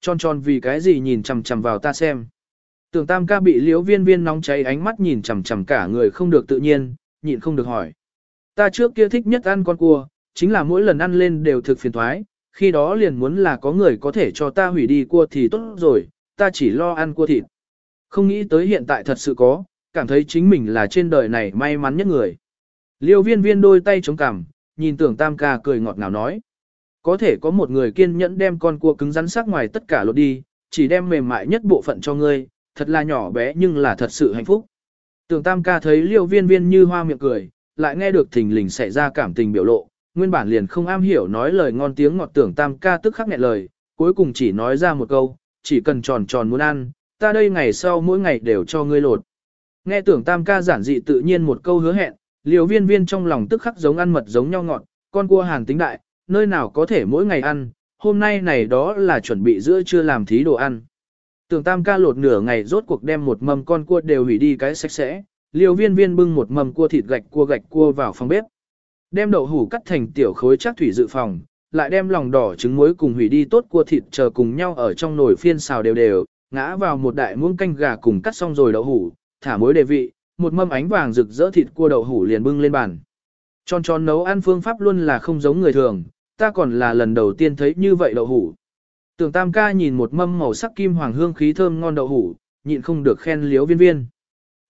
Tròn tròn vì cái gì nhìn chằm chằm vào ta xem. Tưởng tam ca bị liễu viên viên nóng cháy ánh mắt nhìn chằm chằm cả người không được tự nhiên, nhịn không được hỏi. Ta trước kia thích nhất ăn con cua, chính là mỗi lần ăn lên đều thực phiền thoái, khi đó liền muốn là có người có thể cho ta hủy đi cua thì tốt rồi, ta chỉ lo ăn cua thịt. Không nghĩ tới hiện tại thật sự có, cảm thấy chính mình là trên đời này may mắn nhất người. Liêu viên viên đôi tay chống cằm, nhìn tưởng tam ca cười ngọt ngào nói. Có thể có một người kiên nhẫn đem con cua cứng rắn sắc ngoài tất cả lột đi, chỉ đem mềm mại nhất bộ phận cho ngươi, thật là nhỏ bé nhưng là thật sự hạnh phúc. Tưởng tam ca thấy liêu viên viên như hoa miệng cười, lại nghe được thình lình xảy ra cảm tình biểu lộ, nguyên bản liền không am hiểu nói lời ngon tiếng ngọt tưởng tam ca tức khắc nghẹn lời, cuối cùng chỉ nói ra một câu, chỉ cần tròn tròn muốn ăn, ta đây ngày sau mỗi ngày đều cho ngươi lột. Nghe tưởng tam ca giản dị tự nhiên một câu hứa hẹn, liều viên viên trong lòng tức khắc giống ăn mật giống nhau ngọt, con cua hàng tính đại, nơi nào có thể mỗi ngày ăn, hôm nay này đó là chuẩn bị giữa trưa làm thí đồ ăn. Tưởng tam ca lột nửa ngày rốt cuộc đem một mâm con cua đều hủy đi cái sạch sẽ, liều viên viên bưng một mâm cua thịt gạch cua gạch cua vào phòng bếp. Đem đậu hủ cắt thành tiểu khối chắc thủy dự phòng, lại đem lòng đỏ trứng muối cùng hủy đi tốt cua thịt chờ cùng nhau ở trong nồi phiên xào đều đều, ngã vào một đại muỗng canh gà cùng cắt xong rồi đậu hủ, thả muối đề vị, một mâm ánh vàng rực rỡ thịt cua đậu hủ liền bưng lên bàn. Tròn tròn nấu ăn phương pháp luôn là không giống người thường, ta còn là lần đầu tiên thấy như vậy đậu hủ. Tưởng tam ca nhìn một mâm màu sắc kim hoàng hương khí thơm ngon đậu hủ, nhịn không được khen liếu viên viên.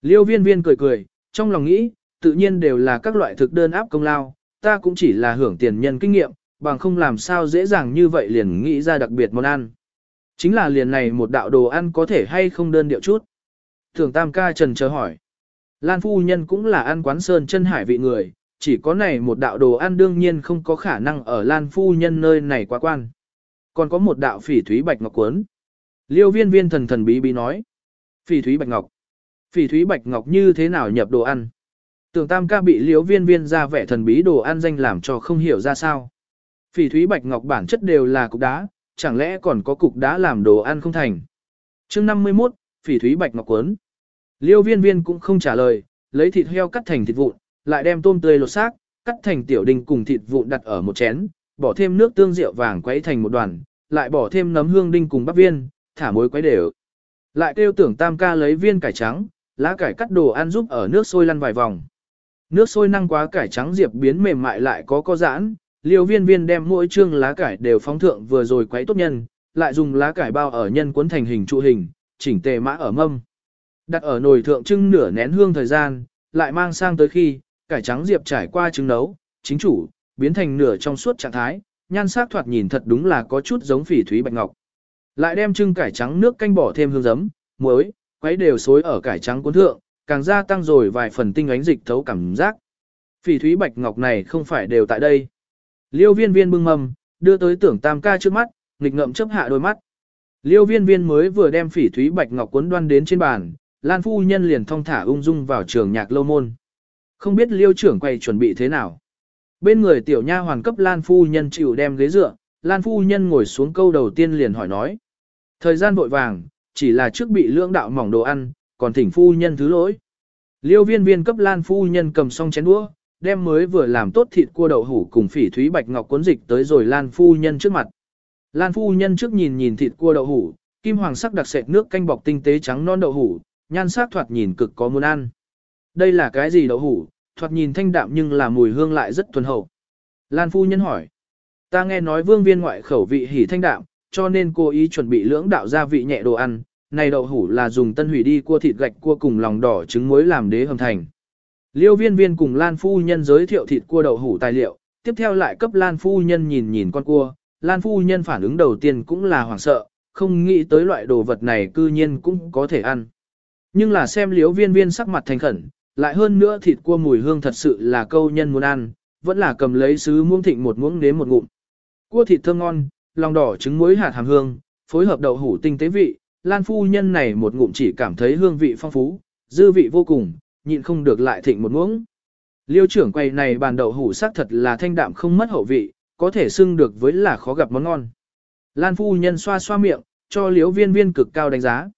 Liêu viên viên cười cười, trong lòng nghĩ, tự nhiên đều là các loại thực đơn áp công lao, ta cũng chỉ là hưởng tiền nhân kinh nghiệm, bằng không làm sao dễ dàng như vậy liền nghĩ ra đặc biệt món ăn. Chính là liền này một đạo đồ ăn có thể hay không đơn điệu chút. Thường tam ca trần chờ hỏi. Lan phu nhân cũng là ăn quán sơn chân hải vị người, chỉ có này một đạo đồ ăn đương nhiên không có khả năng ở Lan phu nhân nơi này quá quan. Còn có một đạo phỉ thúy bạch ngọc cuốn. Liêu viên viên thần thần bí bí nói. Phỉ thúy bạch ngọc. Phỉ thúy bạch ngọc như thế nào nhập đồ ăn? Tưởng tam ca bị liêu viên viên ra vẻ thần bí đồ ăn danh làm cho không hiểu ra sao. Phỉ thúy bạch ngọc bản chất đều là cục đá, chẳng lẽ còn có cục đá làm đồ ăn không thành. chương 51, phỉ thúy bạch ngọc cuốn. Liêu viên viên cũng không trả lời, lấy thịt heo cắt thành thịt vụn, lại đem tôm tươi lột xác, cắt thành tiểu đình cùng thịt vụn đặt ở một chén, bỏ thêm nước tương rượu vàng quấy thành một đoàn, lại bỏ thêm nấm hương đinh cùng bắp viên, thả muối quấy đều. Lại kêu tưởng tam ca lấy viên cải trắng, lá cải cắt đồ ăn giúp ở nước sôi lăn vài vòng. Nước sôi năng quá cải trắng diệp biến mềm mại lại có co giãn, liều viên viên đem mỗi chương lá cải đều phóng thượng vừa rồi quấy tốt nhân, lại dùng lá cải bao ở nhân cuốn thành hình trụ hình, chỉnh tề mã ở mâm. Đặt ở nồi thượng trưng nửa nén hương thời gian, lại mang sang tới khi, cải trắng diệp trải qua trứng nấu, chính chủ, biến thành nửa trong suốt trạng thái, nhan sắc thoạt nhìn thật đúng là có chút giống phỉ thúy bạch ngọc. Lại đem trưng cải trắng nước canh bỏ thêm hương giấm, muối, quấy đều xối ở cải trắng cuốn thượng, càng gia tăng rồi vài phần tinh ánh dịch thấu cảm giác. Phỉ thúy bạch ngọc này không phải đều tại đây. Liêu viên viên bưng mầm, đưa tới tưởng tam ca trước mắt, nghịch ngậm chấp hạ đôi mắt. Liêu viên viên mới vừa đem phỉ thúy bạch ngọc cuốn đoan đến trên bàn, Lan phu nhân liền thong thả ung dung vào trường nhạc lâu môn. Không biết liêu trưởng quay chuẩn bị thế nào. Bên người tiểu nha hoàn cấp Lan phu nhân chịu đem ghế dựa, Lan phu nhân ngồi xuống câu đầu tiên liền hỏi nói. Thời gian vội vàng, chỉ là trước bị lưỡng đạo mỏng đồ ăn, còn thỉnh phu nhân thứ lỗi. Liêu viên viên cấp Lan phu nhân cầm xong chén đũa, đem mới vừa làm tốt thịt cua đậu hủ cùng phỉ thúy bạch ngọc cuốn dịch tới rồi Lan phu nhân trước mặt. Lan phu nhân trước nhìn nhìn thịt cua đậu hủ, kim hoàng sắc đặc sệt nước canh bọc tinh tế trắng non đậu hủ, nhan sắc thoạt nhìn cực có muốn ăn. Đây là cái gì đậu hủ, thoạt nhìn thanh đạm nhưng là mùi hương lại rất thuần hậu. Lan phu nhân hỏi, ta nghe nói vương viên ngoại khẩu vị hỉ thanh đạm, cho nên cô ý chuẩn bị lưỡng đạo gia vị nhẹ đồ ăn, này đậu hủ là dùng tân hủy đi cua thịt gạch cua cùng lòng đỏ trứng muối làm đế hầm thành. Liêu viên viên cùng Lan phu nhân giới thiệu thịt cua đậu hủ tài liệu, tiếp theo lại cấp Lan phu nhân nhìn nhìn con cua, Lan phu nhân phản ứng đầu tiên cũng là hoảng sợ, không nghĩ tới loại đồ vật này cư nhiên cũng có thể ăn. Nhưng là xem liếu viên viên sắc mặt thành khẩn, lại hơn nữa thịt cua mùi hương thật sự là câu nhân muốn ăn, vẫn là cầm lấy sứ muỗng thịnh một muỗng nếm một ngụm. Cua thịt thơm ngon, lòng đỏ trứng muối hạt hàm hương, phối hợp đậu hủ tinh tế vị, Lan phu nhân này một ngụm chỉ cảm thấy hương vị phong phú, dư vị vô cùng, nhịn không được lại thịnh một muỗng. Liêu trưởng quầy này bàn đậu hủ sắc thật là thanh đạm không mất hậu vị, có thể xưng được với là khó gặp món ngon. Lan phu nhân xoa xoa miệng, cho liếu viên viên cực cao đánh giá.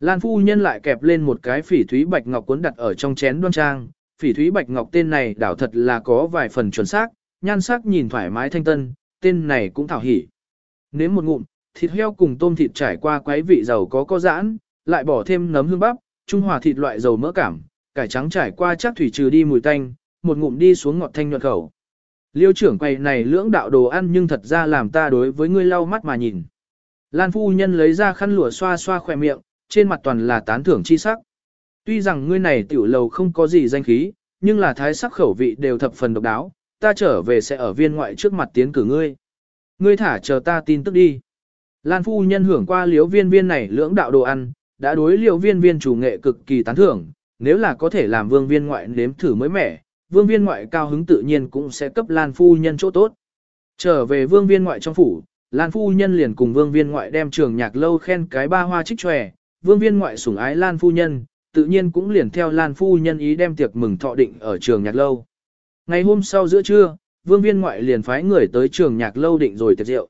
Lan phu nhân lại kẹp lên một cái phỉ thúy bạch ngọc cuốn đặt ở trong chén đoan trang, phỉ thúy bạch ngọc tên này đảo thật là có vài phần chuẩn xác, nhan sắc nhìn thoải mái thanh tân, tên này cũng thảo hỉ. Nếm một ngụm, thịt heo cùng tôm thịt trải qua quái vị dầu có có giãn, lại bỏ thêm nấm hương bắp, trung hòa thịt loại dầu mỡ cảm, cải trắng trải qua chắc thủy trừ đi mùi tanh, một ngụm đi xuống ngọt thanh nhuận khẩu. Liêu trưởng quầy này lưỡng đạo đồ ăn nhưng thật ra làm ta đối với ngươi lau mắt mà nhìn. Lan phu nhân lấy ra khăn lụa xoa xoa khỏe miệng, trên mặt toàn là tán thưởng chi sắc. Tuy rằng ngươi này tiểu lầu không có gì danh khí, nhưng là thái sắc khẩu vị đều thập phần độc đáo, ta trở về sẽ ở viên ngoại trước mặt tiến cử ngươi. Ngươi thả chờ ta tin tức đi. Lan phu nhân hưởng qua liếu viên viên này lưỡng đạo đồ ăn, đã đối liều viên viên chủ nghệ cực kỳ tán thưởng, nếu là có thể làm vương viên ngoại nếm thử mới mẻ, vương viên ngoại cao hứng tự nhiên cũng sẽ cấp Lan phu nhân chỗ tốt. Trở về vương viên ngoại trong phủ, Lan phu nhân liền cùng vương viên ngoại đem trường nhạc lâu khen cái ba hoa trích tròe, vương viên ngoại sủng ái Lan phu nhân, tự nhiên cũng liền theo Lan phu nhân ý đem tiệc mừng thọ định ở trường nhạc lâu. Ngày hôm sau giữa trưa, vương viên ngoại liền phái người tới trường nhạc lâu định rồi tiệc rượu.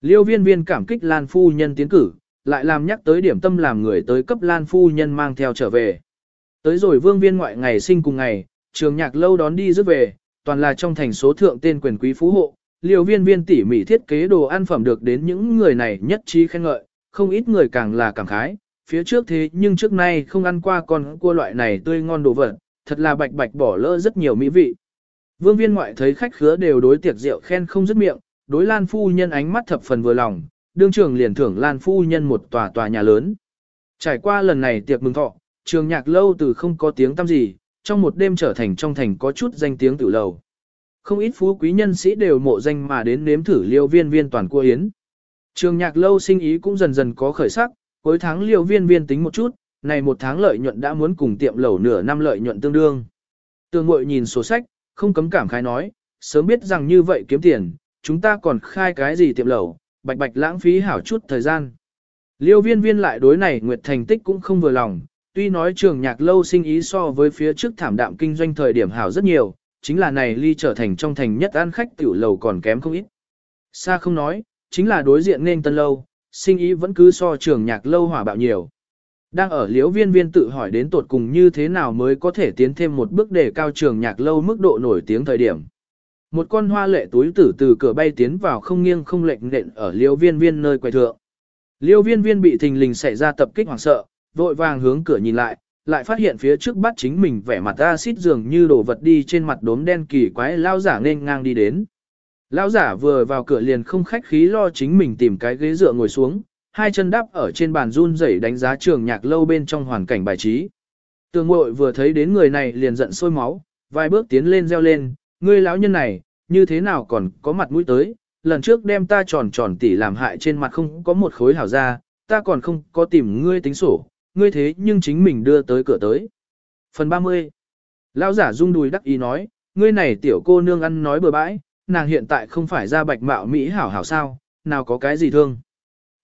Liêu viên viên cảm kích Lan phu nhân tiến cử, lại làm nhắc tới điểm tâm làm người tới cấp Lan phu nhân mang theo trở về. Tới rồi vương viên ngoại ngày sinh cùng ngày, trường nhạc lâu đón đi rước về, toàn là trong thành số thượng tên quyền quý phú hộ. Liêu viên viên tỉ mỉ thiết kế đồ ăn phẩm được đến những người này nhất trí khen ngợi, không ít người càng là càng khái. Phía trước thế nhưng trước nay không ăn qua con cua loại này tươi ngon đồ vật, thật là bạch bạch bỏ lỡ rất nhiều mỹ vị. Vương viên ngoại thấy khách khứa đều đối tiệc rượu khen không dứt miệng, đối Lan phu nhân ánh mắt thập phần vừa lòng, đương trường liền thưởng Lan phu nhân một tòa tòa nhà lớn. Trải qua lần này tiệc mừng thọ, trường nhạc lâu từ không có tiếng tăm gì, trong một đêm trở thành trong thành có chút danh tiếng tử lầu. Không ít phú quý nhân sĩ đều mộ danh mà đến nếm thử liêu viên viên toàn cua yến. Trường nhạc lâu sinh ý cũng dần dần có khởi sắc, cuối tháng liêu viên viên tính một chút, này một tháng lợi nhuận đã muốn cùng tiệm lẩu nửa năm lợi nhuận tương đương. Tương mội nhìn sổ sách, không cấm cảm khái nói, sớm biết rằng như vậy kiếm tiền, chúng ta còn khai cái gì tiệm lẩu, bạch bạch lãng phí hảo chút thời gian. Liêu viên viên lại đối này Nguyệt thành tích cũng không vừa lòng, tuy nói trường nhạc lâu sinh ý so với phía trước thảm đạm kinh doanh thời điểm hảo rất nhiều, chính là này ly trở thành trong thành nhất ăn khách tiểu lầu còn kém không ít. Xa không nói, chính là đối diện nên tân lâu, sinh ý vẫn cứ so trường nhạc lâu hỏa bạo nhiều. Đang ở liễu viên viên tự hỏi đến tột cùng như thế nào mới có thể tiến thêm một bước để cao trường nhạc lâu mức độ nổi tiếng thời điểm. Một con hoa lệ túi tử từ cửa bay tiến vào không nghiêng không lệnh nện ở liêu viên viên nơi quầy thượng. Liêu viên viên bị thình lình xảy ra tập kích hoảng sợ, vội vàng hướng cửa nhìn lại, lại phát hiện phía trước bắt chính mình vẻ mặt acid dường như đổ vật đi trên mặt đốm đen kỳ quái lao giả nên ngang đi đến. Lão giả vừa vào cửa liền không khách khí lo chính mình tìm cái ghế dựa ngồi xuống, hai chân đắp ở trên bàn run rẩy đánh giá trường nhạc lâu bên trong hoàn cảnh bài trí. Tường ngội vừa thấy đến người này liền giận sôi máu, vài bước tiến lên reo lên, ngươi lão nhân này, như thế nào còn có mặt mũi tới, lần trước đem ta tròn tròn tỉ làm hại trên mặt không có một khối hảo ra, ta còn không có tìm ngươi tính sổ, ngươi thế nhưng chính mình đưa tới cửa tới. Phần 30 Lão giả rung đùi đắc ý nói, ngươi này tiểu cô nương ăn nói bừa bãi, nàng hiện tại không phải ra bạch mạo Mỹ hảo hảo sao, nào có cái gì thương.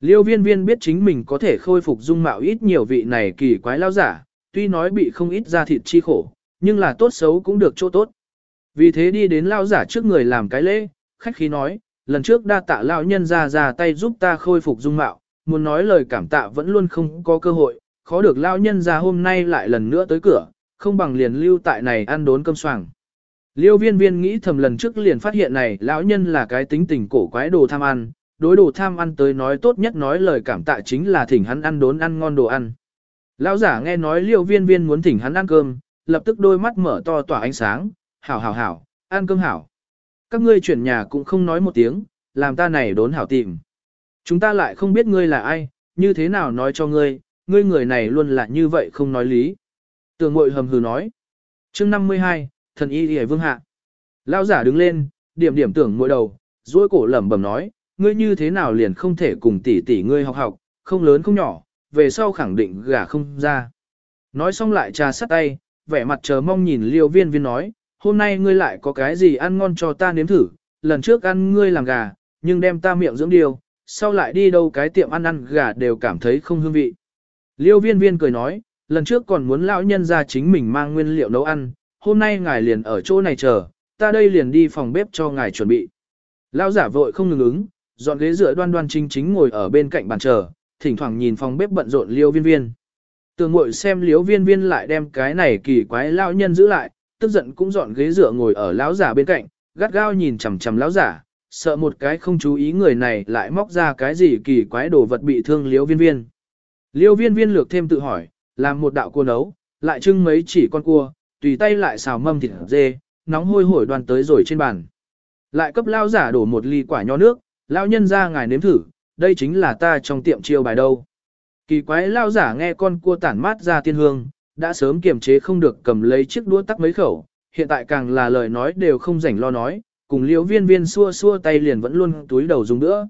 Liêu viên viên biết chính mình có thể khôi phục dung mạo ít nhiều vị này kỳ quái lao giả, tuy nói bị không ít ra thịt chi khổ, nhưng là tốt xấu cũng được chỗ tốt. Vì thế đi đến lao giả trước người làm cái lễ, khách khí nói, lần trước đa tạ lao nhân ra ra tay giúp ta khôi phục dung mạo, muốn nói lời cảm tạ vẫn luôn không có cơ hội, khó được lao nhân ra hôm nay lại lần nữa tới cửa, không bằng liền lưu tại này ăn đốn cơm soảng. Liêu viên viên nghĩ thầm lần trước liền phát hiện này lão nhân là cái tính tình cổ quái đồ tham ăn, đối đồ tham ăn tới nói tốt nhất nói lời cảm tạ chính là thỉnh hắn ăn đốn ăn ngon đồ ăn. Lão giả nghe nói liêu viên viên muốn thỉnh hắn ăn cơm, lập tức đôi mắt mở to tỏa ánh sáng, hảo hảo hảo, ăn cơm hảo. Các ngươi chuyển nhà cũng không nói một tiếng, làm ta này đốn hảo tìm. Chúng ta lại không biết ngươi là ai, như thế nào nói cho ngươi, ngươi người này luôn là như vậy không nói lý. Tường mội hầm hừ nói. chương 52, thần y hề vương hạ. Lao giả đứng lên, điểm điểm tưởng mỗi đầu, duỗi cổ lẩm bẩm nói, ngươi như thế nào liền không thể cùng tỷ tỷ ngươi học học, không lớn không nhỏ, về sau khẳng định gả không ra. Nói xong lại trà sắt tay, vẻ mặt chờ mong nhìn liêu viên viên nói, hôm nay ngươi lại có cái gì ăn ngon cho ta nếm thử, lần trước ăn ngươi làm gà, nhưng đem ta miệng dưỡng điều, sau lại đi đâu cái tiệm ăn ăn gà đều cảm thấy không hương vị. Liêu viên viên cười nói, lần trước còn muốn lão nhân ra chính mình mang nguyên liệu nấu ăn, hôm nay ngài liền ở chỗ này chờ, ta đây liền đi phòng bếp cho ngài chuẩn bị. Lão giả vội không ngừng ứng, dọn ghế dựa đoan đoan chính chính ngồi ở bên cạnh bàn chờ, thỉnh thoảng nhìn phòng bếp bận rộn liêu viên viên. Tường ngội xem liêu viên viên lại đem cái này kỳ quái lão nhân giữ lại, tức giận cũng dọn ghế dựa ngồi ở lão giả bên cạnh, gắt gao nhìn chằm chằm lão giả, sợ một cái không chú ý người này lại móc ra cái gì kỳ quái đồ vật bị thương liêu viên viên. Liêu viên viên lược thêm tự hỏi, làm một đạo cua nấu, lại trưng mấy chỉ con cua, tùy tay lại xào mâm thịt dê, nóng hôi hổi đoàn tới rồi trên bàn. Lại cấp lao giả đổ một ly quả nho nước, lao nhân ra ngài nếm thử, đây chính là ta trong tiệm chiêu bài đâu. Kỳ quái lao giả nghe con cua tản mát ra tiên hương, đã sớm kiềm chế không được cầm lấy chiếc đũa tắc mấy khẩu, hiện tại càng là lời nói đều không rảnh lo nói, cùng liêu viên viên xua xua tay liền vẫn luôn túi đầu dùng nữa.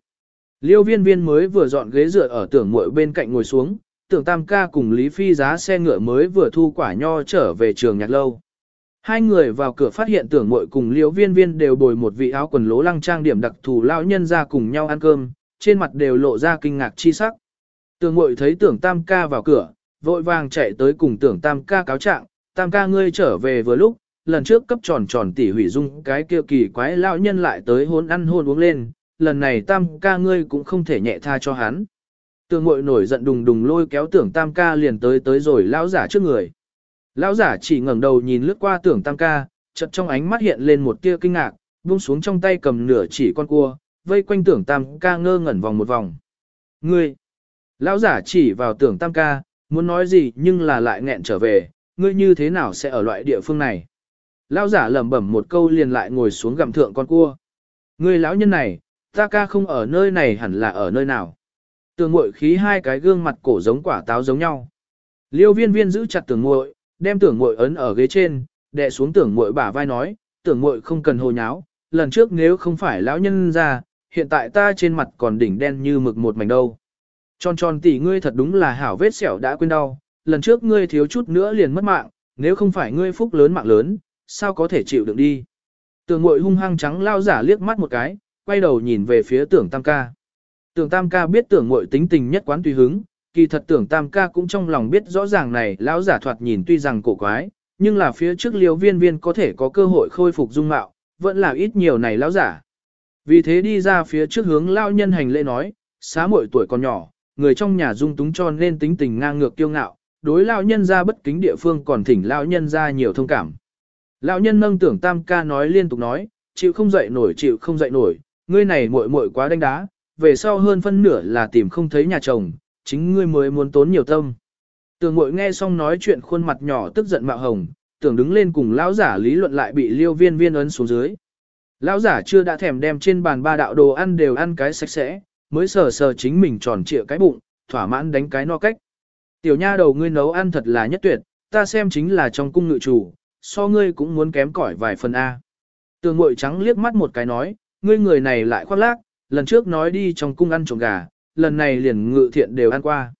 Liêu viên viên mới vừa dọn ghế dựa ở tưởng muội bên cạnh ngồi xuống, tưởng tam ca cùng Lý Phi giá xe ngựa mới vừa thu quả nho trở về trường nhạc lâu. Hai người vào cửa phát hiện tưởng muội cùng Liễu viên viên đều bồi một vị áo quần lố lăng trang điểm đặc thù lao nhân ra cùng nhau ăn cơm, trên mặt đều lộ ra kinh ngạc chi sắc. Tưởng muội thấy tưởng tam ca vào cửa, vội vàng chạy tới cùng tưởng tam ca cáo trạng, tam ca ngươi trở về vừa lúc, lần trước cấp tròn tròn tỉ hủy dung cái kia kỳ quái lão nhân lại tới hôn ăn hôn uống lên, lần này tam ca ngươi cũng không thể nhẹ tha cho hắn. Tường mội nổi giận đùng đùng lôi kéo tưởng tam ca liền tới tới rồi lão giả trước người. Lão giả chỉ ngẩng đầu nhìn lướt qua tưởng tam ca, chợt trong ánh mắt hiện lên một tia kinh ngạc, buông xuống trong tay cầm nửa chỉ con cua, vây quanh tưởng tam ca ngơ ngẩn vòng một vòng. Ngươi! Lão giả chỉ vào tưởng tam ca, muốn nói gì nhưng là lại nghẹn trở về, ngươi như thế nào sẽ ở loại địa phương này? Lão giả lẩm bẩm một câu liền lại ngồi xuống gặm thượng con cua. Ngươi lão nhân này, ta ca không ở nơi này hẳn là ở nơi nào. Tường muội khí hai cái gương mặt cổ giống quả táo giống nhau. Liêu viên viên giữ chặt tưởng muội, đem tưởng muội ấn ở ghế trên, đè xuống tưởng muội bả vai nói, tưởng muội không cần hồ nháo, lần trước nếu không phải lão nhân ra, hiện tại ta trên mặt còn đỉnh đen như mực một mảnh đâu. Tròn tròn tỷ ngươi thật đúng là hảo vết sẹo đã quên đau, lần trước ngươi thiếu chút nữa liền mất mạng, nếu không phải ngươi phúc lớn mạng lớn, sao có thể chịu đựng đi. Tưởng muội hung hăng trắng lao giả liếc mắt một cái, quay đầu nhìn về phía tưởng tam ca. Tưởng tam ca biết tưởng muội tính tình nhất quán tùy hứng, kỳ thật tưởng tam ca cũng trong lòng biết rõ ràng này lão giả thoạt nhìn tuy rằng cổ quái, nhưng là phía trước Liêu viên viên có thể có cơ hội khôi phục dung mạo, vẫn là ít nhiều này lão giả. Vì thế đi ra phía trước hướng lao nhân hành lễ nói, xá muội tuổi còn nhỏ, người trong nhà dung túng cho nên tính tình ngang ngược kiêu ngạo, đối lao nhân ra bất kính địa phương còn thỉnh lao nhân ra nhiều thông cảm. Lão nhân nâng tưởng tam ca nói liên tục nói, chịu không dậy nổi chịu không dậy nổi, ngươi này muội muội quá đánh đá, về sau hơn phân nửa là tìm không thấy nhà chồng, chính ngươi mới muốn tốn nhiều tâm. Tưởng muội nghe xong nói chuyện khuôn mặt nhỏ tức giận mạo hồng, tưởng đứng lên cùng lão giả lý luận lại bị liêu viên viên ấn xuống dưới. Lão giả chưa đã thèm đem trên bàn ba đạo đồ ăn đều ăn cái sạch sẽ, mới sờ sờ chính mình tròn trịa cái bụng, thỏa mãn đánh cái no cách. Tiểu nha đầu ngươi nấu ăn thật là nhất tuyệt, ta xem chính là trong cung ngự chủ, so ngươi cũng muốn kém cỏi vài phần A. Tường mội trắng liếc mắt một cái nói, ngươi người này lại khoác lác, lần trước nói đi trong cung ăn trộm gà, lần này liền ngự thiện đều ăn qua.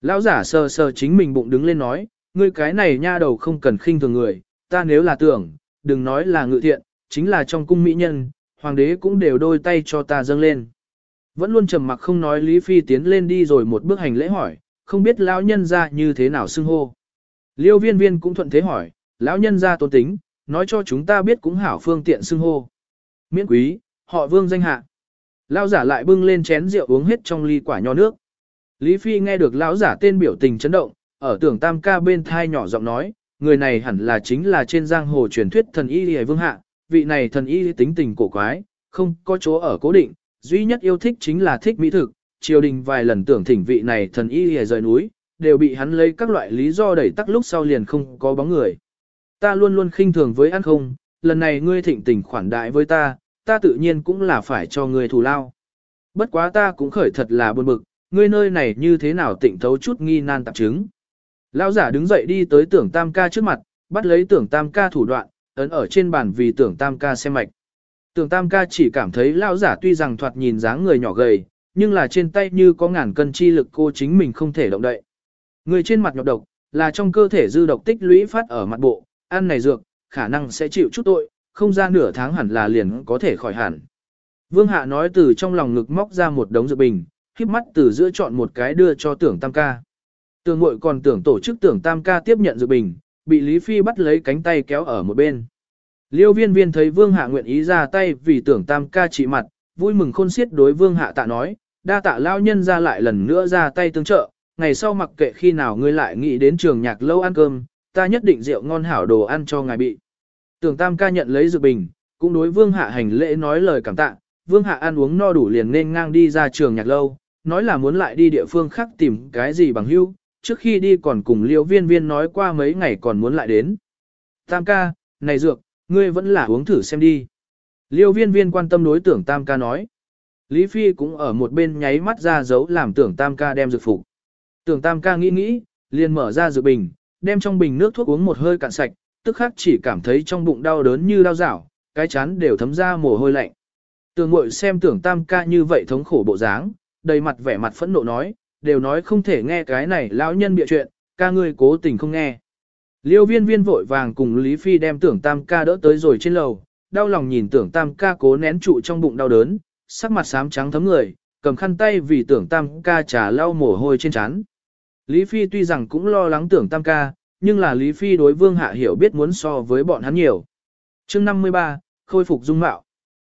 Lão giả sờ sờ chính mình bụng đứng lên nói, ngươi cái này nha đầu không cần khinh thường người, ta nếu là tưởng, đừng nói là ngự thiện, chính là trong cung mỹ nhân, hoàng đế cũng đều đôi tay cho ta dâng lên. Vẫn luôn trầm mặc không nói Lý Phi tiến lên đi rồi một bước hành lễ hỏi, không biết lão nhân ra như thế nào xưng hô. Liêu viên viên cũng thuận thế hỏi, lão nhân ra tôn tính, nói cho chúng ta biết cũng hảo phương tiện xưng hô. Miễn quý, họ vương danh hạ. Lão giả lại bưng lên chén rượu uống hết trong ly quả nho nước. Lý Phi nghe được lão giả tên biểu tình chấn động, ở tưởng tam ca bên thai nhỏ giọng nói, người này hẳn là chính là trên giang hồ truyền thuyết thần y lìa vương hạ, vị này thần y tính tình cổ quái, không có chỗ ở cố định, duy nhất yêu thích chính là thích mỹ thực, triều đình vài lần tưởng thỉnh vị này thần y lìa rời núi, đều bị hắn lấy các loại lý do đẩy tắc lúc sau liền không có bóng người. Ta luôn luôn khinh thường với ăn không, lần này ngươi thịnh tình khoản đại với ta, ta tự nhiên cũng là phải cho ngươi thù lao. Bất quá ta cũng khởi thật là buồn bực, ngươi nơi này như thế nào tịnh thấu chút nghi nan tạp chứng. Lão giả đứng dậy đi tới tưởng tam ca trước mặt, bắt lấy tưởng tam ca thủ đoạn, ấn ở trên bàn vì tưởng tam ca xem mạch. Tưởng tam ca chỉ cảm thấy lão giả tuy rằng thoạt nhìn dáng người nhỏ gầy, nhưng là trên tay như có ngàn cân chi lực cô chính mình không thể động đậy. Người trên mặt nhọc độc, là trong cơ thể dư độc tích lũy phát ở mặt bộ, ăn này dược, khả năng sẽ chịu chút tội, không ra nửa tháng hẳn là liền có thể khỏi hẳn. Vương Hạ nói từ trong lòng ngực móc ra một đống dược bình, khiếp mắt từ giữa chọn một cái đưa cho tưởng tam ca. Tưởng mội còn tưởng tổ chức tưởng tam ca tiếp nhận dược bình, bị Lý Phi bắt lấy cánh tay kéo ở một bên. Liêu viên viên thấy Vương Hạ nguyện ý ra tay vì tưởng tam ca trị mặt, vui mừng khôn xiết đối Vương Hạ tạ nói, đa tạ lao nhân ra lại lần nữa ra tay tương trợ, ngày sau mặc kệ khi nào ngươi lại nghĩ đến trường nhạc lâu ăn cơm, ta nhất định rượu ngon hảo đồ ăn cho ngài bị. Tưởng tam ca nhận lấy dược bình, cũng đối vương hạ hành lễ nói lời cảm tạ, Vương Hạ ăn uống no đủ liền nên ngang đi ra trường nhạc lâu, nói là muốn lại đi địa phương khác tìm cái gì bằng hữu, trước khi đi còn cùng liễu viên viên nói qua mấy ngày còn muốn lại đến. Tam ca, này dược, ngươi vẫn là uống thử xem đi. Liêu viên viên quan tâm đối tưởng Tam ca nói. Lý Phi cũng ở một bên nháy mắt ra dấu làm tưởng Tam ca đem dược phục. Tưởng Tam ca nghĩ nghĩ, liền mở ra dược bình, đem trong bình nước thuốc uống một hơi cạn sạch, tức khắc chỉ cảm thấy trong bụng đau đớn như đau rảo, cái chán đều thấm ra mồ hôi lạnh. tường ngội xem tưởng Tam ca như vậy thống khổ bộ dáng, đầy mặt vẻ mặt phẫn nộ nói, đều nói không thể nghe cái này lão nhân bịa chuyện, ca ngươi cố tình không nghe. Liêu viên viên vội vàng cùng Lý Phi đem tưởng tam ca đỡ tới rồi trên lầu, đau lòng nhìn tưởng tam ca cố nén trụ trong bụng đau đớn, sắc mặt xám trắng thấm người, cầm khăn tay vì tưởng tam ca trà lau mồ hôi trên trán. Lý Phi tuy rằng cũng lo lắng tưởng tam ca, nhưng là Lý Phi đối vương hạ hiểu biết muốn so với bọn hắn nhiều. chương 53, khôi phục dung mạo.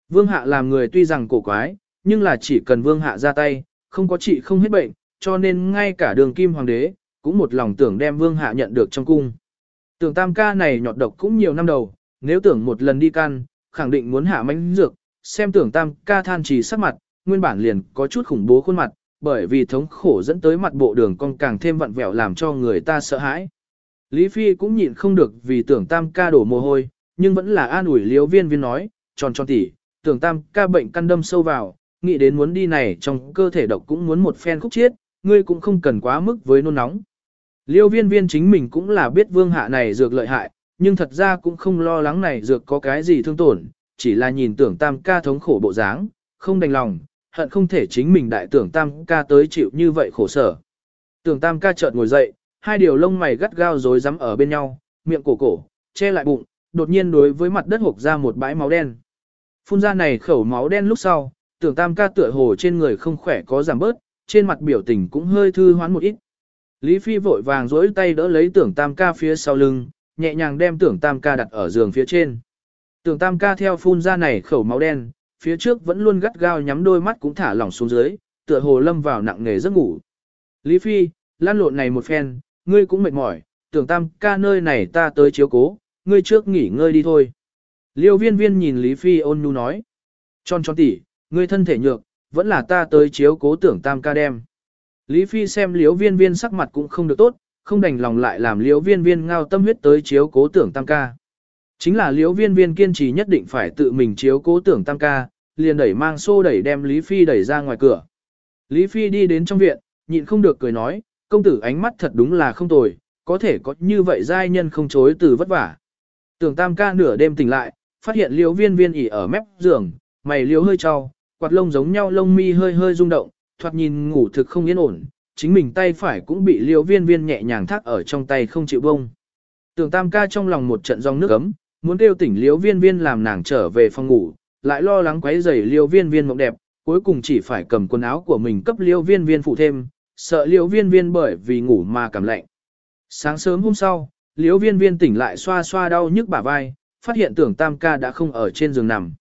Vương hạ làm người tuy rằng cổ quái, nhưng là chỉ cần vương hạ ra tay, không có trị không hết bệnh, cho nên ngay cả đường kim hoàng đế, cũng một lòng tưởng đem vương hạ nhận được trong cung. Tưởng tam ca này nhọt độc cũng nhiều năm đầu, nếu tưởng một lần đi can, khẳng định muốn hạ mánh dược, xem tưởng tam ca than trì sắc mặt, nguyên bản liền có chút khủng bố khuôn mặt, bởi vì thống khổ dẫn tới mặt bộ đường cong càng thêm vặn vẹo làm cho người ta sợ hãi. Lý Phi cũng nhịn không được vì tưởng tam ca đổ mồ hôi, nhưng vẫn là an ủi liếu viên viên nói, tròn tròn tỉ, tưởng tam ca bệnh căn đâm sâu vào, nghĩ đến muốn đi này trong cơ thể độc cũng muốn một phen khúc chiết, ngươi cũng không cần quá mức với nôn nóng. Liêu viên viên chính mình cũng là biết vương hạ này dược lợi hại, nhưng thật ra cũng không lo lắng này dược có cái gì thương tổn, chỉ là nhìn tưởng tam ca thống khổ bộ dáng, không đành lòng, hận không thể chính mình đại tưởng tam ca tới chịu như vậy khổ sở. Tưởng tam ca chợt ngồi dậy, hai điều lông mày gắt gao rối rắm ở bên nhau, miệng cổ cổ, che lại bụng, đột nhiên đối với mặt đất hộc ra một bãi máu đen. Phun ra này khẩu máu đen lúc sau, tưởng tam ca tựa hồ trên người không khỏe có giảm bớt, trên mặt biểu tình cũng hơi thư hoán một ít. Lý Phi vội vàng duỗi tay đỡ lấy tưởng tam ca phía sau lưng, nhẹ nhàng đem tưởng tam ca đặt ở giường phía trên. Tưởng tam ca theo phun ra này khẩu máu đen, phía trước vẫn luôn gắt gao nhắm đôi mắt cũng thả lỏng xuống dưới, tựa hồ lâm vào nặng nghề giấc ngủ. Lý Phi, lan lộn này một phen, ngươi cũng mệt mỏi, tưởng tam ca nơi này ta tới chiếu cố, ngươi trước nghỉ ngơi đi thôi. Liêu viên viên nhìn Lý Phi ôn nhu nói. Tròn tròn tỉ, ngươi thân thể nhược, vẫn là ta tới chiếu cố tưởng tam ca đem. Lý Phi xem Liêu viên viên sắc mặt cũng không được tốt, không đành lòng lại làm Liêu viên viên ngao tâm huyết tới chiếu cố tưởng tam ca. Chính là Liêu viên viên kiên trì nhất định phải tự mình chiếu cố tưởng tam ca, liền đẩy mang xô đẩy đem Lý Phi đẩy ra ngoài cửa. Lý Phi đi đến trong viện, nhịn không được cười nói, công tử ánh mắt thật đúng là không tồi, có thể có như vậy giai nhân không chối từ vất vả. Tưởng tam ca nửa đêm tỉnh lại, phát hiện liếu viên viên ỉ ở mép giường, mày liếu hơi trao, quạt lông giống nhau lông mi hơi hơi rung động, thoạt nhìn ngủ thực không yên ổn, chính mình tay phải cũng bị liêu viên viên nhẹ nhàng thác ở trong tay không chịu bông. Tưởng tam ca trong lòng một trận dòng nước ấm, muốn kêu tỉnh liêu viên viên làm nàng trở về phòng ngủ, lại lo lắng quấy rầy liêu viên viên mộng đẹp, cuối cùng chỉ phải cầm quần áo của mình cấp liêu viên viên phụ thêm, sợ Liễu viên viên bởi vì ngủ mà cảm lạnh. Sáng sớm hôm sau, Liễu viên viên tỉnh lại xoa xoa đau nhức bả vai, phát hiện tưởng tam ca đã không ở trên giường nằm.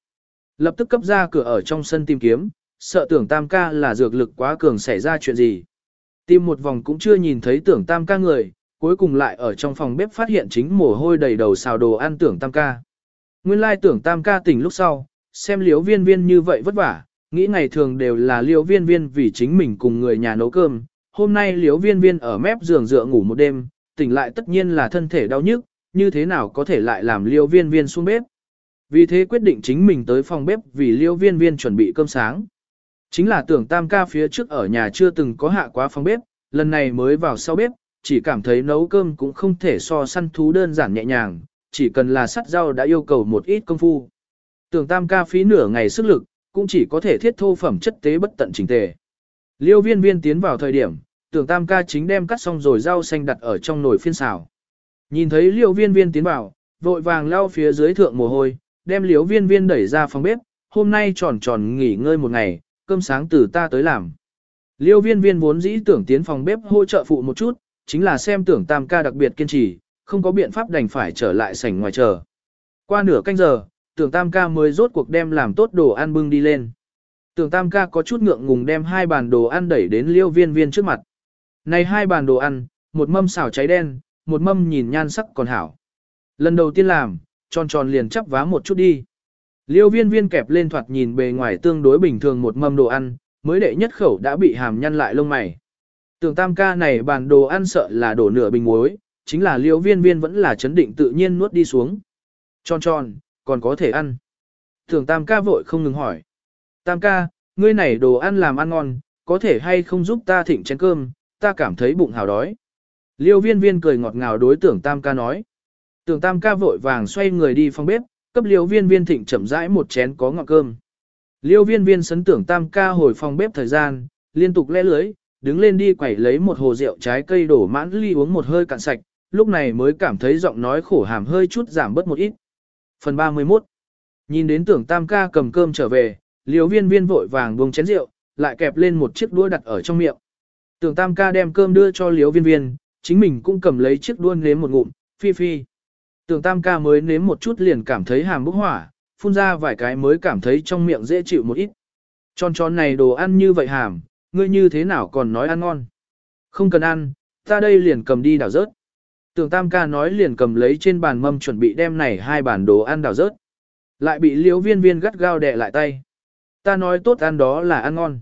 Lập tức cấp ra cửa ở trong sân tìm kiếm, sợ tưởng tam ca là dược lực quá cường xảy ra chuyện gì. Tìm một vòng cũng chưa nhìn thấy tưởng tam ca người, cuối cùng lại ở trong phòng bếp phát hiện chính mồ hôi đầy đầu xào đồ ăn tưởng tam ca. Nguyên lai tưởng tam ca tỉnh lúc sau, xem Liễu viên viên như vậy vất vả, nghĩ ngày thường đều là Liễu viên viên vì chính mình cùng người nhà nấu cơm. Hôm nay liếu viên viên ở mép giường dựa ngủ một đêm, tỉnh lại tất nhiên là thân thể đau nhức, như thế nào có thể lại làm liêu viên viên xuống bếp. Vì thế quyết định chính mình tới phòng bếp vì liêu viên viên chuẩn bị cơm sáng. Chính là tưởng tam ca phía trước ở nhà chưa từng có hạ quá phòng bếp, lần này mới vào sau bếp, chỉ cảm thấy nấu cơm cũng không thể so săn thú đơn giản nhẹ nhàng, chỉ cần là sắt rau đã yêu cầu một ít công phu. Tưởng tam ca phí nửa ngày sức lực, cũng chỉ có thể thiết thô phẩm chất tế bất tận trình tề. Liêu viên viên tiến vào thời điểm, tưởng tam ca chính đem cắt xong rồi rau xanh đặt ở trong nồi phiên xào. Nhìn thấy liêu viên viên tiến vào, vội vàng lao phía dưới thượng mồ hôi, đem liêu viên viên đẩy ra phòng bếp, hôm nay tròn tròn nghỉ ngơi một ngày, cơm sáng từ ta tới làm. Liêu viên viên vốn dĩ tưởng tiến phòng bếp hỗ trợ phụ một chút, chính là xem tưởng tam ca đặc biệt kiên trì, không có biện pháp đành phải trở lại sảnh ngoài chờ. Qua nửa canh giờ, tưởng tam ca mới rốt cuộc đem làm tốt đồ ăn bưng đi lên. Tưởng tam ca có chút ngượng ngùng đem hai bàn đồ ăn đẩy đến liêu viên viên trước mặt. Này hai bàn đồ ăn, một mâm xào cháy đen, một mâm nhìn nhan sắc còn hảo. Lần đầu tiên làm, tròn tròn liền chắp vá một chút đi. Liêu viên viên kẹp lên thoạt nhìn bề ngoài tương đối bình thường một mâm đồ ăn, mới đệ nhất khẩu đã bị hàm nhăn lại lông mày. Tưởng tam ca này bàn đồ ăn sợ là đổ nửa bình muối, chính là liêu viên viên vẫn là chấn định tự nhiên nuốt đi xuống. Tròn tròn, còn có thể ăn. Tưởng tam ca vội không ngừng hỏi. Tam ca, ngươi này đồ ăn làm ăn ngon, có thể hay không giúp ta thịnh chén cơm, ta cảm thấy bụng hào đói. Liêu viên viên cười ngọt ngào đối tưởng tam ca nói. Tưởng tam ca vội vàng xoay người đi phòng bếp, cấp liêu viên viên thịnh chậm rãi một chén có ngọt cơm. Liêu viên viên sấn tưởng tam ca hồi phòng bếp thời gian, liên tục lẽ lưới, đứng lên đi quẩy lấy một hồ rượu trái cây đổ mãn ly uống một hơi cạn sạch, lúc này mới cảm thấy giọng nói khổ hàm hơi chút giảm bớt một ít. Phần 31 Nhìn đến tưởng tam ca cầm cơm trở về, liêu viên viên vội vàng buông chén rượu, lại kẹp lên một chiếc đũa đặt ở trong miệng. Tưởng tam ca đem cơm đưa cho liêu viên viên, chính mình cũng cầm lấy chiếc đũa nếm một ngụm, phi phi. Tưởng tam ca mới nếm một chút liền cảm thấy hàm bốc hỏa, phun ra vài cái mới cảm thấy trong miệng dễ chịu một ít. Tròn tròn này đồ ăn như vậy hàm, ngươi như thế nào còn nói ăn ngon. Không cần ăn, ta đây liền cầm đi đảo rớt. Tưởng tam ca nói liền cầm lấy trên bàn mâm chuẩn bị đem này hai bản đồ ăn đảo rớt. Lại bị liễu viên viên gắt gao đè lại tay. Ta nói tốt ăn đó là ăn ngon.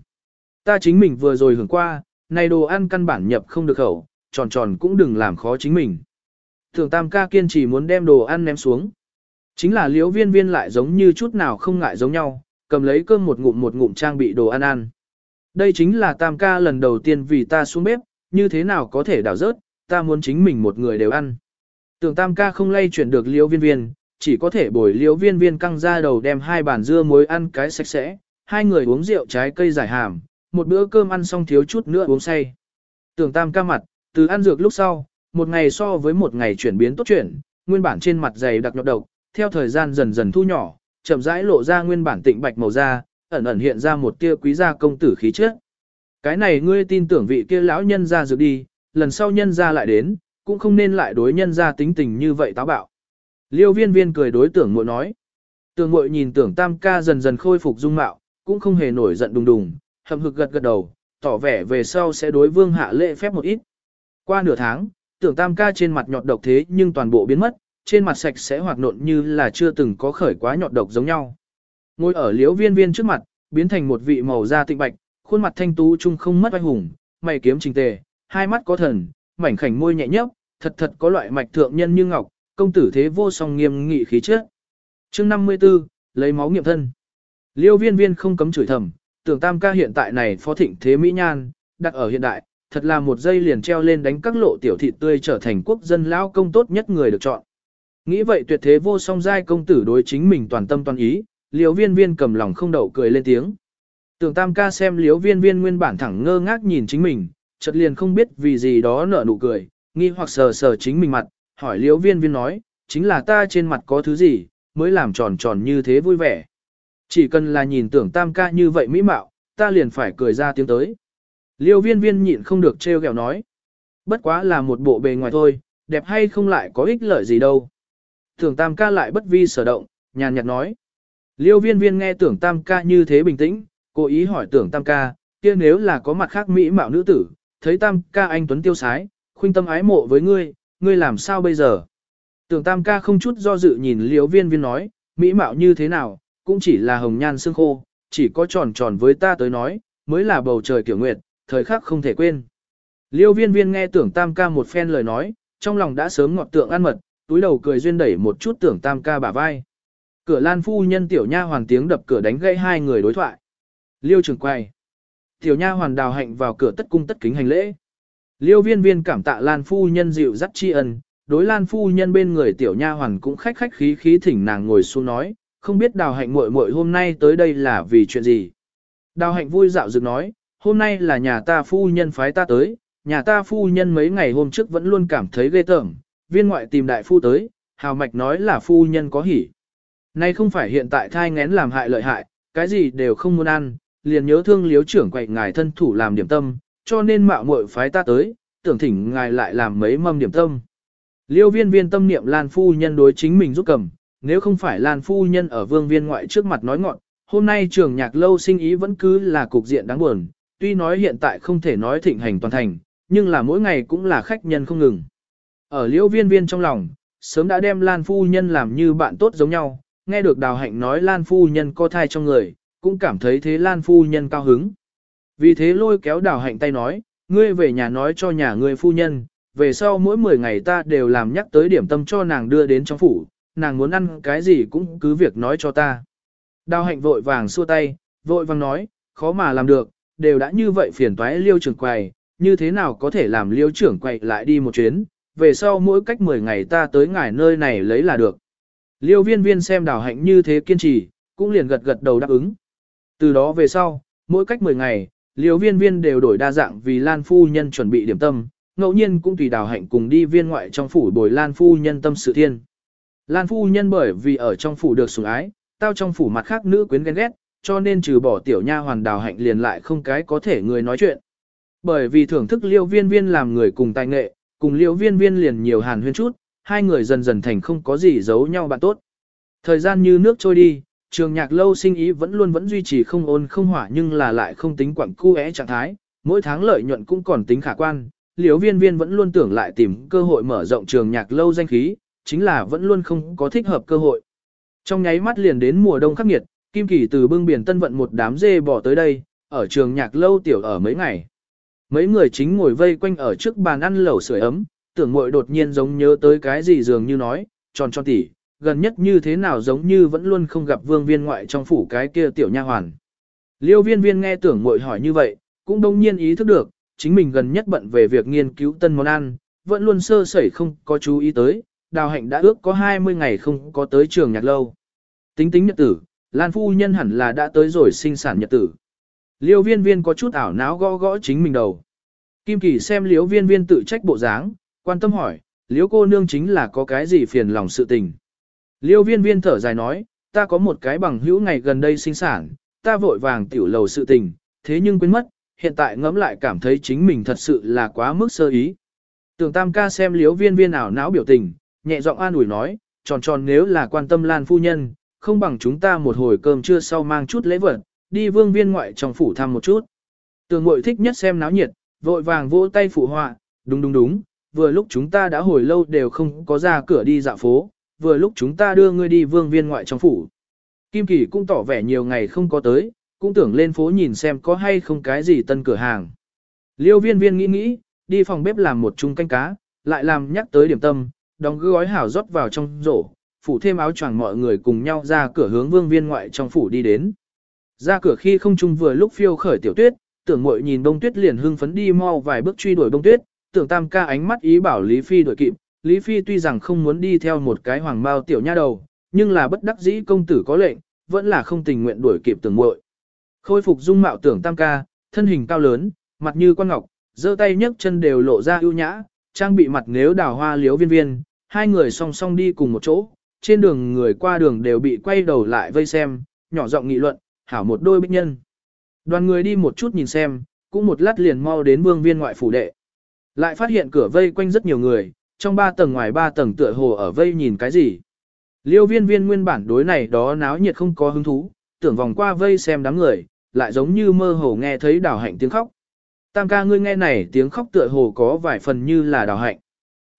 Ta chính mình vừa rồi hưởng qua, này đồ ăn căn bản nhập không được khẩu, tròn tròn cũng đừng làm khó chính mình. Thường tam ca kiên trì muốn đem đồ ăn ném xuống. Chính là liễu viên viên lại giống như chút nào không ngại giống nhau, cầm lấy cơm một ngụm một ngụm trang bị đồ ăn ăn. Đây chính là tam ca lần đầu tiên vì ta xuống bếp, như thế nào có thể đảo rớt, ta muốn chính mình một người đều ăn. Tưởng tam ca không lay chuyển được liễu viên viên, chỉ có thể bồi liễu viên viên căng ra đầu đem hai bàn dưa muối ăn cái sạch sẽ, hai người uống rượu trái cây giải hàm, một bữa cơm ăn xong thiếu chút nữa uống say. Tưởng tam ca mặt, từ ăn dược lúc sau, một ngày so với một ngày chuyển biến tốt chuyển, nguyên bản trên mặt dày đặc nhọt độc, theo thời gian dần dần thu nhỏ, chậm rãi lộ ra nguyên bản tịnh bạch màu da, ẩn ẩn hiện ra một tia quý gia công tử khí chất. Cái này ngươi tin tưởng vị kia lão nhân ra dược đi, lần sau nhân ra lại đến, cũng không nên lại đối nhân ra tính tình như vậy táo bạo. Liêu viên viên cười đối tưởng muội nói. Tưởng muội nhìn tưởng tam ca dần dần khôi phục dung mạo, cũng không hề nổi giận đùng đùng, hậm hực gật gật đầu, tỏ vẻ về sau sẽ đối vương hạ lễ phép một ít. Qua nửa tháng, tưởng tam ca trên mặt nhọt độc thế nhưng toàn bộ biến mất, trên mặt sạch sẽ hoạt nộn như là chưa từng có khởi quá nhọt độc giống nhau. Ngồi ở liễu viên viên trước mặt, biến thành một vị màu da tịnh bạch, khuôn mặt thanh tú trung không mất oai hùng, mày kiếm trình tề, hai mắt có thần, mảnh khảnh môi nhẹ nhấp, thật thật có loại mạch thượng nhân như ngọc, công tử thế vô song nghiêm nghị khí chất. Chương 54, lấy máu nghiệm thân. Liêu viên viên không cấm chửi thầm, tưởng tam ca hiện tại này phó thịnh thế mỹ nhan, đặt ở hiện đại, thật là một giây liền treo lên đánh các lộ tiểu thị tươi trở thành quốc dân lao công tốt nhất người được chọn. Nghĩ vậy tuyệt thế vô song giai công tử đối chính mình toàn tâm toàn ý, liêu viên viên cầm lòng không đậu cười lên tiếng. Tưởng tam ca xem liêu viên viên nguyên bản thẳng ngơ ngác nhìn chính mình, chợt liền không biết vì gì đó nở nụ cười, nghi hoặc sờ sờ chính mình mặt, hỏi Liêu viên viên nói, chính là ta trên mặt có thứ gì, mới làm tròn tròn như thế vui vẻ. Chỉ cần là nhìn tưởng tam ca như vậy mỹ mạo, ta liền phải cười ra tiếng tới. Liêu viên viên nhịn không được trêu ghẹo nói. Bất quá là một bộ bề ngoài thôi, đẹp hay không lại có ích lợi gì đâu. Tưởng tam ca lại bất vi sở động, nhàn nhạt nói. Liêu viên viên nghe tưởng tam ca như thế bình tĩnh, cố ý hỏi tưởng tam ca, kia nếu là có mặt khác mỹ mạo nữ tử, thấy tam ca anh tuấn tiêu sái, khuynh tâm ái mộ với ngươi, ngươi làm sao bây giờ? Tưởng tam ca không chút do dự nhìn Liêu viên viên nói, mỹ mạo như thế nào, cũng chỉ là hồng nhan xương khô, chỉ có tròn tròn với ta tới nói, mới là bầu trời kiểu nguyệt, thời khắc không thể quên. Liêu viên viên nghe tưởng tam ca một phen lời nói, trong lòng đã sớm ngọt tượng ăn mật, túi đầu cười duyên đẩy một chút tưởng tam ca bả vai. Cửa lan phu nhân tiểu nha hoàng tiếng đập cửa đánh gây hai người đối thoại. Liêu trường quay. Tiểu nha hoàn đào hạnh vào cửa tất cung tất kính hành lễ. Liêu viên viên cảm tạ Lan phu nhân dịu dắt tri ân, đối Lan phu nhân bên người tiểu nha hoàn cũng khách khách khí khí thỉnh nàng ngồi xuống nói, không biết đào hạnh muội muội hôm nay tới đây là vì chuyện gì. Đào hạnh vui dạo dựng nói, hôm nay là nhà ta phu nhân phái ta tới, nhà ta phu nhân mấy ngày hôm trước vẫn luôn cảm thấy ghê tởm, viên ngoại tìm đại phu tới, hào mạch nói là phu nhân có hỉ. Nay không phải hiện tại thai ngén làm hại lợi hại, cái gì đều không muốn ăn, liền nhớ thương liếu trưởng quậy ngài thân thủ làm điểm tâm, cho nên mạo muội phái ta tới, tưởng thỉnh ngài lại làm mấy mâm điểm tâm. Liêu viên viên tâm niệm Lan Phu Nhân đối chính mình giúp cầm, nếu không phải Lan Phu Nhân ở vương viên ngoại trước mặt nói ngọn, hôm nay trường nhạc lâu sinh ý vẫn cứ là cục diện đáng buồn, tuy nói hiện tại không thể nói thịnh hành toàn thành, nhưng là mỗi ngày cũng là khách nhân không ngừng. Ở liêu viên viên trong lòng, sớm đã đem Lan Phu Nhân làm như bạn tốt giống nhau, nghe được đào hạnh nói Lan Phu Nhân có thai trong người, cũng cảm thấy thế Lan Phu Nhân cao hứng. Vì thế lôi kéo đào hạnh tay nói, ngươi về nhà nói cho nhà ngươi phu nhân, về sau mỗi 10 ngày ta đều làm nhắc tới điểm tâm cho nàng đưa đến trong phủ, nàng muốn ăn cái gì cũng cứ việc nói cho ta. Đào hạnh vội vàng xua tay, vội vàng nói, khó mà làm được, đều đã như vậy phiền toái liêu trưởng quầy, như thế nào có thể làm liêu trưởng quầy lại đi một chuyến, về sau mỗi cách 10 ngày ta tới ngài nơi này lấy là được. Liêu viên viên xem đào hạnh như thế kiên trì, cũng liền gật gật đầu đáp ứng. Từ đó về sau, mỗi cách 10 ngày, liêu viên viên đều đổi đa dạng vì Lan Phu Nhân chuẩn bị điểm tâm, ngẫu nhiên cũng tùy đào hạnh cùng đi viên ngoại trong phủ bồi Lan Phu Nhân tâm sự thiên. Lan Phu Nhân bởi vì ở trong phủ được sủng ái, tao trong phủ mặt khác nữ quyến ghen ghét, cho nên trừ bỏ tiểu nha hoàn đào hạnh liền lại không cái có thể người nói chuyện. Bởi vì thưởng thức liêu viên viên làm người cùng tài nghệ, cùng liêu viên viên liền nhiều hàn huyên chút, hai người dần dần thành không có gì giấu nhau bạn tốt. Thời gian như nước trôi đi, trường nhạc lâu sinh ý vẫn luôn vẫn duy trì không ôn không hỏa nhưng là lại không tính quặng cu é trạng thái, mỗi tháng lợi nhuận cũng còn tính khả quan. Liêu viên viên vẫn luôn tưởng lại tìm cơ hội mở rộng trường nhạc lâu danh khí, chính là vẫn luôn không có thích hợp cơ hội. Trong nháy mắt liền đến mùa đông khắc nghiệt, Kim Kỳ từ bưng biển tân vận một đám dê bỏ tới đây, ở trường nhạc lâu tiểu ở mấy ngày. Mấy người chính ngồi vây quanh ở trước bàn ăn lẩu sưởi ấm, tưởng muội đột nhiên giống nhớ tới cái gì dường như nói, tròn tròn tỉ, gần nhất như thế nào giống như vẫn luôn không gặp vương viên ngoại trong phủ cái kia tiểu nha hoàn. Liêu viên viên nghe tưởng muội hỏi như vậy, cũng đông nhiên ý thức được, chính mình gần nhất bận về việc nghiên cứu tân món ăn, vẫn luôn sơ sẩy không có chú ý tới, đào hạnh đã ước có 20 ngày không có tới trường nhạc lâu. Tính tính nhật tử, Lan Phu Nhân hẳn là đã tới rồi sinh sản nhật tử. Liêu viên viên có chút ảo não gõ gõ chính mình đầu. Kim Kỳ xem liêu viên viên tự trách bộ dáng, quan tâm hỏi, liêu cô nương chính là có cái gì phiền lòng sự tình. Liêu viên viên thở dài nói, ta có một cái bằng hữu ngày gần đây sinh sản, ta vội vàng tiểu lầu sự tình, thế nhưng quên mất, hiện tại ngẫm lại cảm thấy chính mình thật sự là quá mức sơ ý. Tưởng tam ca xem liêu viên viên ảo não biểu tình, nhẹ giọng an ủi nói, tròn tròn nếu là quan tâm Lan phu nhân, không bằng chúng ta một hồi cơm trưa sau mang chút lễ vật, đi vương viên ngoại trong phủ thăm một chút. Tường ngội thích nhất xem náo nhiệt, vội vàng vỗ tay phụ họa, đúng đúng đúng, vừa lúc chúng ta đã hồi lâu đều không có ra cửa đi dạo phố, vừa lúc chúng ta đưa ngươi đi vương viên ngoại trong phủ. Kim Kỳ cũng tỏ vẻ nhiều ngày không có tới, cũng tưởng lên phố nhìn xem có hay không cái gì tân cửa hàng. Liêu viên viên nghĩ nghĩ, đi phòng bếp làm một chung canh cá, lại làm nhắc tới điểm tâm, đóng gói hảo rót vào trong rổ, phủ thêm áo choàng mọi người cùng nhau ra cửa hướng vương viên ngoại trong phủ đi đến. Ra cửa khi không trung vừa lúc phiêu khởi tiểu tuyết, tưởng muội nhìn bông tuyết liền hưng phấn đi mau vài bước truy đuổi bông tuyết, tưởng tam ca ánh mắt ý bảo Lý Phi đuổi kịp, Lý Phi tuy rằng không muốn đi theo một cái hoàng bao tiểu nha đầu, nhưng là bất đắc dĩ công tử có lệnh, vẫn là không tình nguyện đuổi kịp tưởng muội. Khôi phục dung mạo tưởng tam ca, thân hình cao lớn, mặt như quan ngọc, giơ tay nhấc chân đều lộ ra ưu nhã, trang bị mặt nếu đào hoa liếu viên viên, hai người song song đi cùng một chỗ, trên đường người qua đường đều bị quay đầu lại vây xem, nhỏ giọng nghị luận, hảo một đôi bích nhân. Đoàn người đi một chút nhìn xem, cũng một lát liền mau đến vương viên ngoại phủ đệ. Lại phát hiện cửa vây quanh rất nhiều người, trong ba tầng ngoài ba tầng tựa hồ ở vây nhìn cái gì. Liêu viên viên nguyên bản đối này đó náo nhiệt không có hứng thú, tưởng vòng qua vây xem đám người, lại giống như mơ hồ nghe thấy đào hạnh tiếng khóc. Tam ca ngươi nghe này tiếng khóc tựa hồ có vài phần như là đào hạnh.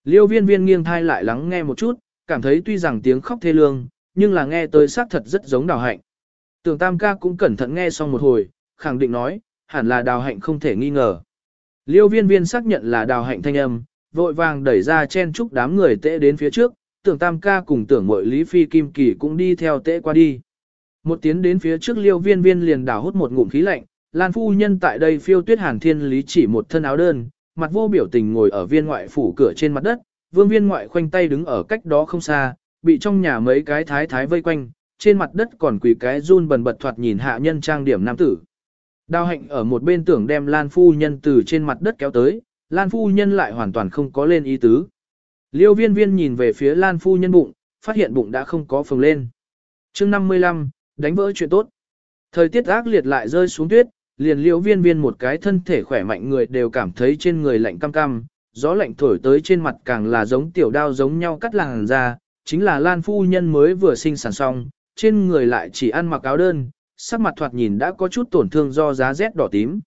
Liêu viên viên nghiêng thai lại lắng nghe một chút, cảm thấy tuy rằng tiếng khóc thê lương, nhưng là nghe tới xác thật rất giống đào hạnh. Tưởng tam ca cũng cẩn thận nghe xong một hồi, khẳng định nói, hẳn là đào hạnh không thể nghi ngờ. Liêu viên viên xác nhận là đào hạnh thanh âm, vội vàng đẩy ra chen chúc đám người tễ đến phía trước, tưởng tam ca cùng tưởng mội Lý Phi Kim Kỳ cũng đi theo tễ qua đi. Một tiến đến phía trước liêu viên viên liền đào hút một ngụm khí lạnh, Lan phu nhân tại đây phiêu tuyết hàn thiên lý chỉ một thân áo đơn, mặt vô biểu tình ngồi ở viên ngoại phủ cửa trên mặt đất, vương viên ngoại khoanh tay đứng ở cách đó không xa, bị trong nhà mấy cái thái thái vây quanh, trên mặt đất còn quỳ cái run bần bật thoạt nhìn hạ nhân trang điểm nam tử. Đào hạnh ở một bên tưởng đem Lan phu nhân từ trên mặt đất kéo tới, Lan phu nhân lại hoàn toàn không có lên ý tứ. Liêu viên viên nhìn về phía Lan phu nhân bụng, phát hiện bụng đã không có phồng lên. chương 55, đánh vỡ chuyện tốt. Thời tiết ác liệt lại rơi xuống tuyết, liền liêu viên viên một cái thân thể khỏe mạnh người đều cảm thấy trên người lạnh cam cam, gió lạnh thổi tới trên mặt càng là giống tiểu đao giống nhau cắt làng ra, chính là Lan phu nhân mới vừa sinh sản xong, trên người lại chỉ ăn mặc áo đơn, sắc mặt thoạt nhìn đã có chút tổn thương do giá rét đỏ tím.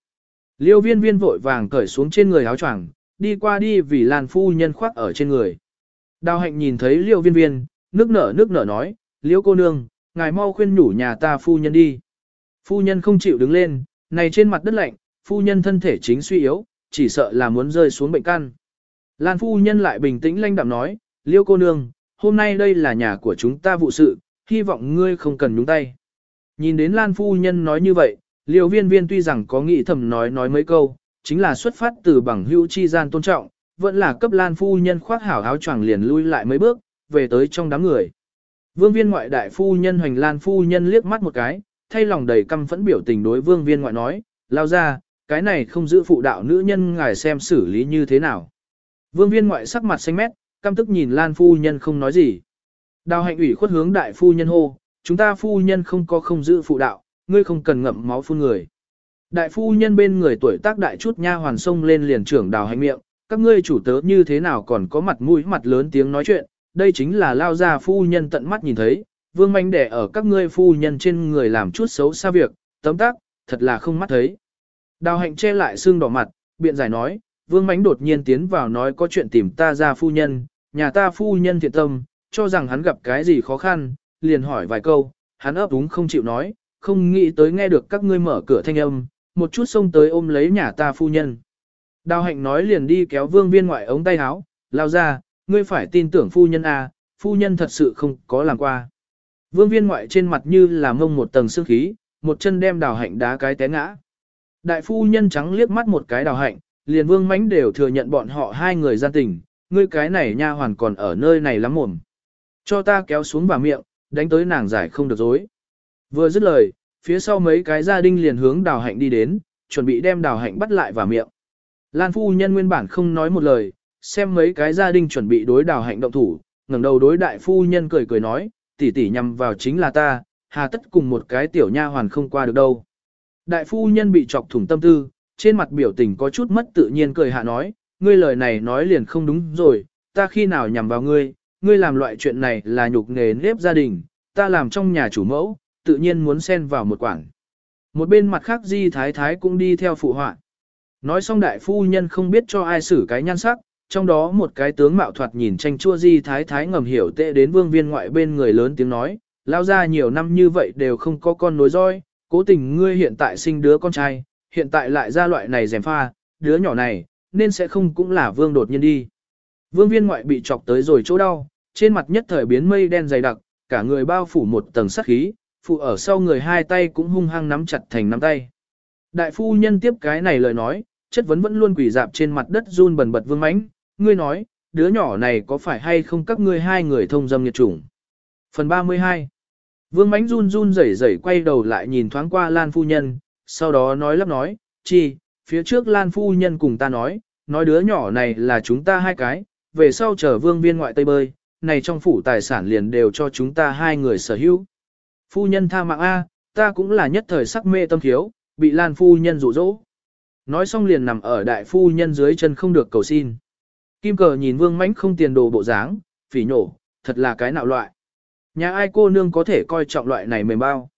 Liêu viên viên vội vàng cởi xuống trên người áo choàng, đi qua đi vì Lan phu nhân khoác ở trên người. Đào hạnh nhìn thấy liêu viên viên, nước nở nước nở nói, liêu cô nương, ngài mau khuyên nhủ nhà ta phu nhân đi. Phu nhân không chịu đứng lên, này trên mặt đất lạnh, phu nhân thân thể chính suy yếu, chỉ sợ là muốn rơi xuống bệnh căn. Lan phu nhân lại bình tĩnh lanh đạm nói, liêu cô nương, hôm nay đây là nhà của chúng ta vụ sự, hy vọng ngươi không cần nhúng tay. Nhìn đến Lan phu nhân nói như vậy, liêu viên viên tuy rằng có nghĩ thầm nói nói mấy câu, chính là xuất phát từ bằng hữu chi gian tôn trọng, vẫn là cấp Lan phu nhân khoác hảo áo choàng liền lui lại mấy bước, về tới trong đám người. Vương viên ngoại đại phu nhân hoành Lan phu nhân liếc mắt một cái, thay lòng đầy căm phẫn biểu tình đối vương viên ngoại nói, lao ra, cái này không giữ phụ đạo nữ nhân ngài xem xử lý như thế nào. Vương viên ngoại sắc mặt xanh mét, căm tức nhìn Lan phu nhân không nói gì. Đào hạnh ủy khuất hướng đại phu nhân hô, chúng ta phu nhân không có không giữ phụ đạo, ngươi không cần ngậm máu phun người. Đại phu nhân bên người tuổi tác đại chút nha hoàn sông lên liền trưởng đào hạnh miệng, các ngươi chủ tớ như thế nào còn có mặt mũi mặt lớn tiếng nói chuyện, đây chính là lao ra phu nhân tận mắt nhìn thấy, vương manh đẻ ở các ngươi phu nhân trên người làm chút xấu xa việc, tấm tác, thật là không mắt thấy. Đào hạnh che lại xương đỏ mặt, biện giải nói, vương mánh đột nhiên tiến vào nói có chuyện tìm ta ra phu nhân, nhà ta phu nhân thiện tâm, cho rằng hắn gặp cái gì khó khăn, liền hỏi vài câu, hắn ấp úng không chịu nói, không nghĩ tới nghe được các ngươi mở cửa thanh âm, một chút xông tới ôm lấy nhà ta phu nhân. Đào hạnh nói liền đi kéo vương viên ngoại ống tay áo, lao ra, ngươi phải tin tưởng phu nhân à, phu nhân thật sự không có làm qua. Vương viên ngoại trên mặt như là mông một tầng sương khí, một chân đem đào hạnh đá cái té ngã. Đại phu nhân trắng liếc mắt một cái đào hạnh, liền vương mánh đều thừa nhận bọn họ hai người gian tình, ngươi cái này nha hoàn còn ở nơi này lắm mồm. Cho ta kéo xuống vào miệng, đánh tới nàng giải không được dối. Vừa dứt lời, phía sau mấy cái gia đình liền hướng đào hạnh đi đến, chuẩn bị đem đào hạnh bắt lại vào miệng. Lan phu nhân nguyên bản không nói một lời, xem mấy cái gia đình chuẩn bị đối đào hạnh động thủ, ngẩng đầu đối đại phu nhân cười cười nói, tỷ tỷ nhằm vào chính là ta, hà tất cùng một cái tiểu nha hoàn không qua được đâu. Đại phu nhân bị chọc thủng tâm tư, trên mặt biểu tình có chút mất tự nhiên cười hạ nói, ngươi lời này nói liền không đúng rồi, ta khi nào nhằm vào ngươi, ngươi làm loại chuyện này là nhục nghề nếp gia đình, ta làm trong nhà chủ mẫu, tự nhiên muốn xen vào một quảng. Một bên mặt khác di thái thái cũng đi theo phụ họa. Nói xong đại phu nhân không biết cho ai xử cái nhan sắc, trong đó một cái tướng mạo thoạt nhìn tranh chua di thái thái ngầm hiểu tệ đến vương viên ngoại bên người lớn tiếng nói, lao ra nhiều năm như vậy đều không có con nối roi, cố tình ngươi hiện tại sinh đứa con trai, hiện tại lại ra loại này dèm pha, đứa nhỏ này, nên sẽ không cũng là vương đột nhiên đi. Vương viên ngoại bị chọc tới rồi chỗ đau, trên mặt nhất thời biến mây đen dày đặc, cả người bao phủ một tầng sắc khí, phụ ở sau người hai tay cũng hung hăng nắm chặt thành nắm tay. Đại phu nhân tiếp cái này lời nói, chất vấn vẫn luôn quỷ dạp trên mặt đất run bần bật vương mãnh, ngươi nói, đứa nhỏ này có phải hay không các ngươi hai người thông dâm nhiệt chủng. Phần 32 Vương mãnh run run rẩy rẩy quay đầu lại nhìn thoáng qua Lan phu nhân, sau đó nói lắp nói, chi, phía trước Lan phu nhân cùng ta nói, nói đứa nhỏ này là chúng ta hai cái, về sau chờ vương viên ngoại tây bơi, này trong phủ tài sản liền đều cho chúng ta hai người sở hữu. Phu nhân tha mạng A, ta cũng là nhất thời sắc mê tâm thiếu, bị Lan phu nhân rụ rỗ. Nói xong liền nằm ở đại phu nhân dưới chân không được cầu xin. Kim cờ nhìn vương mãnh không tiền đồ bộ dáng, phỉ nhổ, thật là cái nạo loại. Nhà ai cô nương có thể coi trọng loại này mềm bao.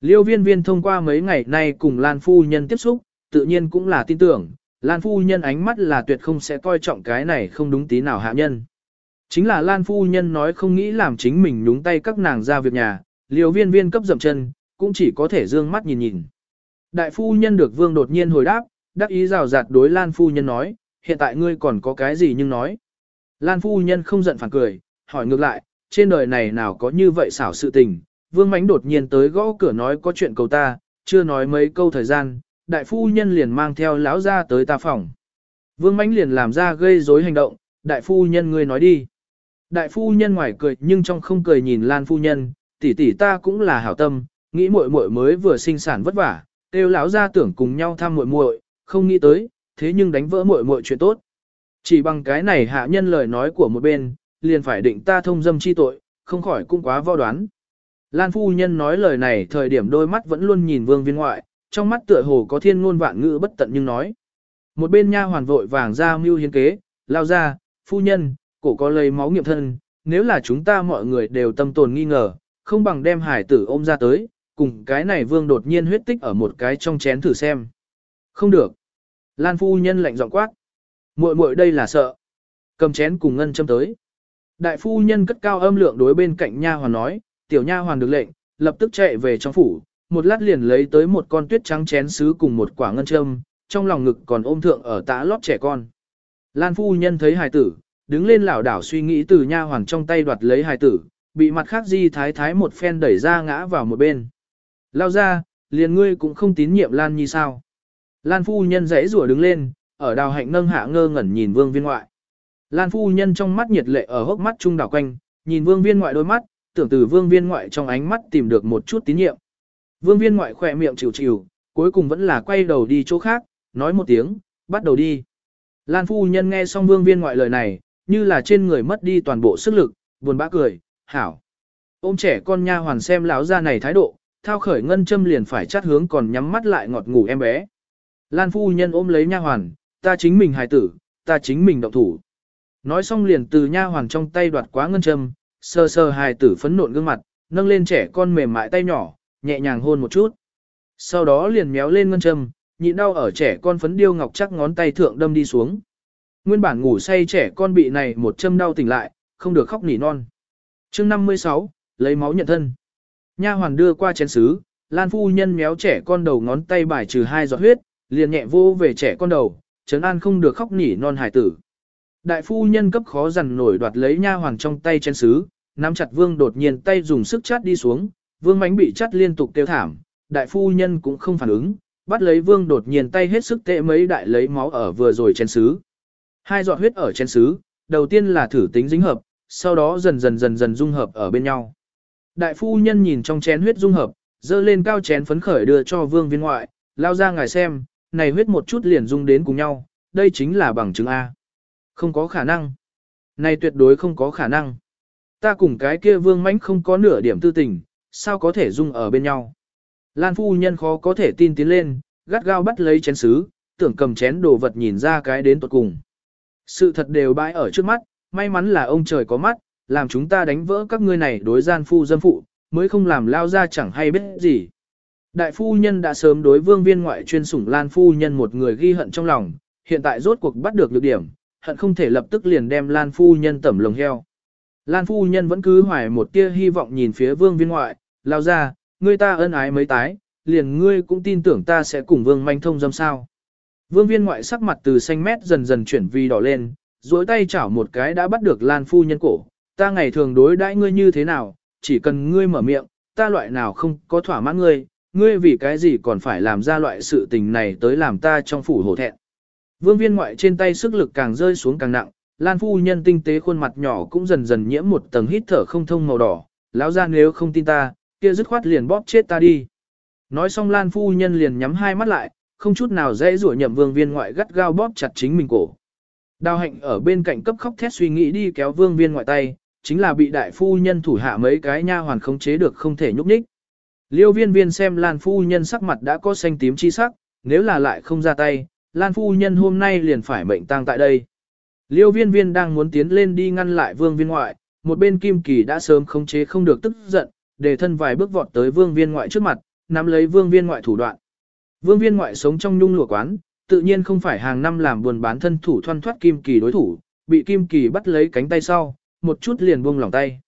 Liêu viên viên thông qua mấy ngày nay cùng Lan phu nhân tiếp xúc, tự nhiên cũng là tin tưởng, Lan phu nhân ánh mắt là tuyệt không sẽ coi trọng cái này không đúng tí nào hạ nhân. Chính là Lan phu nhân nói không nghĩ làm chính mình nhúng tay các nàng ra việc nhà, liều viên viên cấp dậm chân, cũng chỉ có thể dương mắt nhìn nhìn. Đại phu nhân được vương đột nhiên hồi đáp, đắc ý rào rạt đối Lan phu nhân nói, hiện tại ngươi còn có cái gì nhưng nói. Lan phu nhân không giận phản cười, hỏi ngược lại, trên đời này nào có như vậy xảo sự tình, vương mánh đột nhiên tới gõ cửa nói có chuyện cầu ta, chưa nói mấy câu thời gian, đại phu nhân liền mang theo lão ra tới ta phòng. Vương mánh liền làm ra gây rối hành động, đại phu nhân ngươi nói đi. Đại phu nhân ngoài cười nhưng trong không cười nhìn Lan phu nhân, tỷ tỷ ta cũng là hảo tâm, nghĩ muội muội mới vừa sinh sản vất vả, kêu lão ra tưởng cùng nhau thăm muội muội, không nghĩ tới, thế nhưng đánh vỡ muội muội chuyện tốt. Chỉ bằng cái này hạ nhân lời nói của một bên, liền phải định ta thông dâm chi tội, không khỏi cũng quá vo đoán. Lan phu nhân nói lời này thời điểm đôi mắt vẫn luôn nhìn vương viên ngoại, trong mắt tựa hồ có thiên ngôn vạn ngữ bất tận nhưng nói. Một bên nha hoàn vội vàng ra mưu hiến kế, lao ra, phu nhân, cổ có lấy máu nghiệm thân, nếu là chúng ta mọi người đều tâm tồn nghi ngờ, không bằng đem hải tử ôm ra tới, cùng cái này vương đột nhiên huyết tích ở một cái trong chén thử xem. Không được. Lan phu nhân lạnh giọng quát. muội muội đây là sợ. Cầm chén cùng ngân châm tới. Đại phu nhân cất cao âm lượng đối bên cạnh nha hoàn nói, tiểu nha hoàn được lệnh, lập tức chạy về trong phủ, một lát liền lấy tới một con tuyết trắng chén sứ cùng một quả ngân châm, trong lòng ngực còn ôm thượng ở tã lót trẻ con. Lan phu nhân thấy hài tử, đứng lên lảo đảo suy nghĩ từ nha hoàn trong tay đoạt lấy hài tử, bị mặt khác di thái thái một phen đẩy ra ngã vào một bên. Lao ra, liền ngươi cũng không tín nhiệm Lan Nhi sao. Lan phu nhân dãy rủa đứng lên, ở đào hạnh nâng hạ ngơ ngẩn nhìn vương viên ngoại. Lan phu nhân trong mắt nhiệt lệ ở hốc mắt trung đảo quanh, nhìn vương viên ngoại đôi mắt, tưởng từ vương viên ngoại trong ánh mắt tìm được một chút tín nhiệm. Vương viên ngoại khỏe miệng chịu chịu, cuối cùng vẫn là quay đầu đi chỗ khác, nói một tiếng, bắt đầu đi. Lan phu nhân nghe xong vương viên ngoại lời này, như là trên người mất đi toàn bộ sức lực, buồn bã cười, hảo. Ôm trẻ con nha hoàn xem lão ra này thái độ, thao khởi ngân châm liền phải chát hướng còn nhắm mắt lại ngọt ngủ em bé. Lan phu nhân ôm lấy nha hoàn, ta chính mình hài tử, ta chính mình động thủ. Nói xong liền từ nha hoàn trong tay đoạt quá ngân châm, sờ sờ hài tử phấn nộn gương mặt, nâng lên trẻ con mềm mại tay nhỏ, nhẹ nhàng hôn một chút. Sau đó liền méo lên ngân châm, nhịn đau ở trẻ con phấn điêu ngọc chắc ngón tay thượng đâm đi xuống. Nguyên bản ngủ say trẻ con bị này một châm đau tỉnh lại, không được khóc nỉ non. chương 56, lấy máu nhận thân. Nha hoàn đưa qua chén sứ, Lan phu nhân méo trẻ con đầu ngón tay bài trừ hai giọt huyết, liền nhẹ vô về trẻ con đầu, trấn an không được khóc nỉ non hải tử. Đại phu nhân cấp khó dằn nổi đoạt lấy nha hoàng trong tay chén sứ, nắm chặt vương đột nhiên tay dùng sức chát đi xuống, vương mánh bị chát liên tục kêu thảm, đại phu nhân cũng không phản ứng, bắt lấy vương đột nhiên tay hết sức tệ mấy đại lấy máu ở vừa rồi chén sứ. Hai giọt huyết ở chén sứ, đầu tiên là thử tính dính hợp, sau đó dần dần dần dần dung hợp ở bên nhau. Đại phu nhân nhìn trong chén huyết dung hợp, dơ lên cao chén phấn khởi đưa cho vương viên ngoại, lao ra ngài xem, này huyết một chút liền dung đến cùng nhau, đây chính là bằng chứng A. Không có khả năng. Này tuyệt đối không có khả năng. Ta cùng cái kia vương mãnh không có nửa điểm tư tình, sao có thể dung ở bên nhau. Lan phu nhân khó có thể tin tiến lên, gắt gao bắt lấy chén sứ, tưởng cầm chén đồ vật nhìn ra cái đến tuột cùng. Sự thật đều bãi ở trước mắt, may mắn là ông trời có mắt, làm chúng ta đánh vỡ các ngươi này đối gian phu dâm phụ, mới không làm lao ra chẳng hay biết gì. Đại phu nhân đã sớm đối vương viên ngoại chuyên sủng Lan phu nhân một người ghi hận trong lòng, hiện tại rốt cuộc bắt được lược điểm, hận không thể lập tức liền đem Lan phu nhân tẩm lồng heo. Lan phu nhân vẫn cứ hoài một tia hy vọng nhìn phía vương viên ngoại, lao ra, ngươi ta ân ái mấy tái, liền ngươi cũng tin tưởng ta sẽ cùng vương manh thông dâm sao. Vương viên ngoại sắc mặt từ xanh mét dần dần chuyển vi đỏ lên, duỗi tay chảo một cái đã bắt được Lan phu nhân cổ, ta ngày thường đối đãi ngươi như thế nào, chỉ cần ngươi mở miệng, ta loại nào không có thỏa mãn ngươi, ngươi vì cái gì còn phải làm ra loại sự tình này tới làm ta trong phủ hổ thẹn. Vương viên ngoại trên tay sức lực càng rơi xuống càng nặng, Lan phu nhân tinh tế khuôn mặt nhỏ cũng dần dần nhiễm một tầng hít thở không thông màu đỏ, lão ra nếu không tin ta, kia dứt khoát liền bóp chết ta đi. Nói xong Lan phu nhân liền nhắm hai mắt lại, không chút nào dễ rủa nhậm vương viên ngoại gắt gao bóp chặt chính mình cổ. Đào hạnh ở bên cạnh cấp khóc thét suy nghĩ đi kéo vương viên ngoại tay, chính là bị đại phu nhân thủ hạ mấy cái nha hoàn khống chế được không thể nhúc nhích. Liêu viên viên xem Lan phu nhân sắc mặt đã có xanh tím chi sắc, nếu là lại không ra tay, Lan phu nhân hôm nay liền phải mệnh tang tại đây. Liêu viên viên đang muốn tiến lên đi ngăn lại vương viên ngoại, một bên kim kỳ đã sớm khống chế không được tức giận, để thân vài bước vọt tới vương viên ngoại trước mặt, nắm lấy vương viên ngoại thủ đoạn. Vương viên ngoại sống trong nhung lụa quán, tự nhiên không phải hàng năm làm buồn bán thân thủ thoăn thoát kim kỳ đối thủ, bị kim kỳ bắt lấy cánh tay sau, một chút liền buông lỏng tay.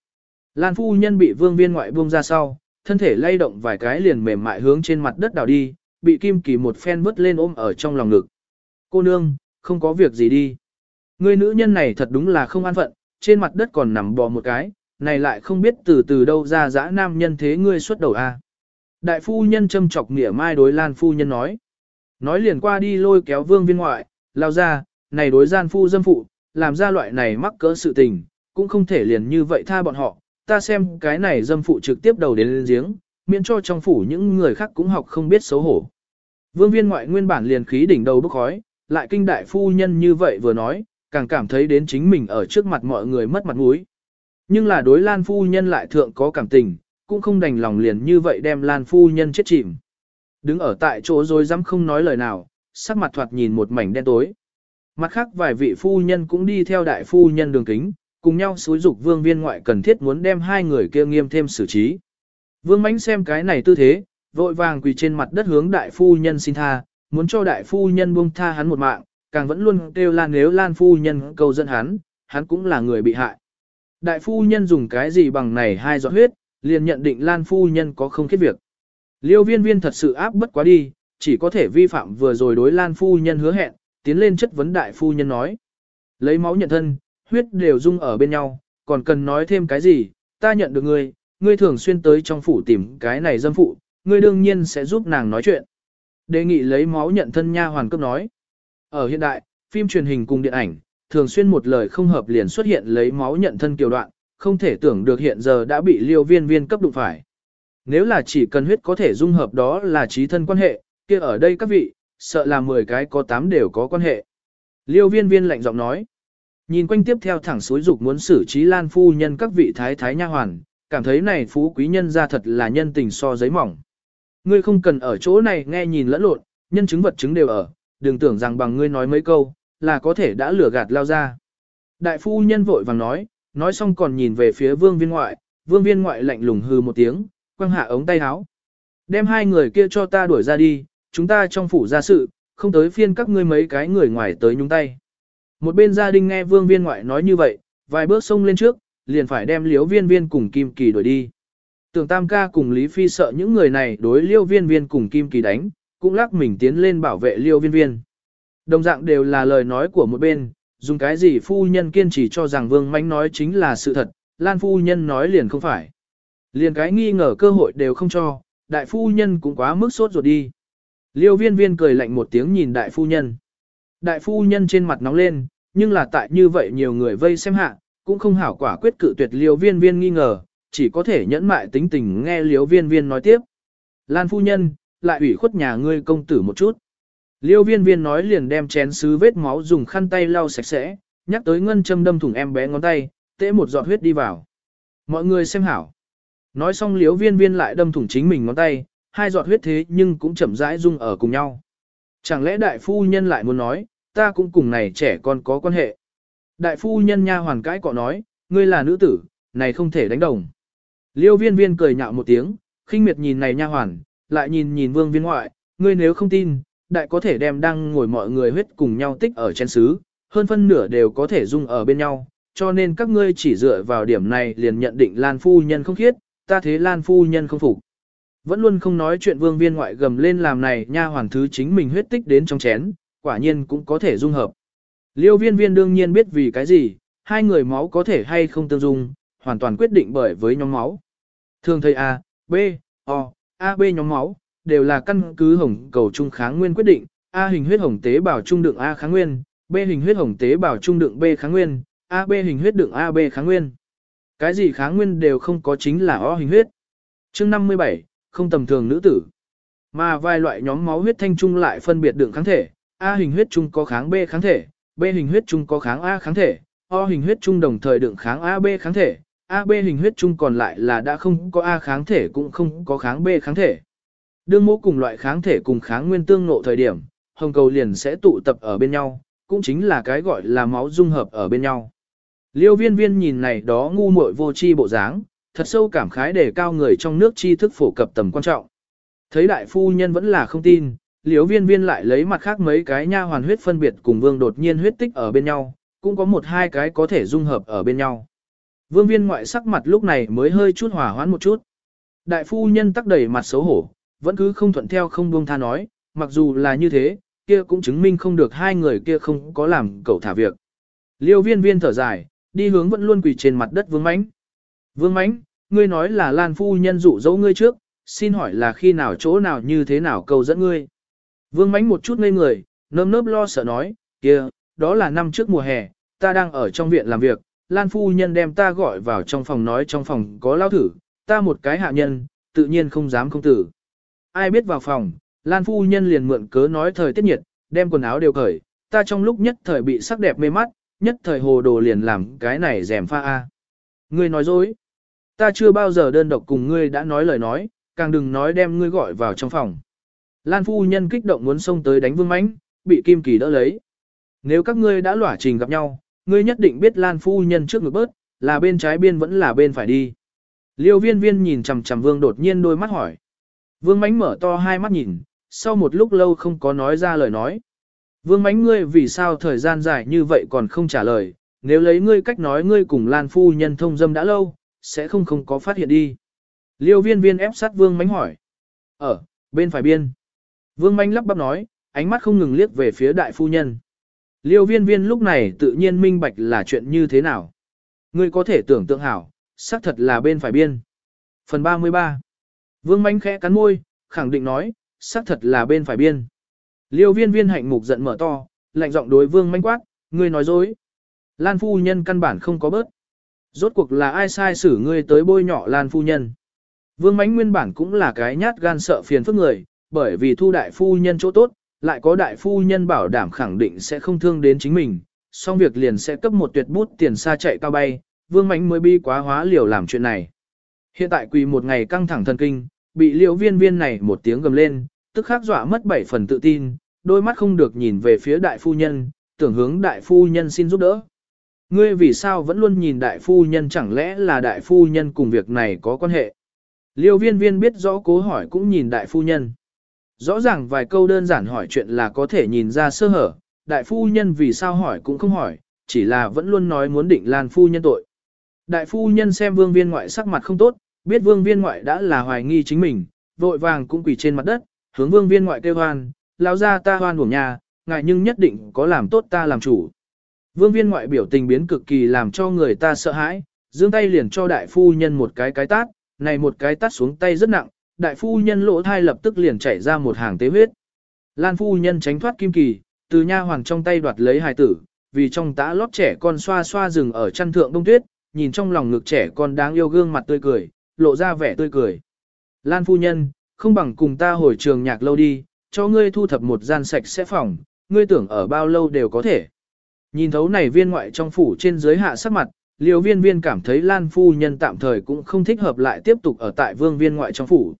Lan phu nhân bị vương viên ngoại buông ra sau, thân thể lay động vài cái liền mềm mại hướng trên mặt đất đào đi, bị kim kỳ một phen vứt lên ôm ở trong lòng ngực. Cô nương, không có việc gì đi. Người nữ nhân này thật đúng là không an phận, trên mặt đất còn nằm bò một cái, này lại không biết từ từ đâu ra dã nam nhân thế ngươi xuất đầu a. Đại phu nhân châm chọc nghĩa mai đối Lan phu nhân nói. Nói liền qua đi lôi kéo vương viên ngoại, lao ra, này đối gian phu dâm phụ, làm ra loại này mắc cỡ sự tình, cũng không thể liền như vậy tha bọn họ, ta xem cái này dâm phụ trực tiếp đầu đến lên giếng, miễn cho trong phủ những người khác cũng học không biết xấu hổ. Vương viên ngoại nguyên bản liền khí đỉnh đầu bốc khói, lại kinh đại phu nhân như vậy vừa nói, càng cảm thấy đến chính mình ở trước mặt mọi người mất mặt mũi. Nhưng là đối Lan phu nhân lại thượng có cảm tình, cũng không đành lòng liền như vậy đem Lan phu nhân chết chìm. Đứng ở tại chỗ rồi dám không nói lời nào, sắc mặt thoạt nhìn một mảnh đen tối. Mặt khác vài vị phu nhân cũng đi theo đại phu nhân đường kính, cùng nhau xúi dục vương viên ngoại cần thiết muốn đem hai người kia nghiêm thêm xử trí. Vương mãnh xem cái này tư thế, vội vàng quỳ trên mặt đất hướng đại phu nhân xin tha, muốn cho đại phu nhân buông tha hắn một mạng, càng vẫn luôn kêu lan nếu lan phu nhân cầu dẫn hắn, hắn cũng là người bị hại. Đại phu nhân dùng cái gì bằng này hai giọt huyết, liền nhận định Lan phu nhân có không kết việc. Liêu viên viên thật sự áp bất quá đi, chỉ có thể vi phạm vừa rồi đối Lan phu nhân hứa hẹn, tiến lên chất vấn đại phu nhân nói. Lấy máu nhận thân, huyết đều dung ở bên nhau, còn cần nói thêm cái gì, ta nhận được ngươi, ngươi thường xuyên tới trong phủ tìm cái này dâm phụ, ngươi đương nhiên sẽ giúp nàng nói chuyện. Đề nghị lấy máu nhận thân nha hoàn cấp nói. Ở hiện đại, phim truyền hình cùng điện ảnh, thường xuyên một lời không hợp liền xuất hiện lấy máu nhận thân kiều đoạn, không thể tưởng được hiện giờ đã bị liêu viên viên cấp đụng phải. Nếu là chỉ cần huyết có thể dung hợp đó là trí thân quan hệ, kia ở đây các vị, sợ là 10 cái có 8 đều có quan hệ. Liêu viên viên lạnh giọng nói. Nhìn quanh tiếp theo thẳng suối dục muốn xử trí lan phu nhân các vị thái thái nha hoàn, cảm thấy này phú quý nhân ra thật là nhân tình so giấy mỏng. Ngươi không cần ở chỗ này nghe nhìn lẫn lộn, nhân chứng vật chứng đều ở, đừng tưởng rằng bằng ngươi nói mấy câu, là có thể đã lừa gạt lao ra. Đại phu nhân vội vàng nói, nói xong còn nhìn về phía vương viên ngoại, vương viên ngoại lạnh lùng hư một tiếng, quăng hạ ống tay áo. Đem hai người kia cho ta đuổi ra đi, chúng ta trong phủ ra sự, không tới phiên các ngươi mấy cái người ngoài tới nhúng tay. Một bên gia đình nghe vương viên ngoại nói như vậy, vài bước xông lên trước, liền phải đem liếu viên viên cùng kim kỳ đuổi đi. Tưởng tam ca cùng Lý Phi sợ những người này đối liêu viên viên cùng kim kỳ đánh, cũng lắc mình tiến lên bảo vệ liêu viên viên. Đồng dạng đều là lời nói của một bên, dùng cái gì phu nhân kiên trì cho rằng vương mánh nói chính là sự thật, lan phu nhân nói liền không phải. Liền cái nghi ngờ cơ hội đều không cho, đại phu nhân cũng quá mức sốt ruột đi. Liêu viên viên cười lạnh một tiếng nhìn đại phu nhân. Đại phu nhân trên mặt nóng lên, nhưng là tại như vậy nhiều người vây xem hạ, cũng không hảo quả quyết cự tuyệt liêu viên viên nghi ngờ, chỉ có thể nhẫn mại tính tình nghe liêu viên viên nói tiếp. Lan phu nhân, lại ủy khuất nhà ngươi công tử một chút. Liêu viên viên nói liền đem chén sứ vết máu dùng khăn tay lau sạch sẽ, nhắc tới ngân châm đâm thủng em bé ngón tay, tễ một giọt huyết đi vào. Mọi người xem hảo. Nói xong liêu viên viên lại đâm thủng chính mình ngón tay, hai giọt huyết thế nhưng cũng chậm rãi dung ở cùng nhau. Chẳng lẽ đại phu nhân lại muốn nói, ta cũng cùng này trẻ con có quan hệ. Đại phu nhân nha hoàn cãi cọ nói, ngươi là nữ tử, này không thể đánh đồng. Liêu viên viên cười nhạo một tiếng, khinh miệt nhìn này nha hoàn, lại nhìn nhìn vương viên ngoại, ngươi nếu không tin, đại có thể đem đăng ngồi mọi người huyết cùng nhau tích ở trên xứ, hơn phân nửa đều có thể dung ở bên nhau, cho nên các ngươi chỉ dựa vào điểm này liền nhận định Lan phu nhân không khiết, ta thế Lan phu nhân không phục. Vẫn luôn không nói chuyện vương viên ngoại gầm lên làm này nha hoàn thứ chính mình huyết tích đến trong chén, quả nhiên cũng có thể dung hợp. Liêu viên viên đương nhiên biết vì cái gì, hai người máu có thể hay không tương dung, hoàn toàn quyết định bởi với nhóm máu. Thường thấy A, B, O, A B nhóm máu, đều là căn cứ hồng cầu trung kháng nguyên quyết định, A hình huyết hồng tế bào trung đựng A kháng nguyên, B hình huyết hồng tế bào trung đựng B kháng nguyên, A B hình huyết đựng A B kháng nguyên. Cái gì kháng nguyên đều không có chính là O hình huyết. chương 57, không tầm thường nữ tử. Mà vài loại nhóm máu huyết thanh trung lại phân biệt đường kháng thể, A hình huyết trung có kháng B kháng thể, B hình huyết trung có kháng A kháng thể, O hình huyết trung đồng thời đựng kháng AB kháng thể, AB hình huyết trung còn lại là đã không có A kháng thể cũng không có kháng B kháng thể. Đương mẫu cùng loại kháng thể cùng kháng nguyên tương ngộ thời điểm, hồng cầu liền sẽ tụ tập ở bên nhau, cũng chính là cái gọi là máu dung hợp ở bên nhau. Liêu viên viên nhìn này đó ngu muội vô chi bộ dáng, thật sâu cảm khái để cao người trong nước tri thức phổ cập tầm quan trọng. Thấy đại phu nhân vẫn là không tin, liêu viên viên lại lấy mặt khác mấy cái nha hoàn huyết phân biệt cùng vương đột nhiên huyết tích ở bên nhau, cũng có một hai cái có thể dung hợp ở bên nhau. Vương viên ngoại sắc mặt lúc này mới hơi chút hỏa hoãn một chút. Đại phu nhân tắc đầy mặt xấu hổ, vẫn cứ không thuận theo không buông tha nói, mặc dù là như thế, kia cũng chứng minh không được hai người kia không có làm cậu thả việc. Liêu viên viên thở dài, đi hướng vẫn luôn quỳ trên mặt đất vương mãnh. Vương mãnh, ngươi nói là Lan phu nhân dụ dỗ ngươi trước, xin hỏi là khi nào chỗ nào như thế nào cầu dẫn ngươi. Vương mánh một chút ngây người, nơm nớp lo sợ nói, kia, đó là năm trước mùa hè, ta đang ở trong viện làm việc, Lan phu nhân đem ta gọi vào trong phòng nói trong phòng có lao thử, ta một cái hạ nhân, tự nhiên không dám không tử. Ai biết vào phòng, Lan phu nhân liền mượn cớ nói thời tiết nhiệt, đem quần áo đều cởi, ta trong lúc nhất thời bị sắc đẹp mê mắt, nhất thời hồ đồ liền làm cái này rèm pha a. Ngươi nói dối. Ta chưa bao giờ đơn độc cùng ngươi đã nói lời nói, càng đừng nói đem ngươi gọi vào trong phòng. Lan phu nhân kích động muốn xông tới đánh vương mãnh, bị Kim Kỳ đỡ lấy. Nếu các ngươi đã lỏa trình gặp nhau, ngươi nhất định biết Lan phu nhân trước ngực bớt, là bên trái biên vẫn là bên phải đi. Liêu viên viên nhìn chầm chầm vương đột nhiên đôi mắt hỏi. Vương mánh mở to hai mắt nhìn, sau một lúc lâu không có nói ra lời nói. Vương mánh ngươi vì sao thời gian dài như vậy còn không trả lời, nếu lấy ngươi cách nói ngươi cùng Lan phu nhân thông dâm đã lâu, sẽ không không có phát hiện đi. Liêu viên viên ép sát vương mánh hỏi. Ở, bên phải biên. Vương mánh lắp bắp nói, ánh mắt không ngừng liếc về phía đại phu nhân. Liêu viên viên lúc này tự nhiên minh bạch là chuyện như thế nào. Ngươi có thể tưởng tượng hảo, xác thật là bên phải biên. Phần 33 Vương mánh khẽ cắn môi, khẳng định nói, xác thật là bên phải biên. Liêu viên viên hạnh mục giận mở to, lạnh giọng đối vương mánh quát, ngươi nói dối. Lan phu nhân căn bản không có bớt. Rốt cuộc là ai sai xử ngươi tới bôi nhỏ Lan phu nhân. Vương mánh nguyên bản cũng là cái nhát gan sợ phiền phức người, bởi vì thu đại phu nhân chỗ tốt, lại có đại phu nhân bảo đảm khẳng định sẽ không thương đến chính mình, xong việc liền sẽ cấp một tuyệt bút tiền xa chạy cao bay, vương mánh mới bi quá hóa liều làm chuyện này. Hiện tại quỳ một ngày căng thẳng thần kinh, bị liễu viên viên này một tiếng gầm lên, tức khắc dọa mất bảy phần tự tin, đôi mắt không được nhìn về phía đại phu nhân, tưởng hướng đại phu nhân xin giúp đỡ. Ngươi vì sao vẫn luôn nhìn đại phu nhân chẳng lẽ là đại phu nhân cùng việc này có quan hệ? Liêu viên viên biết rõ cố hỏi cũng nhìn đại phu nhân. Rõ ràng vài câu đơn giản hỏi chuyện là có thể nhìn ra sơ hở, đại phu nhân vì sao hỏi cũng không hỏi, chỉ là vẫn luôn nói muốn định lan phu nhân tội. Đại phu nhân xem vương viên ngoại sắc mặt không tốt, biết vương viên ngoại đã là hoài nghi chính mình, vội vàng cũng quỳ trên mặt đất, hướng vương viên ngoại kêu hoan, lao ra ta hoan của nhà, ngại nhưng nhất định có làm tốt ta làm chủ. Vương viên ngoại biểu tình biến cực kỳ làm cho người ta sợ hãi, giương tay liền cho đại phu nhân một cái cái tát, này một cái tát xuống tay rất nặng, đại phu nhân lỗ thai lập tức liền chảy ra một hàng tế huyết. Lan phu nhân tránh thoát kim kỳ, từ nha hoàng trong tay đoạt lấy hài tử, vì trong tã lót trẻ con xoa xoa rừng ở chăn thượng đông tuyết, nhìn trong lòng ngực trẻ con đáng yêu gương mặt tươi cười, lộ ra vẻ tươi cười. Lan phu nhân, không bằng cùng ta hồi trường nhạc lâu đi, cho ngươi thu thập một gian sạch sẽ phòng, ngươi tưởng ở bao lâu đều có thể. Nhìn thấu này viên ngoại trong phủ trên dưới hạ sắc mặt, liều viên viên cảm thấy Lan phu nhân tạm thời cũng không thích hợp lại tiếp tục ở tại vương viên ngoại trong phủ.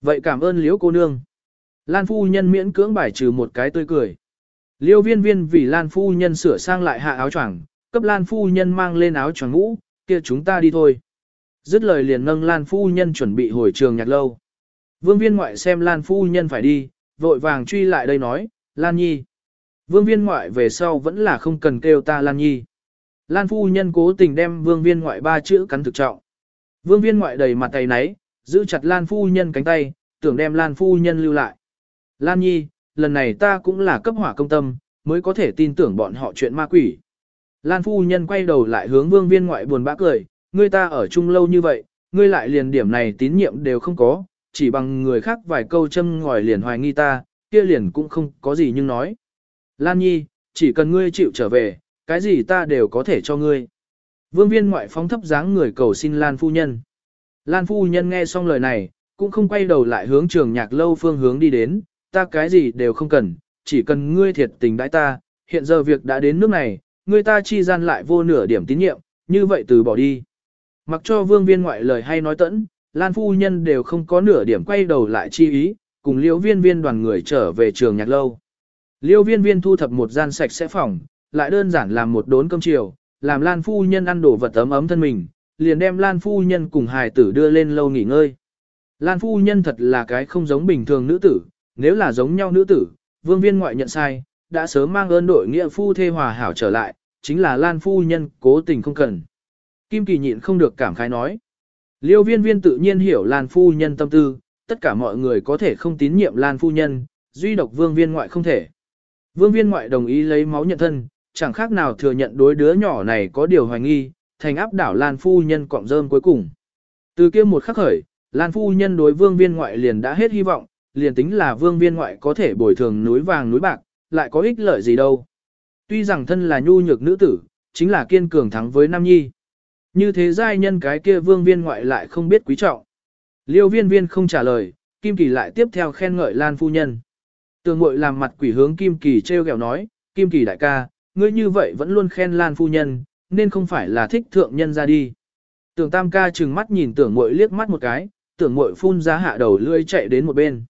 Vậy cảm ơn liễu cô nương. Lan phu nhân miễn cưỡng bài trừ một cái tươi cười. Liêu viên viên vì Lan phu nhân sửa sang lại hạ áo choàng, cấp Lan phu nhân mang lên áo choàng ngũ, kia chúng ta đi thôi. Dứt lời liền nâng Lan phu nhân chuẩn bị hồi trường nhạc lâu. Vương viên ngoại xem Lan phu nhân phải đi, vội vàng truy lại đây nói, Lan nhi. Vương viên ngoại về sau vẫn là không cần kêu ta Lan nhi. Lan phu nhân cố tình đem vương viên ngoại ba chữ cắn thực trọng. Vương viên ngoại đầy mặt tay náy, giữ chặt Lan phu nhân cánh tay, tưởng đem Lan phu nhân lưu lại. Lan nhi, lần này ta cũng là cấp hỏa công tâm, mới có thể tin tưởng bọn họ chuyện ma quỷ. Lan phu nhân quay đầu lại hướng vương viên ngoại buồn bã cười, ngươi ta ở chung lâu như vậy, ngươi lại liền điểm này tín nhiệm đều không có, chỉ bằng người khác vài câu châm ngòi liền hoài nghi ta, kia liền cũng không có gì nhưng nói. Lan nhi, chỉ cần ngươi chịu trở về, cái gì ta đều có thể cho ngươi. Vương viên ngoại phóng thấp dáng người cầu xin Lan phu nhân. Lan phu nhân nghe xong lời này, cũng không quay đầu lại hướng trường nhạc lâu phương hướng đi đến, ta cái gì đều không cần, chỉ cần ngươi thiệt tình đãi ta, hiện giờ việc đã đến nước này, ngươi ta chi gian lại vô nửa điểm tín nhiệm, như vậy từ bỏ đi. Mặc cho vương viên ngoại lời hay nói tẫn, Lan phu nhân đều không có nửa điểm quay đầu lại chi ý, cùng liễu viên viên đoàn người trở về trường nhạc lâu. Liêu viên viên thu thập một gian sạch sẽ phòng, lại đơn giản làm một đốn cơm chiều, làm Lan phu nhân ăn đồ vật ấm ấm thân mình, liền đem Lan phu nhân cùng hài tử đưa lên lâu nghỉ ngơi. Lan phu nhân thật là cái không giống bình thường nữ tử, nếu là giống nhau nữ tử, vương viên ngoại nhận sai, đã sớm mang ơn đội nghĩa phu thê hòa hảo trở lại, chính là Lan phu nhân cố tình không cần. Kim Kỳ nhịn không được cảm khái nói. Liêu viên viên tự nhiên hiểu Lan phu nhân tâm tư, tất cả mọi người có thể không tín nhiệm Lan phu nhân, duy độc vương viên ngoại không thể. Vương viên ngoại đồng ý lấy máu nhận thân, chẳng khác nào thừa nhận đối đứa nhỏ này có điều hoài nghi, thành áp đảo Lan phu nhân cọng rơm cuối cùng. Từ kia một khắc khởi, Lan phu nhân đối vương viên ngoại liền đã hết hy vọng, liền tính là vương viên ngoại có thể bồi thường núi vàng núi bạc, lại có ích lợi gì đâu. Tuy rằng thân là nhu nhược nữ tử, chính là kiên cường thắng với Nam Nhi. Như thế giai nhân cái kia vương viên ngoại lại không biết quý trọng. Liêu viên viên không trả lời, Kim Kỳ lại tiếp theo khen ngợi Lan phu nhân. Tường mội làm mặt quỷ hướng Kim Kỳ treo gẹo nói, Kim Kỳ đại ca, ngươi như vậy vẫn luôn khen Lan phu nhân, nên không phải là thích thượng nhân ra đi. Tưởng tam ca trừng mắt nhìn tưởng mội liếc mắt một cái, tưởng mội phun ra hạ đầu lươi chạy đến một bên.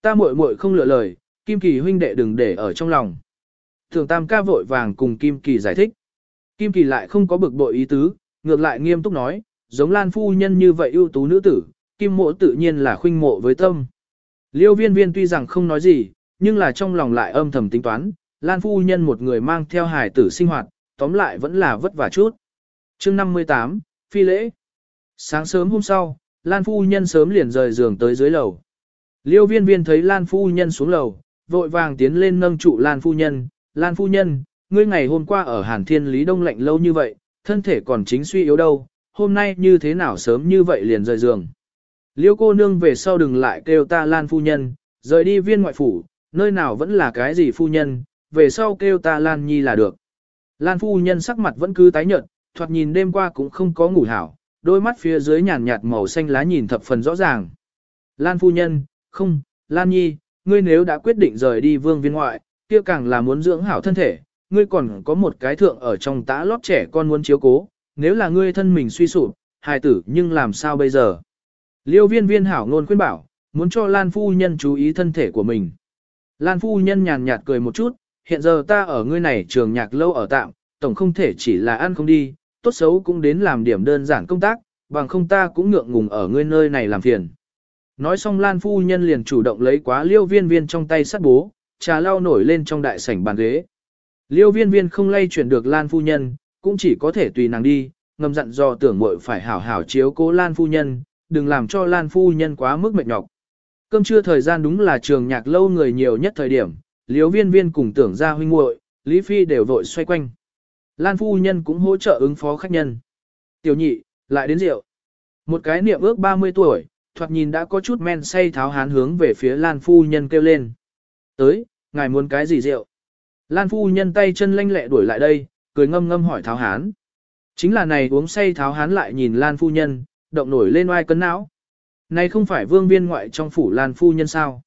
Ta muội muội không lựa lời, Kim Kỳ huynh đệ đừng để ở trong lòng. Tưởng tam ca vội vàng cùng Kim Kỳ giải thích. Kim Kỳ lại không có bực bội ý tứ, ngược lại nghiêm túc nói, giống Lan phu nhân như vậy ưu tú nữ tử, Kim mộ tự nhiên là khuynh mộ với tâm. Liêu viên viên tuy rằng không nói gì, nhưng là trong lòng lại âm thầm tính toán, Lan phu nhân một người mang theo hài tử sinh hoạt, tóm lại vẫn là vất vả chút. chương 58, Phi lễ. Sáng sớm hôm sau, Lan phu nhân sớm liền rời giường tới dưới lầu. Liêu viên viên thấy Lan phu nhân xuống lầu, vội vàng tiến lên nâng trụ Lan phu nhân. Lan phu nhân, ngươi ngày hôm qua ở Hàn Thiên Lý Đông lạnh lâu như vậy, thân thể còn chính suy yếu đâu, hôm nay như thế nào sớm như vậy liền rời giường. Liêu cô nương về sau đừng lại kêu ta Lan phu nhân, rời đi viên ngoại phủ, nơi nào vẫn là cái gì phu nhân, về sau kêu ta Lan Nhi là được. Lan phu nhân sắc mặt vẫn cứ tái nhợt, thoạt nhìn đêm qua cũng không có ngủ hảo, đôi mắt phía dưới nhàn nhạt màu xanh lá nhìn thập phần rõ ràng. Lan phu nhân, không, Lan Nhi, ngươi nếu đã quyết định rời đi vương viên ngoại, kia càng là muốn dưỡng hảo thân thể, ngươi còn có một cái thượng ở trong tã lót trẻ con muốn chiếu cố, nếu là ngươi thân mình suy sụp, hài tử nhưng làm sao bây giờ? Liêu viên viên hảo ngôn khuyên bảo, muốn cho Lan phu nhân chú ý thân thể của mình. Lan phu nhân nhàn nhạt cười một chút, hiện giờ ta ở ngươi này trường nhạc lâu ở tạm, tổng không thể chỉ là ăn không đi, tốt xấu cũng đến làm điểm đơn giản công tác, bằng không ta cũng ngượng ngùng ở ngươi nơi này làm phiền. Nói xong Lan phu nhân liền chủ động lấy quá liêu viên viên trong tay sắt bố, trà lau nổi lên trong đại sảnh bàn ghế. Liêu viên viên không lay chuyển được Lan phu nhân, cũng chỉ có thể tùy nàng đi, ngầm dặn dò tưởng muội phải hảo hảo chiếu cố Lan phu nhân, đừng làm cho Lan phu nhân quá mức mệt nhọc. Cơm trưa thời gian đúng là trường nhạc lâu người nhiều nhất thời điểm, liếu viên viên cùng tưởng ra huynh muội Lý Phi đều vội xoay quanh. Lan phu nhân cũng hỗ trợ ứng phó khách nhân. Tiểu nhị, lại đến rượu. Một cái niệm ước 30 tuổi, thoạt nhìn đã có chút men say tháo hán hướng về phía Lan phu nhân kêu lên. Tới, ngài muốn cái gì rượu? Lan phu nhân tay chân lanh lẹ đuổi lại đây, cười ngâm ngâm hỏi tháo hán. Chính là này uống say tháo hán lại nhìn Lan phu nhân, động nổi lên oai cân não. Này không phải vương viên ngoại trong phủ Lan phu nhân sao?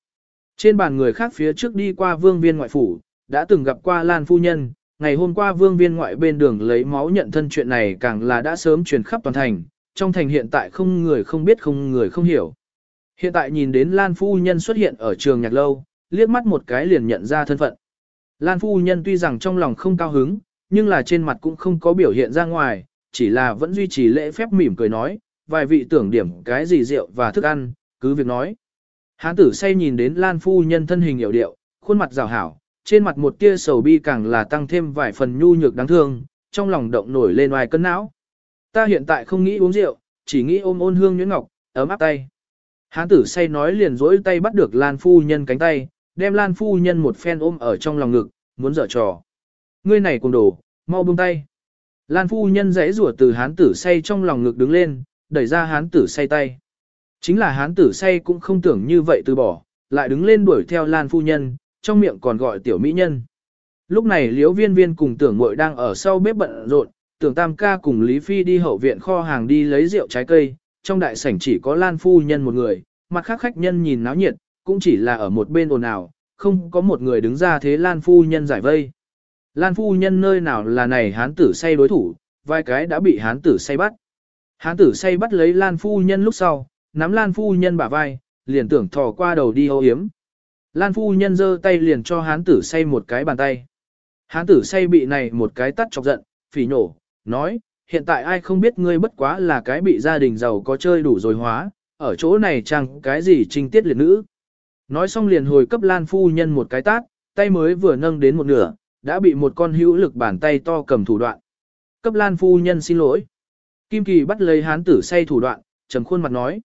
Trên bàn người khác phía trước đi qua vương viên ngoại phủ, đã từng gặp qua Lan phu nhân, ngày hôm qua vương viên ngoại bên đường lấy máu nhận thân chuyện này càng là đã sớm truyền khắp toàn thành, trong thành hiện tại không người không biết không người không hiểu. Hiện tại nhìn đến Lan phu nhân xuất hiện ở trường nhạc lâu, liếc mắt một cái liền nhận ra thân phận. Lan phu nhân tuy rằng trong lòng không cao hứng, nhưng là trên mặt cũng không có biểu hiện ra ngoài, chỉ là vẫn duy trì lễ phép mỉm cười nói, vài vị tưởng điểm cái gì rượu và thức ăn, cứ việc nói. Hán tử say nhìn đến Lan phu nhân thân hình hiểu điệu, khuôn mặt rào hảo, trên mặt một tia sầu bi càng là tăng thêm vài phần nhu nhược đáng thương, trong lòng động nổi lên oai cân não. Ta hiện tại không nghĩ uống rượu, chỉ nghĩ ôm ôn hương nhuyễn ngọc, ấm áp tay. Hán tử say nói liền dỗi tay bắt được Lan phu nhân cánh tay, đem Lan phu nhân một phen ôm ở trong lòng ngực, muốn dở trò. Ngươi này cùng đồ, mau buông tay. Lan phu nhân rẽ rủa từ hán tử say trong lòng ngực đứng lên, đẩy ra hán tử say tay. Chính là hán tử say cũng không tưởng như vậy từ bỏ, lại đứng lên đuổi theo Lan phu nhân, trong miệng còn gọi tiểu mỹ nhân. Lúc này liễu viên viên cùng tưởng mội đang ở sau bếp bận rộn, tưởng tam ca cùng Lý Phi đi hậu viện kho hàng đi lấy rượu trái cây, trong đại sảnh chỉ có Lan phu nhân một người, mặt khác khách nhân nhìn náo nhiệt, cũng chỉ là ở một bên ồn ào, không có một người đứng ra thế Lan phu nhân giải vây. Lan phu nhân nơi nào là này hán tử say đối thủ, vai cái đã bị hán tử say bắt. Hán tử say bắt lấy Lan phu nhân lúc sau, nắm Lan phu nhân bả vai, liền tưởng thò qua đầu đi hô hiếm. Lan phu nhân giơ tay liền cho hán tử say một cái bàn tay. Hán tử say bị này một cái tắt chọc giận, phỉ nổ, nói, hiện tại ai không biết ngươi bất quá là cái bị gia đình giàu có chơi đủ rồi hóa, ở chỗ này chẳng cái gì trinh tiết liệt nữ. Nói xong liền hồi cấp Lan phu nhân một cái tát, tay mới vừa nâng đến một nửa, đã bị một con hữu lực bàn tay to cầm thủ đoạn. Cấp Lan phu nhân xin lỗi. Kim Kỳ bắt lấy hán tử say thủ đoạn, trầm khuôn mặt nói.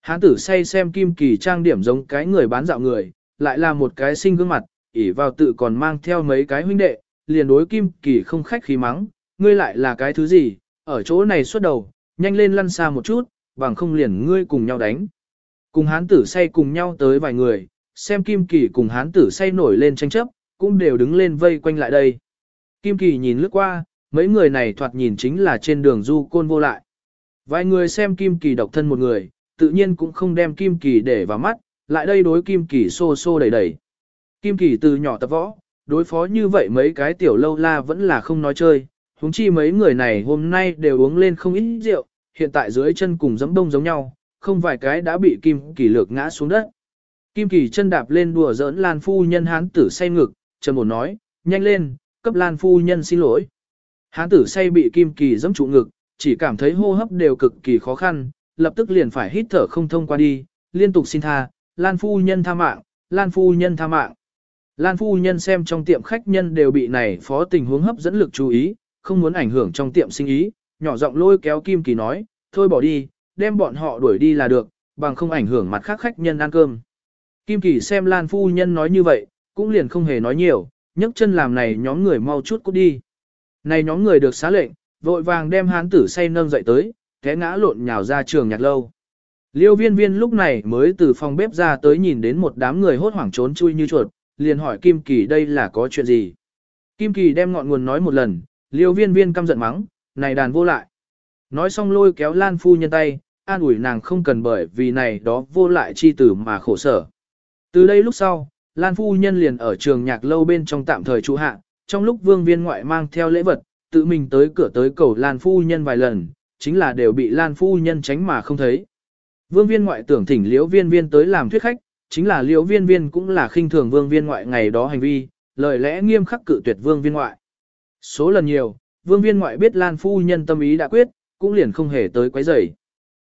Hán tử say xem Kim Kỳ trang điểm giống cái người bán dạo người, lại là một cái sinh gương mặt, ỉ vào tự còn mang theo mấy cái huynh đệ, liền đối Kim Kỳ không khách khí mắng, ngươi lại là cái thứ gì, ở chỗ này xuất đầu, nhanh lên lăn xa một chút, bằng không liền ngươi cùng nhau đánh. Cùng hán tử say cùng nhau tới vài người, xem Kim Kỳ cùng hán tử say nổi lên tranh chấp, cũng đều đứng lên vây quanh lại đây. Kim Kỳ nhìn lướt qua, mấy người này thoạt nhìn chính là trên đường du côn vô lại. Vài người xem Kim Kỳ độc thân một người, tự nhiên cũng không đem Kim Kỳ để vào mắt, lại đây đối Kim Kỳ xô xô đẩy đẩy. Kim Kỳ từ nhỏ tập võ, đối phó như vậy mấy cái tiểu lâu la vẫn là không nói chơi, huống chi mấy người này hôm nay đều uống lên không ít rượu, hiện tại dưới chân cùng giẫm đông giống nhau, không vài cái đã bị Kim Kỳ lược ngã xuống đất. Kim Kỳ chân đạp lên đùa giỡn Lan phu nhân hán tử say ngực, trầm ổn nói, nhanh lên, cấp Lan phu nhân xin lỗi. Hán tử say bị Kim Kỳ dẫm trụ ngực, chỉ cảm thấy hô hấp đều cực kỳ khó khăn, lập tức liền phải hít thở không thông qua đi, liên tục xin tha, Lan phu nhân tha mạng, Lan phu nhân tha mạng. Lan phu nhân xem trong tiệm khách nhân đều bị này phó tình huống hấp dẫn lực chú ý, không muốn ảnh hưởng trong tiệm sinh ý, nhỏ giọng lôi kéo Kim Kỳ nói, thôi bỏ đi, đem bọn họ đuổi đi là được, bằng không ảnh hưởng mặt khác khách nhân ăn cơm. Kim Kỳ xem Lan phu nhân nói như vậy, cũng liền không hề nói nhiều, nhấc chân làm này nhóm người mau chút cút đi. Này nhóm người được xá lệnh, vội vàng đem hán tử say nâng dậy tới, té ngã lộn nhào ra trường nhạc lâu. Liêu viên viên lúc này mới từ phòng bếp ra tới nhìn đến một đám người hốt hoảng trốn chui như chuột, liền hỏi Kim Kỳ đây là có chuyện gì. Kim Kỳ đem ngọn nguồn nói một lần, liêu viên viên căm giận mắng, này đàn vô lại. Nói xong lôi kéo Lan Phu nhân tay, an ủi nàng không cần bởi vì này đó vô lại chi tử mà khổ sở. Từ đây lúc sau, Lan Phu nhân liền ở trường nhạc lâu bên trong tạm thời trụ hạ, trong lúc vương viên ngoại mang theo lễ vật, tự mình tới cửa tới cầu Lan Phu nhân vài lần, chính là đều bị Lan Phu nhân tránh mà không thấy. Vương viên ngoại tưởng thỉnh liễu viên viên tới làm thuyết khách, chính là liễu viên viên cũng là khinh thường vương viên ngoại ngày đó hành vi, lời lẽ nghiêm khắc cự tuyệt vương viên ngoại. Số lần nhiều, vương viên ngoại biết Lan Phu nhân tâm ý đã quyết, cũng liền không hề tới quấy rầy.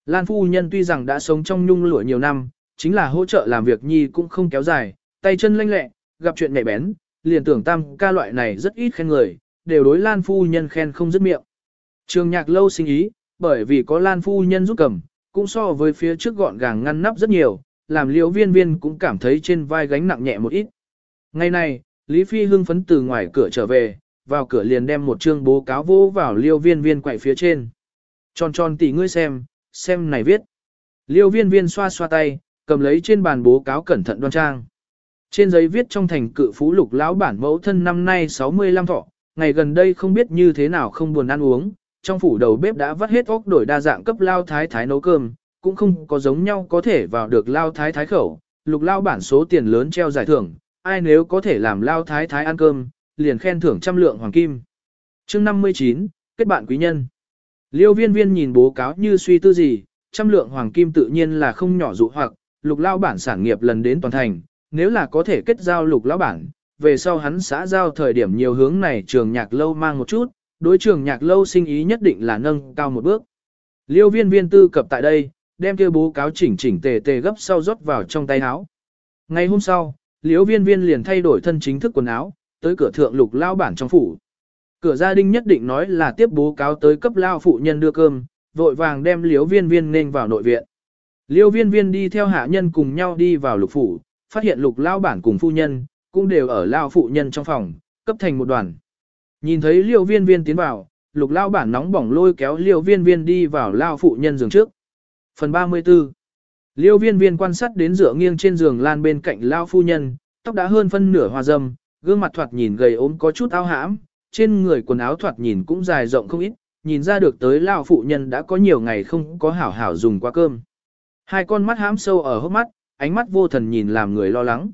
Lan Phu nhân tuy rằng đã sống trong nhung lụa nhiều năm, chính là hỗ trợ làm việc nhi cũng không kéo dài, tay chân lanh lẹ, gặp chuyện nhạy bén, liền tưởng tam ca loại này rất ít khen người, đều đối Lan Phu nhân khen không dứt miệng. Trường nhạc lâu sinh ý, bởi vì có Lan Phu nhân giúp cầm, cũng so với phía trước gọn gàng ngăn nắp rất nhiều, làm liễu viên viên cũng cảm thấy trên vai gánh nặng nhẹ một ít. Ngày này, Lý Phi hưng phấn từ ngoài cửa trở về, vào cửa liền đem một chương bố cáo vô vào liêu viên viên quậy phía trên. Tròn tròn tỉ ngươi xem, xem này viết. Liêu viên viên xoa xoa tay, cầm lấy trên bàn bố cáo cẩn thận đoan trang. Trên giấy viết trong thành cự phú lục lão bản mẫu thân năm nay 65 thọ, ngày gần đây không biết như thế nào không buồn ăn uống, trong phủ đầu bếp đã vắt hết óc đổi đa dạng cấp lao thái thái nấu cơm, cũng không có giống nhau có thể vào được lao thái thái khẩu, lục lao bản số tiền lớn treo giải thưởng, ai nếu có thể làm lao thái thái ăn cơm, liền khen thưởng trăm lượng hoàng kim. chương 59, kết bạn quý nhân. Liêu viên viên nhìn bố cáo như suy tư gì, trăm lượng hoàng kim tự nhiên là không nhỏ dụ hoặc, lục lao bản sản nghiệp lần đến toàn thành, nếu là có thể kết giao lục lão bản, về sau hắn xã giao thời điểm nhiều hướng này trường nhạc lâu mang một chút, đối trường nhạc lâu sinh ý nhất định là nâng cao một bước. Liêu viên viên tư cập tại đây, đem kia bố cáo chỉnh chỉnh tề tề gấp sau rót vào trong tay áo. Ngày hôm sau, liêu viên viên liền thay đổi thân chính thức quần áo, tới cửa thượng lục lao bản trong phủ. Cửa gia đình nhất định nói là tiếp bố cáo tới cấp lao phụ nhân đưa cơm, vội vàng đem liêu viên viên nên vào nội viện. Liêu viên viên đi theo hạ nhân cùng nhau đi vào lục phủ, phát hiện lục lao bản cùng phu nhân, cũng đều ở lao phụ nhân trong phòng, cấp thành một đoàn. Nhìn thấy liêu viên viên tiến vào, lục lao bản nóng bỏng lôi kéo liêu viên viên đi vào lao phụ nhân giường trước. Phần 34 Liêu viên viên quan sát đến dựa nghiêng trên giường lan bên cạnh lao phu nhân, tóc đã hơn phân nửa hoa dâm, gương mặt thoạt nhìn gầy ốm có chút ao hãm, trên người quần áo thoạt nhìn cũng dài rộng không ít, nhìn ra được tới lao phụ nhân đã có nhiều ngày không có hảo hảo dùng qua cơm. Hai con mắt hãm sâu ở hốc mắt, ánh mắt vô thần nhìn làm người lo lắng.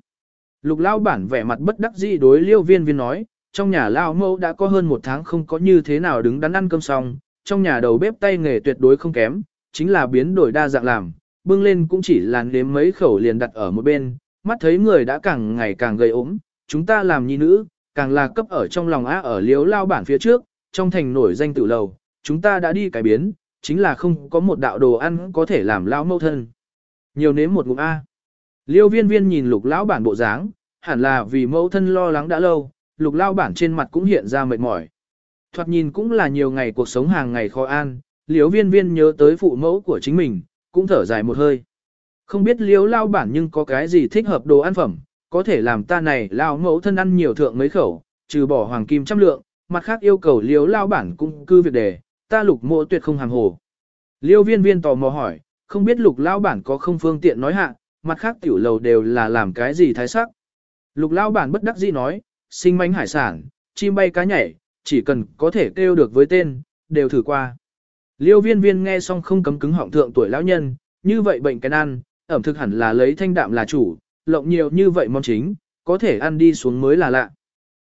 Lục lao bản vẻ mặt bất đắc dĩ đối liêu viên viên nói, trong nhà lao mẫu đã có hơn một tháng không có như thế nào đứng đắn ăn cơm xong, trong nhà đầu bếp tay nghề tuyệt đối không kém, chính là biến đổi đa dạng làm, bưng lên cũng chỉ là nếm mấy khẩu liền đặt ở một bên, mắt thấy người đã càng ngày càng gầy ốm, chúng ta làm nhi nữ, càng là cấp ở trong lòng á ở liếu lao bản phía trước, trong thành nổi danh tự lầu, chúng ta đã đi cải biến, chính là không có một đạo đồ ăn có thể làm lao mâu thân. Nhiều nếm một ngụm A. Liêu viên viên nhìn lục lão bản bộ dáng, hẳn là vì mẫu thân lo lắng đã lâu, lục lao bản trên mặt cũng hiện ra mệt mỏi. Thoạt nhìn cũng là nhiều ngày cuộc sống hàng ngày khó an, liêu viên viên nhớ tới phụ mẫu của chính mình, cũng thở dài một hơi. Không biết liêu lao bản nhưng có cái gì thích hợp đồ ăn phẩm, có thể làm ta này lao mẫu thân ăn nhiều thượng mấy khẩu, trừ bỏ hoàng kim trăm lượng, mặt khác yêu cầu liêu lao bản cũng cư việc đề, ta lục mộ tuyệt không hàng hồ. Liêu viên viên tò mò hỏi, không biết lục lao bản có không phương tiện nói hạ, mặt khác tiểu lầu đều là làm cái gì thái sắc. Lục lao bản bất đắc dĩ nói, sinh mánh hải sản, chim bay cá nhảy, chỉ cần có thể kêu được với tên, đều thử qua. Liêu viên viên nghe xong không cấm cứng họng thượng tuổi lão nhân, như vậy bệnh cái ăn, ẩm thực hẳn là lấy thanh đạm là chủ, lộng nhiều như vậy món chính, có thể ăn đi xuống mới là lạ.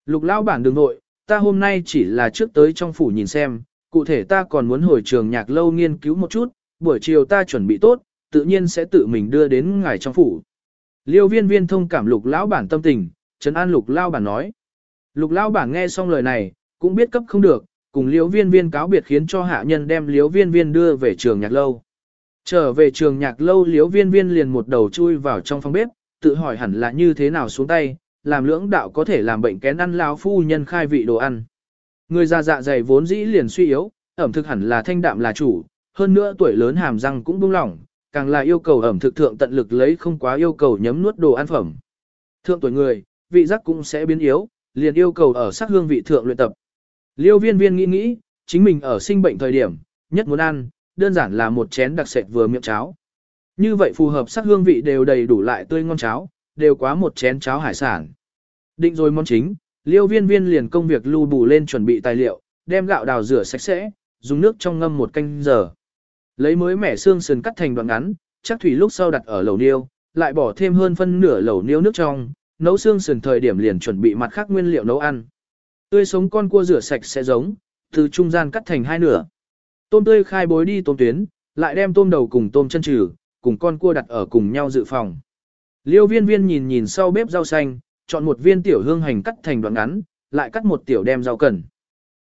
Lục lao bản đừng nội, ta hôm nay chỉ là trước tới trong phủ nhìn xem, cụ thể ta còn muốn hồi trường nhạc lâu nghiên cứu một chút, buổi chiều ta chuẩn bị tốt, tự nhiên sẽ tự mình đưa đến ngài trong phủ. Liêu viên viên thông cảm lục lão bản tâm tình, trấn an lục lao bản nói. Lục lao bản nghe xong lời này, cũng biết cấp không được, cùng liêu viên viên cáo biệt khiến cho hạ nhân đem liêu viên viên đưa về trường nhạc lâu. Trở về trường nhạc lâu liêu viên viên liền một đầu chui vào trong phòng bếp, tự hỏi hẳn là như thế nào xuống tay, làm lưỡng đạo có thể làm bệnh kén ăn lao phu nhân khai vị đồ ăn. Người già dạ dày vốn dĩ liền suy yếu, ẩm thực hẳn là thanh đạm là chủ, hơn nữa tuổi lớn hàm răng cũng buông lỏng, càng là yêu cầu ẩm thực thượng tận lực lấy không quá yêu cầu nhấm nuốt đồ ăn phẩm. Thượng tuổi người, vị giác cũng sẽ biến yếu, liền yêu cầu ở sắc hương vị thượng luyện tập. Liêu viên viên nghĩ nghĩ, chính mình ở sinh bệnh thời điểm, nhất muốn ăn, đơn giản là một chén đặc sệt vừa miệng cháo. Như vậy phù hợp sắc hương vị đều đầy đủ lại tươi ngon cháo, đều quá một chén cháo hải sản. Định rồi món chính, liêu viên viên liền công việc lưu bù lên chuẩn bị tài liệu, đem gạo đào rửa sạch sẽ, dùng nước trong ngâm một canh giờ. Lấy mới mẻ xương sườn cắt thành đoạn ngắn, chắc thủy lúc sau đặt ở lẩu niêu, lại bỏ thêm hơn phân nửa lẩu niêu nước trong, nấu xương sườn thời điểm liền chuẩn bị mặt khác nguyên liệu nấu ăn. Tươi sống con cua rửa sạch sẽ giống, từ trung gian cắt thành hai nửa. Tôm tươi khai bối đi tôm tuyến, lại đem tôm đầu cùng tôm chân trừ, cùng con cua đặt ở cùng nhau dự phòng. Liêu viên viên nhìn nhìn sau bếp rau xanh, chọn một viên tiểu hương hành cắt thành đoạn ngắn, lại cắt một tiểu đem rau cần.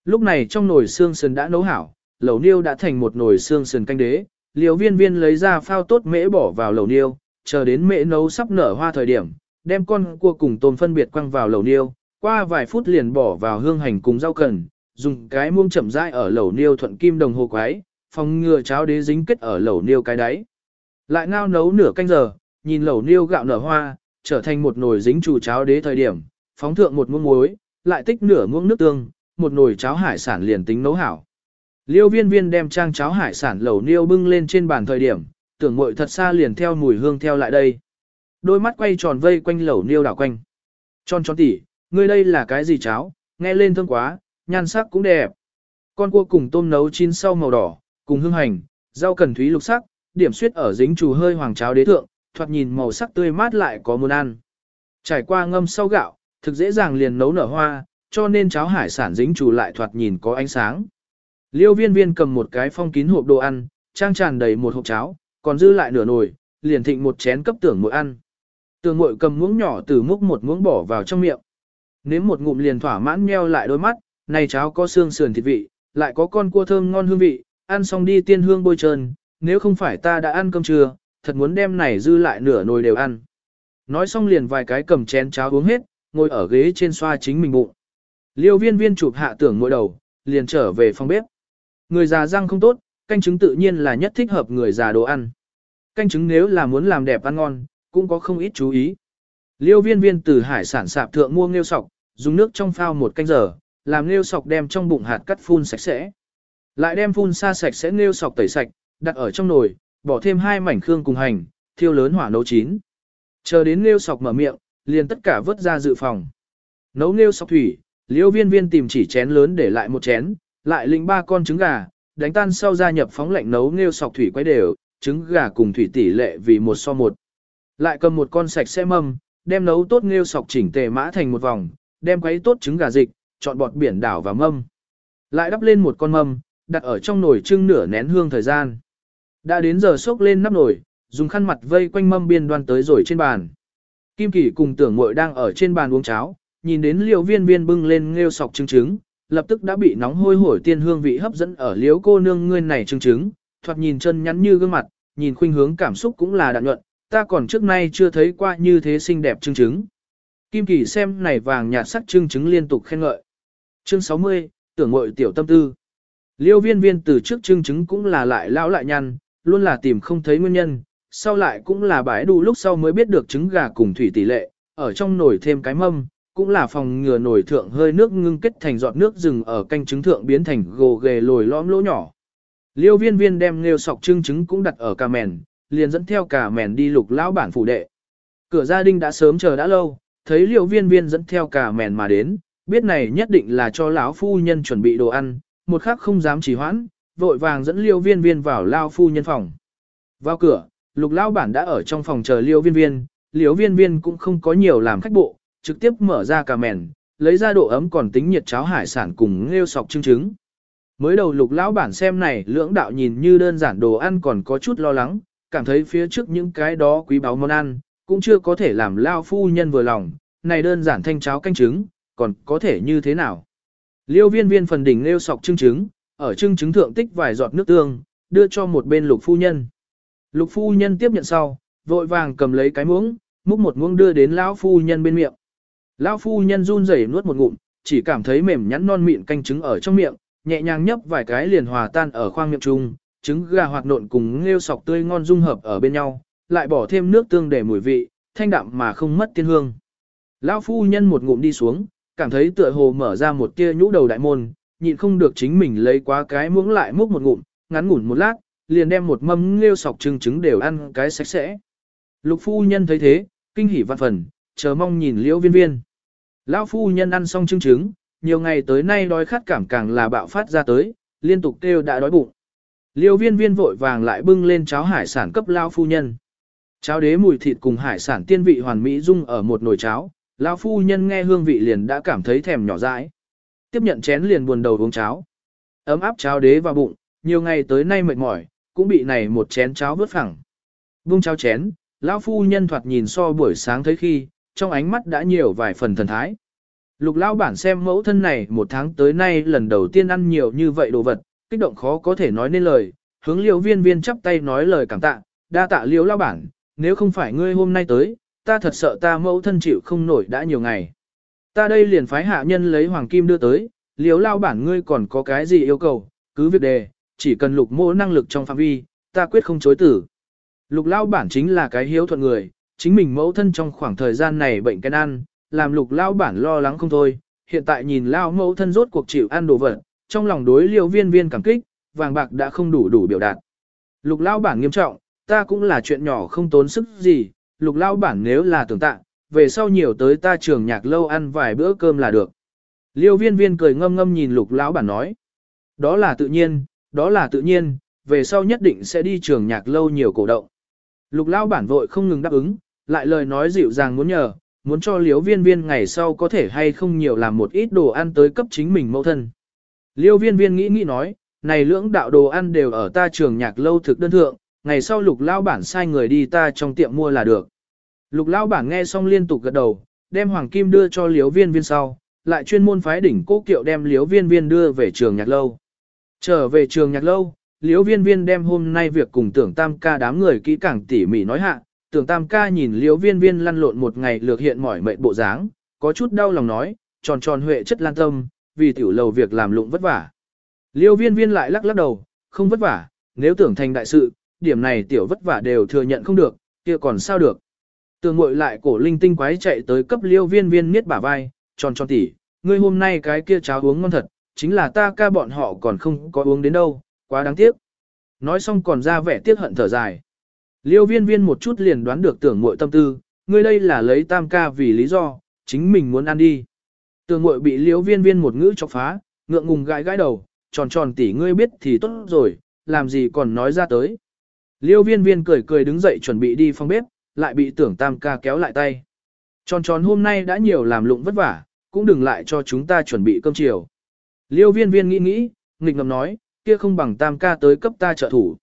Lúc này trong nồi xương sườn đã nấu hảo, lẩu niêu đã thành một nồi xương sườn canh đế, liều viên viên lấy ra phao tốt mễ bỏ vào lẩu niêu, chờ đến mễ nấu sắp nở hoa thời điểm, đem con cua cùng tôm phân biệt quăng vào lẩu niêu, qua vài phút liền bỏ vào hương hành cùng rau cần, dùng cái muông chậm rãi ở lẩu niêu thuận kim đồng hồ quái, phòng ngừa cháo đế dính kết ở lẩu niêu cái đáy. Lại ngao nấu nửa canh giờ, nhìn lẩu niêu gạo nở hoa, trở thành một nồi dính chủ cháo đế thời điểm, phóng thượng một muỗng muối, lại tích nửa muỗng nước tương, một nồi cháo hải sản liền tính nấu hảo. Liêu viên viên đem trang cháo hải sản lẩu niêu bưng lên trên bàn thời điểm, tưởng mội thật xa liền theo mùi hương theo lại đây. Đôi mắt quay tròn vây quanh lẩu niêu đảo quanh. Tròn tròn tỉ, ngươi đây là cái gì cháo, nghe lên thơm quá, nhan sắc cũng đẹp. Con cua cùng tôm nấu chín sau màu đỏ, cùng hương hành, rau cần thúy lục sắc, điểm suyết ở dính trù hơi hoàng cháo đế thượng, thoạt nhìn màu sắc tươi mát lại có muốn ăn. Trải qua ngâm sau gạo, thực dễ dàng liền nấu nở hoa, cho nên cháo hải sản dính trù lại thoạt nhìn có ánh sáng. Liêu viên viên cầm một cái phong kín hộp đồ ăn, trang tràn đầy một hộp cháo, còn dư lại nửa nồi, liền thịnh một chén cấp tưởng mỗi ăn. Tưởng mội cầm muỗng nhỏ từ múc một muỗng bỏ vào trong miệng. Nếm một ngụm liền thỏa mãn nheo lại đôi mắt, này cháo có xương sườn thịt vị, lại có con cua thơm ngon hương vị, ăn xong đi tiên hương bôi trơn, nếu không phải ta đã ăn cơm trưa, thật muốn đem này dư lại nửa nồi đều ăn. Nói xong liền vài cái cầm chén cháo uống hết, ngồi ở ghế trên xoa chính mình bụng. Liêu viên viên chụp hạ tưởng mỗi đầu, liền trở về phòng bếp. Người già răng không tốt, canh trứng tự nhiên là nhất thích hợp người già đồ ăn. Canh trứng nếu là muốn làm đẹp ăn ngon, cũng có không ít chú ý. Liêu viên viên từ hải sản sạp thượng mua nghêu sọc, dùng nước trong phao một canh giờ, làm nghêu sọc đem trong bụng hạt cắt phun sạch sẽ. Lại đem phun xa sạch sẽ nghêu sọc tẩy sạch, đặt ở trong nồi, bỏ thêm hai mảnh khương cùng hành, thiêu lớn hỏa nấu chín. Chờ đến nghêu sọc mở miệng, liền tất cả vớt ra dự phòng. Nấu nghêu sọc thủy, liêu viên viên tìm chỉ chén lớn để lại một chén, lại lĩnh ba con trứng gà, đánh tan sau gia nhập phóng lạnh nấu nêu sọc thủy quay đều, trứng gà cùng thủy tỷ lệ vì một so một. Lại cầm một con sạch sẽ mâm, đem nấu tốt nêu sọc chỉnh tề mã thành một vòng, đem quấy tốt trứng gà dịch, chọn bọt biển đảo và mâm. Lại đắp lên một con mâm, đặt ở trong nồi trưng nửa nén hương thời gian. Đã đến giờ sốc lên nắp nồi, dùng khăn mặt vây quanh mâm biên đoan tới rồi trên bàn. Kim Kỳ cùng tưởng muội đang ở trên bàn uống cháo, nhìn đến liều viên viên bưng lên nghêu sọc trứng trứng, lập tức đã bị nóng hôi hổi tiên hương vị hấp dẫn ở liếu cô nương ngươi này chứng chứng thoạt nhìn chân nhắn như gương mặt, nhìn khuynh hướng cảm xúc cũng là đạn nhuận, ta còn trước nay chưa thấy qua như thế xinh đẹp chứng chứng Kim Kỳ xem này vàng nhạt sắc chứng chứng liên tục khen ngợi. Chương 60, tưởng ngội tiểu tâm tư. Liêu viên viên từ trước chứng chứng cũng là lại lão lại nhăn, luôn là tìm không thấy nguyên nhân, sau lại cũng là bãi đủ lúc sau mới biết được trứng gà cùng thủy tỷ lệ, ở trong nồi thêm cái mâm, cũng là phòng ngừa nổi thượng hơi nước ngưng kết thành giọt nước rừng ở canh trứng thượng biến thành gồ ghề lồi lõm lỗ nhỏ. Liêu viên viên đem nêu sọc trưng trứng cũng đặt ở cà mèn, liền dẫn theo cà mèn đi lục lão bản phủ đệ. Cửa gia đình đã sớm chờ đã lâu, thấy liêu viên viên dẫn theo cà mèn mà đến, biết này nhất định là cho lão phu nhân chuẩn bị đồ ăn, một khắc không dám trì hoãn, vội vàng dẫn liêu viên viên vào lao phu nhân phòng. Vào cửa, lục lão bản đã ở trong phòng chờ liêu viên viên, liêu viên viên cũng không có nhiều làm khách bộ, trực tiếp mở ra cà mèn, lấy ra độ ấm còn tính nhiệt cháo hải sản cùng nghêu sọc trứng trứng. Mới đầu lục lão bản xem này lưỡng đạo nhìn như đơn giản đồ ăn còn có chút lo lắng, cảm thấy phía trước những cái đó quý báu món ăn, cũng chưa có thể làm lao phu nhân vừa lòng, này đơn giản thanh cháo canh trứng, còn có thể như thế nào. Liêu viên viên phần đỉnh nêu sọc trứng trứng, ở trứng trứng thượng tích vài giọt nước tương, đưa cho một bên lục phu nhân. Lục phu nhân tiếp nhận sau, vội vàng cầm lấy cái muỗng, múc một muỗng đưa đến lão phu nhân bên miệng. Lão phu nhân run rẩy nuốt một ngụm, chỉ cảm thấy mềm nhắn non mịn canh trứng ở trong miệng, nhẹ nhàng nhấp vài cái liền hòa tan ở khoang miệng trung, trứng gà hoạt nộn cùng nghêu sọc tươi ngon dung hợp ở bên nhau, lại bỏ thêm nước tương để mùi vị, thanh đạm mà không mất tiên hương. Lão phu nhân một ngụm đi xuống, cảm thấy tựa hồ mở ra một tia nhũ đầu đại môn, nhịn không được chính mình lấy quá cái muỗng lại múc một ngụm, ngắn ngủn một lát, liền đem một mâm nghêu sọc trứng trứng đều ăn cái sạch sẽ. Lục phu nhân thấy thế, kinh hỉ vạn phần, chờ mong nhìn liễu viên viên. Lão phu nhân ăn xong trứng trứng, nhiều ngày tới nay đói khát cảm càng là bạo phát ra tới, liên tục kêu đã đói bụng. Liêu viên viên vội vàng lại bưng lên cháo hải sản cấp lao phu nhân. Cháo đế mùi thịt cùng hải sản tiên vị hoàn mỹ dung ở một nồi cháo, lao phu nhân nghe hương vị liền đã cảm thấy thèm nhỏ dãi. Tiếp nhận chén liền buồn đầu uống cháo. Ấm áp cháo đế vào bụng, nhiều ngày tới nay mệt mỏi, cũng bị này một chén cháo vớt phẳng. Vung cháo chén, lão phu nhân thoạt nhìn so buổi sáng thấy khi, trong ánh mắt đã nhiều vài phần thần thái. Lục lão bản xem mẫu thân này một tháng tới nay lần đầu tiên ăn nhiều như vậy đồ vật, kích động khó có thể nói nên lời, hướng liễu viên viên chắp tay nói lời cảm tạ, đa tạ liễu lão bản, nếu không phải ngươi hôm nay tới, ta thật sợ ta mẫu thân chịu không nổi đã nhiều ngày. Ta đây liền phái hạ nhân lấy hoàng kim đưa tới, liễu lão bản ngươi còn có cái gì yêu cầu, cứ việc đề, chỉ cần lục mô năng lực trong phạm vi, ta quyết không chối tử. Lục lão bản chính là cái hiếu thuận người, chính mình mẫu thân trong khoảng thời gian này bệnh cái ăn, làm lục lao bản lo lắng không thôi, hiện tại nhìn lao mẫu thân rốt cuộc chịu ăn đồ vật, trong lòng đối liêu viên viên cảm kích, vàng bạc đã không đủ đủ biểu đạt. Lục lao bản nghiêm trọng, ta cũng là chuyện nhỏ không tốn sức gì, lục lao bản nếu là tưởng tạ, về sau nhiều tới ta trường nhạc lâu ăn vài bữa cơm là được. Liêu viên viên cười ngâm ngâm nhìn lục lão bản nói. Đó là tự nhiên, đó là tự nhiên, về sau nhất định sẽ đi trường nhạc lâu nhiều cổ động. Lục lão bản vội không ngừng đáp ứng, lại lời nói dịu dàng muốn nhờ, muốn cho liếu viên viên ngày sau có thể hay không nhiều làm một ít đồ ăn tới cấp chính mình mẫu thân. Liêu viên viên nghĩ nghĩ nói, này lưỡng đạo đồ ăn đều ở ta trường nhạc lâu thực đơn thượng, ngày sau lục lao bản sai người đi ta trong tiệm mua là được. Lục lao bản nghe xong liên tục gật đầu, đem hoàng kim đưa cho liếu viên viên sau, lại chuyên môn phái đỉnh cố kiệu đem liếu viên viên đưa về trường nhạc lâu. Trở về trường nhạc lâu, liếu viên viên đem hôm nay việc cùng tưởng tam ca đám người kỹ càng tỉ mỉ nói hạ, tưởng tam ca nhìn liễu viên viên lăn lộn một ngày lược hiện mỏi mệt bộ dáng, có chút đau lòng nói, tròn tròn huệ chất lan tâm, vì tiểu lầu việc làm lụng vất vả. Liêu viên viên lại lắc lắc đầu, không vất vả, nếu tưởng thành đại sự, điểm này tiểu vất vả đều thừa nhận không được, kia còn sao được. Tường ngội lại cổ linh tinh quái chạy tới cấp liêu viên viên miết bả vai, tròn tròn tỉ, ngươi hôm nay cái kia cháo uống ngon thật, chính là ta ca bọn họ còn không có uống đến đâu, quá đáng tiếc. Nói xong còn ra vẻ tiếc hận thở dài. Liêu viên viên một chút liền đoán được tưởng muội tâm tư, ngươi đây là lấy tam ca vì lý do, chính mình muốn ăn đi. Tưởng muội bị liêu viên viên một ngữ chọc phá, ngượng ngùng gãi gãi đầu, tròn tròn tỉ ngươi biết thì tốt rồi, làm gì còn nói ra tới. Liêu viên viên cười cười đứng dậy chuẩn bị đi phòng bếp, lại bị tưởng tam ca kéo lại tay. Tròn tròn hôm nay đã nhiều làm lụng vất vả, cũng đừng lại cho chúng ta chuẩn bị cơm chiều. Liêu viên viên nghĩ nghĩ, nghịch ngầm nói, kia không bằng tam ca tới cấp ta trợ thủ.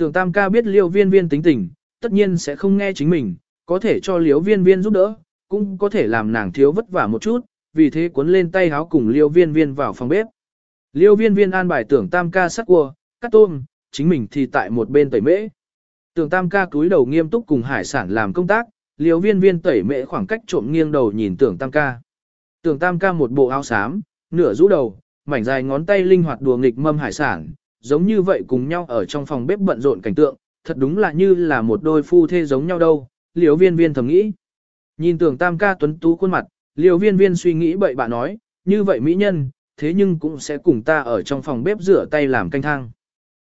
Tưởng tam ca biết liêu viên viên tính tình, tất nhiên sẽ không nghe chính mình, có thể cho liêu viên viên giúp đỡ, cũng có thể làm nàng thiếu vất vả một chút, vì thế cuốn lên tay háo cùng liêu viên viên vào phòng bếp. Liêu viên viên an bài tưởng tam ca sắc cua, cắt tôm, chính mình thì tại một bên tẩy mễ. Tưởng tam ca cúi đầu nghiêm túc cùng hải sản làm công tác, liêu viên viên tẩy mễ khoảng cách trộm nghiêng đầu nhìn tưởng tam ca. Tưởng tam ca một bộ áo xám, nửa rũ đầu, mảnh dài ngón tay linh hoạt đùa nghịch mâm hải sản, giống như vậy cùng nhau ở trong phòng bếp bận rộn cảnh tượng, thật đúng là như là một đôi phu thê giống nhau đâu, liều viên viên thầm nghĩ. Nhìn tưởng tam ca tuấn tú khuôn mặt, liều viên viên suy nghĩ bậy bạ nói, như vậy mỹ nhân, thế nhưng cũng sẽ cùng ta ở trong phòng bếp rửa tay làm canh thang.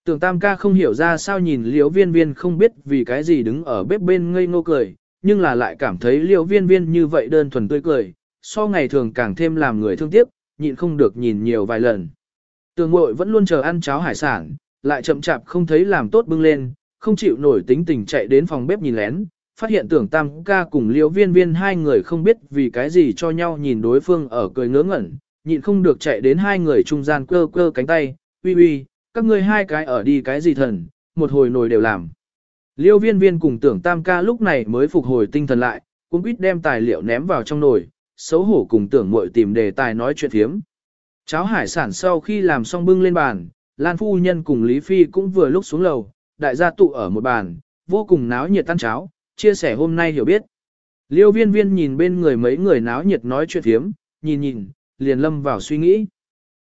Tưởng tam ca không hiểu ra sao nhìn liều viên viên không biết vì cái gì đứng ở bếp bên ngây ngô cười, nhưng là lại cảm thấy liều viên viên như vậy đơn thuần tươi cười, so ngày thường càng thêm làm người thương tiếc, nhịn không được nhìn nhiều vài lần. Tường mội vẫn luôn chờ ăn cháo hải sản, lại chậm chạp không thấy làm tốt bưng lên, không chịu nổi tính tình chạy đến phòng bếp nhìn lén, phát hiện tưởng tam ca cùng liễu viên viên hai người không biết vì cái gì cho nhau nhìn đối phương ở cười ngớ ngẩn, nhịn không được chạy đến hai người trung gian cơ cơ cánh tay, uy uy, các ngươi hai cái ở đi cái gì thần, một hồi nồi đều làm. Liêu viên viên cùng tưởng tam ca lúc này mới phục hồi tinh thần lại, cũng ít đem tài liệu ném vào trong nồi, xấu hổ cùng tưởng muội tìm đề tài nói chuyện thiếm. Cháo hải sản sau khi làm xong bưng lên bàn, Lan Phu Nhân cùng Lý Phi cũng vừa lúc xuống lầu, đại gia tụ ở một bàn, vô cùng náo nhiệt tan cháo, chia sẻ hôm nay hiểu biết. Liêu viên viên nhìn bên người mấy người náo nhiệt nói chuyện thiếm, nhìn nhìn, liền lâm vào suy nghĩ.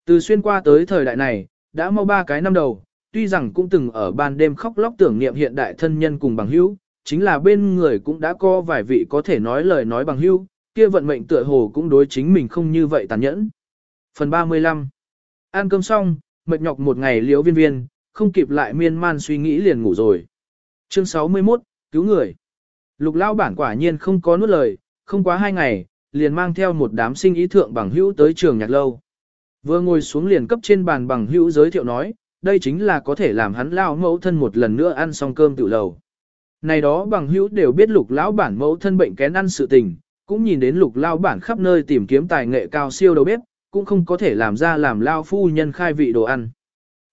Từ xuyên qua tới thời đại này, đã mau ba cái năm đầu, tuy rằng cũng từng ở ban đêm khóc lóc tưởng niệm hiện đại thân nhân cùng bằng hữu, chính là bên người cũng đã có vài vị có thể nói lời nói bằng hữu, kia vận mệnh tựa hồ cũng đối chính mình không như vậy tàn nhẫn. Phần 35 Ăn cơm xong, mệt nhọc một ngày liễu viên viên, không kịp lại miên man suy nghĩ liền ngủ rồi. Chương 61, cứu người. Lục lao bản quả nhiên không có nuốt lời, không quá hai ngày, liền mang theo một đám sinh ý thượng bằng hữu tới trường nhạc lâu. Vừa ngồi xuống liền cấp trên bàn bằng hữu giới thiệu nói, đây chính là có thể làm hắn lao mẫu thân một lần nữa ăn xong cơm tự lầu. Này đó bằng hữu đều biết lục lão bản mẫu thân bệnh kén ăn sự tình, cũng nhìn đến lục lao bản khắp nơi tìm kiếm tài nghệ cao siêu đầu bếp, cũng không có thể làm ra làm lao phu nhân khai vị đồ ăn.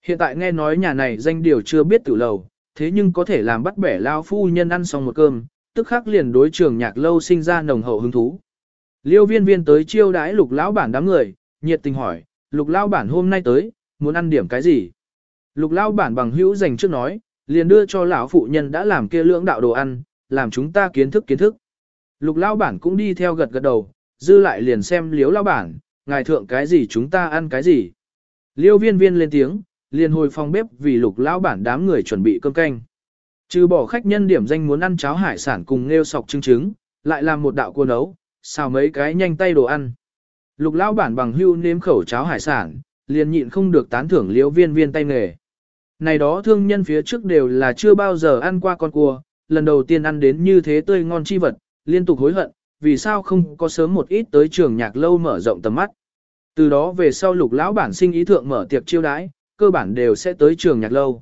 Hiện tại nghe nói nhà này danh điều chưa biết từ lầu, thế nhưng có thể làm bắt bẻ lao phu nhân ăn xong một cơm, tức khắc liền đối trường nhạc lâu sinh ra nồng hậu hứng thú. Liêu viên viên tới chiêu đãi lục lão bản đám người, nhiệt tình hỏi, lục lão bản hôm nay tới, muốn ăn điểm cái gì? Lục lão bản bằng hữu dành trước nói, liền đưa cho lão phụ nhân đã làm kia lưỡng đạo đồ ăn, làm chúng ta kiến thức kiến thức. Lục lão bản cũng đi theo gật gật đầu, dư lại liền xem liếu lão bản, ngài thượng cái gì chúng ta ăn cái gì. Liêu viên viên lên tiếng, liền hồi phòng bếp vì lục lão bản đám người chuẩn bị cơm canh. Trừ bỏ khách nhân điểm danh muốn ăn cháo hải sản cùng nêu sọc trứng trứng, lại làm một đạo cua nấu, xào mấy cái nhanh tay đồ ăn. Lục lão bản bằng hưu nếm khẩu cháo hải sản, liền nhịn không được tán thưởng liêu viên viên tay nghề. Này đó thương nhân phía trước đều là chưa bao giờ ăn qua con cua, lần đầu tiên ăn đến như thế tươi ngon chi vật, liên tục hối hận, vì sao không có sớm một ít tới trường nhạc lâu mở rộng tầm mắt. Từ đó về sau lục lão bản sinh ý thượng mở tiệc chiêu đãi, cơ bản đều sẽ tới trường nhạc lâu.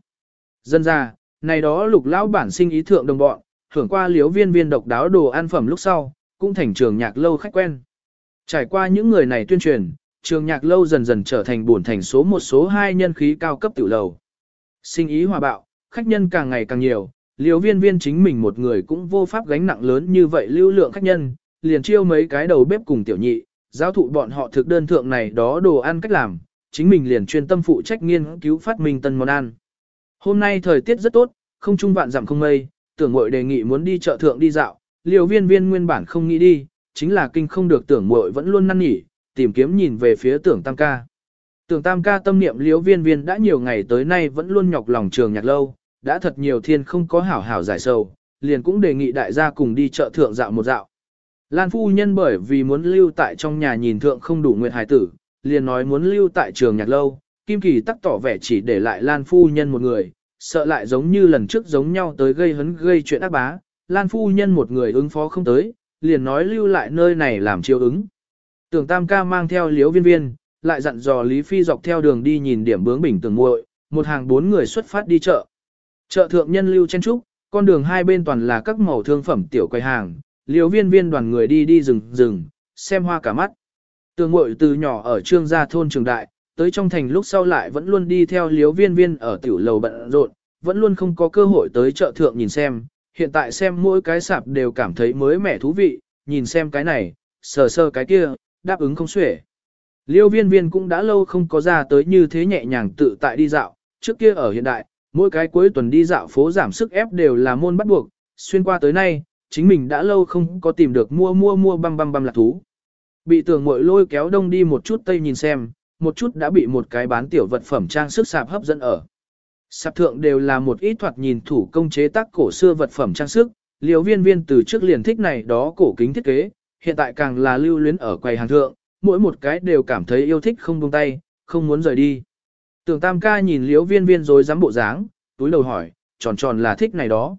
Dân ra, này đó lục lão bản sinh ý thượng đồng bọn, hưởng qua liếu viên viên độc đáo đồ ăn phẩm lúc sau, cũng thành trường nhạc lâu khách quen. Trải qua những người này tuyên truyền, trường nhạc lâu dần dần trở thành buồn thành số một số hai nhân khí cao cấp tiểu lầu. Sinh ý hòa bạo, khách nhân càng ngày càng nhiều, liếu viên viên chính mình một người cũng vô pháp gánh nặng lớn như vậy lưu lượng khách nhân, liền chiêu mấy cái đầu bếp cùng tiểu nhị, giáo thụ bọn họ thực đơn thượng này đó đồ ăn cách làm, chính mình liền chuyên tâm phụ trách nghiên cứu phát minh tân món ăn. Hôm nay thời tiết rất tốt, không trung vạn giảm không mây, tưởng muội đề nghị muốn đi chợ thượng đi dạo, liều viên viên nguyên bản không nghĩ đi, chính là kinh không được tưởng muội vẫn luôn năn nỉ, tìm kiếm nhìn về phía tưởng tam ca. Tưởng tam ca tâm niệm liều viên viên đã nhiều ngày tới nay vẫn luôn nhọc lòng trường nhạc lâu, đã thật nhiều thiên không có hảo hảo giải sầu, liền cũng đề nghị đại gia cùng đi chợ thượng dạo một dạo. Lan phu nhân bởi vì muốn lưu tại trong nhà nhìn thượng không đủ nguyện hài tử, liền nói muốn lưu tại trường nhạc lâu, Kim Kỳ tắc tỏ vẻ chỉ để lại Lan phu nhân một người, sợ lại giống như lần trước giống nhau tới gây hấn gây chuyện ác bá, Lan phu nhân một người ứng phó không tới, liền nói lưu lại nơi này làm chiêu ứng. Tưởng Tam ca mang theo liếu viên viên, lại dặn dò Lý Phi dọc theo đường đi nhìn điểm bướng bình tưởng muội, một hàng bốn người xuất phát đi chợ. Chợ thượng nhân lưu chen trúc, con đường hai bên toàn là các màu thương phẩm tiểu quầy hàng, liều viên viên đoàn người đi đi rừng rừng, xem hoa cả mắt. Tường mội từ nhỏ ở trương gia thôn trường đại, tới trong thành lúc sau lại vẫn luôn đi theo liếu viên viên ở tiểu lầu bận rộn, vẫn luôn không có cơ hội tới chợ thượng nhìn xem, hiện tại xem mỗi cái sạp đều cảm thấy mới mẻ thú vị, nhìn xem cái này, sờ sờ cái kia, đáp ứng không xuể. Liêu viên viên cũng đã lâu không có ra tới như thế nhẹ nhàng tự tại đi dạo, trước kia ở hiện đại, mỗi cái cuối tuần đi dạo phố giảm sức ép đều là môn bắt buộc, xuyên qua tới nay, chính mình đã lâu không có tìm được mua mua mua băm băm băm lạc thú. Bị tường mội lôi kéo đông đi một chút tây nhìn xem, một chút đã bị một cái bán tiểu vật phẩm trang sức sạp hấp dẫn ở. Sạp thượng đều là một ít thoạt nhìn thủ công chế tác cổ xưa vật phẩm trang sức, liều viên viên từ trước liền thích này đó cổ kính thiết kế, hiện tại càng là lưu luyến ở quầy hàng thượng, mỗi một cái đều cảm thấy yêu thích không buông tay, không muốn rời đi. Tưởng tam ca nhìn liễu viên viên rồi dám bộ dáng, túi đầu hỏi, tròn tròn là thích này đó.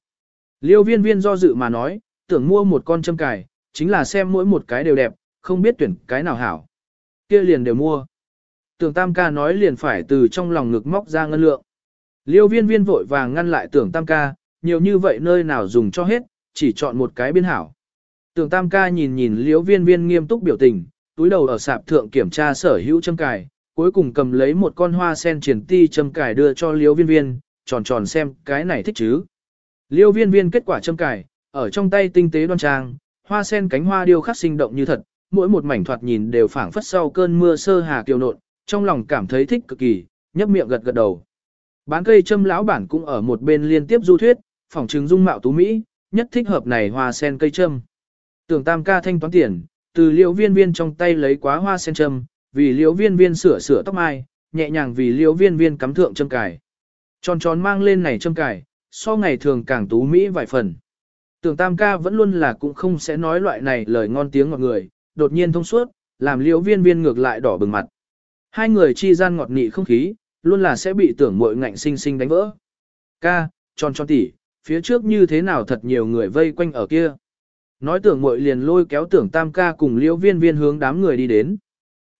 Liêu viên viên do dự mà nói, tưởng mua một con châm cài, chính là xem mỗi một cái đều đẹp, không biết tuyển cái nào hảo. kia liền đều mua. Tưởng tam ca nói liền phải từ trong lòng ngực móc ra ngân lượng. Liêu viên viên vội vàng ngăn lại tưởng tam ca, nhiều như vậy nơi nào dùng cho hết, chỉ chọn một cái biên hảo. Tưởng tam ca nhìn nhìn liêu viên viên nghiêm túc biểu tình, túi đầu ở sạp thượng kiểm tra sở hữu châm cài, cuối cùng cầm lấy một con hoa sen triển ti châm cài đưa cho liêu viên viên, tròn tròn xem cái này thích chứ. Liêu viên viên kết quả châm cài, ở trong tay tinh tế đoan trang, hoa sen cánh hoa điêu khắc sinh động như thật, mỗi một mảnh thoạt nhìn đều phảng phất sau cơn mưa sơ hà kiều nộn, trong lòng cảm thấy thích cực kỳ, nhấp miệng gật gật đầu. Bán cây châm lão bản cũng ở một bên liên tiếp du thuyết, phỏng trứng dung mạo tú Mỹ, nhất thích hợp này hoa sen cây châm. Tưởng tam ca thanh toán tiền, từ liễu viên viên trong tay lấy quá hoa sen châm, vì liễu viên viên sửa sửa tóc mai, nhẹ nhàng vì liễu viên viên cắm thượng châm cài. Tròn tròn mang lên này châm cài so ngày thường càng tú mỹ vài phần. Tưởng tam ca vẫn luôn là cũng không sẽ nói loại này lời ngon tiếng ngọt người, đột nhiên thông suốt, làm liễu viên viên ngược lại đỏ bừng mặt. Hai người chi gian ngọt nị không khí, luôn là sẽ bị tưởng mội ngạnh sinh sinh đánh vỡ. Ca, tròn tròn tỉ, phía trước như thế nào thật nhiều người vây quanh ở kia. Nói tưởng mội liền lôi kéo tưởng tam ca cùng liễu viên viên hướng đám người đi đến.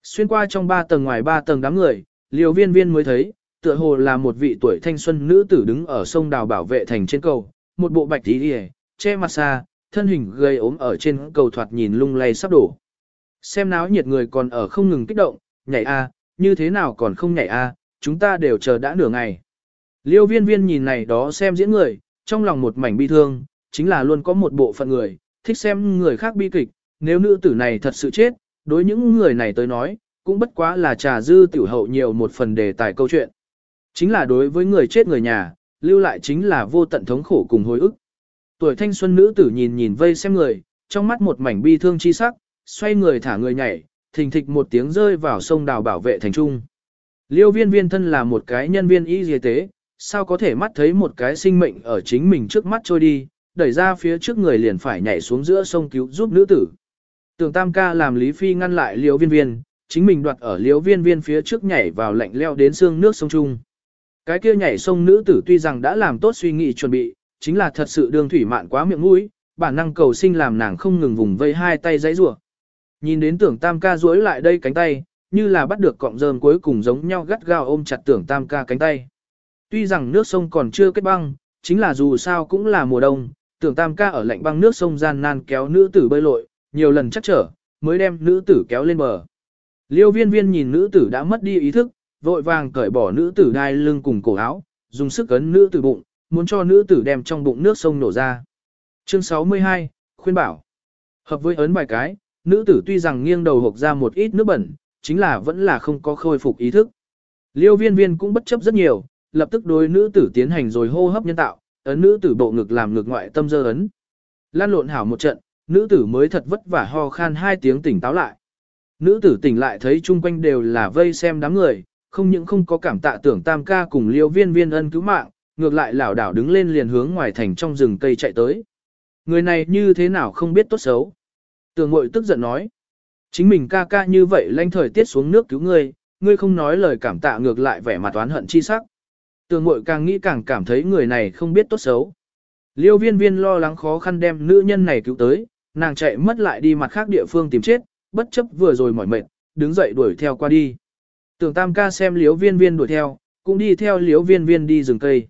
Xuyên qua trong ba tầng ngoài ba tầng đám người, liễu viên viên mới thấy, tựa hồ là một vị tuổi thanh xuân nữ tử đứng ở sông đào bảo vệ thành trên cầu, một bộ bạch tí đi che mặt xa, thân hình gây ốm ở trên cầu thoạt nhìn lung lay sắp đổ. Xem náo nhiệt người còn ở không ngừng kích động, nhảy a, như thế nào còn không nhảy a, chúng ta đều chờ đã nửa ngày. Liêu viên viên nhìn này đó xem diễn người, trong lòng một mảnh bi thương, chính là luôn có một bộ phận người, thích xem người khác bi kịch, nếu nữ tử này thật sự chết, đối những người này tới nói, cũng bất quá là trà dư tiểu hậu nhiều một phần đề tài câu chuyện. Chính là đối với người chết người nhà, lưu lại chính là vô tận thống khổ cùng hồi ức. Tuổi thanh xuân nữ tử nhìn nhìn vây xem người, trong mắt một mảnh bi thương chi sắc, xoay người thả người nhảy, thình thịch một tiếng rơi vào sông đào bảo vệ thành trung. Liêu viên viên thân là một cái nhân viên y y tế, sao có thể mắt thấy một cái sinh mệnh ở chính mình trước mắt trôi đi, đẩy ra phía trước người liền phải nhảy xuống giữa sông cứu giúp nữ tử. Tường Tam ca làm Lý Phi ngăn lại liêu viên viên, chính mình đoạt ở liêu viên viên phía trước nhảy vào lạnh leo đến xương nước sông Trung. Cái kia nhảy sông nữ tử tuy rằng đã làm tốt suy nghĩ chuẩn bị, chính là thật sự đường thủy mạn quá miệng mũi, bản năng cầu sinh làm nàng không ngừng vùng vây hai tay giãy rủa. Nhìn đến tưởng tam ca duỗi lại đây cánh tay, như là bắt được cọng rơm cuối cùng giống nhau gắt gao ôm chặt tưởng tam ca cánh tay. Tuy rằng nước sông còn chưa kết băng, chính là dù sao cũng là mùa đông, tưởng tam ca ở lạnh băng nước sông gian nan kéo nữ tử bơi lội, nhiều lần chắc trở, mới đem nữ tử kéo lên bờ. Liêu viên viên nhìn nữ tử đã mất đi ý thức, vội vàng cởi bỏ nữ tử đai lưng cùng cổ áo, dùng sức ấn nữ tử bụng, muốn cho nữ tử đem trong bụng nước sông nổ ra. Chương 62, khuyên bảo. Hợp với ấn vài cái, nữ tử tuy rằng nghiêng đầu hộc ra một ít nước bẩn, chính là vẫn là không có khôi phục ý thức. Liêu viên viên cũng bất chấp rất nhiều, lập tức đối nữ tử tiến hành rồi hô hấp nhân tạo, ấn nữ tử bộ ngực làm ngực ngoại tâm dơ ấn. Lan lộn hảo một trận, nữ tử mới thật vất vả ho khan hai tiếng tỉnh táo lại. Nữ tử tỉnh lại thấy chung quanh đều là vây xem đám người, không những không có cảm tạ tưởng tam ca cùng liêu viên viên ân cứu mạng, ngược lại lảo đảo đứng lên liền hướng ngoài thành trong rừng cây chạy tới. Người này như thế nào không biết tốt xấu. Tường mội tức giận nói. Chính mình ca ca như vậy lanh thời tiết xuống nước cứu ngươi, ngươi không nói lời cảm tạ ngược lại vẻ mặt oán hận chi sắc. Tường mội càng nghĩ càng cảm thấy người này không biết tốt xấu. Liêu viên viên lo lắng khó khăn đem nữ nhân này cứu tới, nàng chạy mất lại đi mặt khác địa phương tìm chết, bất chấp vừa rồi mỏi mệt, đứng dậy đuổi theo qua đi. Tưởng tam ca xem liếu viên viên đuổi theo, cũng đi theo liếu viên viên đi rừng cây.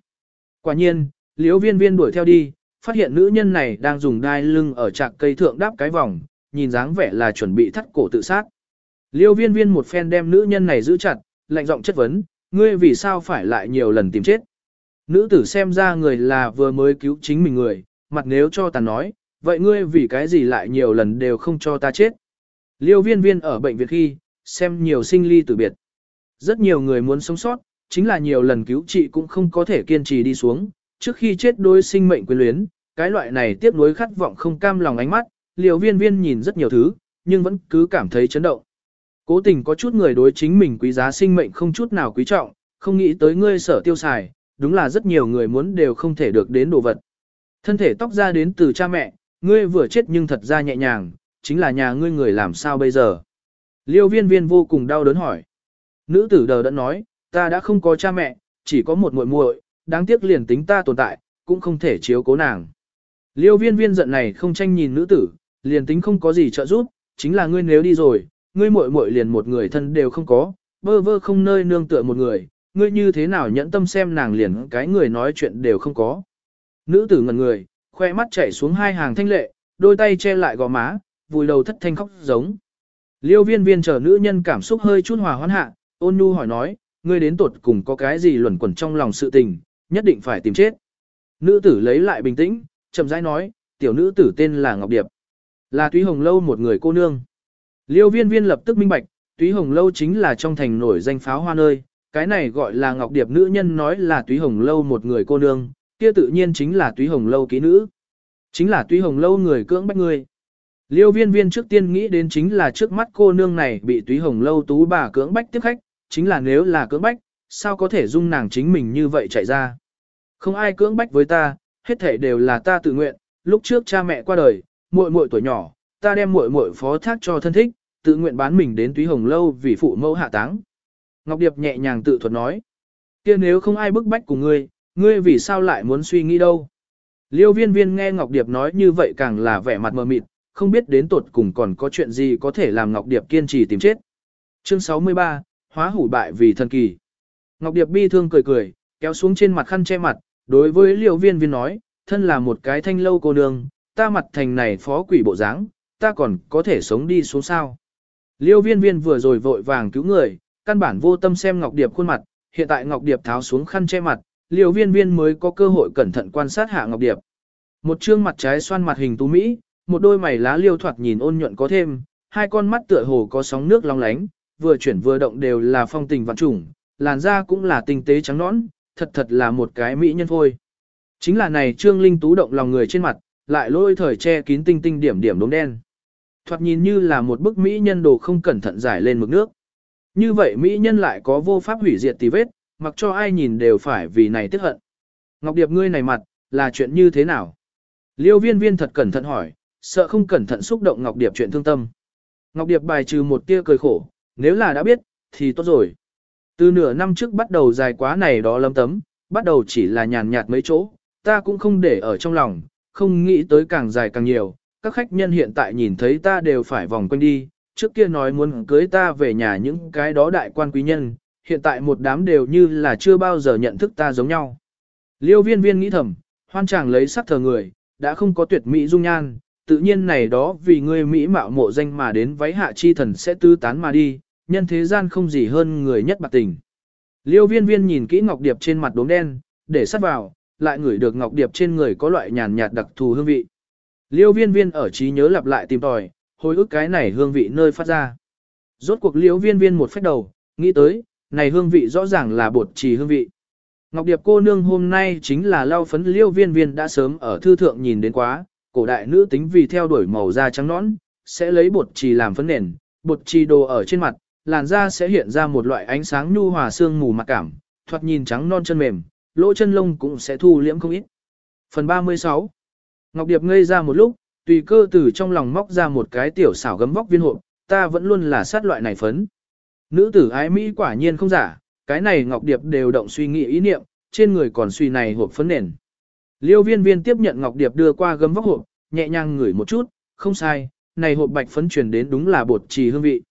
Quả nhiên, liếu viên viên đuổi theo đi, phát hiện nữ nhân này đang dùng đai lưng ở trạc cây thượng đáp cái vòng, nhìn dáng vẻ là chuẩn bị thắt cổ tự sát. Liêu viên viên một phen đem nữ nhân này giữ chặt, lạnh giọng chất vấn, ngươi vì sao phải lại nhiều lần tìm chết. Nữ tử xem ra người là vừa mới cứu chính mình người, mặt nếu cho ta nói, vậy ngươi vì cái gì lại nhiều lần đều không cho ta chết. Liêu viên viên ở bệnh viện khi, xem nhiều sinh ly tử biệt. Rất nhiều người muốn sống sót, chính là nhiều lần cứu trị cũng không có thể kiên trì đi xuống, trước khi chết đôi sinh mệnh quyến luyến, cái loại này tiếp nối khát vọng không cam lòng ánh mắt, liều viên viên nhìn rất nhiều thứ, nhưng vẫn cứ cảm thấy chấn động. Cố tình có chút người đối chính mình quý giá sinh mệnh không chút nào quý trọng, không nghĩ tới ngươi sở tiêu xài, đúng là rất nhiều người muốn đều không thể được đến đồ vật. Thân thể tóc ra đến từ cha mẹ, ngươi vừa chết nhưng thật ra nhẹ nhàng, chính là nhà ngươi người làm sao bây giờ. Liêu viên viên vô cùng đau đớn hỏi. Nữ tử đờ đã nói, ta đã không có cha mẹ, chỉ có một muội muội, đáng tiếc liền tính ta tồn tại, cũng không thể chiếu cố nàng. Liêu viên viên giận này không tranh nhìn nữ tử, liền tính không có gì trợ giúp, chính là ngươi nếu đi rồi, ngươi muội muội liền một người thân đều không có, bơ vơ không nơi nương tựa một người, ngươi như thế nào nhẫn tâm xem nàng liền cái người nói chuyện đều không có. Nữ tử ngẩn người, khoe mắt chảy xuống hai hàng thanh lệ, đôi tay che lại gò má, vùi đầu thất thanh khóc giống. Liêu viên viên chờ nữ nhân cảm xúc hơi chút hòa hoãn hạ, ôn nhu hỏi nói, ngươi đến tột cùng có cái gì luẩn quẩn trong lòng sự tình, nhất định phải tìm chết. Nữ tử lấy lại bình tĩnh, chậm rãi nói, tiểu nữ tử tên là Ngọc Điệp. Là Túy Hồng Lâu một người cô nương. Liêu viên viên lập tức minh bạch, Túy Hồng Lâu chính là trong thành nổi danh pháo hoa nơi, cái này gọi là Ngọc Điệp nữ nhân nói là Túy Hồng Lâu một người cô nương, kia tự nhiên chính là Túy Hồng Lâu ký nữ. Chính là Túy Hồng Lâu người cưỡng bách người. Liêu viên viên trước tiên nghĩ đến chính là trước mắt cô nương này bị Túy Hồng Lâu tú bà cưỡng bách tiếp khách, chính là nếu là cưỡng bách, sao có thể dung nàng chính mình như vậy chạy ra. Không ai cưỡng bách với ta, hết thể đều là ta tự nguyện, lúc trước cha mẹ qua đời, muội muội tuổi nhỏ, ta đem muội muội phó thác cho thân thích, tự nguyện bán mình đến túy hồng lâu vì phụ mẫu hạ táng. Ngọc Điệp nhẹ nhàng tự thuật nói, kia nếu không ai bức bách của ngươi, ngươi vì sao lại muốn suy nghĩ đâu. Liêu viên viên nghe Ngọc Điệp nói như vậy càng là vẻ mặt mờ mịt, không biết đến tột cùng còn có chuyện gì có thể làm Ngọc Điệp kiên trì tìm chết. Chương 63, hóa hủ bại vì thần kỳ. Ngọc Điệp bi thương cười cười, kéo xuống trên mặt khăn che mặt, đối với liêu viên viên nói, thân là một cái thanh lâu cô nương, ta mặt thành này phó quỷ bộ dáng, ta còn có thể sống đi xuống sao. Liêu viên viên vừa rồi vội vàng cứu người, căn bản vô tâm xem Ngọc Điệp khuôn mặt, hiện tại Ngọc Điệp tháo xuống khăn che mặt, liêu viên viên mới có cơ hội cẩn thận quan sát hạ Ngọc Điệp. Một trương mặt trái xoan mặt hình tú Mỹ, một đôi mày lá liêu thoạt nhìn ôn nhuận có thêm, hai con mắt tựa hồ có sóng nước long lánh, vừa chuyển vừa động đều là phong tình vạn trùng, làn da cũng là tinh tế trắng nõn, thật thật là một cái mỹ nhân phôi. Chính là này trương linh tú động lòng người trên mặt, lại lôi thời che kín tinh tinh điểm điểm đốm đen. Thoạt nhìn như là một bức mỹ nhân đồ không cẩn thận giải lên mực nước. Như vậy mỹ nhân lại có vô pháp hủy diệt tì vết, mặc cho ai nhìn đều phải vì này tiếc hận. Ngọc Điệp ngươi này mặt, là chuyện như thế nào? Liêu viên viên thật cẩn thận hỏi, sợ không cẩn thận xúc động Ngọc Điệp chuyện thương tâm. Ngọc Điệp bài trừ một tia cười khổ, nếu là đã biết, thì tốt rồi. Từ nửa năm trước bắt đầu dài quá này đó lấm tấm, bắt đầu chỉ là nhàn nhạt mấy chỗ, ta cũng không để ở trong lòng, không nghĩ tới càng dài càng nhiều. Các khách nhân hiện tại nhìn thấy ta đều phải vòng quanh đi, trước kia nói muốn cưới ta về nhà những cái đó đại quan quý nhân, hiện tại một đám đều như là chưa bao giờ nhận thức ta giống nhau. Liêu viên viên nghĩ thầm, hoan chàng lấy sắc thờ người, đã không có tuyệt mỹ dung nhan, tự nhiên này đó vì ngươi mỹ mạo mộ danh mà đến váy hạ chi thần sẽ tư tán mà đi, nhân thế gian không gì hơn người nhất bạc tình. Liêu viên viên nhìn kỹ ngọc điệp trên mặt đốm đen, để sắt vào, lại ngửi được ngọc điệp trên người có loại nhàn nhạt đặc thù hương vị. Liêu viên viên ở trí nhớ lặp lại tìm tòi, hồi ức cái này hương vị nơi phát ra. Rốt cuộc liêu viên viên một phép đầu, nghĩ tới, này hương vị rõ ràng là bột trì hương vị. Ngọc Điệp cô nương hôm nay chính là lau phấn liêu viên viên đã sớm ở thư thượng nhìn đến quá, cổ đại nữ tính vì theo đuổi màu da trắng nõn, sẽ lấy bột trì làm phấn nền, bột trì đồ ở trên mặt, làn da sẽ hiện ra một loại ánh sáng nhu hòa xương mù mặc cảm, thoạt nhìn trắng non chân mềm, lỗ chân lông cũng sẽ thu liễm không ít. Phần 36 Ngọc Điệp ngây ra một lúc, tùy cơ từ trong lòng móc ra một cái tiểu xảo gấm vóc viên hộp, ta vẫn luôn là sát loại này phấn. Nữ tử ái Mỹ quả nhiên không giả, cái này Ngọc Điệp đều động suy nghĩ ý niệm, trên người còn suy này hộp phấn nền. Liêu viên viên tiếp nhận Ngọc Điệp đưa qua gấm vóc hộp, nhẹ nhàng ngửi một chút, không sai, này hộp bạch phấn truyền đến đúng là bột trì hương vị.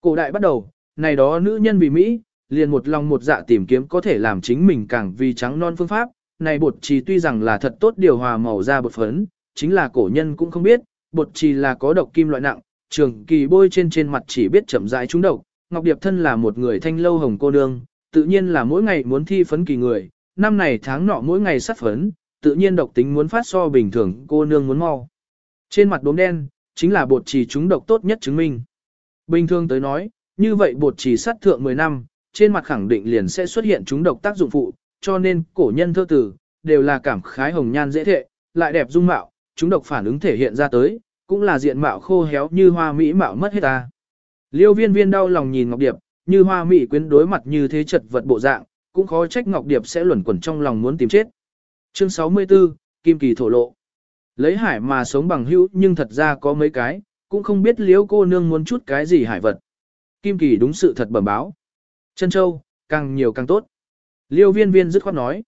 Cổ đại bắt đầu, này đó nữ nhân vì Mỹ, liền một lòng một dạ tìm kiếm có thể làm chính mình càng vì trắng non phương pháp, này bột trì tuy rằng là thật tốt điều hòa màu da bột phấn, chính là cổ nhân cũng không biết, bột trì là có độc kim loại nặng, trường kỳ bôi trên trên mặt chỉ biết chậm rãi trúng độc. Ngọc Điệp thân là một người thanh lâu hồng cô nương, tự nhiên là mỗi ngày muốn thi phấn kỳ người, năm này tháng nọ mỗi ngày sát phấn, tự nhiên độc tính muốn phát so bình thường cô nương muốn mau. Trên mặt đốm đen, chính là bột trì chúng độc tốt nhất chứng minh. Bình thường tới nói, như vậy bột trì sát thượng 10 năm, trên mặt khẳng định liền sẽ xuất hiện chúng độc tác dụng phụ, cho nên cổ nhân thơ tử, đều là cảm khái hồng nhan dễ thệ, lại đẹp dung mạo, chúng độc phản ứng thể hiện ra tới, cũng là diện mạo khô héo như hoa mỹ mạo mất hết ta. Liêu viên viên đau lòng nhìn Ngọc Điệp, như hoa mỹ quyến đối mặt như thế chật vật bộ dạng, cũng khó trách Ngọc Điệp sẽ luẩn quẩn trong lòng muốn tìm chết. Chương 64, Kim Kỳ thổ lộ. Lấy hải mà sống bằng hữu nhưng thật ra có mấy cái, cũng không biết liếu cô nương muốn chút cái gì hải vật. Kim Kỳ đúng sự thật bẩm báo. Chân châu, càng nhiều càng tốt. Liêu viên viên dứt khoát nói.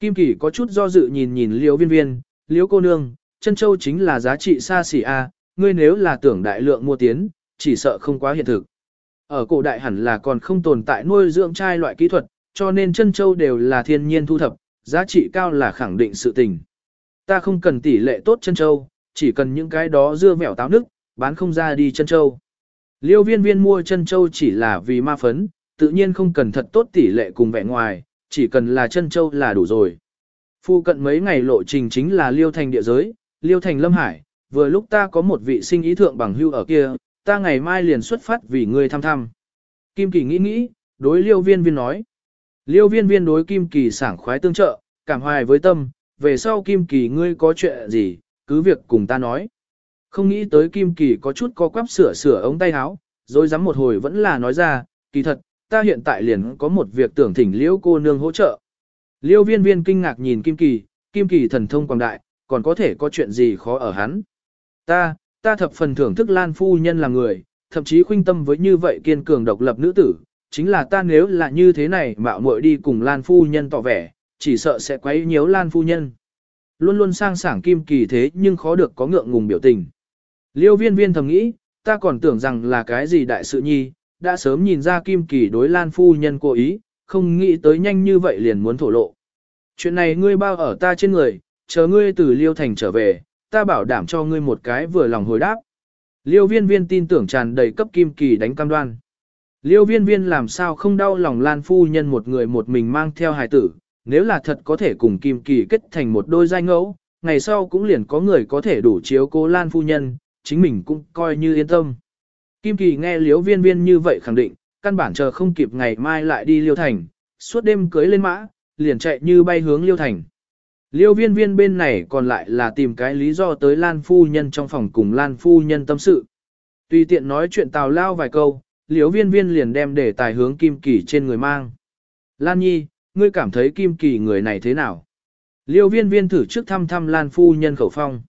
Kim Kỳ có chút do dự nhìn nhìn liêu viên viên, Liễu cô nương, chân châu chính là giá trị xa xỉ a, ngươi nếu là tưởng đại lượng mua tiến, chỉ sợ không quá hiện thực. Ở cổ đại hẳn là còn không tồn tại nuôi dưỡng trai loại kỹ thuật, cho nên chân châu đều là thiên nhiên thu thập, giá trị cao là khẳng định sự tình. Ta không cần tỷ lệ tốt chân châu, chỉ cần những cái đó dưa mèo táo nức, bán không ra đi chân châu. Liêu viên viên mua chân châu chỉ là vì ma phấn, tự nhiên không cần thật tốt tỷ lệ cùng vẻ ngoài, chỉ cần là chân châu là đủ rồi. Phu cận mấy ngày lộ trình chính là liêu thành địa giới, liêu thành lâm hải, vừa lúc ta có một vị sinh ý thượng bằng hưu ở kia, ta ngày mai liền xuất phát vì ngươi thăm thăm. Kim Kỳ nghĩ nghĩ, đối liêu viên viên nói. Liêu viên viên đối Kim Kỳ sảng khoái tương trợ, cảm hoài với tâm, về sau Kim Kỳ ngươi có chuyện gì, cứ việc cùng ta nói. Không nghĩ tới Kim Kỳ có chút co quắp sửa sửa ống tay áo, rồi dám một hồi vẫn là nói ra, kỳ thật, ta hiện tại liền có một việc tưởng thỉnh liễu cô nương hỗ trợ. Liêu viên viên kinh ngạc nhìn Kim Kỳ, Kim Kỳ thần thông quảng đại, còn có thể có chuyện gì khó ở hắn. Ta, ta thập phần thưởng thức Lan Phu Nhân là người, thậm chí khuynh tâm với như vậy kiên cường độc lập nữ tử, chính là ta nếu là như thế này mạo muội đi cùng Lan Phu Nhân tỏ vẻ, chỉ sợ sẽ quấy nhiễu Lan Phu Nhân. Luôn luôn sang sảng Kim Kỳ thế nhưng khó được có ngượng ngùng biểu tình. Liêu viên viên thầm nghĩ, ta còn tưởng rằng là cái gì đại sự nhi, đã sớm nhìn ra Kim Kỳ đối Lan Phu Nhân cố ý, không nghĩ tới nhanh như vậy liền muốn thổ lộ. Chuyện này ngươi bao ở ta trên người, chờ ngươi từ Liêu Thành trở về, ta bảo đảm cho ngươi một cái vừa lòng hồi đáp. Liêu viên viên tin tưởng tràn đầy cấp Kim Kỳ đánh cam đoan. Liêu viên viên làm sao không đau lòng Lan Phu Nhân một người một mình mang theo hài tử, nếu là thật có thể cùng Kim Kỳ kết thành một đôi giai ngẫu, ngày sau cũng liền có người có thể đủ chiếu cố Lan Phu Nhân, chính mình cũng coi như yên tâm. Kim Kỳ nghe Liêu viên viên như vậy khẳng định, căn bản chờ không kịp ngày mai lại đi Liêu Thành, suốt đêm cưới lên mã, liền chạy như bay hướng Liêu Thành. Liêu viên viên bên này còn lại là tìm cái lý do tới Lan Phu Nhân trong phòng cùng Lan Phu Nhân tâm sự. Tùy tiện nói chuyện tào lao vài câu, liêu viên viên liền đem để tài hướng Kim Kỳ trên người mang. Lan Nhi, ngươi cảm thấy Kim Kỳ người này thế nào? Liêu viên viên thử trước thăm thăm Lan Phu Nhân khẩu phong.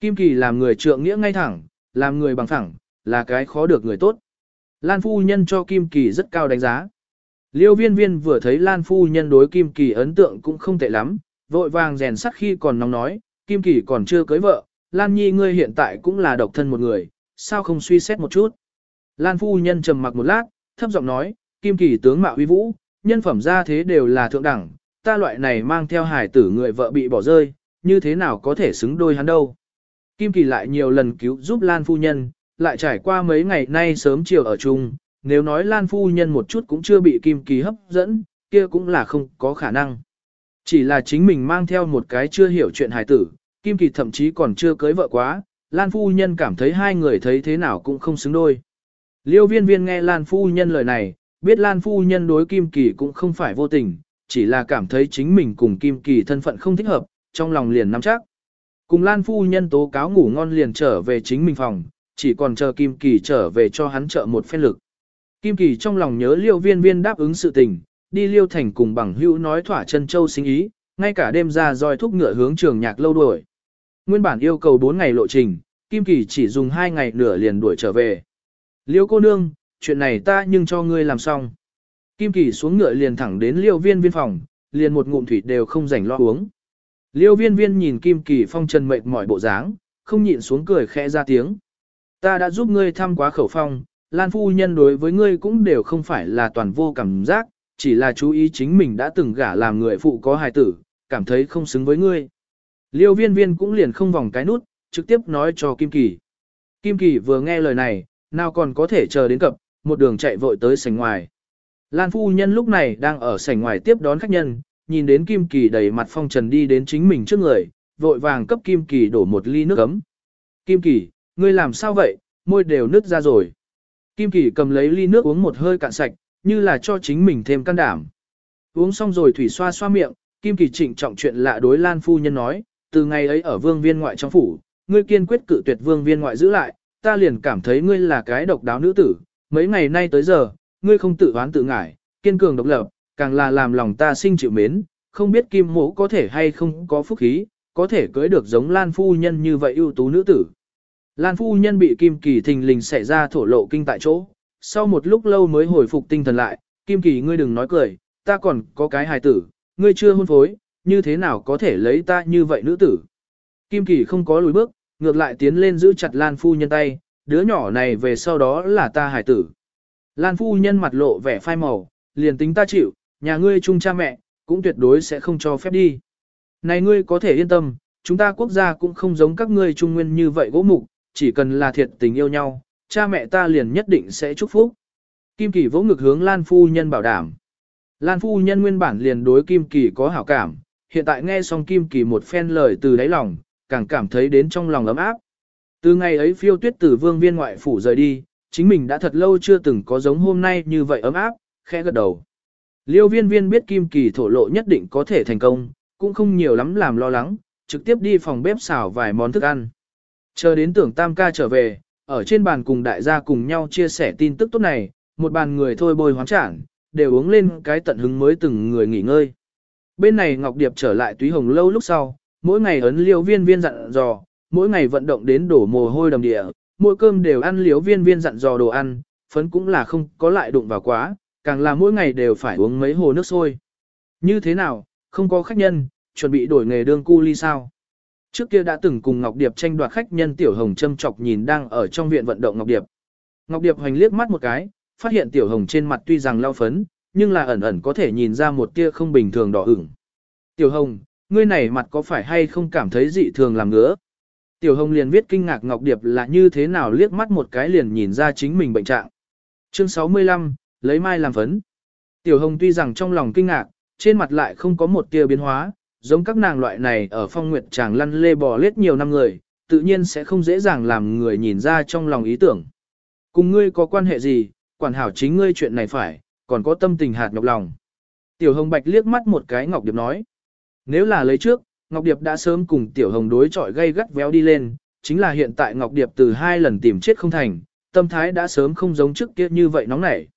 Kim Kỳ làm người trượng nghĩa ngay thẳng, làm người bằng thẳng, là cái khó được người tốt. Lan Phu Nhân cho Kim Kỳ rất cao đánh giá. Liêu viên viên vừa thấy Lan Phu Nhân đối Kim Kỳ ấn tượng cũng không tệ lắm, vội vàng rèn sắt khi còn nóng nói, Kim Kỳ còn chưa cưới vợ, Lan Nhi ngươi hiện tại cũng là độc thân một người, sao không suy xét một chút. Lan Phu Nhân trầm mặc một lát, thấp giọng nói, Kim Kỳ tướng mạo uy vũ, nhân phẩm ra thế đều là thượng đẳng, ta loại này mang theo hài tử người vợ bị bỏ rơi, như thế nào có thể xứng đôi hắn đâu. Kim Kỳ lại nhiều lần cứu giúp Lan Phu Nhân, lại trải qua mấy ngày nay sớm chiều ở chung, nếu nói Lan Phu Nhân một chút cũng chưa bị Kim Kỳ hấp dẫn, kia cũng là không có khả năng. Chỉ là chính mình mang theo một cái chưa hiểu chuyện hài tử, Kim Kỳ thậm chí còn chưa cưới vợ quá, Lan Phu Nhân cảm thấy hai người thấy thế nào cũng không xứng đôi. Liêu viên viên nghe Lan Phu Nhân lời này, biết Lan Phu Nhân đối Kim Kỳ cũng không phải vô tình, chỉ là cảm thấy chính mình cùng Kim Kỳ thân phận không thích hợp, trong lòng liền nắm chắc. Cùng Lan Phu Nhân tố cáo ngủ ngon liền trở về chính mình phòng, chỉ còn chờ Kim Kỳ trở về cho hắn trợ một phen lực. Kim Kỳ trong lòng nhớ liêu viên viên đáp ứng sự tình, đi liêu thành cùng bằng hữu nói thỏa chân châu sinh ý, ngay cả đêm ra roi thúc ngựa hướng trường nhạc lâu đuổi. Nguyên bản yêu cầu 4 ngày lộ trình, Kim Kỳ chỉ dùng 2 ngày nửa liền đuổi trở về. Liêu cô nương, chuyện này ta nhưng cho ngươi làm xong. Kim Kỳ xuống ngựa liền thẳng đến liêu viên viên phòng, liền một ngụm thủy đều không rảnh lo uống. Liêu viên viên nhìn Kim Kỳ phong trần mệt mỏi bộ dáng, không nhịn xuống cười khẽ ra tiếng. Ta đã giúp ngươi thăm quá khẩu phong, Lan Phu Nhân đối với ngươi cũng đều không phải là toàn vô cảm giác, chỉ là chú ý chính mình đã từng gả làm người phụ có hài tử, cảm thấy không xứng với ngươi. Liêu viên viên cũng liền không vòng cái nút, trực tiếp nói cho Kim Kỳ. Kim Kỳ vừa nghe lời này, nào còn có thể chờ đến cập, một đường chạy vội tới sảnh ngoài. Lan Phu Nhân lúc này đang ở sảnh ngoài tiếp đón khách nhân, nhìn đến Kim Kỳ đầy mặt phong trần đi đến chính mình trước người, vội vàng cấp Kim Kỳ đổ một ly nước ấm. Kim Kỳ, ngươi làm sao vậy, môi đều nứt ra rồi. Kim Kỳ cầm lấy ly nước uống một hơi cạn sạch, như là cho chính mình thêm can đảm. Uống xong rồi thủy xoa xoa miệng, Kim Kỳ trịnh trọng chuyện lạ đối Lan Phu Nhân nói, từ ngày ấy ở vương viên ngoại trong phủ, ngươi kiên quyết cự tuyệt vương viên ngoại giữ lại, ta liền cảm thấy ngươi là cái độc đáo nữ tử, mấy ngày nay tới giờ, ngươi không tự oán tự ngải, kiên cường độc lập, càng là làm lòng ta sinh chịu mến, không biết Kim Mộ có thể hay không có phúc khí, có thể cưới được giống Lan Phu Nhân như vậy ưu tú nữ tử. Lan Phu Nhân bị Kim Kỳ thình lình xảy ra thổ lộ kinh tại chỗ, sau một lúc lâu mới hồi phục tinh thần lại, Kim Kỳ ngươi đừng nói cười, ta còn có cái hài tử, ngươi chưa hôn phối, như thế nào có thể lấy ta như vậy nữ tử. Kim Kỳ không có lùi bước, ngược lại tiến lên giữ chặt Lan Phu Nhân tay, đứa nhỏ này về sau đó là ta Hải tử. Lan Phu Nhân mặt lộ vẻ phai màu, liền tính ta chịu, nhà ngươi chung cha mẹ, cũng tuyệt đối sẽ không cho phép đi. Này ngươi có thể yên tâm, chúng ta quốc gia cũng không giống các ngươi trung nguyên như vậy gỗ mục, chỉ cần là thiệt tình yêu nhau, cha mẹ ta liền nhất định sẽ chúc phúc. Kim Kỳ vỗ ngực hướng Lan Phu Nhân bảo đảm. Lan Phu Nhân nguyên bản liền đối Kim Kỳ có hảo cảm, hiện tại nghe xong Kim Kỳ một phen lời từ đáy lòng, càng cảm thấy đến trong lòng ấm áp. Từ ngày ấy phiêu tuyết từ vương viên ngoại phủ rời đi, chính mình đã thật lâu chưa từng có giống hôm nay như vậy ấm áp, khẽ gật đầu. Liêu viên viên biết Kim Kỳ thổ lộ nhất định có thể thành công, cũng không nhiều lắm làm lo lắng, trực tiếp đi phòng bếp xào vài món thức ăn. Chờ đến tưởng tam ca trở về, ở trên bàn cùng đại gia cùng nhau chia sẻ tin tức tốt này, một bàn người thôi bồi hoán trảng, đều uống lên cái tận hứng mới từng người nghỉ ngơi. Bên này Ngọc Điệp trở lại túy hồng lâu lúc sau, mỗi ngày ấn liêu viên viên dặn dò, mỗi ngày vận động đến đổ mồ hôi đầm địa, mỗi cơm đều ăn liều viên viên dặn dò đồ ăn, phấn cũng là không có lại đụng vào quá, càng là mỗi ngày đều phải uống mấy hồ nước sôi. Như thế nào, không có khách nhân, chuẩn bị đổi nghề đương cu ly sao? Trước kia đã từng cùng Ngọc Điệp tranh đoạt khách nhân Tiểu Hồng châm chọc nhìn đang ở trong viện vận động Ngọc Điệp. Ngọc Điệp hoành liếc mắt một cái, phát hiện Tiểu Hồng trên mặt tuy rằng lao phấn, nhưng là ẩn ẩn có thể nhìn ra một tia không bình thường đỏ ửng. Tiểu Hồng, ngươi này mặt có phải hay không cảm thấy dị thường làm ngứa? Tiểu Hồng liền viết kinh ngạc Ngọc Điệp là như thế nào liếc mắt một cái liền nhìn ra chính mình bệnh trạng. Chương 65, lấy mai làm phấn. Tiểu Hồng tuy rằng trong lòng kinh ngạc, trên mặt lại không có một tia biến hóa, giống các nàng loại này ở phong nguyệt chàng lăn lê bò lết nhiều năm người, tự nhiên sẽ không dễ dàng làm người nhìn ra trong lòng ý tưởng. Cùng ngươi có quan hệ gì, quản hảo chính ngươi chuyện này phải, còn có tâm tình hạt nhọc lòng. Tiểu Hồng Bạch liếc mắt một cái Ngọc Điệp nói. Nếu là lấy trước, Ngọc Điệp đã sớm cùng Tiểu Hồng đối chọi gây gắt véo đi lên, chính là hiện tại Ngọc Điệp từ hai lần tìm chết không thành, tâm thái đã sớm không giống trước kia như vậy nóng nảy.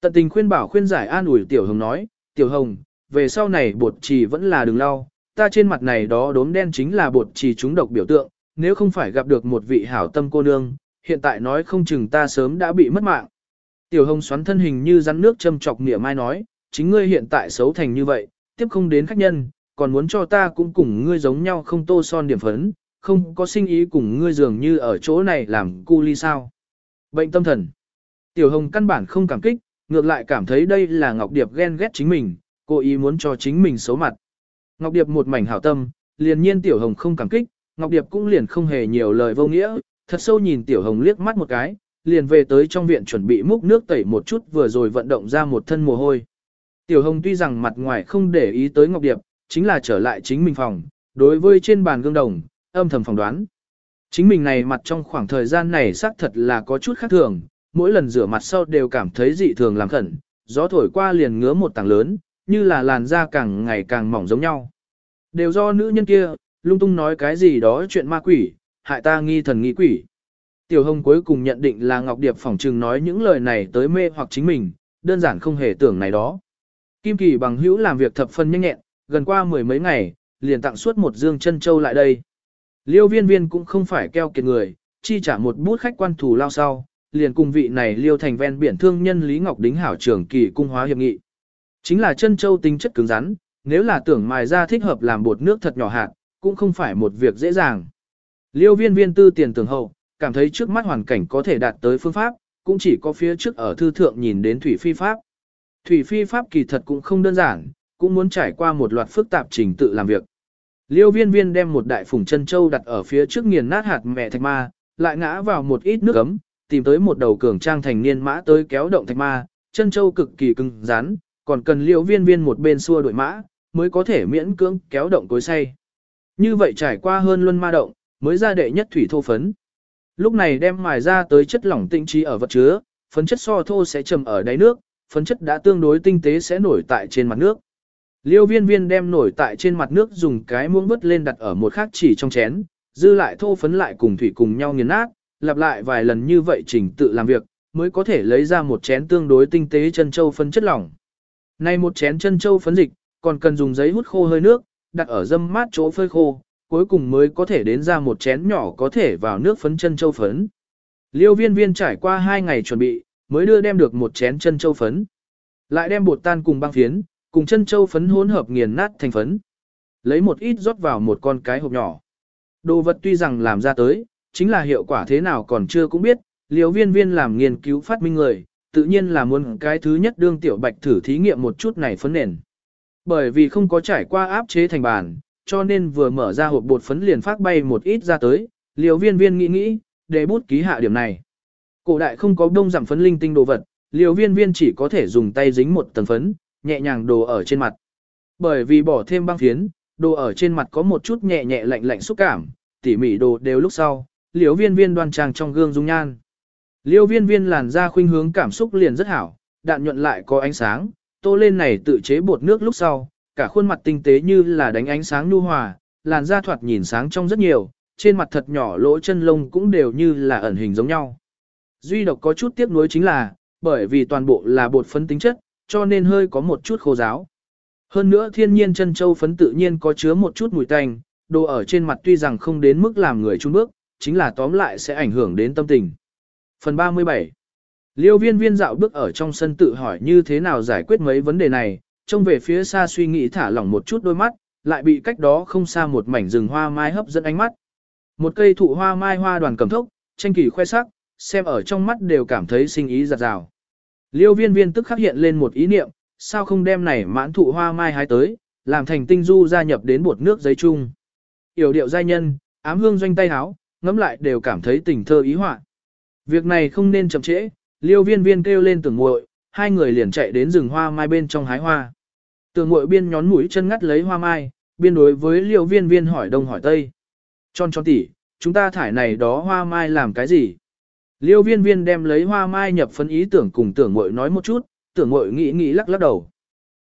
Tận tình khuyên bảo khuyên giải an ủi Tiểu Hồng nói, Tiểu Hồng, về sau này bột trì vẫn là đừng lau, ta trên mặt này đó đốm đen chính là bột trì chúng độc biểu tượng, nếu không phải gặp được một vị hảo tâm cô nương, hiện tại nói không chừng ta sớm đã bị mất mạng. Tiểu Hồng xoắn thân hình như rắn nước châm chọc mỉa mai nói, chính ngươi hiện tại xấu thành như vậy, tiếp không đến khách nhân, còn muốn cho ta cũng cùng ngươi giống nhau không tô son điểm phấn, không có sinh ý cùng ngươi dường như ở chỗ này làm cu ly sao. Bệnh tâm thần. Tiểu Hồng căn bản không cảm kích, ngược lại cảm thấy đây là Ngọc Điệp ghen ghét chính mình, cô ý muốn cho chính mình xấu mặt. Ngọc Điệp một mảnh hảo tâm, liền nhiên Tiểu Hồng không cảm kích, Ngọc Điệp cũng liền không hề nhiều lời vô nghĩa, thật sâu nhìn Tiểu Hồng liếc mắt một cái, liền về tới trong viện chuẩn bị múc nước tẩy một chút vừa rồi vận động ra một thân mồ hôi. Tiểu Hồng tuy rằng mặt ngoài không để ý tới Ngọc Điệp, chính là trở lại chính mình phòng, đối với trên bàn gương đồng, âm thầm phỏng đoán. Chính mình này mặt trong khoảng thời gian này xác thật là có chút khác thường, mỗi lần rửa mặt sau đều cảm thấy dị thường làm khẩn, gió thổi qua liền ngứa một tảng lớn, như là làn da càng ngày càng mỏng giống nhau. Đều do nữ nhân kia, lung tung nói cái gì đó chuyện ma quỷ, hại ta nghi thần nghi quỷ. Tiểu Hồng cuối cùng nhận định là Ngọc Điệp phỏng trừng nói những lời này tới mê hoặc chính mình, đơn giản không hề tưởng này đó. Kim Kỳ bằng hữu làm việc thập phân nhanh nhẹn, gần qua mười mấy ngày, liền tặng suốt một dương chân châu lại đây. Liêu viên viên cũng không phải keo kiệt người, chi trả một bút khách quan thủ lao sau, liền cùng vị này liêu thành ven biển thương nhân Lý Ngọc Đính hảo trưởng kỳ cung hóa hiệp nghị. Chính là chân châu tính chất cứng rắn, nếu là tưởng mài ra thích hợp làm bột nước thật nhỏ hạt, cũng không phải một việc dễ dàng. Liêu viên viên tư tiền tưởng hậu, cảm thấy trước mắt hoàn cảnh có thể đạt tới phương pháp, cũng chỉ có phía trước ở thư thượng nhìn đến thủy phi pháp. Thủy phi pháp kỳ thật cũng không đơn giản, cũng muốn trải qua một loạt phức tạp trình tự làm việc. Liêu viên viên đem một đại phùng chân châu đặt ở phía trước nghiền nát hạt mẹ thạch ma, lại ngã vào một ít nước ấm, tìm tới một đầu cường trang thành niên mã tới kéo động thạch ma, chân châu cực kỳ cứng rắn, còn cần liêu viên viên một bên xua đuổi mã, mới có thể miễn cưỡng kéo động cối say. Như vậy trải qua hơn luân ma động, mới ra đệ nhất thủy thô phấn. Lúc này đem mài ra tới chất lỏng tinh trí ở vật chứa, phấn chất so thô sẽ trầm ở đáy nước, phấn chất đã tương đối tinh tế sẽ nổi tại trên mặt nước. Liêu viên viên đem nổi tại trên mặt nước dùng cái muỗng vứt lên đặt ở một khác chỉ trong chén, dư lại thô phấn lại cùng thủy cùng nhau nghiền nát, lặp lại vài lần như vậy trình tự làm việc, mới có thể lấy ra một chén tương đối tinh tế chân châu phấn chất lỏng. Nay một chén chân châu phấn dịch, còn cần dùng giấy hút khô hơi nước, đặt ở dâm mát chỗ phơi khô, cuối cùng mới có thể đến ra một chén nhỏ có thể vào nước phấn chân châu phấn. Liêu viên viên trải qua hai ngày chuẩn bị, mới đưa đem được một chén chân châu phấn. Lại đem bột tan cùng băng phiến, cùng chân châu phấn hỗn hợp nghiền nát thành phấn. Lấy một ít rót vào một con cái hộp nhỏ. Đồ vật tuy rằng làm ra tới, chính là hiệu quả thế nào còn chưa cũng biết, liều viên viên làm nghiên cứu phát minh người, tự nhiên là muốn cái thứ nhất đương tiểu bạch thử thí nghiệm một chút này phấn nền. Bởi vì không có trải qua áp chế thành bàn, cho nên vừa mở ra hộp bột phấn liền phát bay một ít ra tới, liều viên viên nghĩ nghĩ, để bút ký hạ điểm này. Cổ đại không có đông giảm phấn linh tinh đồ vật, liều viên viên chỉ có thể dùng tay dính một tầng phấn, nhẹ nhàng đồ ở trên mặt. Bởi vì bỏ thêm băng phiến, đồ ở trên mặt có một chút nhẹ nhẹ lạnh lạnh xúc cảm, tỉ mỉ đồ đều lúc sau, liễu viên viên đoan trang trong gương dung nhan. Liêu viên viên làn da khuynh hướng cảm xúc liền rất hảo, đạn nhuận lại có ánh sáng, tô lên này tự chế bột nước lúc sau, cả khuôn mặt tinh tế như là đánh ánh sáng nhu hòa, làn da thoạt nhìn sáng trong rất nhiều, trên mặt thật nhỏ lỗ chân lông cũng đều như là ẩn hình giống nhau. Duy độc có chút tiếc nuối chính là, bởi vì toàn bộ là bột phấn tính chất, cho nên hơi có một chút khô giáo. Hơn nữa thiên nhiên chân châu phấn tự nhiên có chứa một chút mùi tanh, đồ ở trên mặt tuy rằng không đến mức làm người trung bước, chính là tóm lại sẽ ảnh hưởng đến tâm tình. Phần 37 Liêu viên viên dạo bước ở trong sân tự hỏi như thế nào giải quyết mấy vấn đề này, trông về phía xa suy nghĩ thả lỏng một chút đôi mắt, lại bị cách đó không xa một mảnh rừng hoa mai hấp dẫn ánh mắt. Một cây thụ hoa mai hoa đoàn cầm thốc, tranh kỳ khoe sắc, xem ở trong mắt đều cảm thấy sinh ý giặt rào. Liêu viên viên tức khắc hiện lên một ý niệm, sao không đem này mãn thụ hoa mai hái tới, làm thành tinh du gia nhập đến bột nước giấy chung. Yểu điệu giai nhân, ám hương doanh tay háo, ngắm lại đều cảm thấy tình thơ ý họa. Việc này không nên chậm trễ, liêu viên viên kêu lên tưởng muội hai người liền chạy đến rừng hoa mai bên trong hái hoa. Tưởng muội biên nhón mũi chân ngắt lấy hoa mai, biên đối với liêu viên viên hỏi đông hỏi tây. Tròn tròn tỉ, chúng ta thải này đó hoa mai làm cái gì? Liêu viên viên đem lấy hoa mai nhập phân ý tưởng cùng tưởng mội nói một chút, tưởng mội nghĩ nghĩ lắc lắc đầu.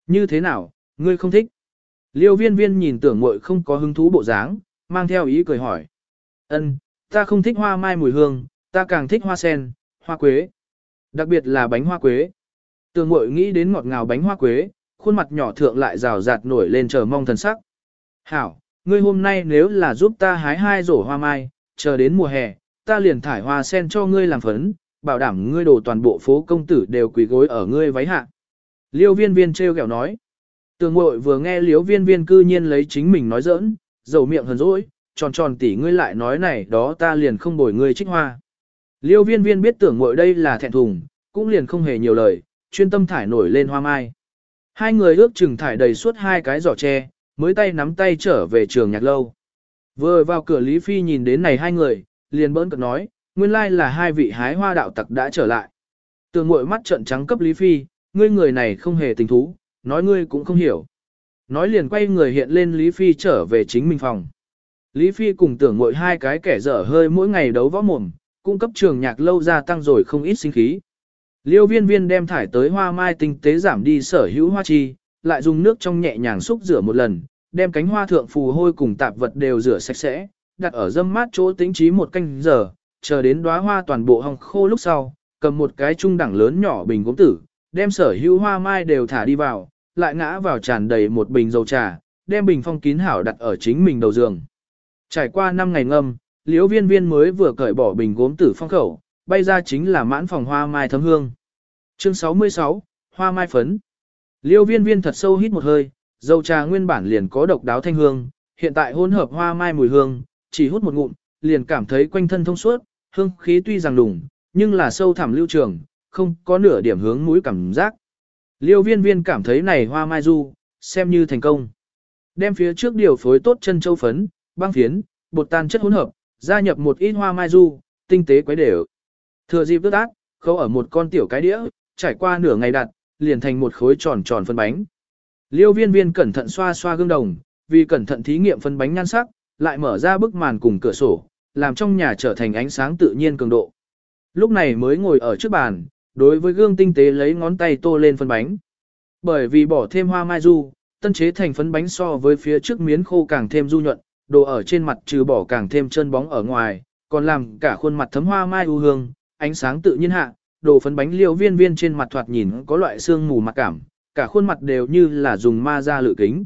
Như thế nào, ngươi không thích? Liêu viên viên nhìn tưởng mội không có hứng thú bộ dáng, mang theo ý cười hỏi. Ân, ta không thích hoa mai mùi hương, ta càng thích hoa sen, hoa quế. Đặc biệt là bánh hoa quế. Tưởng mội nghĩ đến ngọt ngào bánh hoa quế, khuôn mặt nhỏ thượng lại rào rạt nổi lên chờ mong thần sắc. Hảo, ngươi hôm nay nếu là giúp ta hái hai rổ hoa mai, chờ đến mùa hè, ta liền thải hoa sen cho ngươi làm phấn, bảo đảm ngươi đồ toàn bộ phố công tử đều quỳ gối ở ngươi váy hạ. Liêu viên viên treo kẹo nói. Tường mội vừa nghe liêu viên viên cư nhiên lấy chính mình nói giỡn, dầu miệng hờn dỗi, tròn tròn tỉ ngươi lại nói này đó ta liền không bồi ngươi trích hoa. Liêu viên viên biết tưởng mội đây là thẹn thùng, cũng liền không hề nhiều lời, chuyên tâm thải nổi lên hoa mai. Hai người ước chừng thải đầy suốt hai cái giỏ tre, mới tay nắm tay trở về trường nhạc lâu. Vừa vào cửa Lý Phi nhìn đến này hai người, liền bỡn cợt nói, nguyên lai là hai vị hái hoa đạo tặc đã trở lại. Tường ngội mắt trợn trắng cấp Lý Phi, ngươi người này không hề tình thú, nói ngươi cũng không hiểu. Nói liền quay người hiện lên Lý Phi trở về chính mình phòng. Lý Phi cùng tưởng ngội hai cái kẻ dở hơi mỗi ngày đấu võ mồm, cung cấp trường nhạc lâu gia tăng rồi không ít sinh khí. Liêu viên viên đem thải tới hoa mai tinh tế giảm đi sở hữu hoa chi, lại dùng nước trong nhẹ nhàng xúc rửa một lần, đem cánh hoa thượng phù hôi cùng tạp vật đều rửa sạch sẽ, đặt ở dâm mát chỗ tính trí một canh giờ, chờ đến đóa hoa toàn bộ hồng khô lúc sau, cầm một cái trung đẳng lớn nhỏ bình gốm tử, đem sở hữu hoa mai đều thả đi vào, lại ngã vào tràn đầy một bình dầu trà, đem bình phong kín hảo đặt ở chính mình đầu giường. Trải qua 5 ngày ngâm, liễu viên viên mới vừa cởi bỏ bình gốm tử phong khẩu, bay ra chính là mãn phòng hoa mai thấm hương. Chương 66, Hoa mai phấn. Liêu viên viên thật sâu hít một hơi, dầu trà nguyên bản liền có độc đáo thanh hương, hiện tại hỗn hợp hoa mai mùi hương, chỉ hút một ngụm, liền cảm thấy quanh thân thông suốt, hương khí tuy rằng đủng, nhưng là sâu thẳm lưu trường, không có nửa điểm hướng mũi cảm giác. Liêu viên viên cảm thấy này hoa mai du, xem như thành công. Đem phía trước điều phối tốt chân châu phấn, băng phiến, bột tan chất hỗn hợp, gia nhập một ít hoa mai du, tinh tế quấy đều. Thừa dịp tức ác, khâu ở một con tiểu cái đĩa, trải qua nửa ngày đặt, liền thành một khối tròn tròn phân bánh. Liêu viên viên cẩn thận xoa xoa gương đồng, vì cẩn thận thí nghiệm phân bánh nhan sắc, lại mở ra bức màn cùng cửa sổ, làm trong nhà trở thành ánh sáng tự nhiên cường độ. Lúc này mới ngồi ở trước bàn, đối với gương tinh tế lấy ngón tay tô lên phân bánh. Bởi vì bỏ thêm hoa mai du, tân chế thành phấn bánh so với phía trước miến khô càng thêm du nhuận, đồ ở trên mặt trừ bỏ càng thêm chân bóng ở ngoài, còn làm cả khuôn mặt thấm hoa mai u hương, ánh sáng tự nhiên hạ, đồ phấn bánh liêu viên viên trên mặt thoạt nhìn có loại xương mù mặt cảm, cả khuôn mặt đều như là dùng ma ra lự kính.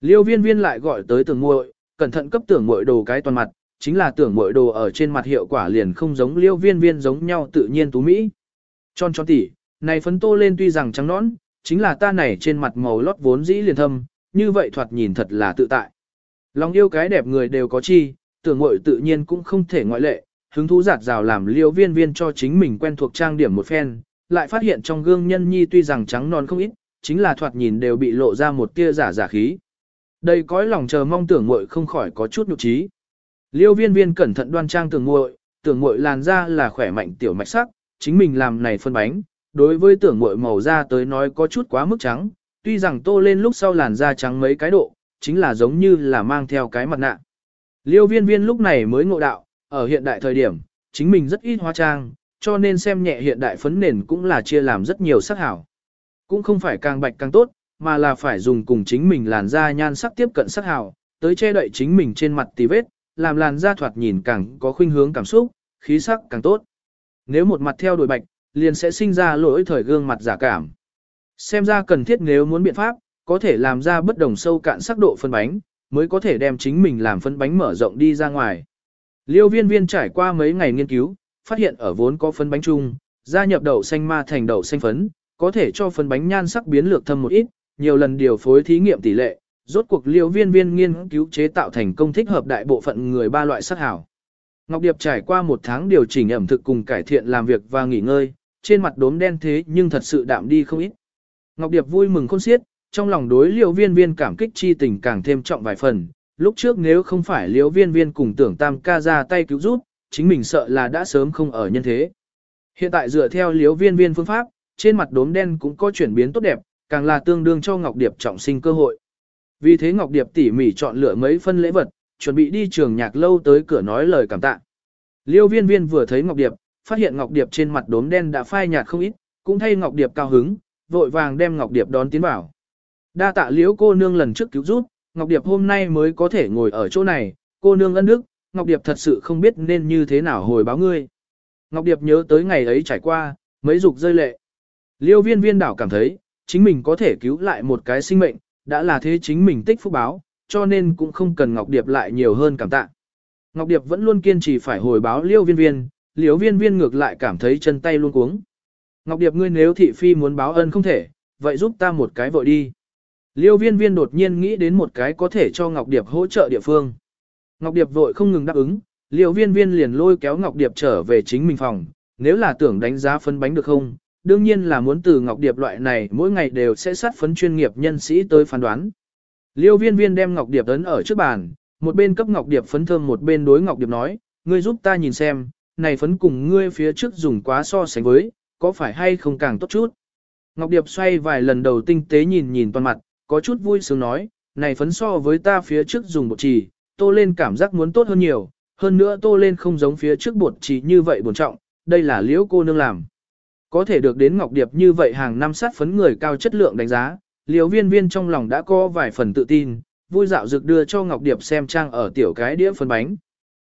Liêu viên viên lại gọi tới tường muội cẩn thận cấp tưởng muội đồ cái toàn mặt, chính là tưởng muội đồ ở trên mặt hiệu quả liền không giống liêu viên viên giống nhau tự nhiên tú mỹ. Tròn tròn tỉ, này phấn tô lên tuy rằng trắng nõn, chính là ta này trên mặt màu lót vốn dĩ liền thâm, như vậy thoạt nhìn thật là tự tại. Lòng yêu cái đẹp người đều có chi, tưởng muội tự nhiên cũng không thể ngoại lệ, hứng thú giạt rào làm liêu viên viên cho chính mình quen thuộc trang điểm một phen, lại phát hiện trong gương nhân nhi tuy rằng trắng non không ít, chính là thoạt nhìn đều bị lộ ra một tia giả giả khí. Đây cõi lòng chờ mong tưởng muội không khỏi có chút nhục trí. Liêu viên viên cẩn thận đoan trang tưởng muội, tưởng muội làn da là khỏe mạnh tiểu mạch sắc, chính mình làm này phân bánh, đối với tưởng muội màu da tới nói có chút quá mức trắng, tuy rằng tô lên lúc sau làn da trắng mấy cái độ, chính là giống như là mang theo cái mặt nạ. Liêu viên viên lúc này mới ngộ đạo, ở hiện đại thời điểm, chính mình rất ít hóa trang, cho nên xem nhẹ hiện đại phấn nền cũng là chia làm rất nhiều sắc hảo. Cũng không phải càng bạch càng tốt, mà là phải dùng cùng chính mình làn da nhan sắc tiếp cận sắc hào tới che đậy chính mình trên mặt tì vết, làm làn da thoạt nhìn càng có khuynh hướng cảm xúc, khí sắc càng tốt. Nếu một mặt theo đuổi bạch, liền sẽ sinh ra lỗi thời gương mặt giả cảm. Xem ra cần thiết nếu muốn biện pháp, có thể làm ra bất đồng sâu cạn sắc độ phân bánh, mới có thể đem chính mình làm phân bánh mở rộng đi ra ngoài. Liêu viên viên trải qua mấy ngày nghiên cứu, phát hiện ở vốn có phân bánh chung, gia nhập đậu xanh ma thành đậu xanh phấn, có thể cho phân bánh nhan sắc biến lược thâm một ít, nhiều lần điều phối thí nghiệm tỷ lệ, rốt cuộc liêu viên viên nghiên cứu chế tạo thành công thích hợp đại bộ phận người ba loại sắc hảo. Ngọc Điệp trải qua một tháng điều chỉnh ẩm thực cùng cải thiện làm việc và nghỉ ngơi, trên mặt đốm đen thế nhưng thật sự đạm đi không ít. Ngọc Điệp vui mừng khôn xiết, trong lòng đối liêu viên viên cảm kích chi tình càng thêm trọng vài phần. Lúc trước nếu không phải liêu viên viên cùng tưởng tam ca ra tay cứu giúp, chính mình sợ là đã sớm không ở nhân thế. Hiện tại dựa theo liêu viên viên phương pháp, trên mặt đốm đen cũng có chuyển biến tốt đẹp, càng là tương đương cho Ngọc Điệp trọng sinh cơ hội. Vì thế Ngọc Điệp tỉ mỉ chọn lựa mấy phân lễ vật, chuẩn bị đi trường nhạc lâu tới cửa nói lời cảm tạ. Liêu viên viên vừa thấy Ngọc Điệp, phát hiện Ngọc Điệp trên mặt đốm đen đã phai nhạt không ít, cũng thay Ngọc Điệp cao hứng, vội vàng đem Ngọc Điệp đón tiến vào. Đa tạ liễu cô nương lần trước cứu giúp, Ngọc Điệp hôm nay mới có thể ngồi ở chỗ này, cô nương ân đức, Ngọc Điệp thật sự không biết nên như thế nào hồi báo ngươi. Ngọc Điệp nhớ tới ngày ấy trải qua, mấy dục rơi lệ. Liêu viên viên đảo cảm thấy, chính mình có thể cứu lại một cái sinh mệnh, đã là thế chính mình tích phúc báo, cho nên cũng không cần Ngọc Điệp lại nhiều hơn cảm tạ. Ngọc Điệp vẫn luôn kiên trì phải hồi báo liêu viên viên, liêu viên viên ngược lại cảm thấy chân tay luôn cuống. Ngọc Điệp ngươi nếu thị phi muốn báo ân không thể, vậy giúp ta một cái vội đi. Liêu viên viên đột nhiên nghĩ đến một cái có thể cho Ngọc Điệp hỗ trợ địa phương. Ngọc Điệp vội không ngừng đáp ứng, liêu viên viên liền lôi kéo Ngọc Điệp trở về chính mình phòng, nếu là tưởng đánh giá phân bánh được không, đương nhiên là muốn từ Ngọc Điệp loại này mỗi ngày đều sẽ sát phấn chuyên nghiệp nhân sĩ tới phán đoán. Liêu viên viên đem Ngọc Điệp ấn ở trước bàn, một bên cấp Ngọc Điệp phấn thơm một bên đối Ngọc Điệp nói, ngươi giúp ta nhìn xem, này phấn cùng ngươi phía trước dùng quá so sánh với, có phải hay không càng tốt chút. Ngọc Điệp xoay vài lần đầu tinh tế nhìn nhìn toàn mặt, có chút vui sướng nói, này phấn so với ta phía trước dùng bột trì, tô lên cảm giác muốn tốt hơn nhiều, hơn nữa tô lên không giống phía trước bột trì như vậy buồn trọng, đây là liễu cô nương làm. Có thể được đến Ngọc Điệp như vậy hàng năm sát phấn người cao chất lượng đánh giá, liễu viên viên trong lòng đã có vài phần tự tin, vui dạo dược đưa cho Ngọc Điệp xem trang ở tiểu cái đĩa phấn bánh.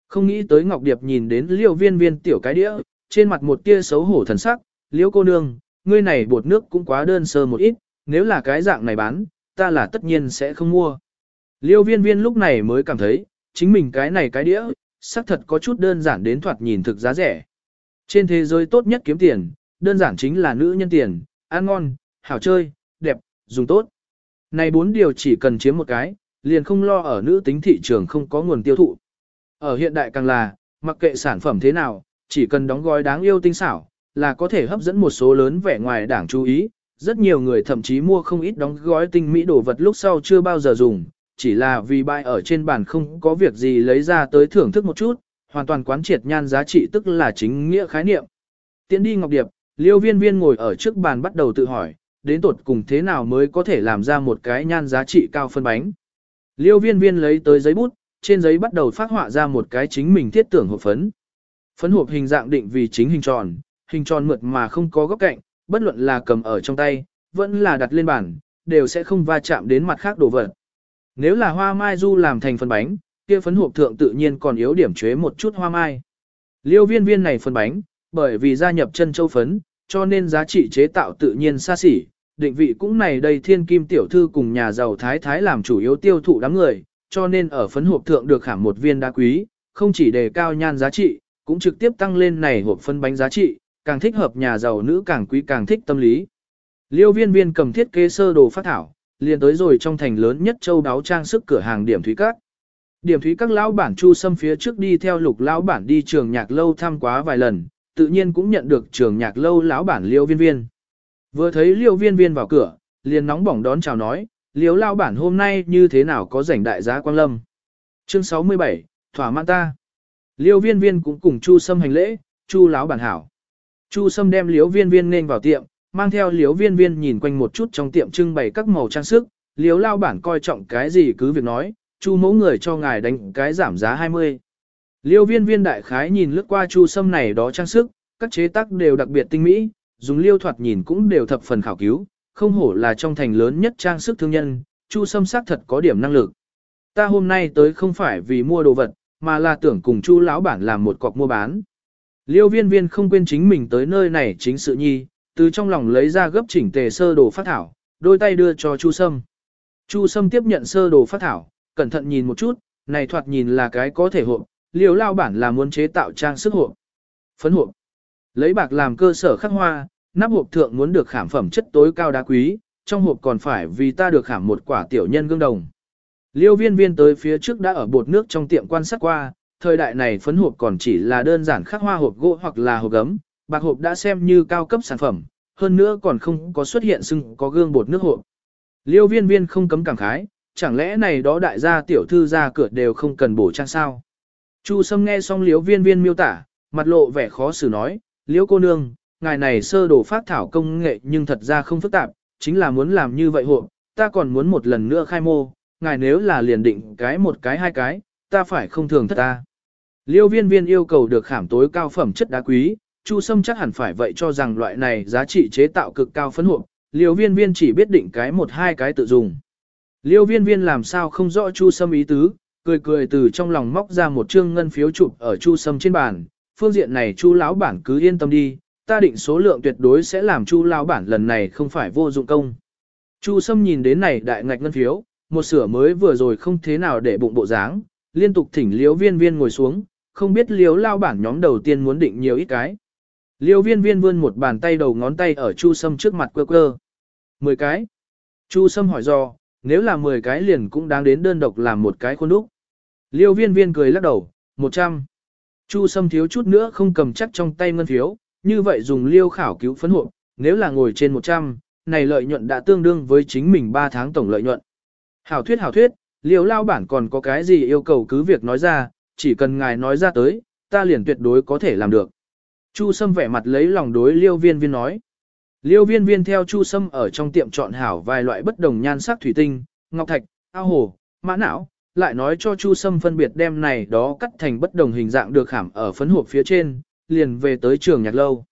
Không nghĩ tới Ngọc Điệp nhìn đến liễu viên viên tiểu cái đĩa, trên mặt một tia xấu hổ thần sắc, liễu cô nương, ngươi này bột nước cũng quá đơn sơ một ít, nếu là cái dạng này bán, ta là tất nhiên sẽ không mua. Liêu viên viên lúc này mới cảm thấy, chính mình cái này cái đĩa, xác thật có chút đơn giản đến thoạt nhìn thực giá rẻ. Trên thế giới tốt nhất kiếm tiền, đơn giản chính là nữ nhân tiền, ăn ngon, hảo chơi, đẹp, dùng tốt. Này bốn điều chỉ cần chiếm một cái, liền không lo ở nữ tính thị trường không có nguồn tiêu thụ. Ở hiện đại càng là, mặc kệ sản phẩm thế nào, chỉ cần đóng gói đáng yêu tinh xảo, là có thể hấp dẫn một số lớn vẻ ngoài đảng chú ý. Rất nhiều người thậm chí mua không ít đóng gói tinh mỹ đồ vật lúc sau chưa bao giờ dùng, chỉ là vì bài ở trên bàn không có việc gì lấy ra tới thưởng thức một chút, hoàn toàn quán triệt nhan giá trị tức là chính nghĩa khái niệm. Tiến đi Ngọc Điệp, Liêu Viên Viên ngồi ở trước bàn bắt đầu tự hỏi, đến tột cùng thế nào mới có thể làm ra một cái nhan giá trị cao phân bánh. Liêu Viên Viên lấy tới giấy bút, trên giấy bắt đầu phát họa ra một cái chính mình thiết tưởng hộp phấn. Phấn hộp hình dạng định vì chính hình tròn, hình tròn mượt mà không có góc cạnh, bất luận là cầm ở trong tay, vẫn là đặt lên bàn, đều sẽ không va chạm đến mặt khác đồ vật. Nếu là hoa mai du làm thành phân bánh, kia phấn hộp thượng tự nhiên còn yếu điểm chế một chút hoa mai. Liêu viên viên này phân bánh, bởi vì gia nhập chân châu phấn, cho nên giá trị chế tạo tự nhiên xa xỉ, định vị cũng này đây thiên kim tiểu thư cùng nhà giàu thái thái làm chủ yếu tiêu thụ đám người, cho nên ở phấn hộp thượng được khảm một viên đá quý, không chỉ đề cao nhan giá trị, cũng trực tiếp tăng lên này hộp phân bánh giá trị, càng thích hợp nhà giàu nữ càng quý càng thích tâm lý. Liêu viên viên cầm thiết kế sơ đồ phát thảo, liền tới rồi trong thành lớn nhất châu đáo trang sức cửa hàng điểm thúy các. Điểm thúy các lão bản chu xâm phía trước đi theo lục lão bản đi trường nhạc lâu thăm quá vài lần, tự nhiên cũng nhận được trường nhạc lâu lão bản liêu viên viên. Vừa thấy liêu viên viên vào cửa, liền nóng bỏng đón chào nói, liêu lão bản hôm nay như thế nào có rảnh đại giá quang lâm. Chương 67, thỏa mãn ta. Liêu viên viên cũng cùng chu sâm hành lễ, chu lão bản hảo. Chu Sâm đem liêu viên viên nên vào tiệm, mang theo liêu viên viên nhìn quanh một chút trong tiệm trưng bày các màu trang sức, liếu lao bản coi trọng cái gì cứ việc nói, chu mẫu người cho ngài đánh cái giảm giá 20. Liêu viên viên đại khái nhìn lướt qua chu sâm này đó trang sức, các chế tác đều đặc biệt tinh mỹ, dùng liêu thoạt nhìn cũng đều thập phần khảo cứu, không hổ là trong thành lớn nhất trang sức thương nhân, chu sâm xác thật có điểm năng lực. Ta hôm nay tới không phải vì mua đồ vật, mà là tưởng cùng chu lão bản làm một cọc mua bán. Liêu viên viên không quên chính mình tới nơi này chính sự nhi, từ trong lòng lấy ra gấp chỉnh tề sơ đồ phát thảo, đôi tay đưa cho Chu Sâm. Chu Sâm tiếp nhận sơ đồ phát thảo, cẩn thận nhìn một chút, này thoạt nhìn là cái có thể hộp, liều lao bản là muốn chế tạo trang sức hộp. Phấn hộp. Lấy bạc làm cơ sở khắc hoa, nắp hộp thượng muốn được khảm phẩm chất tối cao đá quý, trong hộp còn phải vì ta được khảm một quả tiểu nhân gương đồng. Liêu viên viên tới phía trước đã ở bột nước trong tiệm quan sát qua, thời đại này phấn hộp còn chỉ là đơn giản khắc hoa hộp gỗ hoặc là hộp gấm, bạc hộp đã xem như cao cấp sản phẩm, hơn nữa còn không có xuất hiện sưng có gương bột nước hộp. Liêu viên viên không cấm cảm khái, chẳng lẽ này đó đại gia tiểu thư ra cửa đều không cần bổ trang sao? Chu Sâm nghe xong Liễu viên viên miêu tả, mặt lộ vẻ khó xử nói, Liễu cô nương, ngài này sơ đồ phát thảo công nghệ nhưng thật ra không phức tạp, chính là muốn làm như vậy hộ, ta còn muốn một lần nữa khai mô, ngài nếu là liền định cái một cái hai cái, ta phải không thường thất ta. Liêu viên viên yêu cầu được khảm tối cao phẩm chất đá quý, Chu Sâm chắc hẳn phải vậy cho rằng loại này giá trị chế tạo cực cao phấn hộp, liêu viên viên chỉ biết định cái một hai cái tự dùng. Liêu viên viên làm sao không rõ Chu Sâm ý tứ, cười cười từ trong lòng móc ra một trương ngân phiếu chụp ở Chu Sâm trên bàn, phương diện này Chu lão bản cứ yên tâm đi, ta định số lượng tuyệt đối sẽ làm Chu lão bản lần này không phải vô dụng công. Chu Sâm nhìn đến này đại ngạch ngân phiếu, một sửa mới vừa rồi không thế nào để bụng bộ dáng, liên tục thỉnh liếu Viên Viên ngồi xuống, không biết liếu lao bản nhóm đầu tiên muốn định nhiều ít cái. Liêu Viên Viên vươn một bàn tay đầu ngón tay ở Chu Sâm trước mặt quơ quơ. Mười cái. Chu Sâm hỏi do, nếu là mười cái liền cũng đáng đến đơn độc làm một cái khuôn đúc. Liêu Viên Viên cười lắc đầu, một trăm. Chu Sâm thiếu chút nữa không cầm chắc trong tay ngân phiếu, như vậy dùng liêu khảo cứu phấn hộ, nếu là ngồi trên 100, này lợi nhuận đã tương đương với chính mình 3 tháng tổng lợi nhuận. Hảo thuyết hảo thuyết, liêu lao bản còn có cái gì yêu cầu cứ việc nói ra, chỉ cần ngài nói ra tới, ta liền tuyệt đối có thể làm được. Chu Sâm vẻ mặt lấy lòng đối liêu viên viên nói. Liêu viên viên theo Chu Sâm ở trong tiệm chọn hảo vài loại bất đồng nhan sắc thủy tinh, ngọc thạch, ao hồ, mã não, lại nói cho Chu Sâm phân biệt đem này đó cắt thành bất đồng hình dạng được khảm ở phấn hộp phía trên, liền về tới trường nhạc lâu.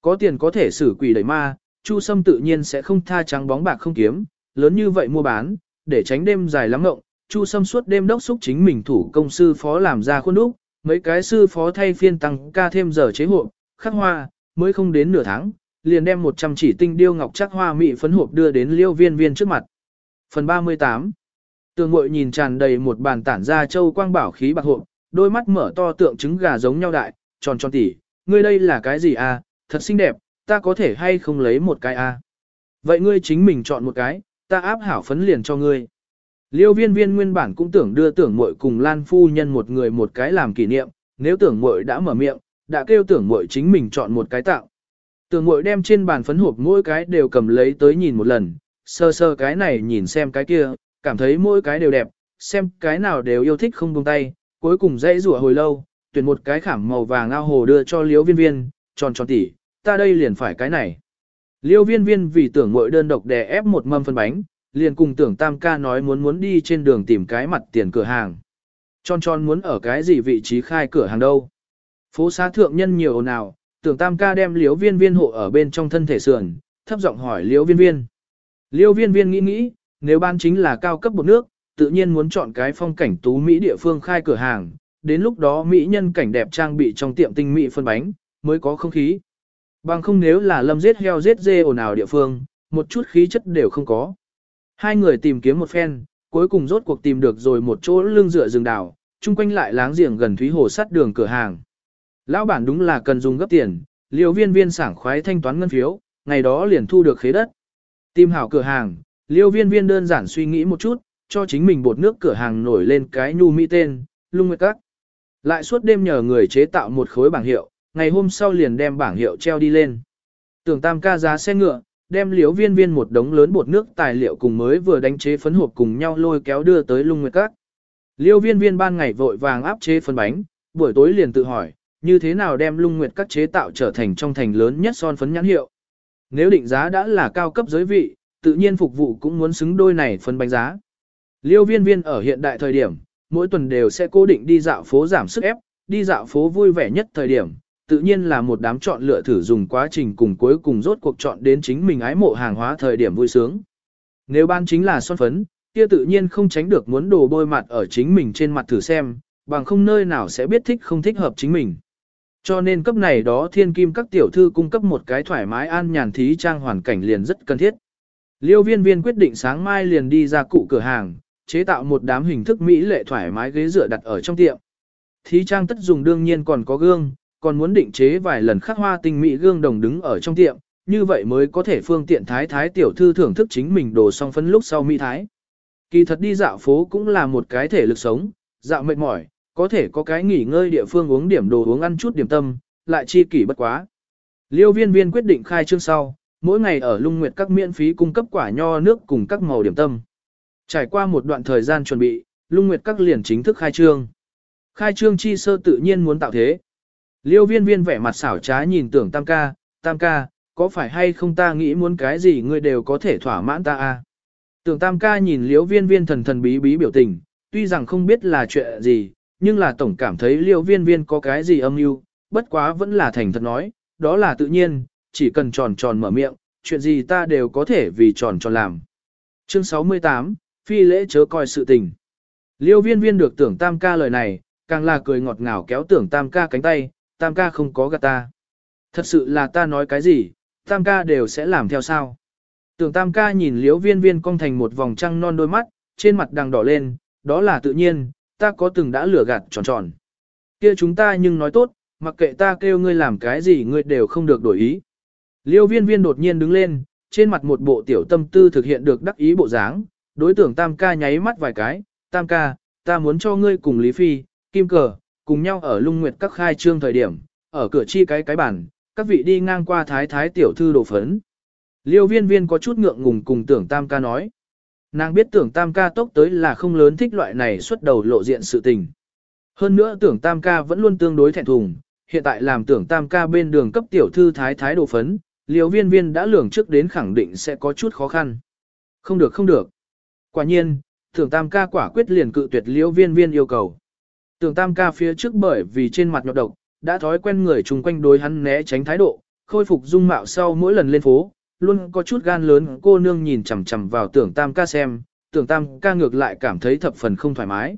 Có tiền có thể xử quỷ đẩy ma, Chu Sâm tự nhiên sẽ không tha trắng bóng bạc không kiếm, lớn như vậy mua bán, để tránh đêm dài lắm ngộng, Chu Sâm suốt đêm đốc xúc chính mình thủ công sư phó làm ra khuôn đúc, mấy cái sư phó thay phiên tăng ca thêm giờ chế hộp, khắc hoa, mới không đến nửa tháng, liền đem 100 chỉ tinh điêu ngọc chắc hoa mị phấn hộp đưa đến liêu viên viên trước mặt. Phần 38 Tường mội nhìn tràn đầy một bàn tản ra châu quang bảo khí bạc hộp, đôi mắt mở to tượng trứng gà giống nhau đại, tròn tròn tỉ, ngươi đây là cái gì à, thật xinh đẹp, ta có thể hay không lấy một cái à. Vậy ngươi chính mình chọn một cái, ta áp hảo phấn liền cho ngươi. Liêu viên viên nguyên bản cũng tưởng đưa tưởng muội cùng Lan Phu Nhân một người một cái làm kỷ niệm, nếu tưởng muội đã mở miệng, đã kêu tưởng muội chính mình chọn một cái tạo. Tưởng muội đem trên bàn phấn hộp mỗi cái đều cầm lấy tới nhìn một lần, sơ sơ cái này nhìn xem cái kia, cảm thấy mỗi cái đều đẹp, xem cái nào đều yêu thích không buông tay, cuối cùng dãy rủa hồi lâu, tuyển một cái khảm màu vàng ao hồ đưa cho liễu viên viên, tròn tròn tỉ, ta đây liền phải cái này. liễu viên viên vì tưởng mỗi đơn độc đè ép một mâm phân bánh, liền cùng tưởng tam ca nói muốn muốn đi trên đường tìm cái mặt tiền cửa hàng. Tròn tròn muốn ở cái gì vị trí khai cửa hàng đâu. Phố xá thượng nhân nhiều ồn ào, tưởng tam ca đem liễu viên viên hộ ở bên trong thân thể sườn, thấp giọng hỏi liễu viên viên. Liêu viên viên nghĩ nghĩ, nếu ban chính là cao cấp bột nước, tự nhiên muốn chọn cái phong cảnh tú Mỹ địa phương khai cửa hàng, đến lúc đó Mỹ nhân cảnh đẹp trang bị trong tiệm tinh mỹ phân bánh, mới có không khí. Bằng không nếu là lâm giết heo giết dê ồn ào địa phương, một chút khí chất đều không có. Hai người tìm kiếm một phen, cuối cùng rốt cuộc tìm được rồi một chỗ lưng dựa rừng đảo, chung quanh lại láng giềng gần Thúy Hồ sắt đường cửa hàng. Lão bản đúng là cần dùng gấp tiền, liều viên viên sảng khoái thanh toán ngân phiếu, ngày đó liền thu được khế đất. Tìm hảo cửa hàng, liêu viên viên đơn giản suy nghĩ một chút, cho chính mình bột nước cửa hàng nổi lên cái nhu mỹ tên, lung nguyệt các. Lại suốt đêm nhờ người chế tạo một khối bảng hiệu, ngày hôm sau liền đem bảng hiệu treo đi lên. Tưởng tam ca giá xe ngựa, đem liếu viên viên một đống lớn bột nước tài liệu cùng mới vừa đánh chế phấn hộp cùng nhau lôi kéo đưa tới lung nguyệt các. Liêu viên viên ban ngày vội vàng áp chế phấn bánh, buổi tối liền tự hỏi, như thế nào đem lung nguyệt các chế tạo trở thành trong thành lớn nhất son phấn nhãn hiệu. Nếu định giá đã là cao cấp giới vị, tự nhiên phục vụ cũng muốn xứng đôi này phân bánh giá. Liêu viên viên ở hiện đại thời điểm, mỗi tuần đều sẽ cố định đi dạo phố giảm sức ép, đi dạo phố vui vẻ nhất thời điểm, tự nhiên là một đám chọn lựa thử dùng quá trình cùng cuối cùng rốt cuộc chọn đến chính mình ái mộ hàng hóa thời điểm vui sướng. Nếu ban chính là son phấn, kia tự nhiên không tránh được muốn đồ bôi mặt ở chính mình trên mặt thử xem, bằng không nơi nào sẽ biết thích không thích hợp chính mình. Cho nên cấp này đó thiên kim các tiểu thư cung cấp một cái thoải mái an nhàn thí trang hoàn cảnh liền rất cần thiết. Liêu viên viên quyết định sáng mai liền đi ra cụ cửa hàng, chế tạo một đám hình thức mỹ lệ thoải mái ghế dựa đặt ở trong tiệm. Thí trang tất dùng đương nhiên còn có gương, còn muốn định chế vài lần khắc hoa tinh mỹ gương đồng đứng ở trong tiệm, như vậy mới có thể phương tiện thái thái tiểu thư thưởng thức chính mình đồ xong phấn lúc sau mỹ thái. Kỳ thật đi dạo phố cũng là một cái thể lực sống, dạo mệt mỏi, có thể có cái nghỉ ngơi địa phương uống điểm đồ uống ăn chút điểm tâm, lại chi kỷ bất quá. Liêu viên viên quyết định khai trương sau, mỗi ngày ở lung nguyệt các miễn phí cung cấp quả nho nước cùng các màu điểm tâm. Trải qua một đoạn thời gian chuẩn bị, lung nguyệt các liền chính thức khai trương. Khai trương chi sơ tự nhiên muốn tạo thế. Liêu viên viên vẻ mặt xảo trá nhìn tưởng tam ca, tam ca, có phải hay không ta nghĩ muốn cái gì ngươi đều có thể thỏa mãn ta a? Tưởng tam ca nhìn liêu viên viên thần thần bí bí biểu tình, tuy rằng không biết là chuyện gì, nhưng là tổng cảm thấy liêu viên viên có cái gì âm mưu bất quá vẫn là thành thật nói, đó là tự nhiên, chỉ cần tròn tròn mở miệng, chuyện gì ta đều có thể vì tròn tròn làm. Chương 68, Phi lễ chớ coi sự tình. Liêu viên viên được tưởng tam ca lời này, càng là cười ngọt ngào kéo tưởng tam ca cánh tay, tam ca không có gạt ta. Thật sự là ta nói cái gì, tam ca đều sẽ làm theo sao. Tưởng tam ca nhìn liêu viên viên cong thành một vòng trăng non đôi mắt, trên mặt đang đỏ lên, đó là tự nhiên, ta có từng đã lừa gạt tròn tròn. kia chúng ta nhưng nói tốt, mặc kệ ta kêu ngươi làm cái gì ngươi đều không được đổi ý. Liêu viên viên đột nhiên đứng lên, trên mặt một bộ tiểu tâm tư thực hiện được đắc ý bộ dáng, đối tượng tam ca nháy mắt vài cái, tam ca, ta muốn cho ngươi cùng Lý Phi, Kim Cờ, cùng nhau ở lung nguyệt các khai trương thời điểm, ở cửa chi cái cái bản, các vị đi ngang qua thái thái tiểu thư đồ phấn. Liêu viên viên có chút ngượng ngùng cùng tưởng tam ca nói. Nàng biết tưởng tam ca tốc tới là không lớn thích loại này xuất đầu lộ diện sự tình. Hơn nữa tưởng tam ca vẫn luôn tương đối thẹn thùng, hiện tại làm tưởng tam ca bên đường cấp tiểu thư thái thái đồ phấn, liều viên viên đã lường trước đến khẳng định sẽ có chút khó khăn. Không được không được. Quả nhiên, tưởng tam ca quả quyết liền cự tuyệt liễu viên viên yêu cầu. Tưởng tam ca phía trước bởi vì trên mặt nhọc độc, đã thói quen người chung quanh đối hắn né tránh thái độ, khôi phục dung mạo sau mỗi lần lên phố, luôn có chút gan lớn cô nương nhìn chằm chằm vào tưởng tam ca xem, tưởng tam ca ngược lại cảm thấy thập phần không thoải mái.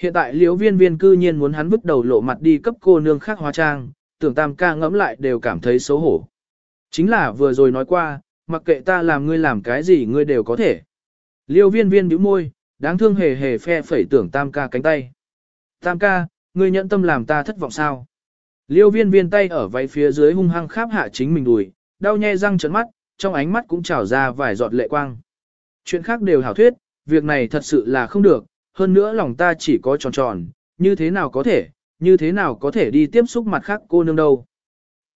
Hiện tại liễu viên viên cư nhiên muốn hắn vứt đầu lộ mặt đi cấp cô nương khác hóa trang, tưởng tam ca ngẫm lại đều cảm thấy xấu hổ. Chính là vừa rồi nói qua, mặc kệ ta làm ngươi làm cái gì ngươi đều có thể. Liêu viên viên bĩu môi, đáng thương hề hề phe phẩy tưởng tam ca cánh tay. Tam ca, ngươi nhận tâm làm ta thất vọng sao? Liêu viên viên tay ở váy phía dưới hung hăng kháp hạ chính mình đùi, đau nhe răng trấn mắt, trong ánh mắt cũng trào ra vài giọt lệ quang. Chuyện khác đều hảo thuyết, việc này thật sự là không được, hơn nữa lòng ta chỉ có tròn tròn, như thế nào có thể, như thế nào có thể đi tiếp xúc mặt khác cô nương đâu.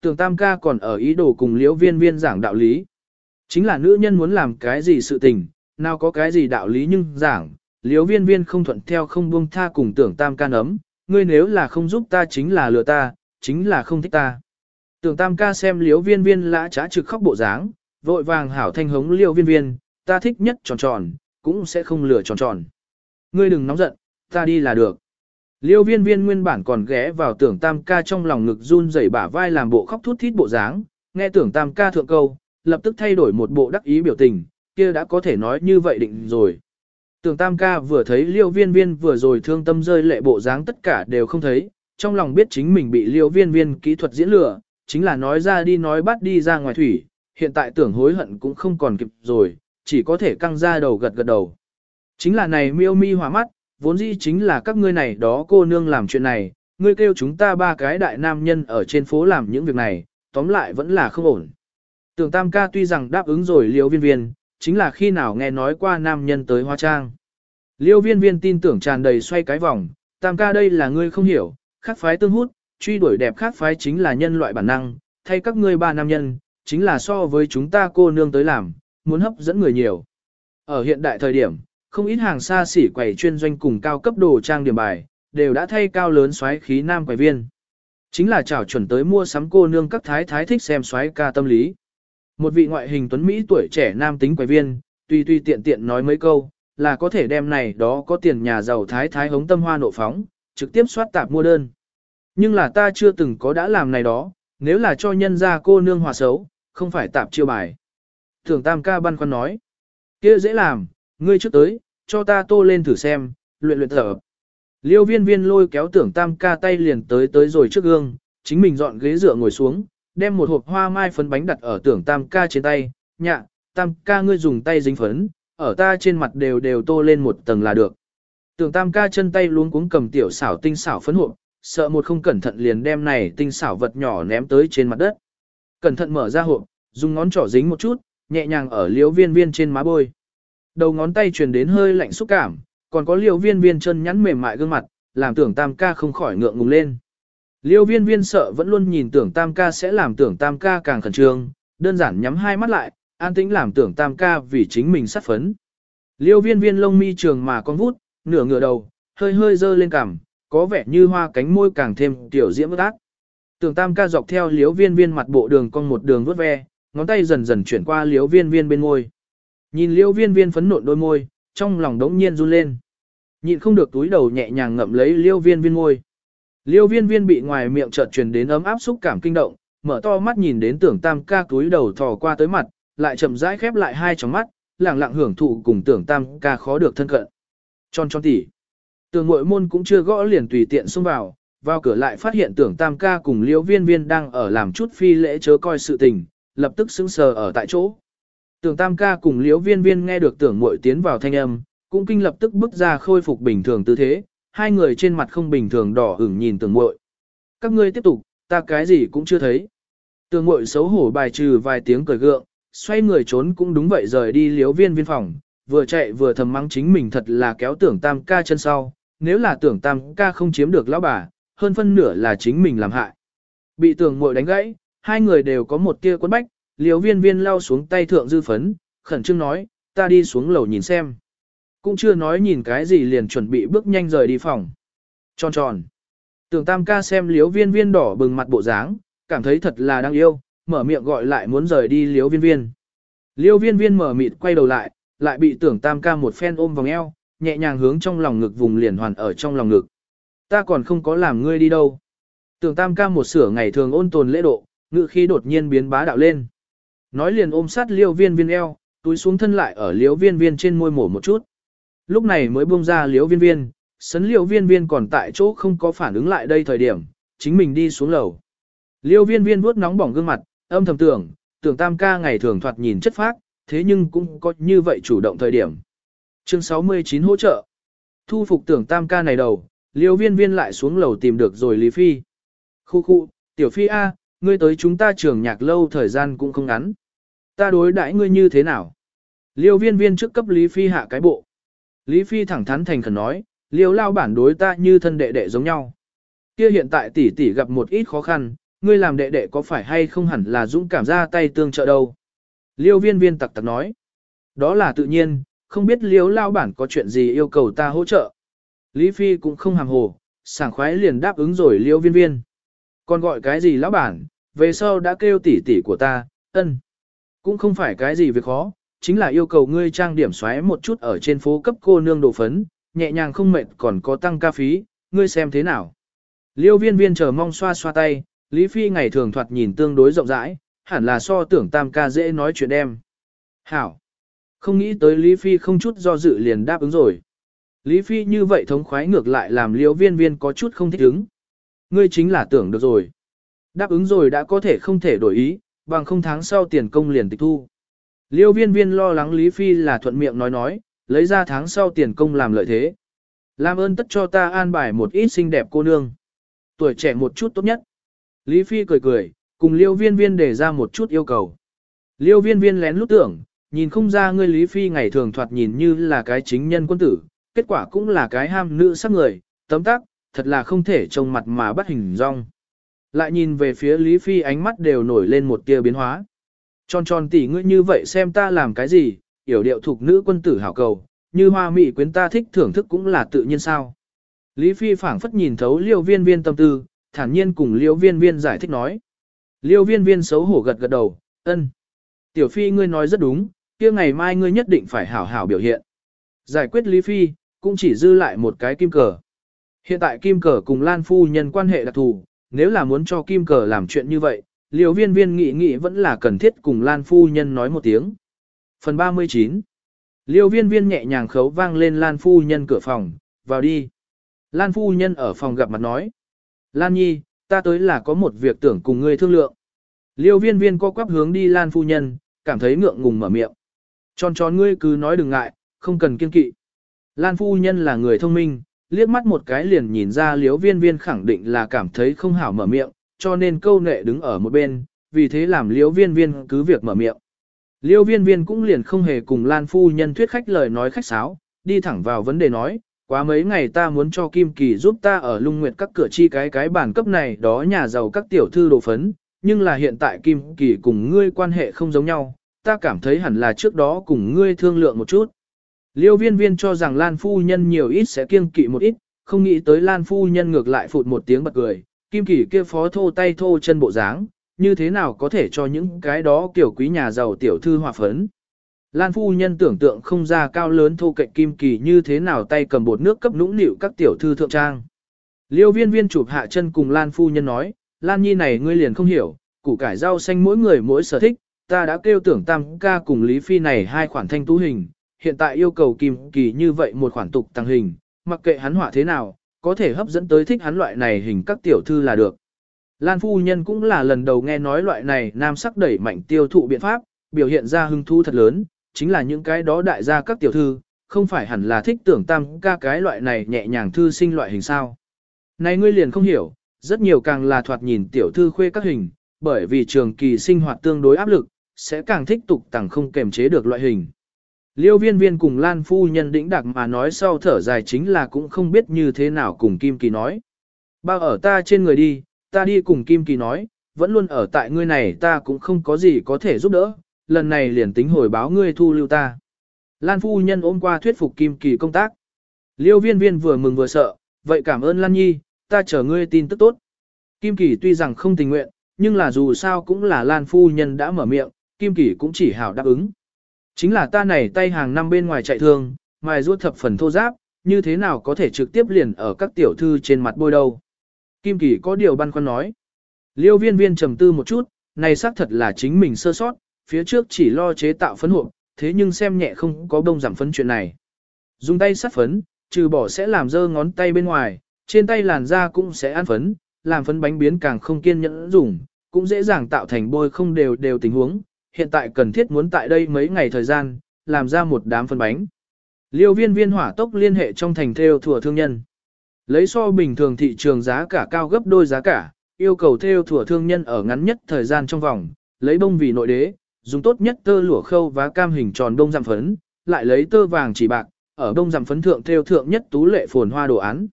Tưởng tam ca còn ở ý đồ cùng liễu viên viên giảng đạo lý. Chính là nữ nhân muốn làm cái gì sự tình, nào có cái gì đạo lý nhưng giảng, liễu viên viên không thuận theo không buông tha cùng tưởng tam ca nấm, ngươi nếu là không giúp ta chính là lừa ta, chính là không thích ta. Tưởng tam ca xem liễu viên viên lã trá trực khóc bộ dáng, vội vàng hảo thanh hống liễu viên viên, ta thích nhất tròn tròn, cũng sẽ không lừa tròn tròn. Ngươi đừng nóng giận, ta đi là được. Liêu viên viên nguyên bản còn ghé vào tưởng tam ca trong lòng ngực run rẩy bả vai làm bộ khóc thút thít bộ dáng, nghe tưởng tam ca thượng câu, lập tức thay đổi một bộ đắc ý biểu tình, kia đã có thể nói như vậy định rồi. Tưởng tam ca vừa thấy liêu viên viên vừa rồi thương tâm rơi lệ bộ dáng tất cả đều không thấy, trong lòng biết chính mình bị liêu viên viên kỹ thuật diễn lừa, chính là nói ra đi nói bắt đi ra ngoài thủy, hiện tại tưởng hối hận cũng không còn kịp rồi, chỉ có thể căng ra đầu gật gật đầu. Chính là này miêu mi hòa mắt, vốn dĩ chính là các ngươi này đó cô nương làm chuyện này, ngươi kêu chúng ta ba cái đại nam nhân ở trên phố làm những việc này, tóm lại vẫn là không ổn. Tưởng tam ca tuy rằng đáp ứng rồi liêu viên viên, chính là khi nào nghe nói qua nam nhân tới hoa trang. Liêu viên viên tin tưởng tràn đầy xoay cái vòng, tam ca đây là ngươi không hiểu, khác phái tương hút, truy đuổi đẹp khác phái chính là nhân loại bản năng, thay các ngươi ba nam nhân, chính là so với chúng ta cô nương tới làm, muốn hấp dẫn người nhiều. Ở hiện đại thời điểm, không ít hàng xa xỉ quầy chuyên doanh cùng cao cấp đồ trang điểm bài, đều đã thay cao lớn xoáy khí nam quầy viên. Chính là chào chuẩn tới mua sắm cô nương các thái thái thích xem xoáy ca tâm lý. Một vị ngoại hình tuấn Mỹ tuổi trẻ nam tính quầy viên, tuy tuy tiện tiện nói mấy câu, là có thể đem này đó có tiền nhà giàu thái thái hống tâm hoa nộ phóng, trực tiếp soát tạp mua đơn. Nhưng là ta chưa từng có đã làm này đó, nếu là cho nhân gia cô nương hòa xấu, không phải tạp chiêu bài. Thường Tam ca băn khoăn nói, kia dễ làm, Ngươi trước tới, cho ta tô lên thử xem, luyện luyện thở. Liêu viên viên lôi kéo tưởng tam ca tay liền tới tới rồi trước gương, chính mình dọn ghế dựa ngồi xuống, đem một hộp hoa mai phấn bánh đặt ở tưởng tam ca trên tay, nhạ, tam ca ngươi dùng tay dính phấn, ở ta trên mặt đều đều tô lên một tầng là được. Tưởng tam ca chân tay luống cuống cầm tiểu xảo tinh xảo phấn hộp, sợ một không cẩn thận liền đem này tinh xảo vật nhỏ ném tới trên mặt đất. Cẩn thận mở ra hộp, dùng ngón trỏ dính một chút, nhẹ nhàng ở Liêu viên viên trên má bôi. Đầu ngón tay truyền đến hơi lạnh xúc cảm, còn có liều viên viên chân nhắn mềm mại gương mặt, làm tưởng tam ca không khỏi ngượng ngùng lên. Liêu viên viên sợ vẫn luôn nhìn tưởng tam ca sẽ làm tưởng tam ca càng khẩn trương, đơn giản nhắm hai mắt lại, an tĩnh làm tưởng tam ca vì chính mình sát phấn. Liêu viên viên lông mi trường mà con vút, nửa ngửa đầu, hơi hơi dơ lên cằm, có vẻ như hoa cánh môi càng thêm tiểu diễm ác. Tưởng tam ca dọc theo liêu viên viên mặt bộ đường con một đường vuốt ve, ngón tay dần dần chuyển qua liêu viên viên bên môi. Nhìn liêu viên viên phấn nộn đôi môi, trong lòng đống nhiên run lên. Nhịn không được túi đầu nhẹ nhàng ngậm lấy liêu viên viên môi. Liêu viên viên bị ngoài miệng chợt truyền đến ấm áp xúc cảm kinh động, mở to mắt nhìn đến tưởng tam ca túi đầu thò qua tới mặt, lại chậm rãi khép lại hai tròng mắt, lặng lặng hưởng thụ cùng tưởng tam ca khó được thân cận. Tròn tròn tỉ. Tưởng mội môn cũng chưa gõ liền tùy tiện xông vào, vào cửa lại phát hiện tưởng tam ca cùng liêu viên viên đang ở làm chút phi lễ chớ coi sự tình, lập tức sững sờ ở tại chỗ. Tưởng tam ca cùng Liễu viên viên nghe được tưởng mội tiến vào thanh âm, cũng kinh lập tức bước ra khôi phục bình thường tư thế, hai người trên mặt không bình thường đỏ ửng nhìn tưởng mội. Các ngươi tiếp tục, ta cái gì cũng chưa thấy. Tưởng mội xấu hổ bài trừ vài tiếng cười gượng, xoay người trốn cũng đúng vậy rời đi liếu viên viên phòng, vừa chạy vừa thầm mắng chính mình thật là kéo tưởng tam ca chân sau, nếu là tưởng tam ca không chiếm được lão bà, hơn phân nửa là chính mình làm hại. Bị tưởng mội đánh gãy, hai người đều có một tia quấn bách, liếu viên viên lau xuống tay thượng dư phấn, khẩn trương nói, ta đi xuống lầu nhìn xem. Cũng chưa nói nhìn cái gì liền chuẩn bị bước nhanh rời đi phòng. Tròn tròn. Tưởng tam ca xem liếu viên viên đỏ bừng mặt bộ dáng, cảm thấy thật là đáng yêu, mở miệng gọi lại muốn rời đi liếu viên viên. Liêu viên viên mở mịt quay đầu lại, lại bị tưởng tam ca một phen ôm vòng eo, nhẹ nhàng hướng trong lòng ngực vùng liền hoàn ở trong lòng ngực. Ta còn không có làm ngươi đi đâu. Tưởng tam ca một sửa ngày thường ôn tồn lễ độ, ngự khi đột nhiên biến bá đạo lên. Nói liền ôm sát liêu viên viên eo, túi xuống thân lại ở liêu viên viên trên môi mổ một chút. Lúc này mới buông ra liêu viên viên, sấn liêu viên viên còn tại chỗ không có phản ứng lại đây thời điểm, chính mình đi xuống lầu. Liêu viên viên vuốt nóng bỏng gương mặt, âm thầm tưởng, tưởng tam ca ngày thường thoạt nhìn chất phác, thế nhưng cũng có như vậy chủ động thời điểm. Chương 69 hỗ trợ. Thu phục tưởng tam ca này đầu, liêu viên viên lại xuống lầu tìm được rồi Lý Phi. Khu khu, tiểu Phi A, ngươi tới chúng ta trường nhạc lâu thời gian cũng không ngắn. Ta đối đãi ngươi như thế nào? Liêu viên viên trước cấp Lý Phi hạ cái bộ. Lý Phi thẳng thắn thành khẩn nói, liêu lao bản đối ta như thân đệ đệ giống nhau. Kia hiện tại tỷ tỷ gặp một ít khó khăn, ngươi làm đệ đệ có phải hay không hẳn là dũng cảm ra tay tương trợ đâu. Liêu viên viên tặc tặc nói. Đó là tự nhiên, không biết liêu lao bản có chuyện gì yêu cầu ta hỗ trợ. Lý Phi cũng không hàm hồ, sảng khoái liền đáp ứng rồi liêu viên viên. Còn gọi cái gì lão bản, về sau đã kêu tỷ tỷ của ta, ân. Cũng không phải cái gì việc khó, chính là yêu cầu ngươi trang điểm xoáy một chút ở trên phố cấp cô nương đồ phấn, nhẹ nhàng không mệt còn có tăng ca phí, ngươi xem thế nào. Liêu viên viên chờ mong xoa xoa tay, Lý Phi ngày thường thoạt nhìn tương đối rộng rãi, hẳn là so tưởng tam ca dễ nói chuyện em. Hảo! Không nghĩ tới Lý Phi không chút do dự liền đáp ứng rồi. Lý Phi như vậy thống khoái ngược lại làm liêu viên viên có chút không thích ứng. Ngươi chính là tưởng được rồi. Đáp ứng rồi đã có thể không thể đổi ý, bằng không tháng sau tiền công liền tịch thu. Liêu viên viên lo lắng Lý Phi là thuận miệng nói nói, lấy ra tháng sau tiền công làm lợi thế. Làm ơn tất cho ta an bài một ít xinh đẹp cô nương. Tuổi trẻ một chút tốt nhất. Lý Phi cười cười, cùng liêu viên viên đề ra một chút yêu cầu. Liêu viên viên lén lút tưởng, nhìn không ra ngươi Lý Phi ngày thường thoạt nhìn như là cái chính nhân quân tử, kết quả cũng là cái ham nữ sắc người, tấm tắc, thật là không thể trông mặt mà bắt hình rong. Lại nhìn về phía Lý Phi ánh mắt đều nổi lên một tia biến hóa. Tròn tròn tỉ ngươi như vậy xem ta làm cái gì, yểu điệu thuộc nữ quân tử hảo cầu, như hoa mị quyến ta thích thưởng thức cũng là tự nhiên sao. Lý Phi phảng phất nhìn thấu liêu viên viên tâm tư, thản nhiên cùng liêu viên viên giải thích nói. Liêu viên viên xấu hổ gật gật đầu, ân. Tiểu Phi ngươi nói rất đúng, kia ngày mai ngươi nhất định phải hảo hảo biểu hiện. Giải quyết Lý Phi, cũng chỉ dư lại một cái kim cờ. Hiện tại kim cờ cùng Lan Phu nhân quan hệ đặc thù, nếu là muốn cho kim cờ làm chuyện như vậy, liều viên viên nghị nghị vẫn là cần thiết cùng Lan Phu Nhân nói một tiếng. Phần 39 Liêu viên viên nhẹ nhàng khấu vang lên Lan Phu Nhân cửa phòng, vào đi. Lan Phu Nhân ở phòng gặp mặt nói. Lan Nhi, Ta tới là có một việc tưởng cùng ngươi thương lượng. Liêu viên viên co quắp hướng đi Lan phu nhân, cảm thấy ngượng ngùng mở miệng. Tròn tròn ngươi cứ nói đừng ngại, không cần kiên kỵ. Lan phu nhân là người thông minh, liếc mắt một cái liền nhìn ra liếu viên viên khẳng định là cảm thấy không hảo mở miệng, cho nên câu nệ đứng ở một bên, vì thế làm liếu viên viên cứ việc mở miệng. Liêu viên viên cũng liền không hề cùng Lan phu nhân thuyết khách lời nói khách sáo, đi thẳng vào vấn đề nói, quá mấy ngày ta muốn cho Kim Kỳ giúp ta ở lung nguyệt các cửa chi cái cái bản cấp này đó nhà giàu các tiểu thư đồ phấn, nhưng là hiện tại Kim Kỳ cùng ngươi quan hệ không giống nhau, ta cảm thấy hẳn là trước đó cùng ngươi thương lượng một chút. Liêu viên viên cho rằng Lan Phu Nhân nhiều ít sẽ kiêng kỵ một ít, không nghĩ tới Lan Phu Nhân ngược lại phụt một tiếng bật cười, Kim Kỳ kia phó thô tay thô chân bộ dáng, như thế nào có thể cho những cái đó kiểu quý nhà giàu tiểu thư hòa phấn. Lan Phu Nhân tưởng tượng không ra cao lớn thô cạnh Kim Kỳ như thế nào tay cầm bột nước cấp nũng nịu các tiểu thư thượng trang. Liêu viên viên chụp hạ chân cùng Lan Phu Nhân nói, Lan Nhi này ngươi liền không hiểu, củ cải rau xanh mỗi người mỗi sở thích, ta đã kêu tưởng tam ca cùng Lý Phi này hai khoản thanh tú hình, hiện tại yêu cầu kim kỳ như vậy một khoản tục tăng hình, mặc kệ hắn hỏa thế nào, có thể hấp dẫn tới thích hắn loại này hình các tiểu thư là được. Lan phu nhân cũng là lần đầu nghe nói loại này nam sắc đẩy mạnh tiêu thụ biện pháp, biểu hiện ra hưng thu thật lớn, chính là những cái đó đại gia các tiểu thư, không phải hẳn là thích tưởng tam ca cái loại này nhẹ nhàng thư sinh loại hình sao. Này ngươi liền không hiểu, rất nhiều càng là thoạt nhìn tiểu thư khuê các hình, bởi vì trường kỳ sinh hoạt tương đối áp lực, sẽ càng thích tục tàng không kềm chế được loại hình. Liêu viên viên cùng Lan Phu nhân đĩnh đặc mà nói sau thở dài chính là cũng không biết như thế nào cùng Kim Kỳ nói. Bao ở ta trên người đi, ta đi cùng Kim Kỳ nói, vẫn luôn ở tại ngươi này ta cũng không có gì có thể giúp đỡ, lần này liền tính hồi báo ngươi thu lưu ta. Lan Phu nhân ôm qua thuyết phục Kim Kỳ công tác. Liêu viên viên vừa mừng vừa sợ, vậy cảm ơn Lan Nhi, ta chờ ngươi tin tức tốt. Kim Kỳ tuy rằng không tình nguyện, nhưng là dù sao cũng là Lan Phu nhân đã mở miệng, Kim Kỳ cũng chỉ hảo đáp ứng. Chính là ta này tay hàng năm bên ngoài chạy thương, mài ruột thập phần thô giáp, như thế nào có thể trực tiếp liền ở các tiểu thư trên mặt bôi đâu. Kim Kỳ có điều băn khoăn nói. Liêu viên viên trầm tư một chút, này xác thật là chính mình sơ sót, phía trước chỉ lo chế tạo phấn hộp, thế nhưng xem nhẹ không có bông giảm phấn chuyện này. Dùng tay sát phấn, trừ bỏ sẽ làm dơ ngón tay bên ngoài, trên tay làn da cũng sẽ ăn phấn, làm phấn bánh biến càng không kiên nhẫn dùng, cũng dễ dàng tạo thành bôi không đều đều tình huống, hiện tại cần thiết muốn tại đây mấy ngày thời gian, làm ra một đám phân bánh. Liêu viên viên hỏa tốc liên hệ trong thành theo thừa thương nhân. Lấy so bình thường thị trường giá cả cao gấp đôi giá cả, yêu cầu theo thừa thương nhân ở ngắn nhất thời gian trong vòng, lấy bông vì nội đế, dùng tốt nhất tơ lụa khâu và cam hình tròn đông giảm phấn, lại lấy tơ vàng chỉ bạc, ở đông giảm phấn thượng theo thượng nhất tú lệ phồn hoa đồ án.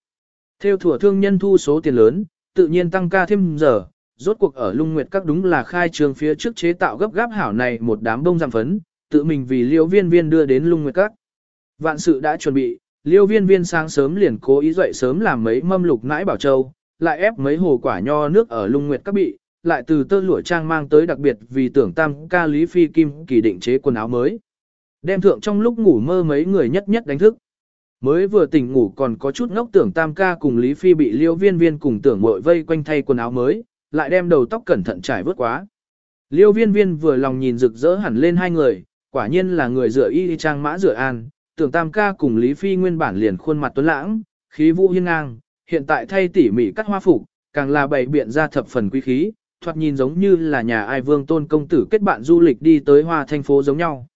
Theo thừa thương nhân thu số tiền lớn, tự nhiên tăng ca thêm giờ, rốt cuộc ở lung nguyệt các đúng là khai trường phía trước chế tạo gấp gáp hảo này một đám bông giảm phấn, tự mình vì liêu viên viên đưa đến lung nguyệt các. Vạn sự đã chuẩn bị, liêu viên viên sáng sớm liền cố ý dậy sớm làm mấy mâm lục nãi bảo châu, lại ép mấy hồ quả nho nước ở lung nguyệt các bị, lại từ tơ lụa trang mang tới đặc biệt vì tưởng tam ca lý phi kim kỳ định chế quần áo mới. Đem thượng trong lúc ngủ mơ mấy người nhất nhất đánh thức. Mới vừa tỉnh ngủ còn có chút ngốc tưởng tam ca cùng Lý Phi bị liêu viên viên cùng tưởng mội vây quanh thay quần áo mới, lại đem đầu tóc cẩn thận trải vớt quá. Liêu viên viên vừa lòng nhìn rực rỡ hẳn lên hai người, quả nhiên là người rửa y trang mã rửa an, tưởng tam ca cùng Lý Phi nguyên bản liền khuôn mặt tuấn lãng, khí vũ hiên ngang, hiện tại thay tỉ mỉ cắt hoa phục, càng là bày biện ra thập phần quý khí, thoạt nhìn giống như là nhà ai vương tôn công tử kết bạn du lịch đi tới hoa thành phố giống nhau.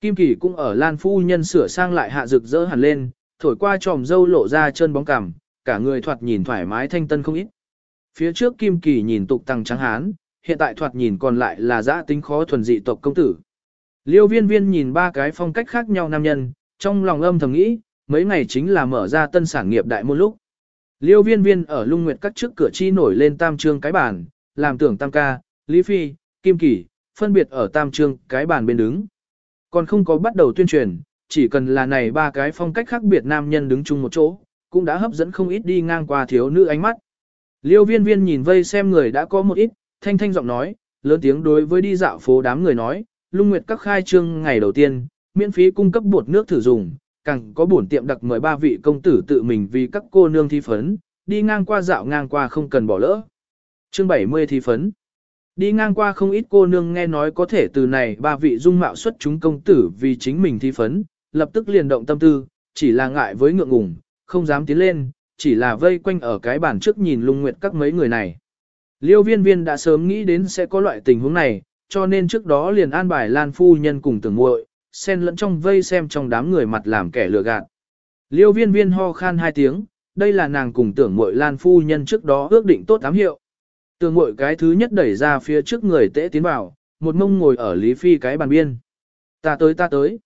Kim Kỳ cũng ở Lan Phu Nhân sửa sang lại hạ rực rỡ hẳn lên, thổi qua tròm dâu lộ ra chân bóng cằm, cả người thoạt nhìn thoải mái thanh tân không ít. Phía trước Kim Kỳ nhìn tục tăng trắng hán, hiện tại thoạt nhìn còn lại là giã tính khó thuần dị tộc công tử. Liêu viên viên nhìn ba cái phong cách khác nhau nam nhân, trong lòng âm thầm nghĩ, mấy ngày chính là mở ra tân sản nghiệp đại môn lúc. Liêu viên viên ở lung nguyệt các trước cửa chi nổi lên tam trương cái bàn, làm tưởng tam ca, Lý Phi, Kim Kỳ, phân biệt ở tam trương cái bàn bên đứng. Còn không có bắt đầu tuyên truyền, chỉ cần là này ba cái phong cách khác biệt nam nhân đứng chung một chỗ, cũng đã hấp dẫn không ít đi ngang qua thiếu nữ ánh mắt. Liêu viên viên nhìn vây xem người đã có một ít, thanh thanh giọng nói, lớn tiếng đối với đi dạo phố đám người nói, lung nguyệt các khai trương ngày đầu tiên, miễn phí cung cấp bột nước thử dùng, càng có bổn tiệm đặc mời ba vị công tử tự mình vì các cô nương thi phấn, đi ngang qua dạo ngang qua không cần bỏ lỡ. Chương 70 thi phấn. Đi ngang qua không ít cô nương nghe nói có thể từ này ba vị dung mạo xuất chúng công tử vì chính mình thi phấn, lập tức liền động tâm tư, chỉ là ngại với ngượng ngùng, không dám tiến lên, chỉ là vây quanh ở cái bàn trước nhìn lung nguyệt các mấy người này. Liêu viên viên đã sớm nghĩ đến sẽ có loại tình huống này, cho nên trước đó liền an bài Lan Phu Nhân cùng tưởng muội xen lẫn trong vây xem trong đám người mặt làm kẻ lừa gạt. Liêu viên viên ho khan hai tiếng, đây là nàng cùng tưởng muội Lan Phu Nhân trước đó ước định tốt ám hiệu. Tưởng muội cái thứ nhất đẩy ra phía trước người tễ tiến vào, một mông ngồi ở Lý Phi cái bàn biên. Ta tới ta tới.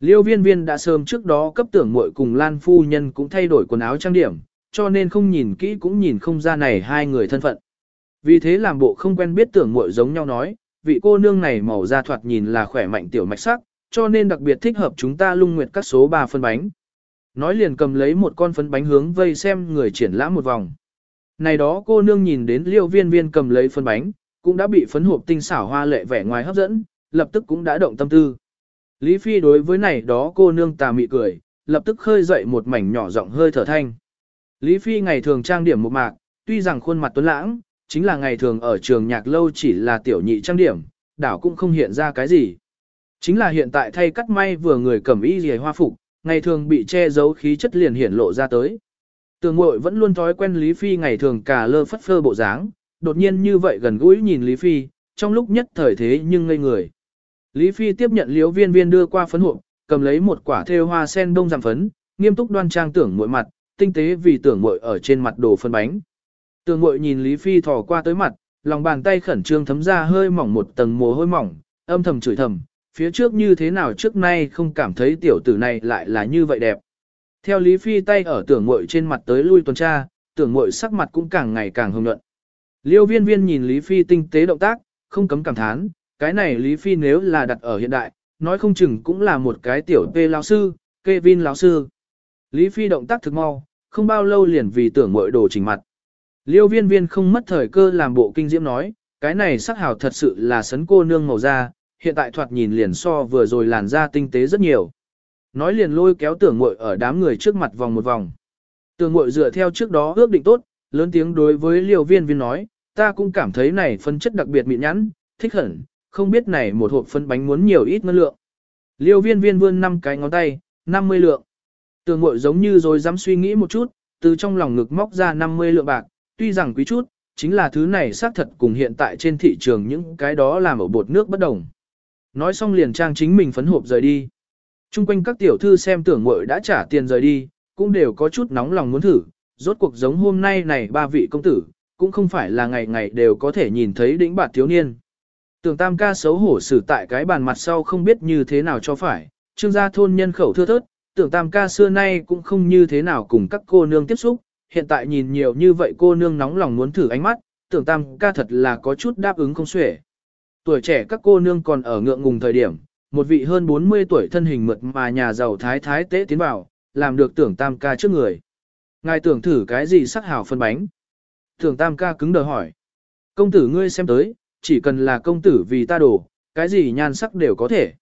Liêu viên viên đã sớm trước đó cấp tưởng muội cùng Lan Phu Nhân cũng thay đổi quần áo trang điểm, cho nên không nhìn kỹ cũng nhìn không ra này hai người thân phận. Vì thế làm bộ không quen biết tưởng muội giống nhau nói, vị cô nương này màu da thoạt nhìn là khỏe mạnh tiểu mạch sắc, cho nên đặc biệt thích hợp chúng ta lung nguyệt các số 3 phân bánh. Nói liền cầm lấy một con phân bánh hướng vây xem người triển lãm một vòng. Này đó cô nương nhìn đến liêu viên viên cầm lấy phân bánh, cũng đã bị phấn hộp tinh xảo hoa lệ vẻ ngoài hấp dẫn, lập tức cũng đã động tâm tư. Lý Phi đối với này đó cô nương tà mị cười, lập tức khơi dậy một mảnh nhỏ giọng hơi thở thanh. Lý Phi ngày thường trang điểm một mạc, tuy rằng khuôn mặt tuấn lãng, chính là ngày thường ở trường nhạc lâu chỉ là tiểu nhị trang điểm, đảo cũng không hiện ra cái gì. Chính là hiện tại thay cắt may vừa người cầm y rìa hoa phục, ngày thường bị che giấu khí chất liền hiển lộ ra tới. Tường Ngụy vẫn luôn thói quen Lý Phi ngày thường cả lơ phất phơ bộ dáng, đột nhiên như vậy gần gũi nhìn Lý Phi, trong lúc nhất thời thế nhưng ngây người. Lý Phi tiếp nhận liếu viên viên đưa qua phấn hộp, cầm lấy một quả thêu hoa sen đông giảm phấn, nghiêm túc đoan trang tưởng mỗi mặt, tinh tế vì tưởng muội ở trên mặt đồ phân bánh. Tưởng muội nhìn Lý Phi thò qua tới mặt, lòng bàn tay khẩn trương thấm ra hơi mỏng một tầng mồ hôi mỏng, âm thầm chửi thầm, phía trước như thế nào trước nay không cảm thấy tiểu tử này lại là như vậy đẹp. Theo Lý Phi tay ở tưởng muội trên mặt tới lui tuần tra, tưởng muội sắc mặt cũng càng ngày càng hồng nhuận. Liêu viên viên nhìn Lý Phi tinh tế động tác, không cấm cảm thán, cái này Lý Phi nếu là đặt ở hiện đại, nói không chừng cũng là một cái tiểu P lão sư, Kevin lão sư. Lý Phi động tác thực mau, không bao lâu liền vì tưởng mọi đồ chỉnh mặt. Liêu viên viên không mất thời cơ làm bộ kinh diễm nói, cái này sắc hào thật sự là sấn cô nương màu da, hiện tại thoạt nhìn liền so vừa rồi làn da tinh tế rất nhiều. Nói liền lôi kéo tưởng muội ở đám người trước mặt vòng một vòng. Tưởng muội dựa theo trước đó ước định tốt, lớn tiếng đối với liêu viên viên nói, ta cũng cảm thấy này phân chất đặc biệt mịn nhẵn, thích hẳn, không biết này một hộp phân bánh muốn nhiều ít ngân lượng. Liêu viên viên vươn năm cái ngón tay, 50 lượng. Tường mội giống như rồi dám suy nghĩ một chút, từ trong lòng ngực móc ra 50 lượng bạc, tuy rằng quý chút, chính là thứ này xác thật cùng hiện tại trên thị trường những cái đó làm ở bột nước bất đồng. Nói xong liền trang chính mình phấn hộp rời đi. Trung quanh các tiểu thư xem tưởng mội đã trả tiền rời đi, cũng đều có chút nóng lòng muốn thử, rốt cuộc giống hôm nay này ba vị công tử, cũng không phải là ngày ngày đều có thể nhìn thấy đỉnh bạt thiếu niên. Tưởng tam ca xấu hổ xử tại cái bàn mặt sau không biết như thế nào cho phải, trương gia thôn nhân khẩu thưa thớt, tưởng tam ca xưa nay cũng không như thế nào cùng các cô nương tiếp xúc, hiện tại nhìn nhiều như vậy cô nương nóng lòng muốn thử ánh mắt, tưởng tam ca thật là có chút đáp ứng không xuể. Tuổi trẻ các cô nương còn ở ngượng ngùng thời điểm, một vị hơn 40 tuổi thân hình mượt mà nhà giàu thái thái tế tiến vào, làm được tưởng tam ca trước người. Ngài tưởng thử cái gì sắc hảo phân bánh? Tưởng tam ca cứng đờ hỏi. Công tử ngươi xem tới, chỉ cần là công tử vì ta đổ, cái gì nhan sắc đều có thể.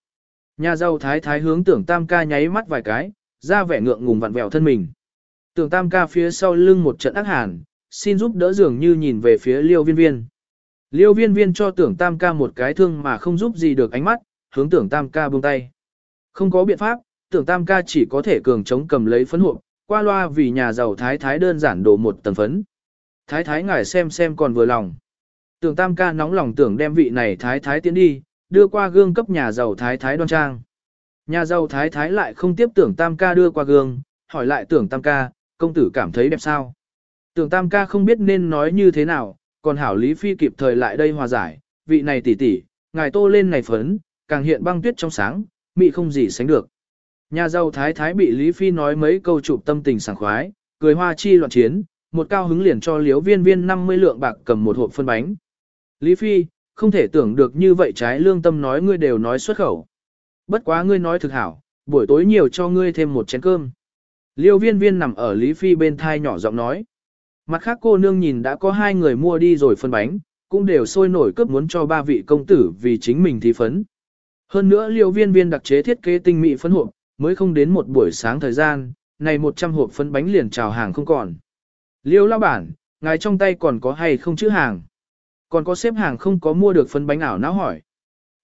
Nhà giàu thái thái hướng tưởng tam ca nháy mắt vài cái, ra vẻ ngượng ngùng vặn vẹo thân mình. Tưởng tam ca phía sau lưng một trận ác hàn, xin giúp đỡ dường như nhìn về phía liêu viên viên. Liêu viên viên cho tưởng tam ca một cái thương mà không giúp gì được ánh mắt, hướng tưởng tam ca buông tay. Không có biện pháp, tưởng tam ca chỉ có thể cường chống cầm lấy phấn hộp, qua loa vì nhà giàu thái thái đơn giản đổ một tầng phấn. Thái thái ngài xem xem còn vừa lòng. Tưởng tam ca nóng lòng tưởng đem vị này thái thái tiến đi, đưa qua gương cấp nhà giàu thái thái đoan trang. Nhà giàu thái thái lại không tiếp tưởng tam ca đưa qua gương, hỏi lại tưởng tam ca, công tử cảm thấy đẹp sao. Tưởng tam ca không biết nên nói như thế nào, còn hảo Lý Phi kịp thời lại đây hòa giải, vị này tỷ tỷ, ngài tô lên này phấn, càng hiện băng tuyết trong sáng, mị không gì sánh được. Nhà giàu thái thái bị Lý Phi nói mấy câu chụp tâm tình sảng khoái, cười hoa chi loạn chiến, một cao hứng liền cho liếu viên viên 50 lượng bạc cầm một hộp phân bánh. Lý Phi, không thể tưởng được như vậy trái lương tâm nói ngươi đều nói xuất khẩu. Bất quá ngươi nói thực hảo, buổi tối nhiều cho ngươi thêm một chén cơm. Liêu viên viên nằm ở Lý Phi bên thai nhỏ giọng nói. Mặt khác cô nương nhìn đã có hai người mua đi rồi phân bánh, cũng đều sôi nổi cướp muốn cho ba vị công tử vì chính mình thì phấn. Hơn nữa liêu viên viên đặc chế thiết kế tinh mỹ phấn hộp, mới không đến một buổi sáng thời gian, này 100 hộp phấn bánh liền trào hàng không còn. Liêu lao bản, ngài trong tay còn có hay không chữ hàng? Còn có xếp hàng không có mua được phân bánh ảo não hỏi.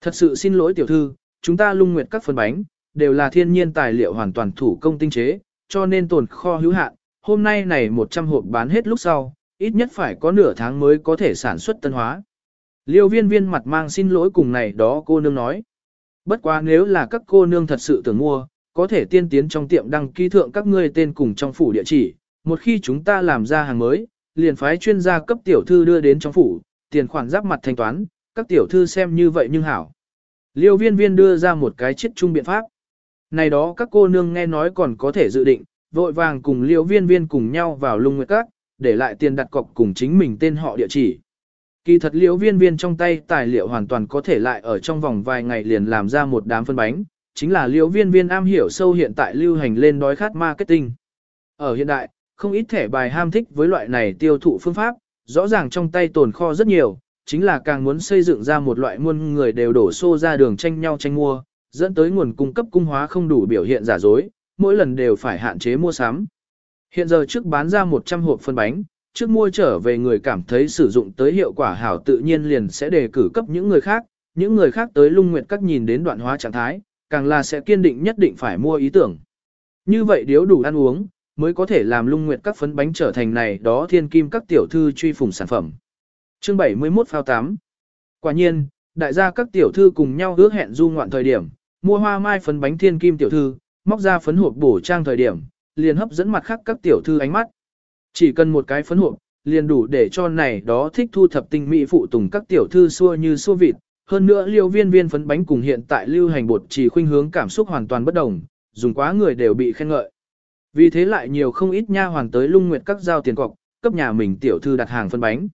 Thật sự xin lỗi tiểu thư, chúng ta lung nguyệt các phân bánh, đều là thiên nhiên tài liệu hoàn toàn thủ công tinh chế, cho nên tồn kho hữu hạn. Hôm nay này 100 hộp bán hết lúc sau, ít nhất phải có nửa tháng mới có thể sản xuất tân hóa. Liêu viên viên mặt mang xin lỗi cùng này đó cô nương nói. Bất quá nếu là các cô nương thật sự tưởng mua, có thể tiên tiến trong tiệm đăng ký thượng các ngươi tên cùng trong phủ địa chỉ, một khi chúng ta làm ra hàng mới, liền phái chuyên gia cấp tiểu thư đưa đến trong phủ, tiền khoản giáp mặt thanh toán, các tiểu thư xem như vậy nhưng hảo. Liêu viên viên đưa ra một cái chiết chung biện pháp. Này đó các cô nương nghe nói còn có thể dự định, vội vàng cùng liêu viên viên cùng nhau vào lung nguyệt các, để lại tiền đặt cọc cùng chính mình tên họ địa chỉ. Kỳ thật liêu viên viên trong tay tài liệu hoàn toàn có thể lại ở trong vòng vài ngày liền làm ra một đám phân bánh, chính là liêu viên viên am hiểu sâu hiện tại lưu hành lên đói khát marketing. Ở hiện đại, không ít thẻ bài ham thích với loại này tiêu thụ phương pháp, rõ ràng trong tay tồn kho rất nhiều, chính là càng muốn xây dựng ra một loại muôn người đều đổ xô ra đường tranh nhau tranh mua, dẫn tới nguồn cung cấp cung hóa không đủ biểu hiện giả dối, mỗi lần đều phải hạn chế mua sắm. Hiện giờ trước bán ra 100 hộp phân bánh, trước mua trở về người cảm thấy sử dụng tới hiệu quả hảo tự nhiên liền sẽ đề cử cấp những người khác, những người khác tới lung nguyệt các nhìn đến đoạn hóa trạng thái, càng là sẽ kiên định nhất định phải mua ý tưởng. Như vậy điếu đủ ăn uống, mới có thể làm lung nguyệt các phấn bánh trở thành này đó thiên kim các tiểu thư truy phủng sản phẩm. Chương 71 phao 8 Quả nhiên, đại gia các tiểu thư cùng nhau ước hẹn du ngoạn thời điểm, mua hoa mai phấn bánh thiên kim tiểu thư, móc ra phấn hộp bổ trang thời điểm, liền hấp dẫn mặt khác các tiểu thư ánh mắt. Chỉ cần một cái phấn hộp, liền đủ để cho này đó thích thu thập tinh mỹ phụ tùng các tiểu thư xua như xua vịt. Hơn nữa liêu viên viên phấn bánh cùng hiện tại lưu hành bột chỉ khuynh hướng cảm xúc hoàn toàn bất đồng, dùng quá người đều bị khen ngợi. Vì thế lại nhiều không ít nha hoàn tới lung nguyệt các giao tiền cọc, cấp nhà mình tiểu thư đặt hàng phân bánh.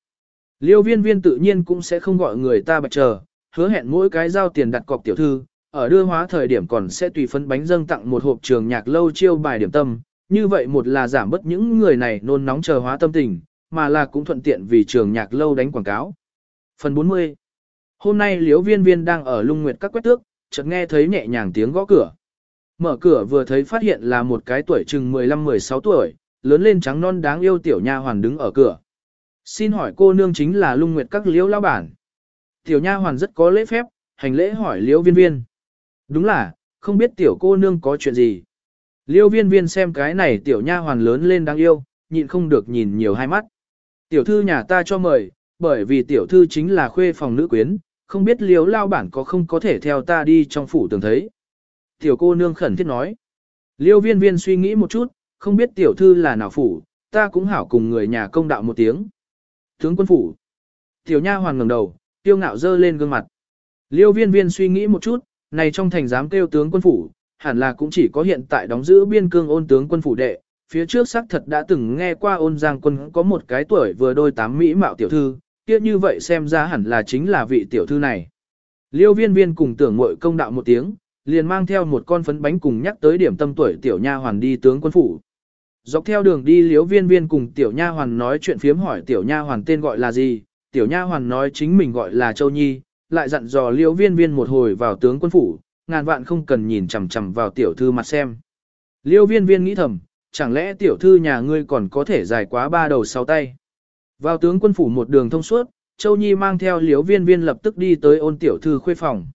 Liêu viên viên tự nhiên cũng sẽ không gọi người ta bạch chờ, hứa hẹn mỗi cái giao tiền đặt cọc tiểu thư, ở đưa hóa thời điểm còn sẽ tùy phân bánh dâng tặng một hộp trường nhạc lâu chiêu bài điểm tâm, như vậy một là giảm bớt những người này nôn nóng chờ hóa tâm tình, mà là cũng thuận tiện vì trường nhạc lâu đánh quảng cáo. Phần 40 Hôm nay Liêu viên viên đang ở lung nguyệt các quét tước, chợt nghe thấy nhẹ nhàng tiếng gõ cửa. Mở cửa vừa thấy phát hiện là một cái tuổi chừng 15-16 tuổi, lớn lên trắng non đáng yêu tiểu nha hoàn đứng ở cửa. Xin hỏi cô nương chính là lung nguyệt các liễu lao bản. Tiểu nha hoàn rất có lễ phép, hành lễ hỏi liễu viên viên. Đúng là, không biết tiểu cô nương có chuyện gì. Liễu viên viên xem cái này tiểu nha hoàn lớn lên đáng yêu, nhịn không được nhìn nhiều hai mắt. Tiểu thư nhà ta cho mời, bởi vì tiểu thư chính là khuê phòng nữ quyến, không biết liếu lao bản có không có thể theo ta đi trong phủ tường thấy. Tiểu cô nương khẩn thiết nói. Liêu viên viên suy nghĩ một chút, không biết tiểu thư là nào phủ, ta cũng hảo cùng người nhà công đạo một tiếng. Tướng quân phủ. Tiểu nha hoàng ngẩng đầu, tiêu ngạo dơ lên gương mặt. Liêu viên viên suy nghĩ một chút, này trong thành giám kêu tướng quân phủ, hẳn là cũng chỉ có hiện tại đóng giữ biên cương ôn tướng quân phủ đệ. Phía trước xác thật đã từng nghe qua ôn giang quân có một cái tuổi vừa đôi tám mỹ mạo tiểu thư, kia như vậy xem ra hẳn là chính là vị tiểu thư này. Liêu viên viên cùng tưởng mội công đạo một tiếng, liền mang theo một con phấn bánh cùng nhắc tới điểm tâm tuổi tiểu nha hoàn đi tướng quân phủ. Dọc theo đường đi liếu viên viên cùng tiểu nha hoàn nói chuyện phiếm hỏi tiểu nha hoàn tên gọi là gì, tiểu nha hoàn nói chính mình gọi là Châu Nhi, lại dặn dò liếu viên viên một hồi vào tướng quân phủ, ngàn vạn không cần nhìn chằm chằm vào tiểu thư mặt xem. Liêu viên viên nghĩ thầm, chẳng lẽ tiểu thư nhà ngươi còn có thể dài quá ba đầu sáu tay. Vào tướng quân phủ một đường thông suốt, Châu Nhi mang theo liếu viên viên lập tức đi tới ôn tiểu thư khuê phòng.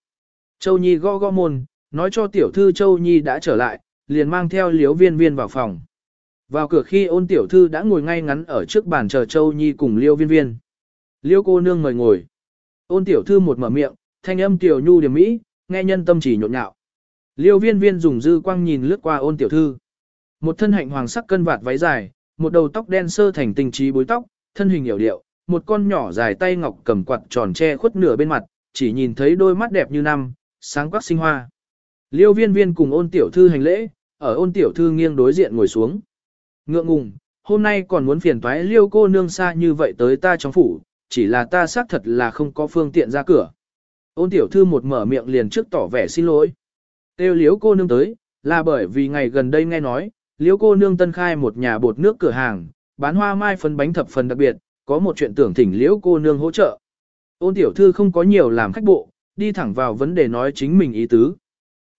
Châu Nhi gõ gõ môn, nói cho tiểu thư Châu Nhi đã trở lại, liền mang theo liếu viên viên vào phòng. Vào cửa khi ôn tiểu thư đã ngồi ngay ngắn ở trước bàn chờ Châu Nhi cùng liêu viên viên. Liêu cô nương mời ngồi. Ôn tiểu thư một mở miệng, thanh âm tiểu nhu điểm mỹ, nghe nhân tâm chỉ nhộn nhạo. Liêu viên viên dùng dư quang nhìn lướt qua ôn tiểu thư. Một thân hạnh hoàng sắc cân vạt váy dài, một đầu tóc đen sơ thành tình trí bối tóc, thân hình hiểu điệu, một con nhỏ dài tay ngọc cầm quạt tròn che khuất nửa bên mặt, chỉ nhìn thấy đôi mắt đẹp như năm, sáng quắc sinh hoa. Liêu viên viên cùng ôn tiểu thư hành lễ, ở ôn tiểu thư nghiêng đối diện ngồi xuống. Ngượng ngùng, hôm nay còn muốn phiền toái liêu cô nương xa như vậy tới ta trong phủ, chỉ là ta xác thật là không có phương tiện ra cửa. Ôn tiểu thư một mở miệng liền trước tỏ vẻ xin lỗi. Tiêu liếu cô nương tới, là bởi vì ngày gần đây nghe nói, liếu cô nương tân khai một nhà bột nước cửa hàng, bán hoa mai phân bánh thập phần đặc biệt, có một chuyện tưởng thỉnh liễu cô nương hỗ trợ. Ôn tiểu thư không có nhiều làm khách bộ, đi thẳng vào vấn đề nói chính mình ý tứ.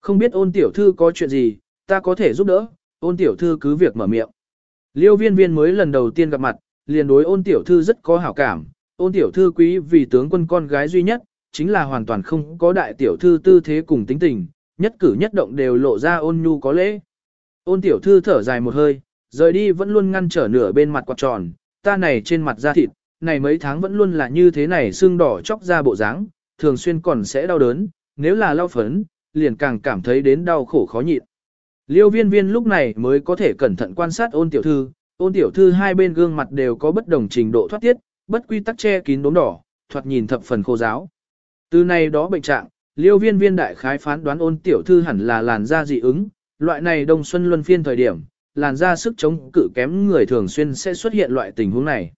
Không biết ôn tiểu thư có chuyện gì, ta có thể giúp đỡ, ôn tiểu thư cứ việc mở miệng. Liêu viên viên mới lần đầu tiên gặp mặt, liền đối ôn tiểu thư rất có hảo cảm, ôn tiểu thư quý vì tướng quân con gái duy nhất, chính là hoàn toàn không có đại tiểu thư tư thế cùng tính tình, nhất cử nhất động đều lộ ra ôn nhu có lễ. Ôn tiểu thư thở dài một hơi, rời đi vẫn luôn ngăn trở nửa bên mặt quạt tròn, ta này trên mặt da thịt, này mấy tháng vẫn luôn là như thế này xương đỏ chóc ra bộ dáng, thường xuyên còn sẽ đau đớn, nếu là lau phấn, liền càng cảm thấy đến đau khổ khó nhịn. Liêu viên viên lúc này mới có thể cẩn thận quan sát ôn tiểu thư, ôn tiểu thư hai bên gương mặt đều có bất đồng trình độ thoát tiết, bất quy tắc che kín đốm đỏ, thoạt nhìn thập phần khô giáo. Từ này đó bệnh trạng, liêu viên viên đại khái phán đoán ôn tiểu thư hẳn là làn da dị ứng, loại này đông xuân luân phiên thời điểm, làn da sức chống cự kém người thường xuyên sẽ xuất hiện loại tình huống này.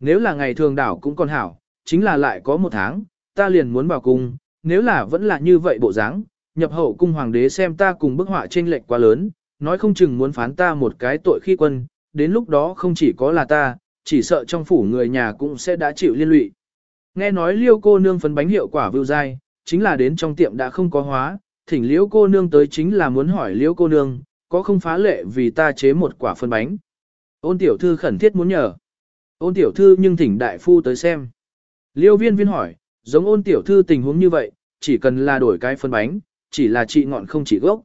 Nếu là ngày thường đảo cũng còn hảo, chính là lại có một tháng, ta liền muốn vào cung, nếu là vẫn là như vậy bộ dáng, nhập hậu cung hoàng đế xem ta cùng bức họa trên lệch quá lớn, nói không chừng muốn phán ta một cái tội khi quân, đến lúc đó không chỉ có là ta, chỉ sợ trong phủ người nhà cũng sẽ đã chịu liên lụy. Nghe nói liêu cô nương phấn bánh hiệu quả vưu dai, chính là đến trong tiệm đã không có hóa, thỉnh liêu cô nương tới chính là muốn hỏi liêu cô nương, có không phá lệ vì ta chế một quả phân bánh. Ôn tiểu thư khẩn thiết muốn nhờ. Ôn tiểu thư nhưng thỉnh đại phu tới xem. Liêu viên viên hỏi, giống ôn tiểu thư tình huống như vậy, chỉ cần là đổi cái phân bánh, chỉ là trị ngọn không chỉ gốc.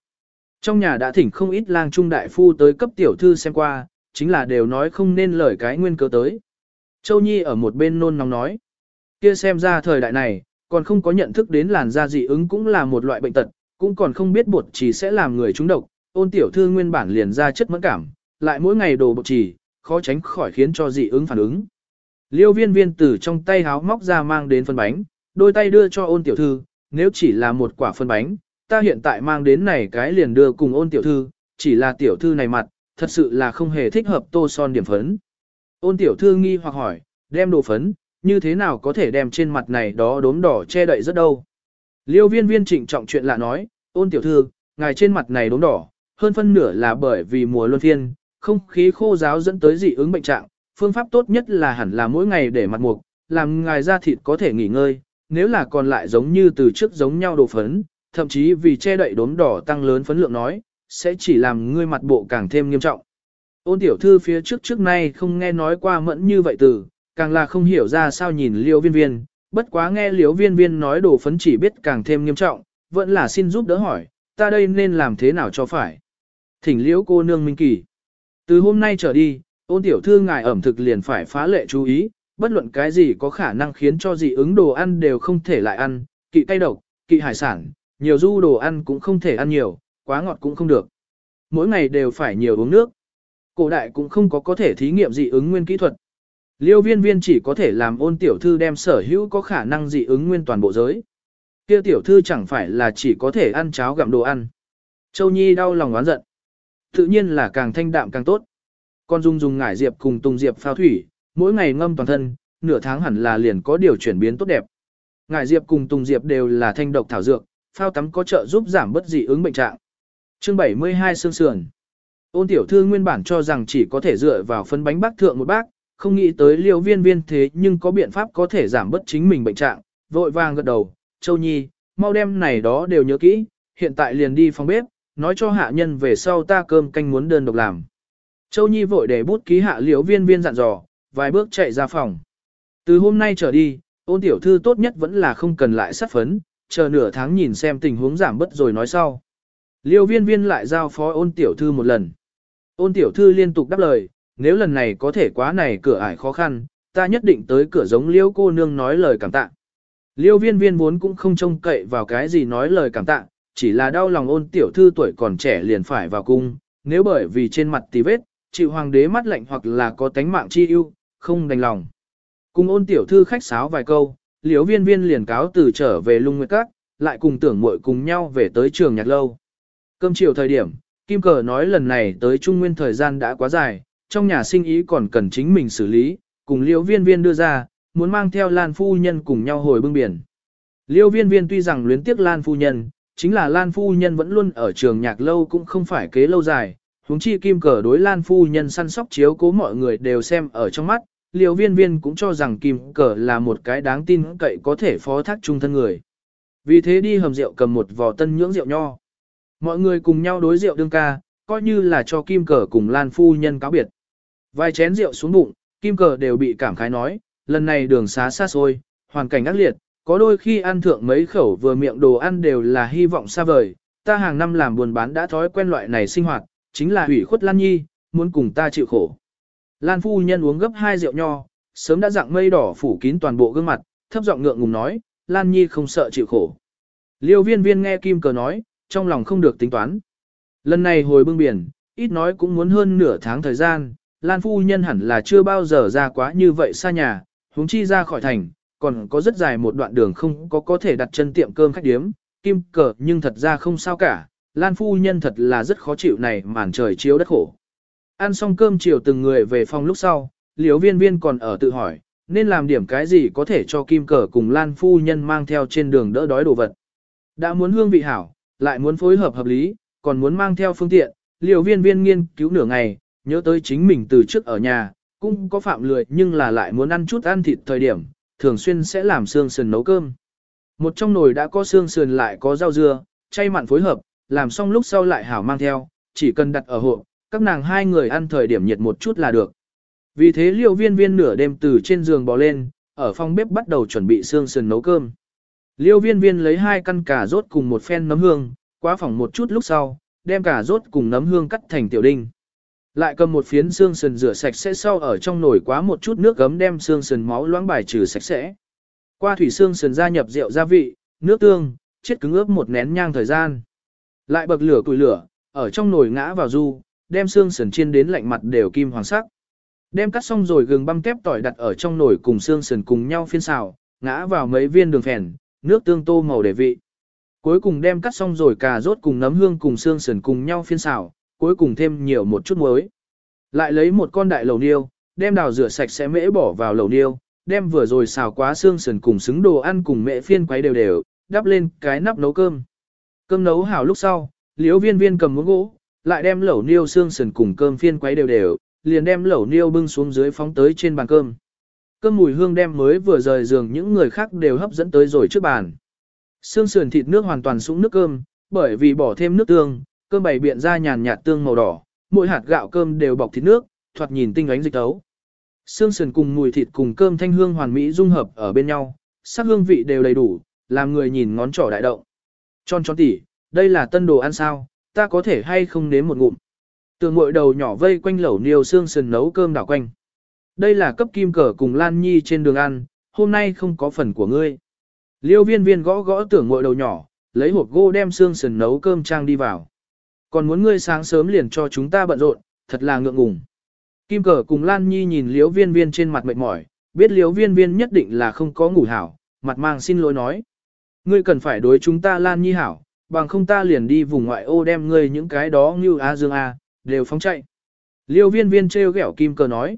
Trong nhà đã thỉnh không ít lang trung đại phu tới cấp tiểu thư xem qua, chính là đều nói không nên lời cái nguyên cớ tới. Châu Nhi ở một bên nôn nóng nói, kia xem ra thời đại này, còn không có nhận thức đến làn da dị ứng cũng là một loại bệnh tật, cũng còn không biết bột chỉ sẽ làm người trúng độc, ôn tiểu thư nguyên bản liền ra chất mẫn cảm, lại mỗi ngày đồ bột chỉ, khó tránh khỏi khiến cho dị ứng phản ứng. Liêu viên viên từ trong tay háo móc ra mang đến phân bánh, đôi tay đưa cho ôn tiểu thư, nếu chỉ là một quả phân bánh, ta hiện tại mang đến này cái liền đưa cùng ôn tiểu thư, chỉ là tiểu thư này mặt, thật sự là không hề thích hợp tô son điểm phấn. Ôn tiểu thư nghi hoặc hỏi, đem đồ phấn, như thế nào có thể đem trên mặt này đó đốm đỏ che đậy rất đâu. Liêu viên viên trịnh trọng chuyện lạ nói, ôn tiểu thư, ngài trên mặt này đốm đỏ, hơn phân nửa là bởi vì mùa luân phiên, không khí khô giáo dẫn tới dị ứng bệnh trạng, phương pháp tốt nhất là hẳn là mỗi ngày để mặt mục, làm ngài da thịt có thể nghỉ ngơi, nếu là còn lại giống như từ trước giống nhau đồ phấn, thậm chí vì che đậy đốm đỏ tăng lớn phấn lượng nói, sẽ chỉ làm ngươi mặt bộ càng thêm nghiêm trọng. Ôn tiểu thư phía trước trước nay không nghe nói qua mẫn như vậy từ, càng là không hiểu ra sao nhìn liêu viên viên, bất quá nghe liêu viên viên nói đồ phấn chỉ biết càng thêm nghiêm trọng, vẫn là xin giúp đỡ hỏi, ta đây nên làm thế nào cho phải. Thỉnh liễu cô nương minh kỳ. Từ hôm nay trở đi, ôn tiểu thư ngài ẩm thực liền phải phá lệ chú ý, bất luận cái gì có khả năng khiến cho dị ứng đồ ăn đều không thể lại ăn, kỵ cay độc, kỵ hải sản, nhiều du đồ ăn cũng không thể ăn nhiều, quá ngọt cũng không được. Mỗi ngày đều phải nhiều uống nước. Cổ đại cũng không có có thể thí nghiệm dị ứng nguyên kỹ thuật. Liêu viên viên chỉ có thể làm ôn tiểu thư đem sở hữu có khả năng dị ứng nguyên toàn bộ giới. kia tiểu thư chẳng phải là chỉ có thể ăn cháo gặm đồ ăn. Châu Nhi đau lòng oán giận. Tự nhiên là càng thanh đạm càng tốt. Con dung dùng ngải diệp cùng tùng diệp phao thủy, mỗi ngày ngâm toàn thân, nửa tháng hẳn là liền có điều chuyển biến tốt đẹp. Ngải diệp cùng tùng diệp đều là thanh độc thảo dược, phao tắm có trợ giúp giảm bất dị ứng bệnh trạng. Chương 72 xương sườn. Ôn tiểu thư nguyên bản cho rằng chỉ có thể dựa vào phân bánh bác thượng một bác, không nghĩ tới liều viên viên thế nhưng có biện pháp có thể giảm bất chính mình bệnh trạng, vội vàng gật đầu, Châu Nhi, mau đem này đó đều nhớ kỹ, hiện tại liền đi phòng bếp, nói cho hạ nhân về sau ta cơm canh muốn đơn độc làm. Châu Nhi vội để bút ký hạ liều viên viên dặn dò, vài bước chạy ra phòng. Từ hôm nay trở đi, ôn tiểu thư tốt nhất vẫn là không cần lại sát phấn, chờ nửa tháng nhìn xem tình huống giảm bớt rồi nói sau. Liêu viên viên lại giao phó ôn tiểu thư một lần. Ôn tiểu thư liên tục đáp lời, nếu lần này có thể quá này cửa ải khó khăn, ta nhất định tới cửa giống liêu cô nương nói lời cảm tạ. Liêu viên viên vốn cũng không trông cậy vào cái gì nói lời cảm tạ, chỉ là đau lòng ôn tiểu thư tuổi còn trẻ liền phải vào cung, nếu bởi vì trên mặt tì vết, chịu hoàng đế mắt lạnh hoặc là có tánh mạng chi ưu, không đành lòng. Cùng ôn tiểu thư khách sáo vài câu, liễu viên viên liền cáo từ trở về lung nguyệt các, lại cùng tưởng muội cùng nhau về tới trường nhạc lâu. Cơm chiều thời điểm, Kim Cờ nói lần này tới Trung Nguyên thời gian đã quá dài, trong nhà sinh ý còn cần chính mình xử lý, cùng liễu viên viên đưa ra, muốn mang theo Lan Phu Nhân cùng nhau hồi bưng biển. Liêu viên viên tuy rằng luyến tiếc Lan Phu Nhân, chính là Lan Phu Nhân vẫn luôn ở trường nhạc lâu cũng không phải kế lâu dài, huống chi Kim Cờ đối Lan Phu Nhân săn sóc chiếu cố mọi người đều xem ở trong mắt, liều viên viên cũng cho rằng kim cờ là một cái đáng tin cậy có thể phó thác trung thân người. Vì thế đi hầm rượu cầm một vò tân nhưỡng rượu nho. Mọi người cùng nhau đối rượu đương ca, coi như là cho kim cờ cùng Lan Phu Nhân cáo biệt. Vài chén rượu xuống bụng, kim cờ đều bị cảm khái nói, lần này đường xá xa xôi, hoàn cảnh ác liệt, có đôi khi ăn thượng mấy khẩu vừa miệng đồ ăn đều là hy vọng xa vời, ta hàng năm làm buồn bán đã thói quen loại này sinh hoạt, chính là hủy khuất Lan Nhi, muốn cùng ta chịu khổ. Lan phu nhân uống gấp hai rượu nho, sớm đã dạng mây đỏ phủ kín toàn bộ gương mặt, thấp giọng ngượng ngùng nói, Lan Nhi không sợ chịu khổ. Liêu viên viên nghe Kim Cờ nói, trong lòng không được tính toán. Lần này hồi bưng biển, ít nói cũng muốn hơn nửa tháng thời gian, Lan phu nhân hẳn là chưa bao giờ ra quá như vậy xa nhà, huống chi ra khỏi thành, còn có rất dài một đoạn đường không có có thể đặt chân tiệm cơm khách điếm, Kim Cờ nhưng thật ra không sao cả, Lan phu nhân thật là rất khó chịu này màn trời chiếu đất khổ. Ăn xong cơm chiều từng người về phòng lúc sau, liễu viên viên còn ở tự hỏi, nên làm điểm cái gì có thể cho kim cờ cùng Lan phu nhân mang theo trên đường đỡ đói đồ vật. Đã muốn hương vị hảo, lại muốn phối hợp hợp lý, còn muốn mang theo phương tiện, liễu viên viên nghiên cứu nửa ngày, nhớ tới chính mình từ trước ở nhà, cũng có phạm lười nhưng là lại muốn ăn chút ăn thịt thời điểm, thường xuyên sẽ làm xương sườn nấu cơm. Một trong nồi đã có xương sườn lại có rau dưa, chay mặn phối hợp, làm xong lúc sau lại hảo mang theo, chỉ cần đặt ở hộ, các nàng hai người ăn thời điểm nhiệt một chút là được. Vì thế liêu viên viên nửa đêm từ trên giường bò lên, ở phòng bếp bắt đầu chuẩn bị xương sườn nấu cơm. Liêu viên viên lấy hai căn cà rốt cùng một phen nấm hương, quá phòng một chút lúc sau, đem cà rốt cùng nấm hương cắt thành tiểu đinh. Lại cầm một phiến xương sườn rửa sạch sẽ sau ở trong nồi quá một chút nước gấm đem xương sườn máu loãng bài trừ sạch sẽ. Qua thủy xương sườn gia nhập rượu gia vị, nước tương, chết cứng ướp một nén nhang thời gian. Lại bậc lửa củi lửa, ở trong nồi ngã vào du, đem xương sườn chiên đến lạnh mặt đều kim hoàng sắc. Đem cắt xong rồi gừng băm tép tỏi đặt ở trong nồi cùng xương sườn cùng nhau phiên xào, ngã vào mấy viên đường phèn, nước tương tô màu để vị. Cuối cùng đem cắt xong rồi cà rốt cùng nấm hương cùng xương sườn cùng nhau phiên xào, cuối cùng thêm nhiều một chút muối. Lại lấy một con đại lẩu niêu, đem đào rửa sạch sẽ mễ bỏ vào lẩu niêu, đem vừa rồi xào quá xương sườn cùng xứng đồ ăn cùng mễ phiên quấy đều đều, đắp lên cái nắp nấu cơm. Cơm nấu hảo lúc sau, liễu viên viên cầm muỗng gỗ, lại đem lẩu niêu xương sườn cùng cơm phiên quấy đều đều, liền đem lẩu niêu bưng xuống dưới phóng tới trên bàn cơm. Cơm mùi hương đem mới vừa rời giường những người khác đều hấp dẫn tới rồi trước bàn. Xương sườn thịt nước hoàn toàn sũng nước cơm, bởi vì bỏ thêm nước tương, cơm bày biện ra nhàn nhạt tương màu đỏ, mỗi hạt gạo cơm đều bọc thịt nước, thoạt nhìn tinh ánh dịch tấu. Xương sườn cùng mùi thịt cùng cơm thanh hương hoàn mỹ dung hợp ở bên nhau, sắc hương vị đều đầy đủ, làm người nhìn ngón trỏ đại động. Tròn tròn tỉ, đây là tân đồ ăn sao, ta có thể hay không nếm một ngụm. Tường mội đầu nhỏ vây quanh lẩu niêu xương sườn nấu cơm đảo quanh. Đây là cấp kim cờ cùng Lan Nhi trên đường ăn, hôm nay không có phần của ngươi. Liêu viên viên gõ gõ tưởng mội đầu nhỏ, lấy hộp gỗ đem xương sườn nấu cơm trang đi vào. Còn muốn ngươi sáng sớm liền cho chúng ta bận rộn, thật là ngượng ngùng. Kim cờ cùng Lan Nhi nhìn Liêu viên viên trên mặt mệt mỏi, biết Liêu viên viên nhất định là không có ngủ hảo, mặt mang xin lỗi nói. Ngươi cần phải đối chúng ta Lan Nhi hảo, bằng không ta liền đi vùng ngoại ô đem ngươi những cái đó như A Dương A, đều phóng chạy. Liêu viên viên trêu ghẹo Kim cờ nói.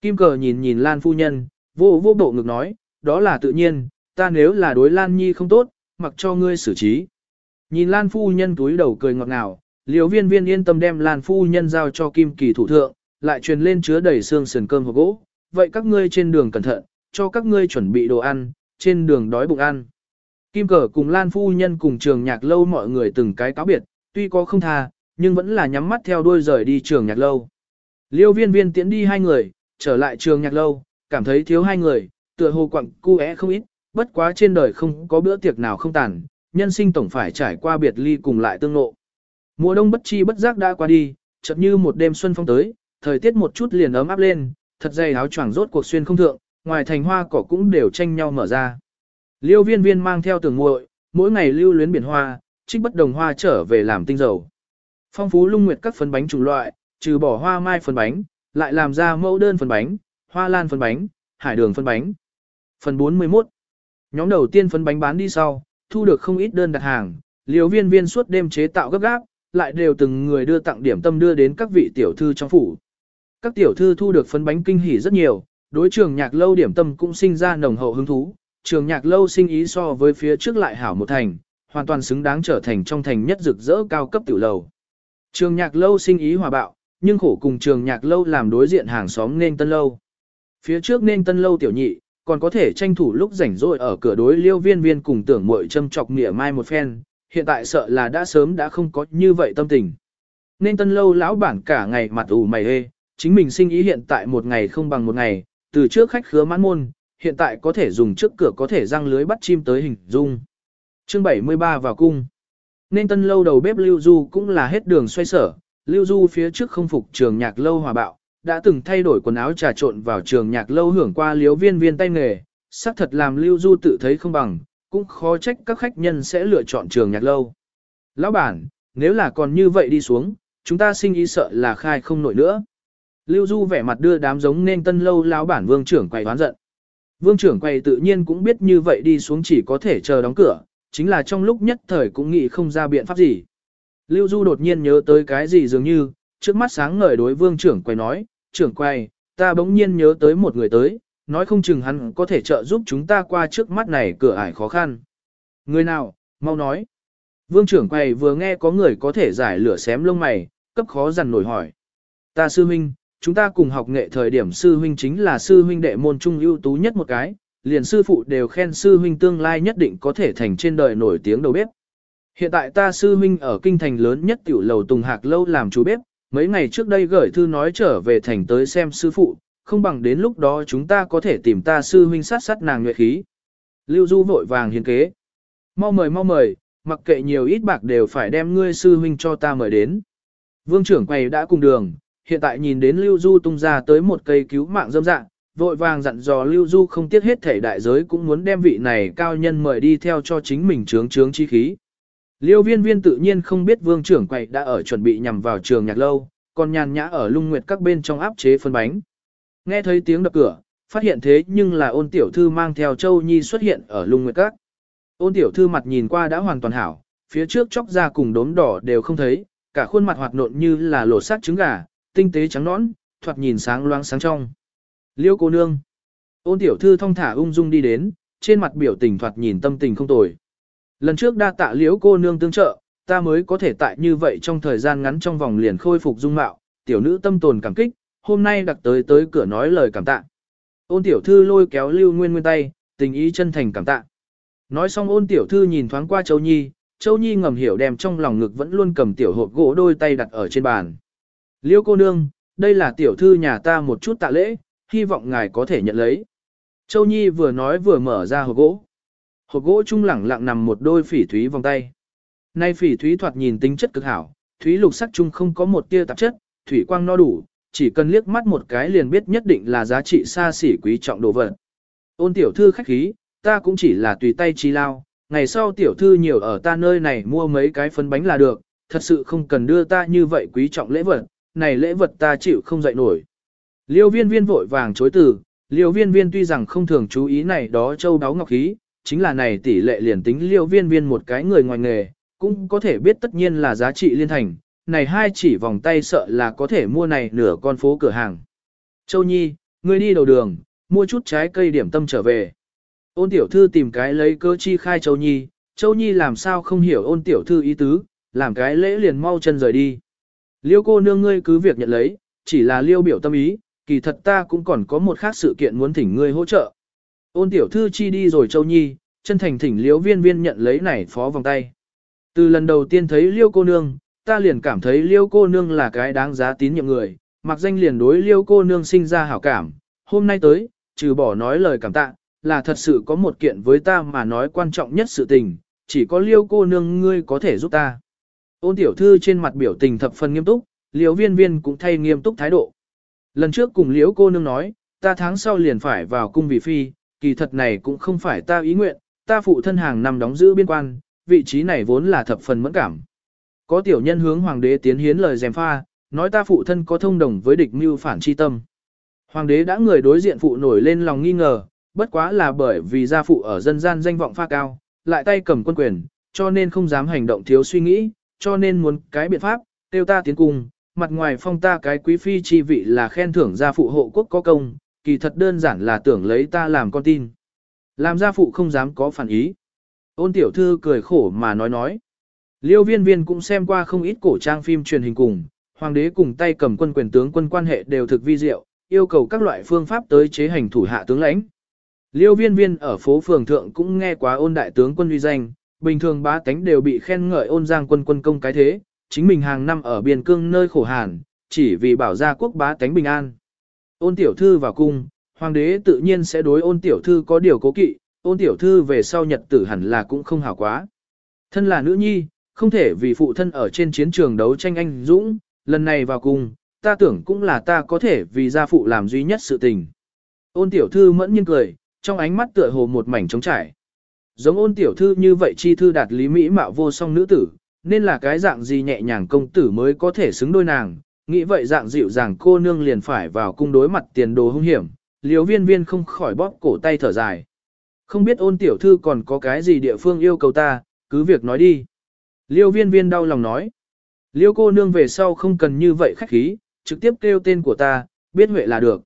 Kim cờ nhìn nhìn Lan phu nhân, vô vô bộ ngực nói, đó là tự nhiên, ta nếu là đối Lan Nhi không tốt, mặc cho ngươi xử trí. Nhìn Lan phu nhân túi đầu cười ngọt ngào, liêu viên viên yên tâm đem Lan phu nhân giao cho Kim kỳ thủ thượng, lại truyền lên chứa đầy xương sườn cơm hộp gỗ. Vậy các ngươi trên đường cẩn thận, cho các ngươi chuẩn bị đồ ăn, trên đường đói bụng ăn. Kim cờ cùng Lan phu nhân cùng trường nhạc lâu mọi người từng cái cáo biệt, tuy có không tha, nhưng vẫn là nhắm mắt theo đuôi rời đi trường nhạc lâu. Liêu viên viên tiễn đi hai người, trở lại trường nhạc lâu, cảm thấy thiếu hai người, tựa hồ quặng cu é không ít, bất quá trên đời không có bữa tiệc nào không tàn, nhân sinh tổng phải trải qua biệt ly cùng lại tương lộ. Mùa đông bất chi bất giác đã qua đi, chợt như một đêm xuân phong tới, thời tiết một chút liền ấm áp lên, thật dày áo choàng rốt cuộc xuyên không thượng, ngoài thành hoa cỏ cũng đều tranh nhau mở ra. Liêu viên viên mang theo tường muội, mỗi ngày lưu luyến biển hoa, trích bất đồng hoa trở về làm tinh dầu. Phong phú lung nguyệt các phần bánh chủng loại, trừ bỏ hoa mai phần bánh, lại làm ra mẫu đơn phần bánh, hoa lan phần bánh, hải đường phần bánh. Phần 41 Nhóm đầu tiên phần bánh bán đi sau, thu được không ít đơn đặt hàng, liều viên viên suốt đêm chế tạo gấp gáp, lại đều từng người đưa tặng điểm tâm đưa đến các vị tiểu thư trong phủ. Các tiểu thư thu được phấn bánh kinh hỉ rất nhiều, đối trường nhạc lâu điểm tâm cũng sinh ra nồng hậu hứng thú, trường nhạc lâu sinh ý so với phía trước lại hảo một thành, hoàn toàn xứng đáng trở thành trong thành nhất rực rỡ cao cấp tiểu lầu. Trường nhạc lâu sinh ý hòa bạo, nhưng khổ cùng trường nhạc lâu làm đối diện hàng xóm nên tân lâu. Phía trước nên tân lâu tiểu nhị, còn có thể tranh thủ lúc rảnh rỗi ở cửa đối liêu viên viên cùng tưởng muội châm chọc nghĩa mai một phen, hiện tại sợ là đã sớm đã không có như vậy tâm tình. Nên tân lâu lão bản cả ngày mặt ủ mày hê, chính mình sinh ý hiện tại một ngày không bằng một ngày, từ trước khách khứa mãn môn, hiện tại có thể dùng trước cửa có thể răng lưới bắt chim tới hình dung. Chương 73 vào cung. Nên tân lâu đầu bếp Lưu Du cũng là hết đường xoay sở, Lưu Du phía trước không phục trường nhạc lâu hòa bạo, đã từng thay đổi quần áo trà trộn vào trường nhạc lâu hưởng qua liếu viên viên tay nghề, xác thật làm Lưu Du tự thấy không bằng, cũng khó trách các khách nhân sẽ lựa chọn trường nhạc lâu. Lão bản, nếu là còn như vậy đi xuống, chúng ta sinh ý sợ là khai không nổi nữa. Lưu Du vẻ mặt đưa đám giống nên tân lâu lão bản vương trưởng quay đoán giận. Vương trưởng quay tự nhiên cũng biết như vậy đi xuống chỉ có thể chờ đóng cửa, chính là trong lúc nhất thời cũng nghĩ không ra biện pháp gì. Lưu Du đột nhiên nhớ tới cái gì dường như, trước mắt sáng ngời đối vương trưởng quay nói, trưởng quay, ta bỗng nhiên nhớ tới một người tới, nói không chừng hắn có thể trợ giúp chúng ta qua trước mắt này cửa ải khó khăn. Người nào, mau nói. Vương trưởng quay vừa nghe có người có thể giải lửa xém lông mày, cấp khó dằn nổi hỏi. Ta sư huynh, chúng ta cùng học nghệ thời điểm sư huynh chính là sư huynh đệ môn trung ưu tú nhất một cái, liền sư phụ đều khen sư huynh tương lai nhất định có thể thành trên đời nổi tiếng đầu bếp. Hiện tại ta sư huynh ở kinh thành lớn nhất tiểu lầu Tùng Hạc lâu làm chú bếp, mấy ngày trước đây gửi thư nói trở về thành tới xem sư phụ, không bằng đến lúc đó chúng ta có thể tìm ta sư huynh sát sát nàng nhuệ khí. Lưu Du vội vàng hiến kế. Mau mời mau mời, mặc kệ nhiều ít bạc đều phải đem ngươi sư huynh cho ta mời đến. Vương trưởng quầy đã cùng đường, hiện tại nhìn đến Lưu Du tung ra tới một cây cứu mạng dâm dạng, vội vàng dặn dò Lưu Du không tiếc hết thể đại giới cũng muốn đem vị này cao nhân mời đi theo cho chính mình trướng trướng chi khí. Liêu viên viên tự nhiên không biết vương trưởng quậy đã ở chuẩn bị nhằm vào trường nhạc lâu, còn nhàn nhã ở lung nguyệt các bên trong áp chế phân bánh. Nghe thấy tiếng đập cửa, phát hiện thế nhưng là ôn tiểu thư mang theo châu nhi xuất hiện ở lung nguyệt các. Ôn tiểu thư mặt nhìn qua đã hoàn toàn hảo, phía trước chóc ra cùng đốm đỏ đều không thấy, cả khuôn mặt hoạt nộn như là lột xác trứng gà, tinh tế trắng nõn, thoạt nhìn sáng loáng sáng trong. Liêu cô nương. Ôn tiểu thư thong thả ung dung đi đến, trên mặt biểu tình thoạt nhìn tâm tình không tồi. Lần trước đa tạ liễu cô nương tương trợ, ta mới có thể tại như vậy trong thời gian ngắn trong vòng liền khôi phục dung mạo, tiểu nữ tâm tồn cảm kích, hôm nay đặc tới tới cửa nói lời cảm tạ. Ôn tiểu thư lôi kéo lưu nguyên nguyên tay, tình ý chân thành cảm tạ. Nói xong ôn tiểu thư nhìn thoáng qua Châu Nhi, Châu Nhi ngầm hiểu đem trong lòng ngực vẫn luôn cầm tiểu hộp gỗ đôi tay đặt ở trên bàn. Liêu cô nương, đây là tiểu thư nhà ta một chút tạ lễ, hy vọng ngài có thể nhận lấy. Châu Nhi vừa nói vừa mở ra hộp gỗ. Hộp gỗ trung lẳng lặng nằm một đôi phỉ thúy vòng tay. Nay phỉ thúy thoạt nhìn tính chất cực hảo, thúy lục sắc trung không có một tia tạp chất, thủy quang no đủ, chỉ cần liếc mắt một cái liền biết nhất định là giá trị xa xỉ quý trọng đồ vật. Ôn tiểu thư khách khí, ta cũng chỉ là tùy tay chi lao, ngày sau tiểu thư nhiều ở ta nơi này mua mấy cái phấn bánh là được, thật sự không cần đưa ta như vậy quý trọng lễ vật, này lễ vật ta chịu không dậy nổi. Liêu viên viên vội vàng chối từ, liêu viên viên tuy rằng không thường chú ý này đó châu đáo ngọc khí, chính là này tỷ lệ liền tính liêu viên viên một cái người ngoài nghề, cũng có thể biết tất nhiên là giá trị liên thành, này hai chỉ vòng tay sợ là có thể mua này nửa con phố cửa hàng. Châu Nhi, ngươi đi đầu đường, mua chút trái cây điểm tâm trở về. Ôn tiểu thư tìm cái lấy cơ chi khai Châu Nhi, Châu Nhi làm sao không hiểu ôn tiểu thư ý tứ, làm cái lễ liền mau chân rời đi. Liêu cô nương ngươi cứ việc nhận lấy, chỉ là liêu biểu tâm ý, kỳ thật ta cũng còn có một khác sự kiện muốn thỉnh ngươi hỗ trợ. Ôn tiểu thư chi đi rồi Châu Nhi, chân thành thỉnh liêu viên viên nhận lấy này phó vòng tay. Từ lần đầu tiên thấy liêu cô nương, ta liền cảm thấy liêu cô nương là cái đáng giá tín nhiệm người, mặc danh liền đối liêu cô nương sinh ra hảo cảm. Hôm nay tới, trừ bỏ nói lời cảm tạ, là thật sự có một kiện với ta mà nói quan trọng nhất sự tình, chỉ có liêu cô nương ngươi có thể giúp ta. Ôn tiểu thư trên mặt biểu tình thập phần nghiêm túc, Liễu viên viên cũng thay nghiêm túc thái độ. Lần trước cùng liễu cô nương nói, ta tháng sau liền phải vào cung vị phi, kỳ thật này cũng không phải ta ý nguyện, ta phụ thân hàng năm đóng giữ biên quan, vị trí này vốn là thập phần mẫn cảm. Có tiểu nhân hướng hoàng đế tiến hiến lời dèm pha, nói ta phụ thân có thông đồng với địch mưu phản chi tâm. Hoàng đế đã người đối diện phụ nổi lên lòng nghi ngờ, bất quá là bởi vì gia phụ ở dân gian danh vọng pha cao, lại tay cầm quân quyền, cho nên không dám hành động thiếu suy nghĩ, cho nên muốn cái biện pháp, tiêu ta tiến cung, mặt ngoài phong ta cái quý phi chi vị là khen thưởng gia phụ hộ quốc có công, kỳ thật đơn giản là tưởng lấy ta làm con tin. Làm gia phụ không dám có phản ý. Ôn tiểu thư cười khổ mà nói nói. Liêu viên viên cũng xem qua không ít cổ trang phim truyền hình cùng, hoàng đế cùng tay cầm quân quyền tướng quân quan hệ đều thực vi diệu, yêu cầu các loại phương pháp tới chế hành thủ hạ tướng lãnh. Liêu viên viên ở phố phường thượng cũng nghe quá ôn đại tướng quân uy danh, bình thường bá tánh đều bị khen ngợi ôn giang quân quân công cái thế, chính mình hàng năm ở biên cương nơi khổ hàn, chỉ vì bảo gia quốc bá tánh bình an. Ôn tiểu thư vào cung, hoàng đế tự nhiên sẽ đối ôn tiểu thư có điều cố kỵ, ôn tiểu thư về sau nhật tử hẳn là cũng không hảo quá. Thân là nữ nhi, không thể vì phụ thân ở trên chiến trường đấu tranh anh dũng, lần này vào cung, ta tưởng cũng là ta có thể vì gia phụ làm duy nhất sự tình. Ôn tiểu thư mẫn nhiên cười, trong ánh mắt tựa hồ một mảnh trống trải. Giống ôn tiểu thư như vậy chi thư đạt lý mỹ mạo vô song nữ tử, nên là cái dạng gì nhẹ nhàng công tử mới có thể xứng đôi nàng, nghĩ vậy dạng dịu dàng cô nương liền phải vào cung đối mặt tiền đồ hung hiểm, liều viên viên không khỏi bóp cổ tay thở dài. Không biết ôn tiểu thư còn có cái gì địa phương yêu cầu ta, cứ việc nói đi. Liêu viên viên đau lòng nói. Liêu cô nương về sau không cần như vậy khách khí, trực tiếp kêu tên của ta, biết huệ là được.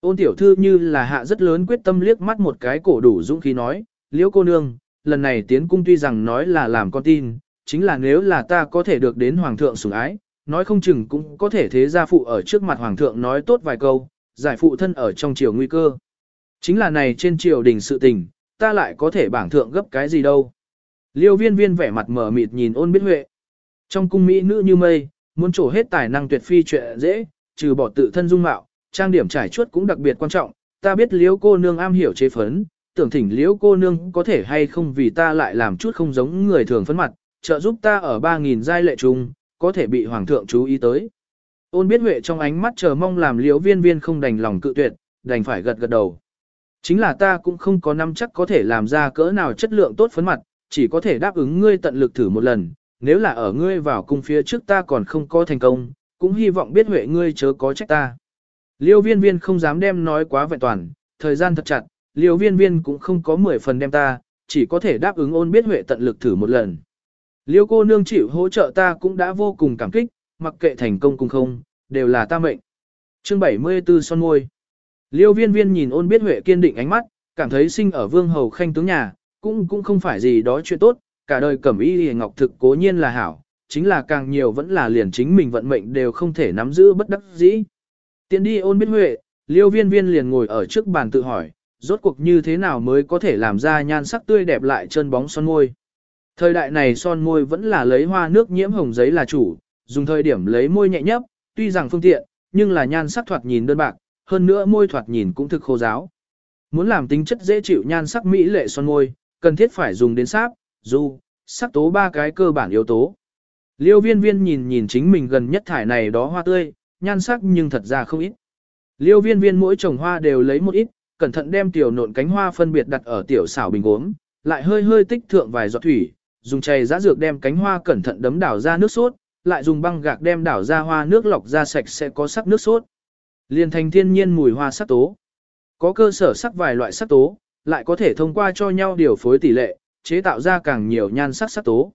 Ôn tiểu thư như là hạ rất lớn quyết tâm liếc mắt một cái cổ đủ dũng khí nói, Liễu cô nương, lần này tiến cung tuy rằng nói là làm con tin, chính là nếu là ta có thể được đến hoàng thượng sủng ái, nói không chừng cũng có thể thế gia phụ ở trước mặt hoàng thượng nói tốt vài câu, giải phụ thân ở trong triều nguy cơ. Chính là này trên triều đình sự tình, ta lại có thể bảng thượng gấp cái gì đâu. Liêu viên viên vẻ mặt mở mịt nhìn ôn biết huệ. Trong cung mỹ nữ như mây, muốn trổ hết tài năng tuyệt phi chuyện dễ, trừ bỏ tự thân dung mạo, trang điểm trải chuốt cũng đặc biệt quan trọng. Ta biết liễu cô nương am hiểu chế phấn, tưởng thỉnh liễu cô nương có thể hay không vì ta lại làm chút không giống người thường phấn mặt, trợ giúp ta ở 3.000 giai lệ trung, có thể bị hoàng thượng chú ý tới. Ôn biết huệ trong ánh mắt chờ mong làm liễu viên viên không đành lòng cự tuyệt, đành phải gật gật đầu. Chính là ta cũng không có năm chắc có thể làm ra cỡ nào chất lượng tốt phấn mặt, chỉ có thể đáp ứng ngươi tận lực thử một lần, nếu là ở ngươi vào cung phía trước ta còn không có thành công, cũng hy vọng biết huệ ngươi chớ có trách ta. Liêu viên viên không dám đem nói quá vẹn toàn, thời gian thật chặt, liêu viên viên cũng không có 10 phần đem ta, chỉ có thể đáp ứng ôn biết huệ tận lực thử một lần. Liêu cô nương chịu hỗ trợ ta cũng đã vô cùng cảm kích, mặc kệ thành công cùng không, đều là ta mệnh. Chương 74 son môi. Liêu viên viên nhìn ôn biết huệ kiên định ánh mắt, cảm thấy sinh ở vương hầu khanh tướng nhà, cũng cũng không phải gì đó chuyện tốt, cả đời cẩm y hề ngọc thực cố nhiên là hảo, chính là càng nhiều vẫn là liền chính mình vận mệnh đều không thể nắm giữ bất đắc dĩ. Tiến đi ôn biết huệ, liêu viên viên liền ngồi ở trước bàn tự hỏi, rốt cuộc như thế nào mới có thể làm ra nhan sắc tươi đẹp lại chân bóng son môi. Thời đại này son môi vẫn là lấy hoa nước nhiễm hồng giấy là chủ, dùng thời điểm lấy môi nhẹ nhấp, tuy rằng phương tiện, nhưng là nhan sắc thoạt nhìn đơn bạc, hơn nữa môi thoạt nhìn cũng thực khô giáo. Muốn làm tính chất dễ chịu nhan sắc mỹ lệ son môi, cần thiết phải dùng đến sáp, du, sắc tố ba cái cơ bản yếu tố. Liêu viên viên nhìn nhìn chính mình gần nhất thải này đó hoa tươi, nhan sắc nhưng thật ra không ít. Liêu viên viên mỗi trồng hoa đều lấy một ít, cẩn thận đem tiểu nộn cánh hoa phân biệt đặt ở tiểu xảo bình gốm, lại hơi hơi tích thượng vài giọt thủy, dùng chày giã dược đem cánh hoa cẩn thận đấm đảo ra nước sốt, lại dùng băng gạc đem đảo ra hoa nước lọc ra sạch sẽ có sắc nước sốt. Liên thành thiên nhiên mùi hoa sắc tố. Có cơ sở sắc vài loại sắc tố, lại có thể thông qua cho nhau điều phối tỷ lệ, chế tạo ra càng nhiều nhan sắc sắc tố.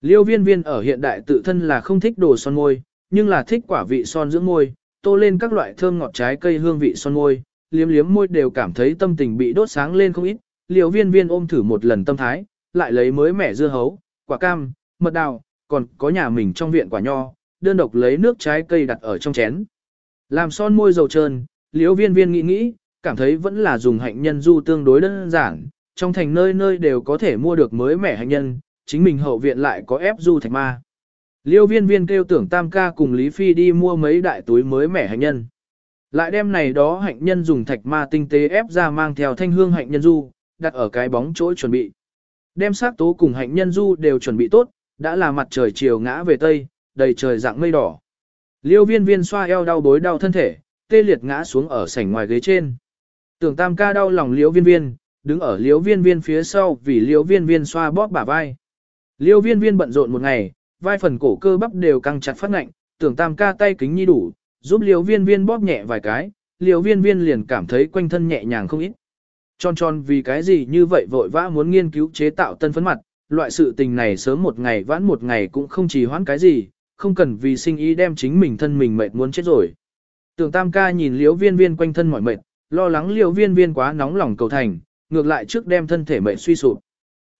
Liêu viên viên ở hiện đại tự thân là không thích đồ son môi, nhưng là thích quả vị son dưỡng môi, tô lên các loại thơm ngọt trái cây hương vị son môi, liếm liếm môi đều cảm thấy tâm tình bị đốt sáng lên không ít. Liêu viên viên ôm thử một lần tâm thái, lại lấy mới mẻ dưa hấu, quả cam, mật đào, còn có nhà mình trong viện quả nho, đơn độc lấy nước trái cây đặt ở trong chén. Làm son môi dầu trơn, liêu viên viên nghĩ nghĩ, cảm thấy vẫn là dùng hạnh nhân du tương đối đơn giản, trong thành nơi nơi đều có thể mua được mới mẻ hạnh nhân, chính mình hậu viện lại có ép du thạch ma. Liêu viên viên kêu tưởng tam ca cùng Lý Phi đi mua mấy đại túi mới mẻ hạnh nhân. Lại đem này đó hạnh nhân dùng thạch ma tinh tế ép ra mang theo thanh hương hạnh nhân du, đặt ở cái bóng chỗ chuẩn bị. Đem sát tố cùng hạnh nhân du đều chuẩn bị tốt, đã là mặt trời chiều ngã về tây, đầy trời dạng mây đỏ. Liêu viên viên xoa eo đau bối đau thân thể, tê liệt ngã xuống ở sảnh ngoài ghế trên. Tưởng tam ca đau lòng liêu viên viên, đứng ở liêu viên viên phía sau vì liêu viên viên xoa bóp bả vai. Liêu viên viên bận rộn một ngày, vai phần cổ cơ bắp đều căng chặt phát ngạnh, tưởng tam ca tay kính nhi đủ, giúp liễu viên viên bóp nhẹ vài cái, liễu viên viên liền cảm thấy quanh thân nhẹ nhàng không ít. Tròn tròn vì cái gì như vậy vội vã muốn nghiên cứu chế tạo tân phấn mặt, loại sự tình này sớm một ngày vãn một ngày cũng không chỉ hoãn cái gì, không cần vì sinh ý đem chính mình thân mình mệt muốn chết rồi. Tưởng tam ca nhìn liễu viên viên quanh thân mỏi mệt, lo lắng liễu viên viên quá nóng lòng cầu thành, ngược lại trước đem thân thể mệt suy sụp.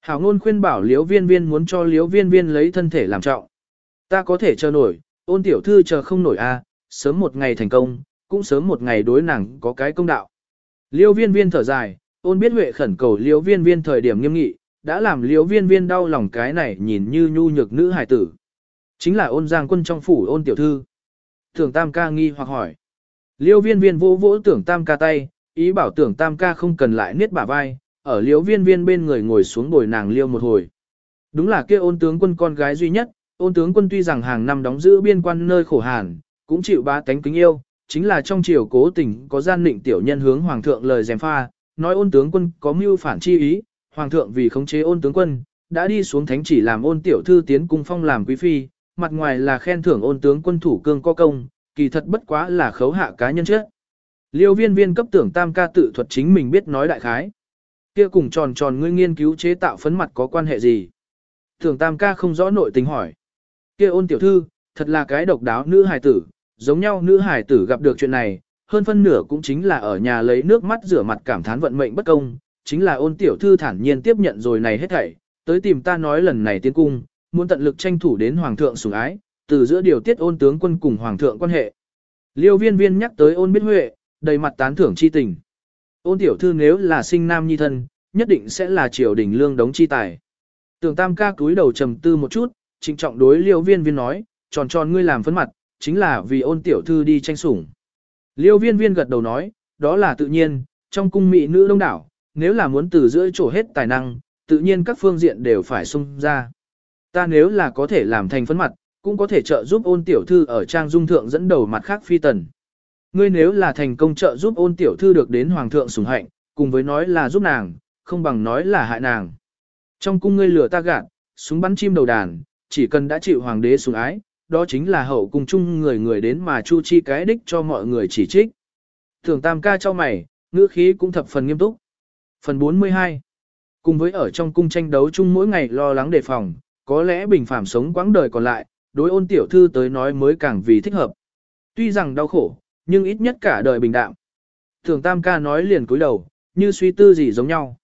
Hảo ngôn khuyên bảo liễu viên viên muốn cho liễu viên viên lấy thân thể làm trọng. Ta có thể chờ nổi, ôn tiểu thư chờ không nổi a, sớm một ngày thành công, cũng sớm một ngày đối nàng có cái công đạo. Liêu viên viên thở dài, ôn biết huệ khẩn cầu Liêu viên viên thời điểm nghiêm nghị, đã làm Liêu viên viên đau lòng cái này nhìn như nhu nhược nữ hài tử. Chính là ôn giang quân trong phủ ôn tiểu thư. Thường tam ca nghi hoặc hỏi. Liêu viên viên vỗ vỗ tưởng tam ca tay, ý bảo tưởng tam ca không cần lại niết bả vai, ở liêu viên viên bên người ngồi xuống bồi nàng liêu một hồi. Đúng là kia ôn tướng quân con gái duy nhất, ôn tướng quân tuy rằng hàng năm đóng giữ biên quan nơi khổ hàn, cũng chịu ba tánh kính yêu, chính là trong triều cố tình có gian định tiểu nhân hướng hoàng thượng lời dèm pha, nói ôn tướng quân có mưu phản chi ý, hoàng thượng vì khống chế ôn tướng quân, đã đi xuống thánh chỉ làm ôn tiểu thư tiến cung phong làm quý phi, mặt ngoài là khen thưởng ôn tướng quân thủ cương có công, kỳ thật bất quá là khấu hạ cá nhân chứ Liêu viên viên cấp tưởng tam ca tự thuật chính mình biết nói đại khái. Kia cùng tròn tròn ngươi nghiên cứu chế tạo phấn mặt có quan hệ gì? Tưởng tam ca không rõ nội tình hỏi. Kia ôn tiểu thư, thật là cái độc đáo nữ hài tử, giống nhau nữ hải tử gặp được chuyện này, hơn phân nửa cũng chính là ở nhà lấy nước mắt rửa mặt cảm thán vận mệnh bất công, chính là ôn tiểu thư thản nhiên tiếp nhận rồi này hết thảy, tới tìm ta nói lần này tiến cung, muốn tận lực tranh thủ đến hoàng thượng sủng ái, từ giữa điều tiết ôn tướng quân cùng hoàng thượng quan hệ. Liêu viên viên nhắc tới ôn biết huệ, đầy mặt tán thưởng chi tình. Ôn tiểu thư nếu là sinh nam nhi thân, nhất định sẽ là triều đình lương đống chi tài. Tưởng tam ca cúi đầu trầm tư một chút, trịnh trọng đối liêu viên viên nói, tròn tròn ngươi làm phấn mặt, chính là vì ôn tiểu thư đi tranh sủng. Liêu viên viên gật đầu nói, đó là tự nhiên, trong cung mỹ nữ đông đảo, nếu là muốn từ giữa chỗ hết tài năng, tự nhiên các phương diện đều phải xung ra. Ta nếu là có thể làm thành phấn mặt, cũng có thể trợ giúp ôn tiểu thư ở trang dung thượng dẫn đầu mặt khác phi tần. Ngươi nếu là thành công trợ giúp ôn tiểu thư được đến hoàng thượng sủng hạnh, cùng với nói là giúp nàng, không bằng nói là hại nàng. Trong cung ngươi lừa ta gạt, súng bắn chim đầu đàn, chỉ cần đã chịu hoàng đế sủng ái, đó chính là hậu cung chung người người đến mà chu chi cái đích cho mọi người chỉ trích. Thường tam ca cho mày, ngữ khí cũng thập phần nghiêm túc. Phần 42 Cùng với ở trong cung tranh đấu chung mỗi ngày lo lắng đề phòng, có lẽ bình phạm sống quãng đời còn lại, đối ôn tiểu thư tới nói mới càng vì thích hợp. Tuy rằng đau khổ, nhưng ít nhất cả đời bình đạm. Thường tam ca nói liền cúi đầu, như suy tư gì giống nhau.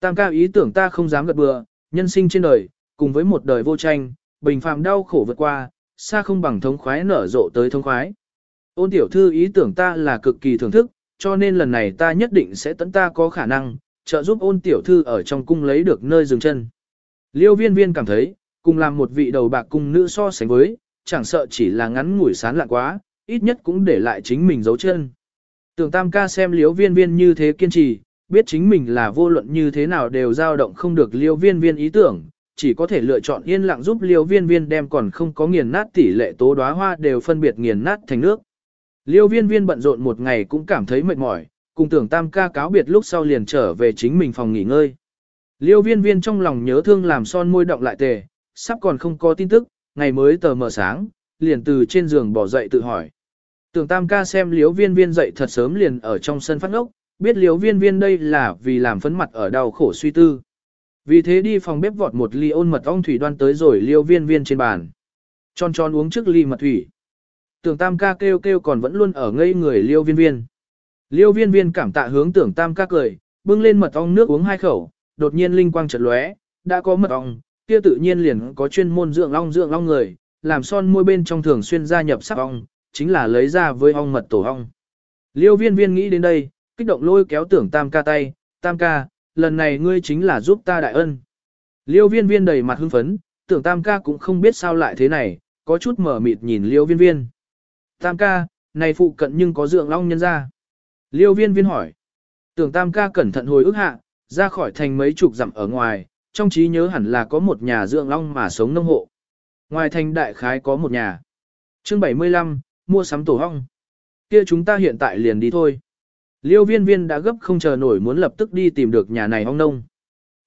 Tam ca ý tưởng ta không dám gật bừa, nhân sinh trên đời, cùng với một đời vô tranh, bình phạm đau khổ vượt qua, xa không bằng thống khoái nở rộ tới thống khoái. Ôn tiểu thư ý tưởng ta là cực kỳ thưởng thức, cho nên lần này ta nhất định sẽ tận ta có khả năng, trợ giúp ôn tiểu thư ở trong cung lấy được nơi dừng chân. Liêu viên viên cảm thấy, cùng làm một vị đầu bạc cung nữ so sánh với, chẳng sợ chỉ là ngắn ngủi sán lạ quá, ít nhất cũng để lại chính mình dấu chân. Tưởng tam ca xem liêu viên viên như thế kiên trì, biết chính mình là vô luận như thế nào đều dao động không được liêu viên viên ý tưởng, chỉ có thể lựa chọn yên lặng giúp liêu viên viên đem còn không có nghiền nát tỷ lệ tố đóa hoa đều phân biệt nghiền nát thành nước. Liêu viên viên bận rộn một ngày cũng cảm thấy mệt mỏi, cùng tưởng tam ca cáo biệt lúc sau liền trở về chính mình phòng nghỉ ngơi. Liêu viên viên trong lòng nhớ thương làm son môi động lại tề, sắp còn không có tin tức, ngày mới tờ mờ sáng, liền từ trên giường bỏ dậy tự hỏi. Tưởng tam ca xem liêu viên viên dậy thật sớm liền ở trong sân phát ngốc, biết liêu viên viên đây là vì làm phấn mặt ở đau khổ suy tư. Vì thế đi phòng bếp vọt một ly ôn mật ong thủy đoan tới rồi liêu viên viên trên bàn. Tròn tròn uống trước ly mật thủy. Tưởng tam ca kêu kêu còn vẫn luôn ở ngây người liêu viên viên. Liêu viên viên cảm tạ hướng tưởng tam ca cười, bưng lên mật ong nước uống hai khẩu, đột nhiên linh quang chợt lóe, đã có mật ong, kia tự nhiên liền có chuyên môn dưỡng ong dưỡng ong người, làm son môi bên trong thường xuyên gia nhập sắc ong, chính là lấy ra với ong mật tổ ong. Liêu viên viên nghĩ đến đây, kích động lôi kéo tưởng tam ca tay, tam ca, lần này ngươi chính là giúp ta đại ân. Liêu viên viên đầy mặt hưng phấn, tưởng tam ca cũng không biết sao lại thế này, có chút mở mịt nhìn liêu viên viên. Tam ca, này phụ cận nhưng có dưỡng long nhân ra. Liêu viên viên hỏi. Tưởng tam ca cẩn thận hồi ức hạ, ra khỏi thành mấy chục dặm ở ngoài, trong trí nhớ hẳn là có một nhà dưỡng long mà sống nông hộ. Ngoài thành đại khái có một nhà. chương 75, mua sắm tổ hong. Kia chúng ta hiện tại liền đi thôi. Liêu viên viên đã gấp không chờ nổi muốn lập tức đi tìm được nhà này ông nông.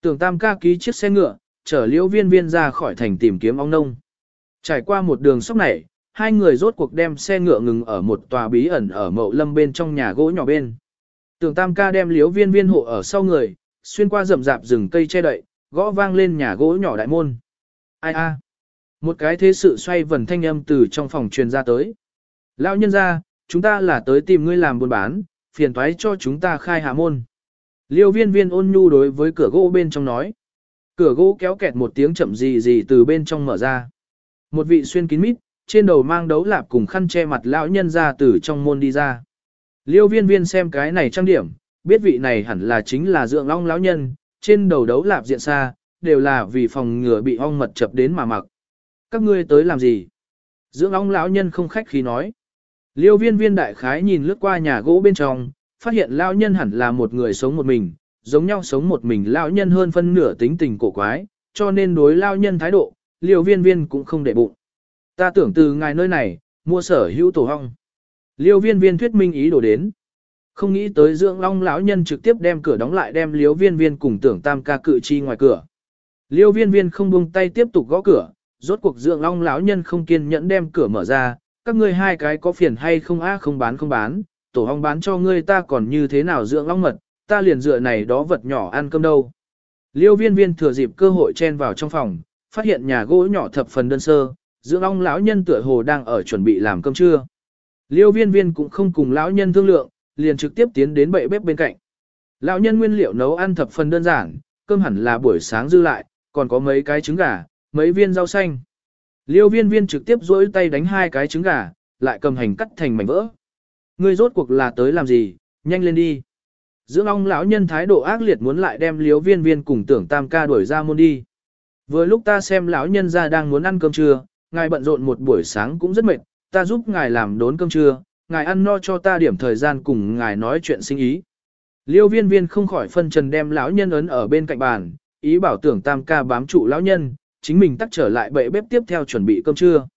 Tưởng tam ca ký chiếc xe ngựa, chở liêu viên viên ra khỏi thành tìm kiếm ông nông. Trải qua một đường sóc này, hai người rốt cuộc đem xe ngựa ngừng ở một tòa bí ẩn ở mậu lâm bên trong nhà gỗ nhỏ bên. Tưởng tam ca đem Liêu viên viên hộ ở sau người, xuyên qua rậm rạp rừng cây che đậy, gõ vang lên nhà gỗ nhỏ đại môn. Ai a? Một cái thế sự xoay vần thanh âm từ trong phòng truyền ra tới. Lão nhân ra, chúng ta là tới tìm ngươi làm buôn bán, phiền toái cho chúng ta khai hạ môn. Liêu viên viên ôn nhu đối với cửa gỗ bên trong nói. Cửa gỗ kéo kẹt một tiếng chậm gì gì từ bên trong mở ra. Một vị xuyên kín mít, trên đầu mang đấu lạp cùng khăn che mặt lão nhân ra từ trong môn đi ra. Liêu viên viên xem cái này trang điểm, biết vị này hẳn là chính là dưỡng long lão nhân, trên đầu đấu lạp diện xa, đều là vì phòng ngừa bị ong mật chập đến mà mặc. Các ngươi tới làm gì? Dưỡng long lão nhân không khách khí nói. Liêu viên viên đại khái nhìn lướt qua nhà gỗ bên trong, phát hiện lão nhân hẳn là một người sống một mình, giống nhau sống một mình lão nhân hơn phân nửa tính tình cổ quái, cho nên đối lão nhân thái độ, liêu viên viên cũng không để bụng. Ta tưởng từ ngài nơi này, mua sở hữu tổ hong. Liêu viên viên thuyết minh ý đồ đến. Không nghĩ tới dưỡng long lão nhân trực tiếp đem cửa đóng lại đem liêu viên viên cùng tưởng tam ca cự chi ngoài cửa. Liêu viên viên không buông tay tiếp tục gõ cửa, rốt cuộc dưỡng long lão nhân không kiên nhẫn đem cửa mở ra, các ngươi hai cái có phiền hay không a không bán không bán, tổ hong bán cho ngươi ta còn như thế nào dưỡng ong mật, ta liền dựa này đó vật nhỏ ăn cơm đâu. Liêu viên viên thừa dịp cơ hội chen vào trong phòng, phát hiện nhà gỗ nhỏ thập phần đơn sơ, dưỡng ong lão nhân tựa hồ đang ở chuẩn bị làm cơm trưa. Liêu viên viên cũng không cùng lão nhân thương lượng, liền trực tiếp tiến đến bệ bếp bên cạnh. Lão nhân nguyên liệu nấu ăn thập phần đơn giản, cơm hẳn là buổi sáng dư lại, còn có mấy cái trứng gà, mấy viên rau xanh. Liêu viên viên trực tiếp duỗi tay đánh hai cái trứng gà, lại cầm hành cắt thành mảnh vỡ. Ngươi rốt cuộc là tới làm gì, nhanh lên đi. Dưỡng Long lão nhân thái độ ác liệt muốn lại đem liêu viên viên cùng tưởng tam ca đuổi ra môn đi. Vừa lúc ta xem lão nhân ra đang muốn ăn cơm trưa, ngài bận rộn một buổi sáng cũng rất mệt, ta giúp ngài làm đốn cơm trưa, ngài ăn no cho ta điểm thời gian cùng ngài nói chuyện sinh ý. Liêu viên viên không khỏi phân trần đem lão nhân ấn ở bên cạnh bàn, ý bảo tưởng tam ca bám trụ lão nhân, chính mình tắt trở lại bệ bếp tiếp theo chuẩn bị cơm trưa.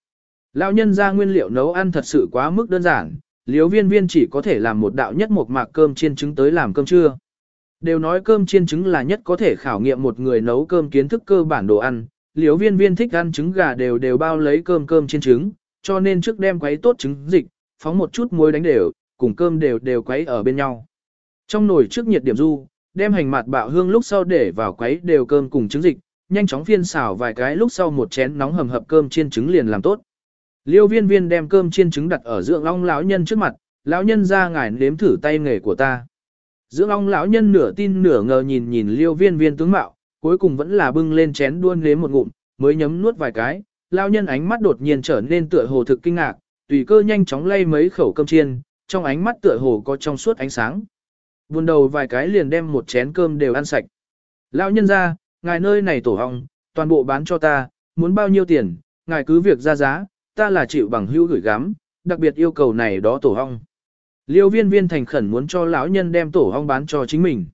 Lão nhân ra nguyên liệu nấu ăn thật sự quá mức đơn giản, liếu viên viên chỉ có thể làm một đạo nhất một mạc cơm chiên trứng tới làm cơm trưa. Đều nói cơm chiên trứng là nhất có thể khảo nghiệm một người nấu cơm kiến thức cơ bản đồ ăn, liếu viên viên thích ăn trứng gà đều đều bao lấy cơm cơm chiên trứng, cho nên trước đem quấy tốt trứng dịch, phóng một chút muối đánh đều, cùng cơm đều đều quấy ở bên nhau. Trong nồi trước nhiệt điểm du, đem hành mạt bạo hương lúc sau để vào quấy đều cơm cùng trứng dịch, nhanh chóng phiên xào vài cái lúc sau một chén nóng hầm hập cơm chiên trứng liền làm tốt. Liêu viên viên đem cơm chiên trứng đặt ở dưỡng long lão nhân trước mặt, lão nhân ra ngài nếm thử tay nghề của ta. Dưỡng long lão nhân nửa tin nửa ngờ nhìn nhìn liêu viên viên tướng mạo, cuối cùng vẫn là bưng lên chén đuôn nếm một ngụm, mới nhấm nuốt vài cái, lão nhân ánh mắt đột nhiên trở nên tựa hồ thực kinh ngạc, tùy cơ nhanh chóng lay mấy khẩu cơm chiên, trong ánh mắt tựa hồ có trong suốt ánh sáng. Buồn đầu vài cái liền đem một chén cơm đều ăn sạch. Lão nhân ra, ngài nơi này tổ hong, toàn bộ bán cho ta, muốn bao nhiêu tiền, ngài cứ việc ra giá, ta là chịu bằng hữu gửi gắm, đặc biệt yêu cầu này đó tổ hong. Liêu viên viên thành khẩn muốn cho lão nhân đem tổ hong bán cho chính mình.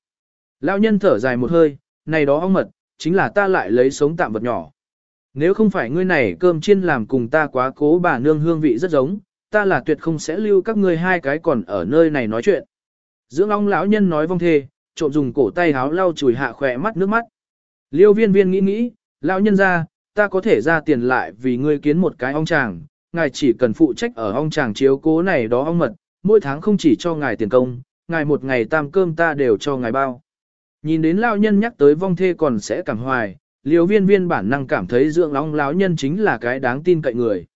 Lão nhân thở dài một hơi, này đó hong mật, chính là ta lại lấy sống tạm vật nhỏ. Nếu không phải ngươi này cơm chiên làm cùng ta quá cố bà nương hương vị rất giống, ta là tuyệt không sẽ lưu các ngươi hai cái còn ở nơi này nói chuyện. Dưỡng Long lão nhân nói vong thề, trộm dùng cổ tay háo lau chùi hạ khỏe mắt nước mắt. Liêu viên viên nghĩ nghĩ, lão nhân ra, ta có thể ra tiền lại vì ngươi kiến một cái ong chàng, ngài chỉ cần phụ trách ở ong chàng chiếu cố này đó ong mật, mỗi tháng không chỉ cho ngài tiền công, ngài một ngày tam cơm ta đều cho ngài bao. Nhìn đến lão nhân nhắc tới vong thê còn sẽ cảm hoài, liêu viên viên bản năng cảm thấy dưỡng ong lão nhân chính là cái đáng tin cậy người.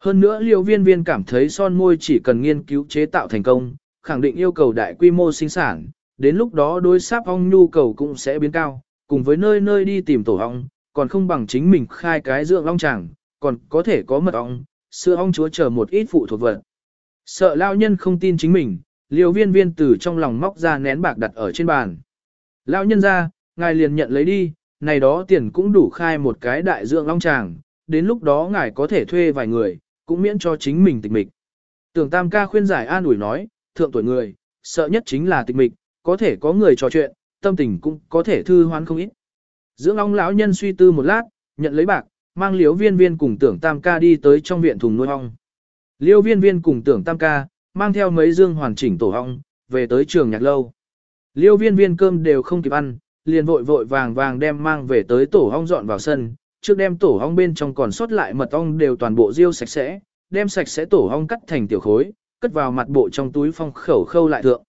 Hơn nữa liêu viên viên cảm thấy son môi chỉ cần nghiên cứu chế tạo thành công, khẳng định yêu cầu đại quy mô sinh sản, đến lúc đó đối sáp ong nhu cầu cũng sẽ biến cao, cùng với nơi nơi đi tìm tổ ong, còn không bằng chính mình khai cái dưỡng ong chẳng, còn có thể có mật ong, sữa ong chúa chờ một ít phụ thuộc vật. Sợ lao nhân không tin chính mình, liều viên viên từ trong lòng móc ra nén bạc đặt ở trên bàn. Lao nhân ra, ngài liền nhận lấy đi, này đó tiền cũng đủ khai một cái đại dưỡng long tràng, đến lúc đó ngài có thể thuê vài người, cũng miễn cho chính mình tịch mịch. Tưởng Tam ca khuyên giải an ủi nói, thượng tuổi người, sợ nhất chính là tịch mịch, có thể có người trò chuyện, tâm tình cũng có thể thư hoán không ít. Dưỡng Long lão nhân suy tư một lát, nhận lấy bạc, mang Liễu Viên Viên cùng Tưởng Tam ca đi tới trong viện thùng nuôi ong. Liễu Viên Viên cùng Tưởng Tam ca mang theo mấy dương hoàn chỉnh tổ ong, về tới trường nhạc lâu. Liễu Viên Viên cơm đều không kịp ăn, liền vội vội vàng vàng đem mang về tới tổ ong dọn vào sân, trước đem tổ ong bên trong còn sót lại mật ong đều toàn bộ riêu sạch sẽ, đem sạch sẽ tổ ong cắt thành tiểu khối, cất vào mặt bộ trong túi phong khẩu khâu lại thượng.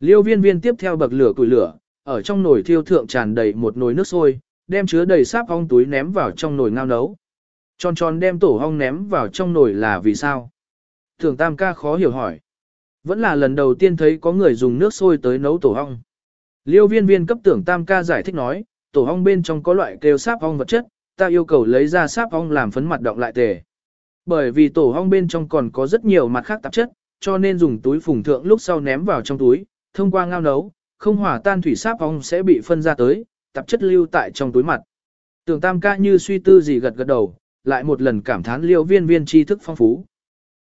Liêu viên viên tiếp theo bậc lửa củi lửa, ở trong nồi thiêu thượng tràn đầy một nồi nước sôi, đem chứa đầy sáp ong túi ném vào trong nồi ngao nấu. Tròn tròn đem tổ ong ném vào trong nồi là vì sao? Thường Tam ca khó hiểu hỏi. Vẫn là lần đầu tiên thấy có người dùng nước sôi tới nấu tổ ong. Liêu viên viên cấp tưởng Tam ca giải thích nói, tổ ong bên trong có loại kêu sáp ong vật chất, ta yêu cầu lấy ra sáp ong làm phấn mặt động lại tề. Bởi vì tổ ong bên trong còn có rất nhiều mặt khác tạp chất, cho nên dùng túi phùng thượng lúc sau ném vào trong túi, thông qua ngao nấu, không hòa tan thủy sáp ong sẽ bị phân ra tới, tạp chất lưu tại trong túi mặt. Tưởng tam ca như suy tư gì gật gật đầu, lại một lần cảm thán liêu viên viên tri thức phong phú.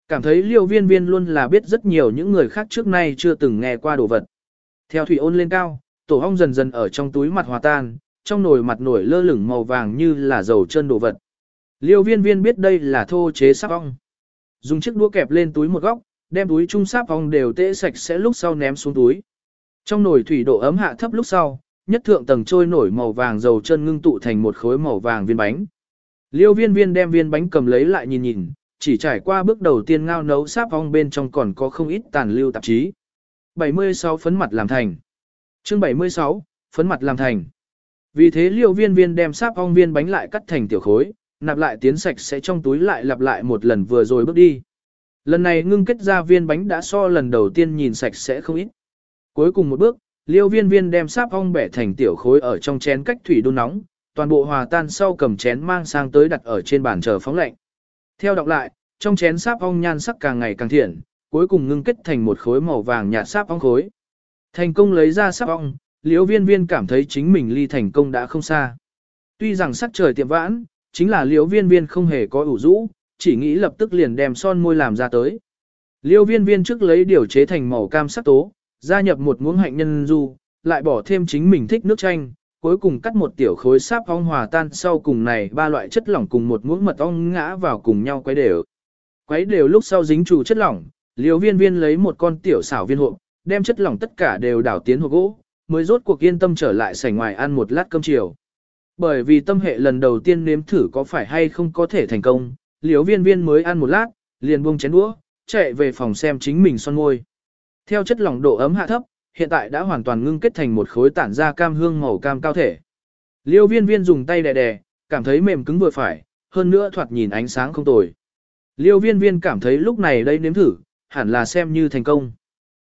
Cảm thấy liêu viên viên luôn là biết rất nhiều những người khác trước nay chưa từng nghe qua đồ vật. Theo thủy ôn lên cao, tổ ong dần dần ở trong túi mặt hòa tan, trong nồi mặt nổi lơ lửng màu vàng như là dầu chân đồ vật. Liêu viên viên biết đây là thô chế sáp ong. Dùng chiếc đũa kẹp lên túi một góc, đem túi trung sáp ong đều tễ sạch sẽ lúc sau ném xuống túi. Trong nồi thủy độ ấm hạ thấp lúc sau, nhất thượng tầng trôi nổi màu vàng dầu chân ngưng tụ thành một khối màu vàng viên bánh. Liêu viên viên đem viên bánh cầm lấy lại nhìn nhìn, chỉ trải qua bước đầu tiên ngao nấu sáp ong bên trong còn có không ít tàn lưu tạp chí. 76 phấn mặt làm thành. Chương 76, phấn mặt làm thành. Vì thế liêu viên viên đem sáp ong viên bánh lại cắt thành tiểu khối, nạp lại tiến sạch sẽ trong túi lại lặp lại một lần vừa rồi bước đi. Lần này ngưng kết ra viên bánh đã so lần đầu tiên nhìn sạch sẽ không ít. Cuối cùng một bước, liêu viên viên đem sáp ong bẻ thành tiểu khối ở trong chén cách thủy đun nóng, toàn bộ hòa tan sau cầm chén mang sang tới đặt ở trên bàn chờ phóng lạnh. Theo đọc lại, trong chén sáp ong nhan sắc càng ngày càng thiện, cuối cùng ngưng kết thành một khối màu vàng nhạt sáp ong khối. Thành công lấy ra sáp ong, liêu viên viên cảm thấy chính mình ly thành công đã không xa. Tuy rằng sắc trời tiệm vãn, chính là liêu viên viên không hề có ủ rũ, chỉ nghĩ lập tức liền đem son môi làm ra tới. Liêu viên viên trước lấy điều chế thành màu cam sắc tố, gia nhập một muỗng hạnh nhân du, lại bỏ thêm chính mình thích nước chanh, cuối cùng cắt một tiểu khối sáp ong hòa tan sau cùng này ba loại chất lỏng cùng một muỗng mật ong ngã vào cùng nhau quấy đều. Quấy đều lúc sau dính chủ chất lỏng, liều viên viên lấy một con tiểu xảo viên hộp, đem chất lỏng tất cả đều đảo tiến hộp gỗ, mới rốt cuộc yên tâm trở lại sảnh ngoài ăn một lát cơm chiều. Bởi vì tâm hệ lần đầu tiên nếm thử có phải hay không có thể thành công, liều viên viên mới ăn một lát, liền buông chén đũa, chạy về phòng xem chính mình son môi. Theo chất lỏng độ ấm hạ thấp, hiện tại đã hoàn toàn ngưng kết thành một khối tản ra cam hương màu cam cao thể. Liêu viên viên dùng tay đè đè, cảm thấy mềm cứng vừa phải, hơn nữa thoạt nhìn ánh sáng không tồi. Liêu viên viên cảm thấy lúc này đây nếm thử, hẳn là xem như thành công.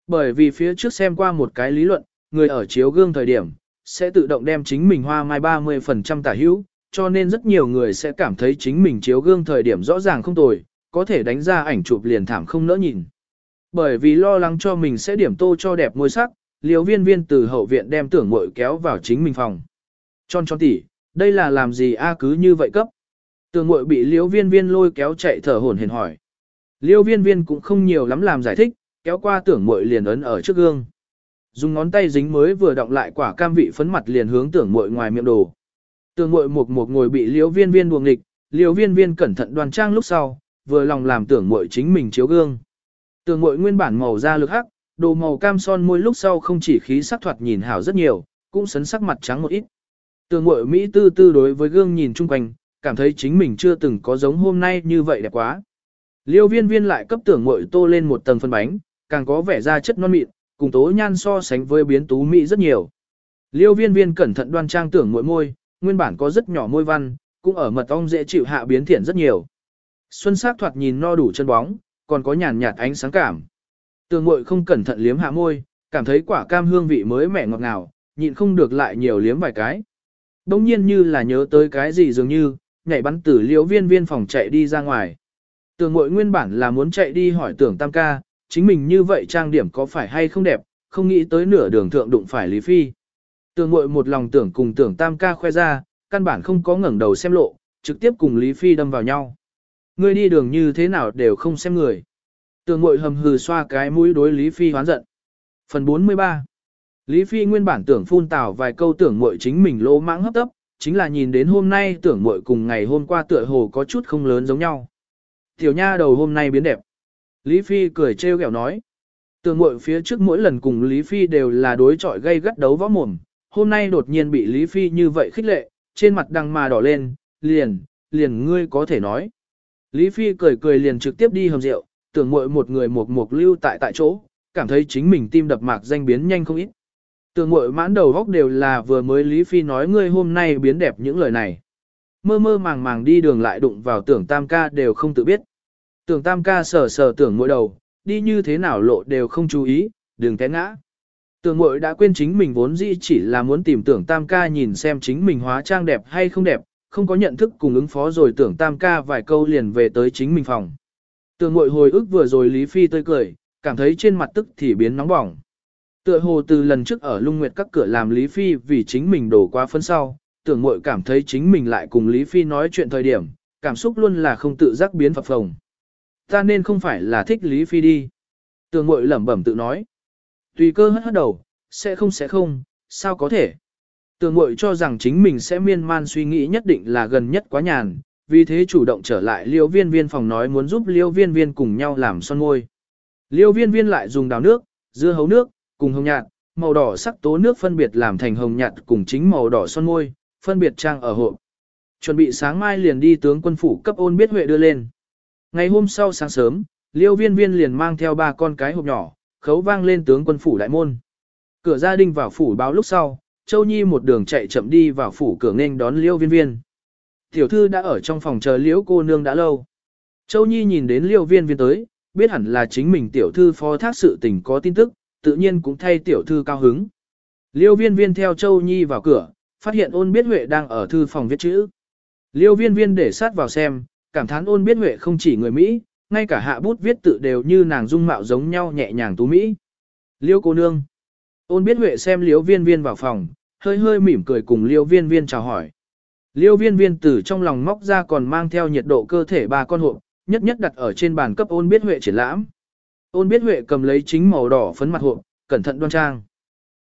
Bởi vì phía trước xem qua một cái lý luận, người ở chiếu gương thời điểm, sẽ tự động đem chính mình hoa mai 30% tả hữu, cho nên rất nhiều người sẽ cảm thấy chính mình chiếu gương thời điểm rõ ràng không tồi, có thể đánh ra ảnh chụp liền thảm không nỡ nhìn. Bởi vì lo lắng cho mình sẽ điểm tô cho đẹp môi sắc, liều viên viên từ hậu viện đem tưởng mội kéo vào chính mình phòng. Tròn tròn tỉ, đây là làm gì a cứ như vậy cấp. Tưởng mội bị liêu viên viên lôi kéo chạy thở hổn hển hỏi. Liêu viên viên cũng không nhiều lắm làm giải thích, kéo qua tưởng mội liền ấn ở trước gương. Dùng ngón tay dính mới vừa động lại quả cam vị phấn mặt liền hướng tưởng mội ngoài miệng đồ. Tưởng mội một một ngồi bị liêu viên viên buồng nghịch, liêu viên viên cẩn thận đoan trang lúc sau, vừa lòng làm tưởng mội chính mình chiếu gương tường mội nguyên bản màu da lực hắc, đồ màu cam son môi lúc sau không chỉ khí sắc thoạt nhìn hảo rất nhiều, cũng sấn sắc mặt trắng một ít. tường mội Mỹ tư tư đối với gương nhìn chung quanh, cảm thấy chính mình chưa từng có giống hôm nay như vậy đẹp quá. Liêu viên viên lại cấp tưởng mội tô lên một tầng phân bánh, càng có vẻ da chất non mịn, cùng tố nhan so sánh với biến tú Mỹ rất nhiều. Liêu viên viên cẩn thận đoan trang tưởng mội môi, nguyên bản có rất nhỏ môi văn, cũng ở mật ong dễ chịu hạ biến thiện rất nhiều. Xuân sắc thoạt nhìn no đủ chân bóng, còn có nhàn nhạt ánh sáng cảm. Tường muội không cẩn thận liếm hạ môi, cảm thấy quả cam hương vị mới mẻ ngọt ngào, nhịn không được lại nhiều liếm vài cái. Đông nhiên như là nhớ tới cái gì dường như, nhảy bắn tử liễu viên viên phòng chạy đi ra ngoài. Tường mội nguyên bản là muốn chạy đi hỏi tưởng tam ca, chính mình như vậy trang điểm có phải hay không đẹp, không nghĩ tới nửa đường thượng đụng phải Lý Phi. Tường mội một lòng tưởng cùng tưởng tam ca khoe ra, căn bản không có ngẩng đầu xem lộ, trực tiếp cùng Lý Phi đâm vào nhau. Ngươi đi đường như thế nào đều không xem người. Tường mội hầm hừ xoa cái mũi đối Lý Phi hoán giận. Phần 43 Lý Phi nguyên bản tưởng phun tào vài câu tưởng mội chính mình lỗ mãng hấp tấp, chính là nhìn đến hôm nay tưởng mội cùng ngày hôm qua tựa hồ có chút không lớn giống nhau. Tiểu nha đầu hôm nay biến đẹp. Lý Phi cười trêu ghẹo nói. Tưởng mội phía trước mỗi lần cùng Lý Phi đều là đối chọi gây gắt đấu võ mồm, hôm nay đột nhiên bị Lý Phi như vậy khích lệ, trên mặt đằng mà đỏ lên, liền, liền ngươi có thể nói. Lý Phi cười cười liền trực tiếp đi hầm rượu, tưởng muội một người một một lưu tại tại chỗ, cảm thấy chính mình tim đập mạc danh biến nhanh không ít. Tưởng muội mãn đầu góc đều là vừa mới Lý Phi nói ngươi hôm nay biến đẹp những lời này. Mơ mơ màng màng đi đường lại đụng vào tưởng tam ca đều không tự biết. Tưởng tam ca sờ sờ tưởng mỗi đầu, đi như thế nào lộ đều không chú ý, đừng té ngã. Tưởng muội đã quên chính mình vốn dĩ chỉ là muốn tìm tưởng tam ca nhìn xem chính mình hóa trang đẹp hay không đẹp, không có nhận thức cùng ứng phó rồi tưởng tam ca vài câu liền về tới chính mình phòng. Tưởng mội hồi ức vừa rồi Lý Phi tươi cười, cảm thấy trên mặt tức thì biến nóng bỏng. Tựa hồ từ lần trước ở lung nguyệt các cửa làm Lý Phi vì chính mình đổ qua phân sau, tưởng mội cảm thấy chính mình lại cùng Lý Phi nói chuyện thời điểm, cảm xúc luôn là không tự giác biến phập phồng. Ta nên không phải là thích Lý Phi đi. Tưởng mội lẩm bẩm tự nói. Tùy cơ hất hất đầu, sẽ không sẽ không, sao có thể. Tưởng muội cho rằng chính mình sẽ miên man suy nghĩ nhất định là gần nhất quá nhàn, vì thế chủ động trở lại liêu viên viên phòng nói muốn giúp liêu viên viên cùng nhau làm son môi. Liêu viên viên lại dùng đào nước, dưa hấu nước, cùng hồng nhạt, màu đỏ sắc tố nước phân biệt làm thành hồng nhạt cùng chính màu đỏ son môi, phân biệt trang ở hộp. Chuẩn bị sáng mai liền đi tướng quân phủ cấp ôn biết huệ đưa lên. Ngày hôm sau sáng sớm, liêu viên viên liền mang theo ba con cái hộp nhỏ, khấu vang lên tướng quân phủ đại môn. Cửa gia đình vào phủ báo lúc sau, Châu Nhi một đường chạy chậm đi vào phủ cửa nghênh đón liêu viên viên. Tiểu thư đã ở trong phòng chờ liễu cô nương đã lâu. Châu Nhi nhìn đến liêu viên viên tới, biết hẳn là chính mình tiểu thư phó thác sự tình có tin tức, tự nhiên cũng thay tiểu thư cao hứng. Liêu viên viên theo Châu Nhi vào cửa, phát hiện ôn biết Huệ đang ở thư phòng viết chữ. Liêu viên viên để sát vào xem, cảm thán ôn biết Huệ không chỉ người Mỹ, ngay cả hạ bút viết tự đều như nàng dung mạo giống nhau nhẹ nhàng tú Mỹ. Liêu cô nương. Ôn biết Huệ xem liêu viên viên vào phòng, hơi hơi mỉm cười cùng liêu viên viên chào hỏi. Liêu viên viên từ trong lòng móc ra còn mang theo nhiệt độ cơ thể ba con hộp, nhất nhất đặt ở trên bàn cấp ôn biết Huệ triển lãm. Ôn biết Huệ cầm lấy chính màu đỏ phấn mặt hộp, cẩn thận đoan trang.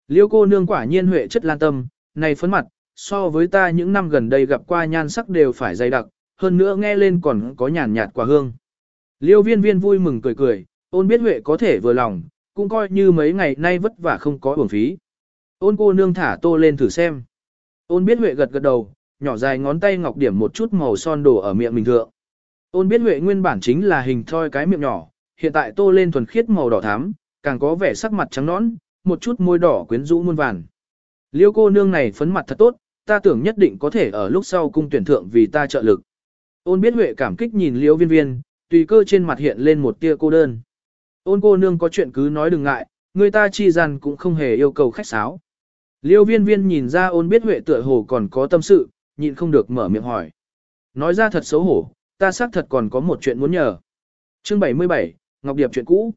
Liêu cô nương quả nhiên Huệ chất lan tâm, này phấn mặt, so với ta những năm gần đây gặp qua nhan sắc đều phải dày đặc, hơn nữa nghe lên còn có nhàn nhạt quả hương. Liêu viên viên vui mừng cười cười, ôn biết Huệ có thể vừa lòng, cũng coi như mấy ngày nay vất vả không có uổng phí. Ôn cô nương thả tô lên thử xem. Ôn biết Huệ gật gật đầu, nhỏ dài ngón tay ngọc điểm một chút màu son đổ ở miệng mình thượng. Ôn biết Huệ nguyên bản chính là hình thoi cái miệng nhỏ, hiện tại tô lên thuần khiết màu đỏ thắm, càng có vẻ sắc mặt trắng nõn, một chút môi đỏ quyến rũ muôn vàn. Liêu cô nương này phấn mặt thật tốt, ta tưởng nhất định có thể ở lúc sau cung tuyển thượng vì ta trợ lực. Ôn biết Huệ cảm kích nhìn Liêu viên viên, tùy cơ trên mặt hiện lên một tia cô đơn. Ôn cô nương có chuyện cứ nói đừng ngại, người ta chi rằng cũng không hề yêu cầu khách sáo. Liêu viên viên nhìn ra ôn biết Huệ tựa hồ còn có tâm sự, nhịn không được mở miệng hỏi. Nói ra thật xấu hổ, ta xác thật còn có một chuyện muốn nhờ. Chương 77, Ngọc Điệp chuyện cũ.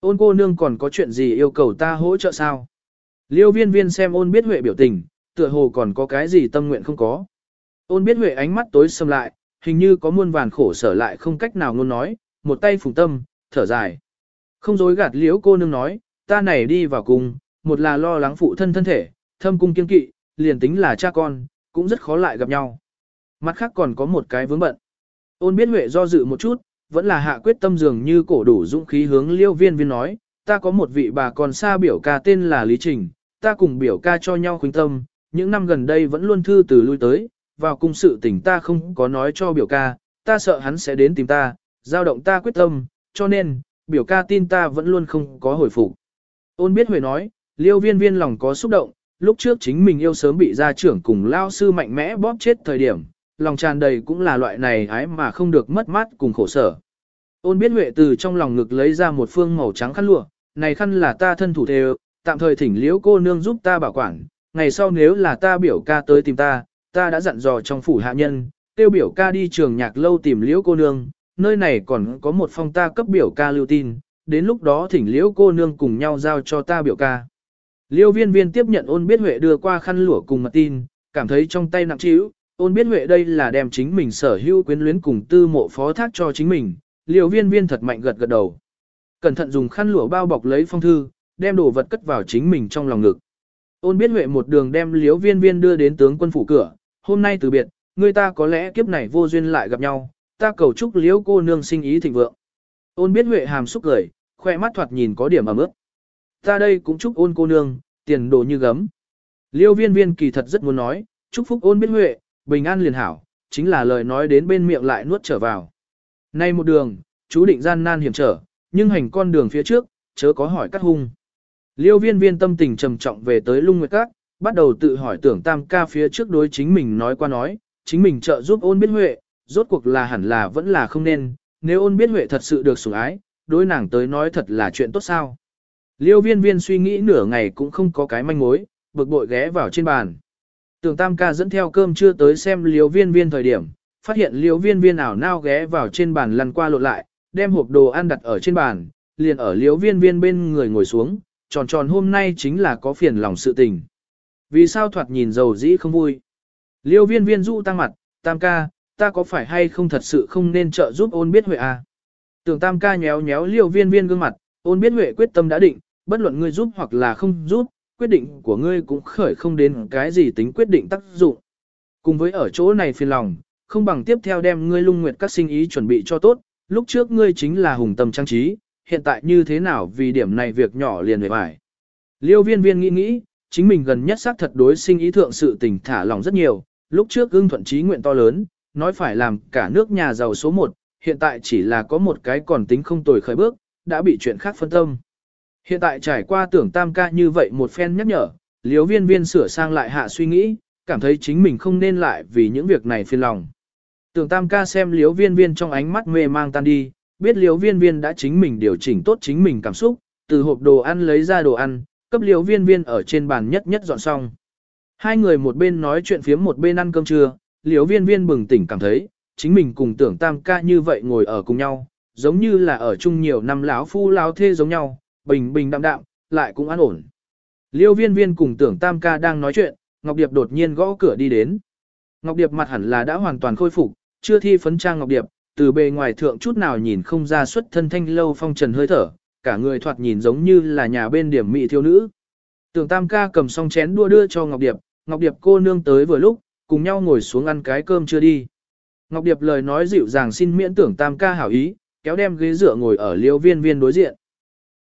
Ôn cô nương còn có chuyện gì yêu cầu ta hỗ trợ sao? Liêu viên viên xem ôn biết huệ biểu tình, tựa hồ còn có cái gì tâm nguyện không có. Ôn biết huệ ánh mắt tối sầm lại, hình như có muôn vàn khổ sở lại không cách nào ngôn nói, một tay phùng tâm, thở dài. Không dối gạt liễu cô nương nói, ta này đi vào cùng, một là lo lắng phụ thân thân thể, thâm cung kiên kỵ, liền tính là cha con, cũng rất khó lại gặp nhau. Mặt khác còn có một cái vướng bận. Ôn biết huệ do dự một chút, vẫn là hạ quyết tâm dường như cổ đủ dũng khí hướng liêu viên viên nói, ta có một vị bà còn xa biểu ca tên là Lý Trình, ta cùng biểu ca cho nhau khuyến tâm, những năm gần đây vẫn luôn thư từ lui tới, vào cung sự tình ta không có nói cho biểu ca, ta sợ hắn sẽ đến tìm ta, giao động ta quyết tâm, cho nên, biểu ca tin ta vẫn luôn không có hồi phục. Ôn biết huệ nói, liêu viên viên lòng có xúc động, lúc trước chính mình yêu sớm bị gia trưởng cùng lao sư mạnh mẽ bóp chết thời điểm, lòng tràn đầy cũng là loại này ái mà không được mất mát cùng khổ sở. Ôn biết huệ từ trong lòng ngực lấy ra một phương màu trắng khăn lụa, này khăn là ta thân thủ thề, tạm thời thỉnh liễu cô nương giúp ta bảo quản, ngày sau nếu là ta biểu ca tới tìm ta, ta đã dặn dò trong phủ hạ nhân, tiêu biểu ca đi trường nhạc lâu tìm liễu cô nương, nơi này còn có một phong ta cấp biểu ca lưu tin, đến lúc đó thỉnh liễu cô nương cùng nhau giao cho ta biểu ca. Liêu viên viên tiếp nhận ôn biết huệ đưa qua khăn lụa cùng mật tin, cảm thấy trong tay nặng trĩu, ôn biết huệ đây là đem chính mình sở hữu quyến luyến cùng tư mộ phó thác cho chính mình, Liêu viên viên thật mạnh gật gật đầu. Cẩn thận dùng khăn lụa bao bọc lấy phong thư, đem đồ vật cất vào chính mình trong lòng ngực. Ôn biết huệ một đường đem Liêu viên viên đưa đến tướng quân phủ cửa, hôm nay từ biệt, người ta có lẽ kiếp này vô duyên lại gặp nhau, ta cầu chúc Liêu cô nương sinh ý thịnh vượng. Ôn biết huệ hàm xúc cười, khoe mắt thoạt nhìn có điểm ẩm ướt. Ta đây cũng chúc ôn cô nương, tiền đồ như gấm. Liêu viên viên kỳ thật rất muốn nói, chúc phúc ôn biết huệ, bình an liền hảo, chính là lời nói đến bên miệng lại nuốt trở vào. Nay một đường, chú định gian nan hiểm trở, nhưng hành con đường phía trước, chớ có hỏi cắt hung. Liêu viên viên tâm tình trầm trọng về tới lung nguyệt các, bắt đầu tự hỏi tưởng tam ca phía trước đối chính mình nói qua nói, chính mình trợ giúp ôn biết huệ, rốt cuộc là hẳn là vẫn là không nên, nếu ôn biết huệ thật sự được sủng ái, đối nàng tới nói thật là chuyện tốt sao. Liêu viên viên suy nghĩ nửa ngày cũng không có cái manh mối, bực bội ghé vào trên bàn. Tưởng tam ca dẫn theo cơm chưa tới xem liêu viên viên thời điểm, phát hiện liêu viên viên ảo nao ghé vào trên bàn lăn qua lộn lại, đem hộp đồ ăn đặt ở trên bàn, liền ở liêu viên viên bên người ngồi xuống, tròn tròn hôm nay chính là có phiền lòng sự tình. Vì sao thoạt nhìn dầu dĩ không vui? Liêu viên viên dụ tăng mặt, tam ca, ta có phải hay không thật sự không nên trợ giúp ôn biết huệ à? Tưởng tam ca nhéo nhéo liêu viên viên gương mặt, ôn biết huệ quyết tâm đã định, bất luận ngươi giúp hoặc là không giúp, quyết định của ngươi cũng khởi không đến cái gì tính quyết định tác dụng. Cùng với ở chỗ này phiền lòng, không bằng tiếp theo đem ngươi lung nguyệt các sinh ý chuẩn bị cho tốt, lúc trước ngươi chính là hùng tâm trang trí, hiện tại như thế nào vì điểm này việc nhỏ liền về bài. Liêu viên viên nghĩ nghĩ, chính mình gần nhất xác thật đối sinh ý thượng sự tình thả lòng rất nhiều, lúc trước ưng thuận trí nguyện to lớn, nói phải làm cả nước nhà giàu số 1, hiện tại chỉ là có một cái còn tính không tồi khởi bước, đã bị chuyện khác phân tâm. Hiện tại trải qua tưởng tam ca như vậy một phen nhắc nhở, liếu viên viên sửa sang lại hạ suy nghĩ, cảm thấy chính mình không nên lại vì những việc này phiền lòng. Tưởng tam ca xem liếu viên viên trong ánh mắt mê mang tan đi, biết liếu viên viên đã chính mình điều chỉnh tốt chính mình cảm xúc, từ hộp đồ ăn lấy ra đồ ăn, cấp liếu viên viên ở trên bàn nhất nhất dọn xong. Hai người một bên nói chuyện phiếm một bên ăn cơm trưa, liếu viên viên bừng tỉnh cảm thấy, chính mình cùng tưởng tam ca như vậy ngồi ở cùng nhau, giống như là ở chung nhiều năm lão phu lão thê giống nhau, bình bình đạm đạm, lại cũng an ổn. Liêu viên viên cùng tưởng tam ca đang nói chuyện, Ngọc Điệp đột nhiên gõ cửa đi đến. Ngọc Điệp mặt hẳn là đã hoàn toàn khôi phục, chưa thi phấn trang Ngọc Điệp, từ bề ngoài thượng chút nào nhìn không ra xuất thân thanh lâu phong trần hơi thở, cả người thoạt nhìn giống như là nhà bên điểm mỹ thiếu nữ. Tưởng tam ca cầm xong chén đua đưa cho Ngọc Điệp, Ngọc Điệp cô nương tới vừa lúc, cùng nhau ngồi xuống ăn cái cơm chưa đi. Ngọc Điệp lời nói dịu dàng xin miễn tưởng tam ca hảo ý, kéo đem ghế dựa ngồi ở liêu viên viên đối diện.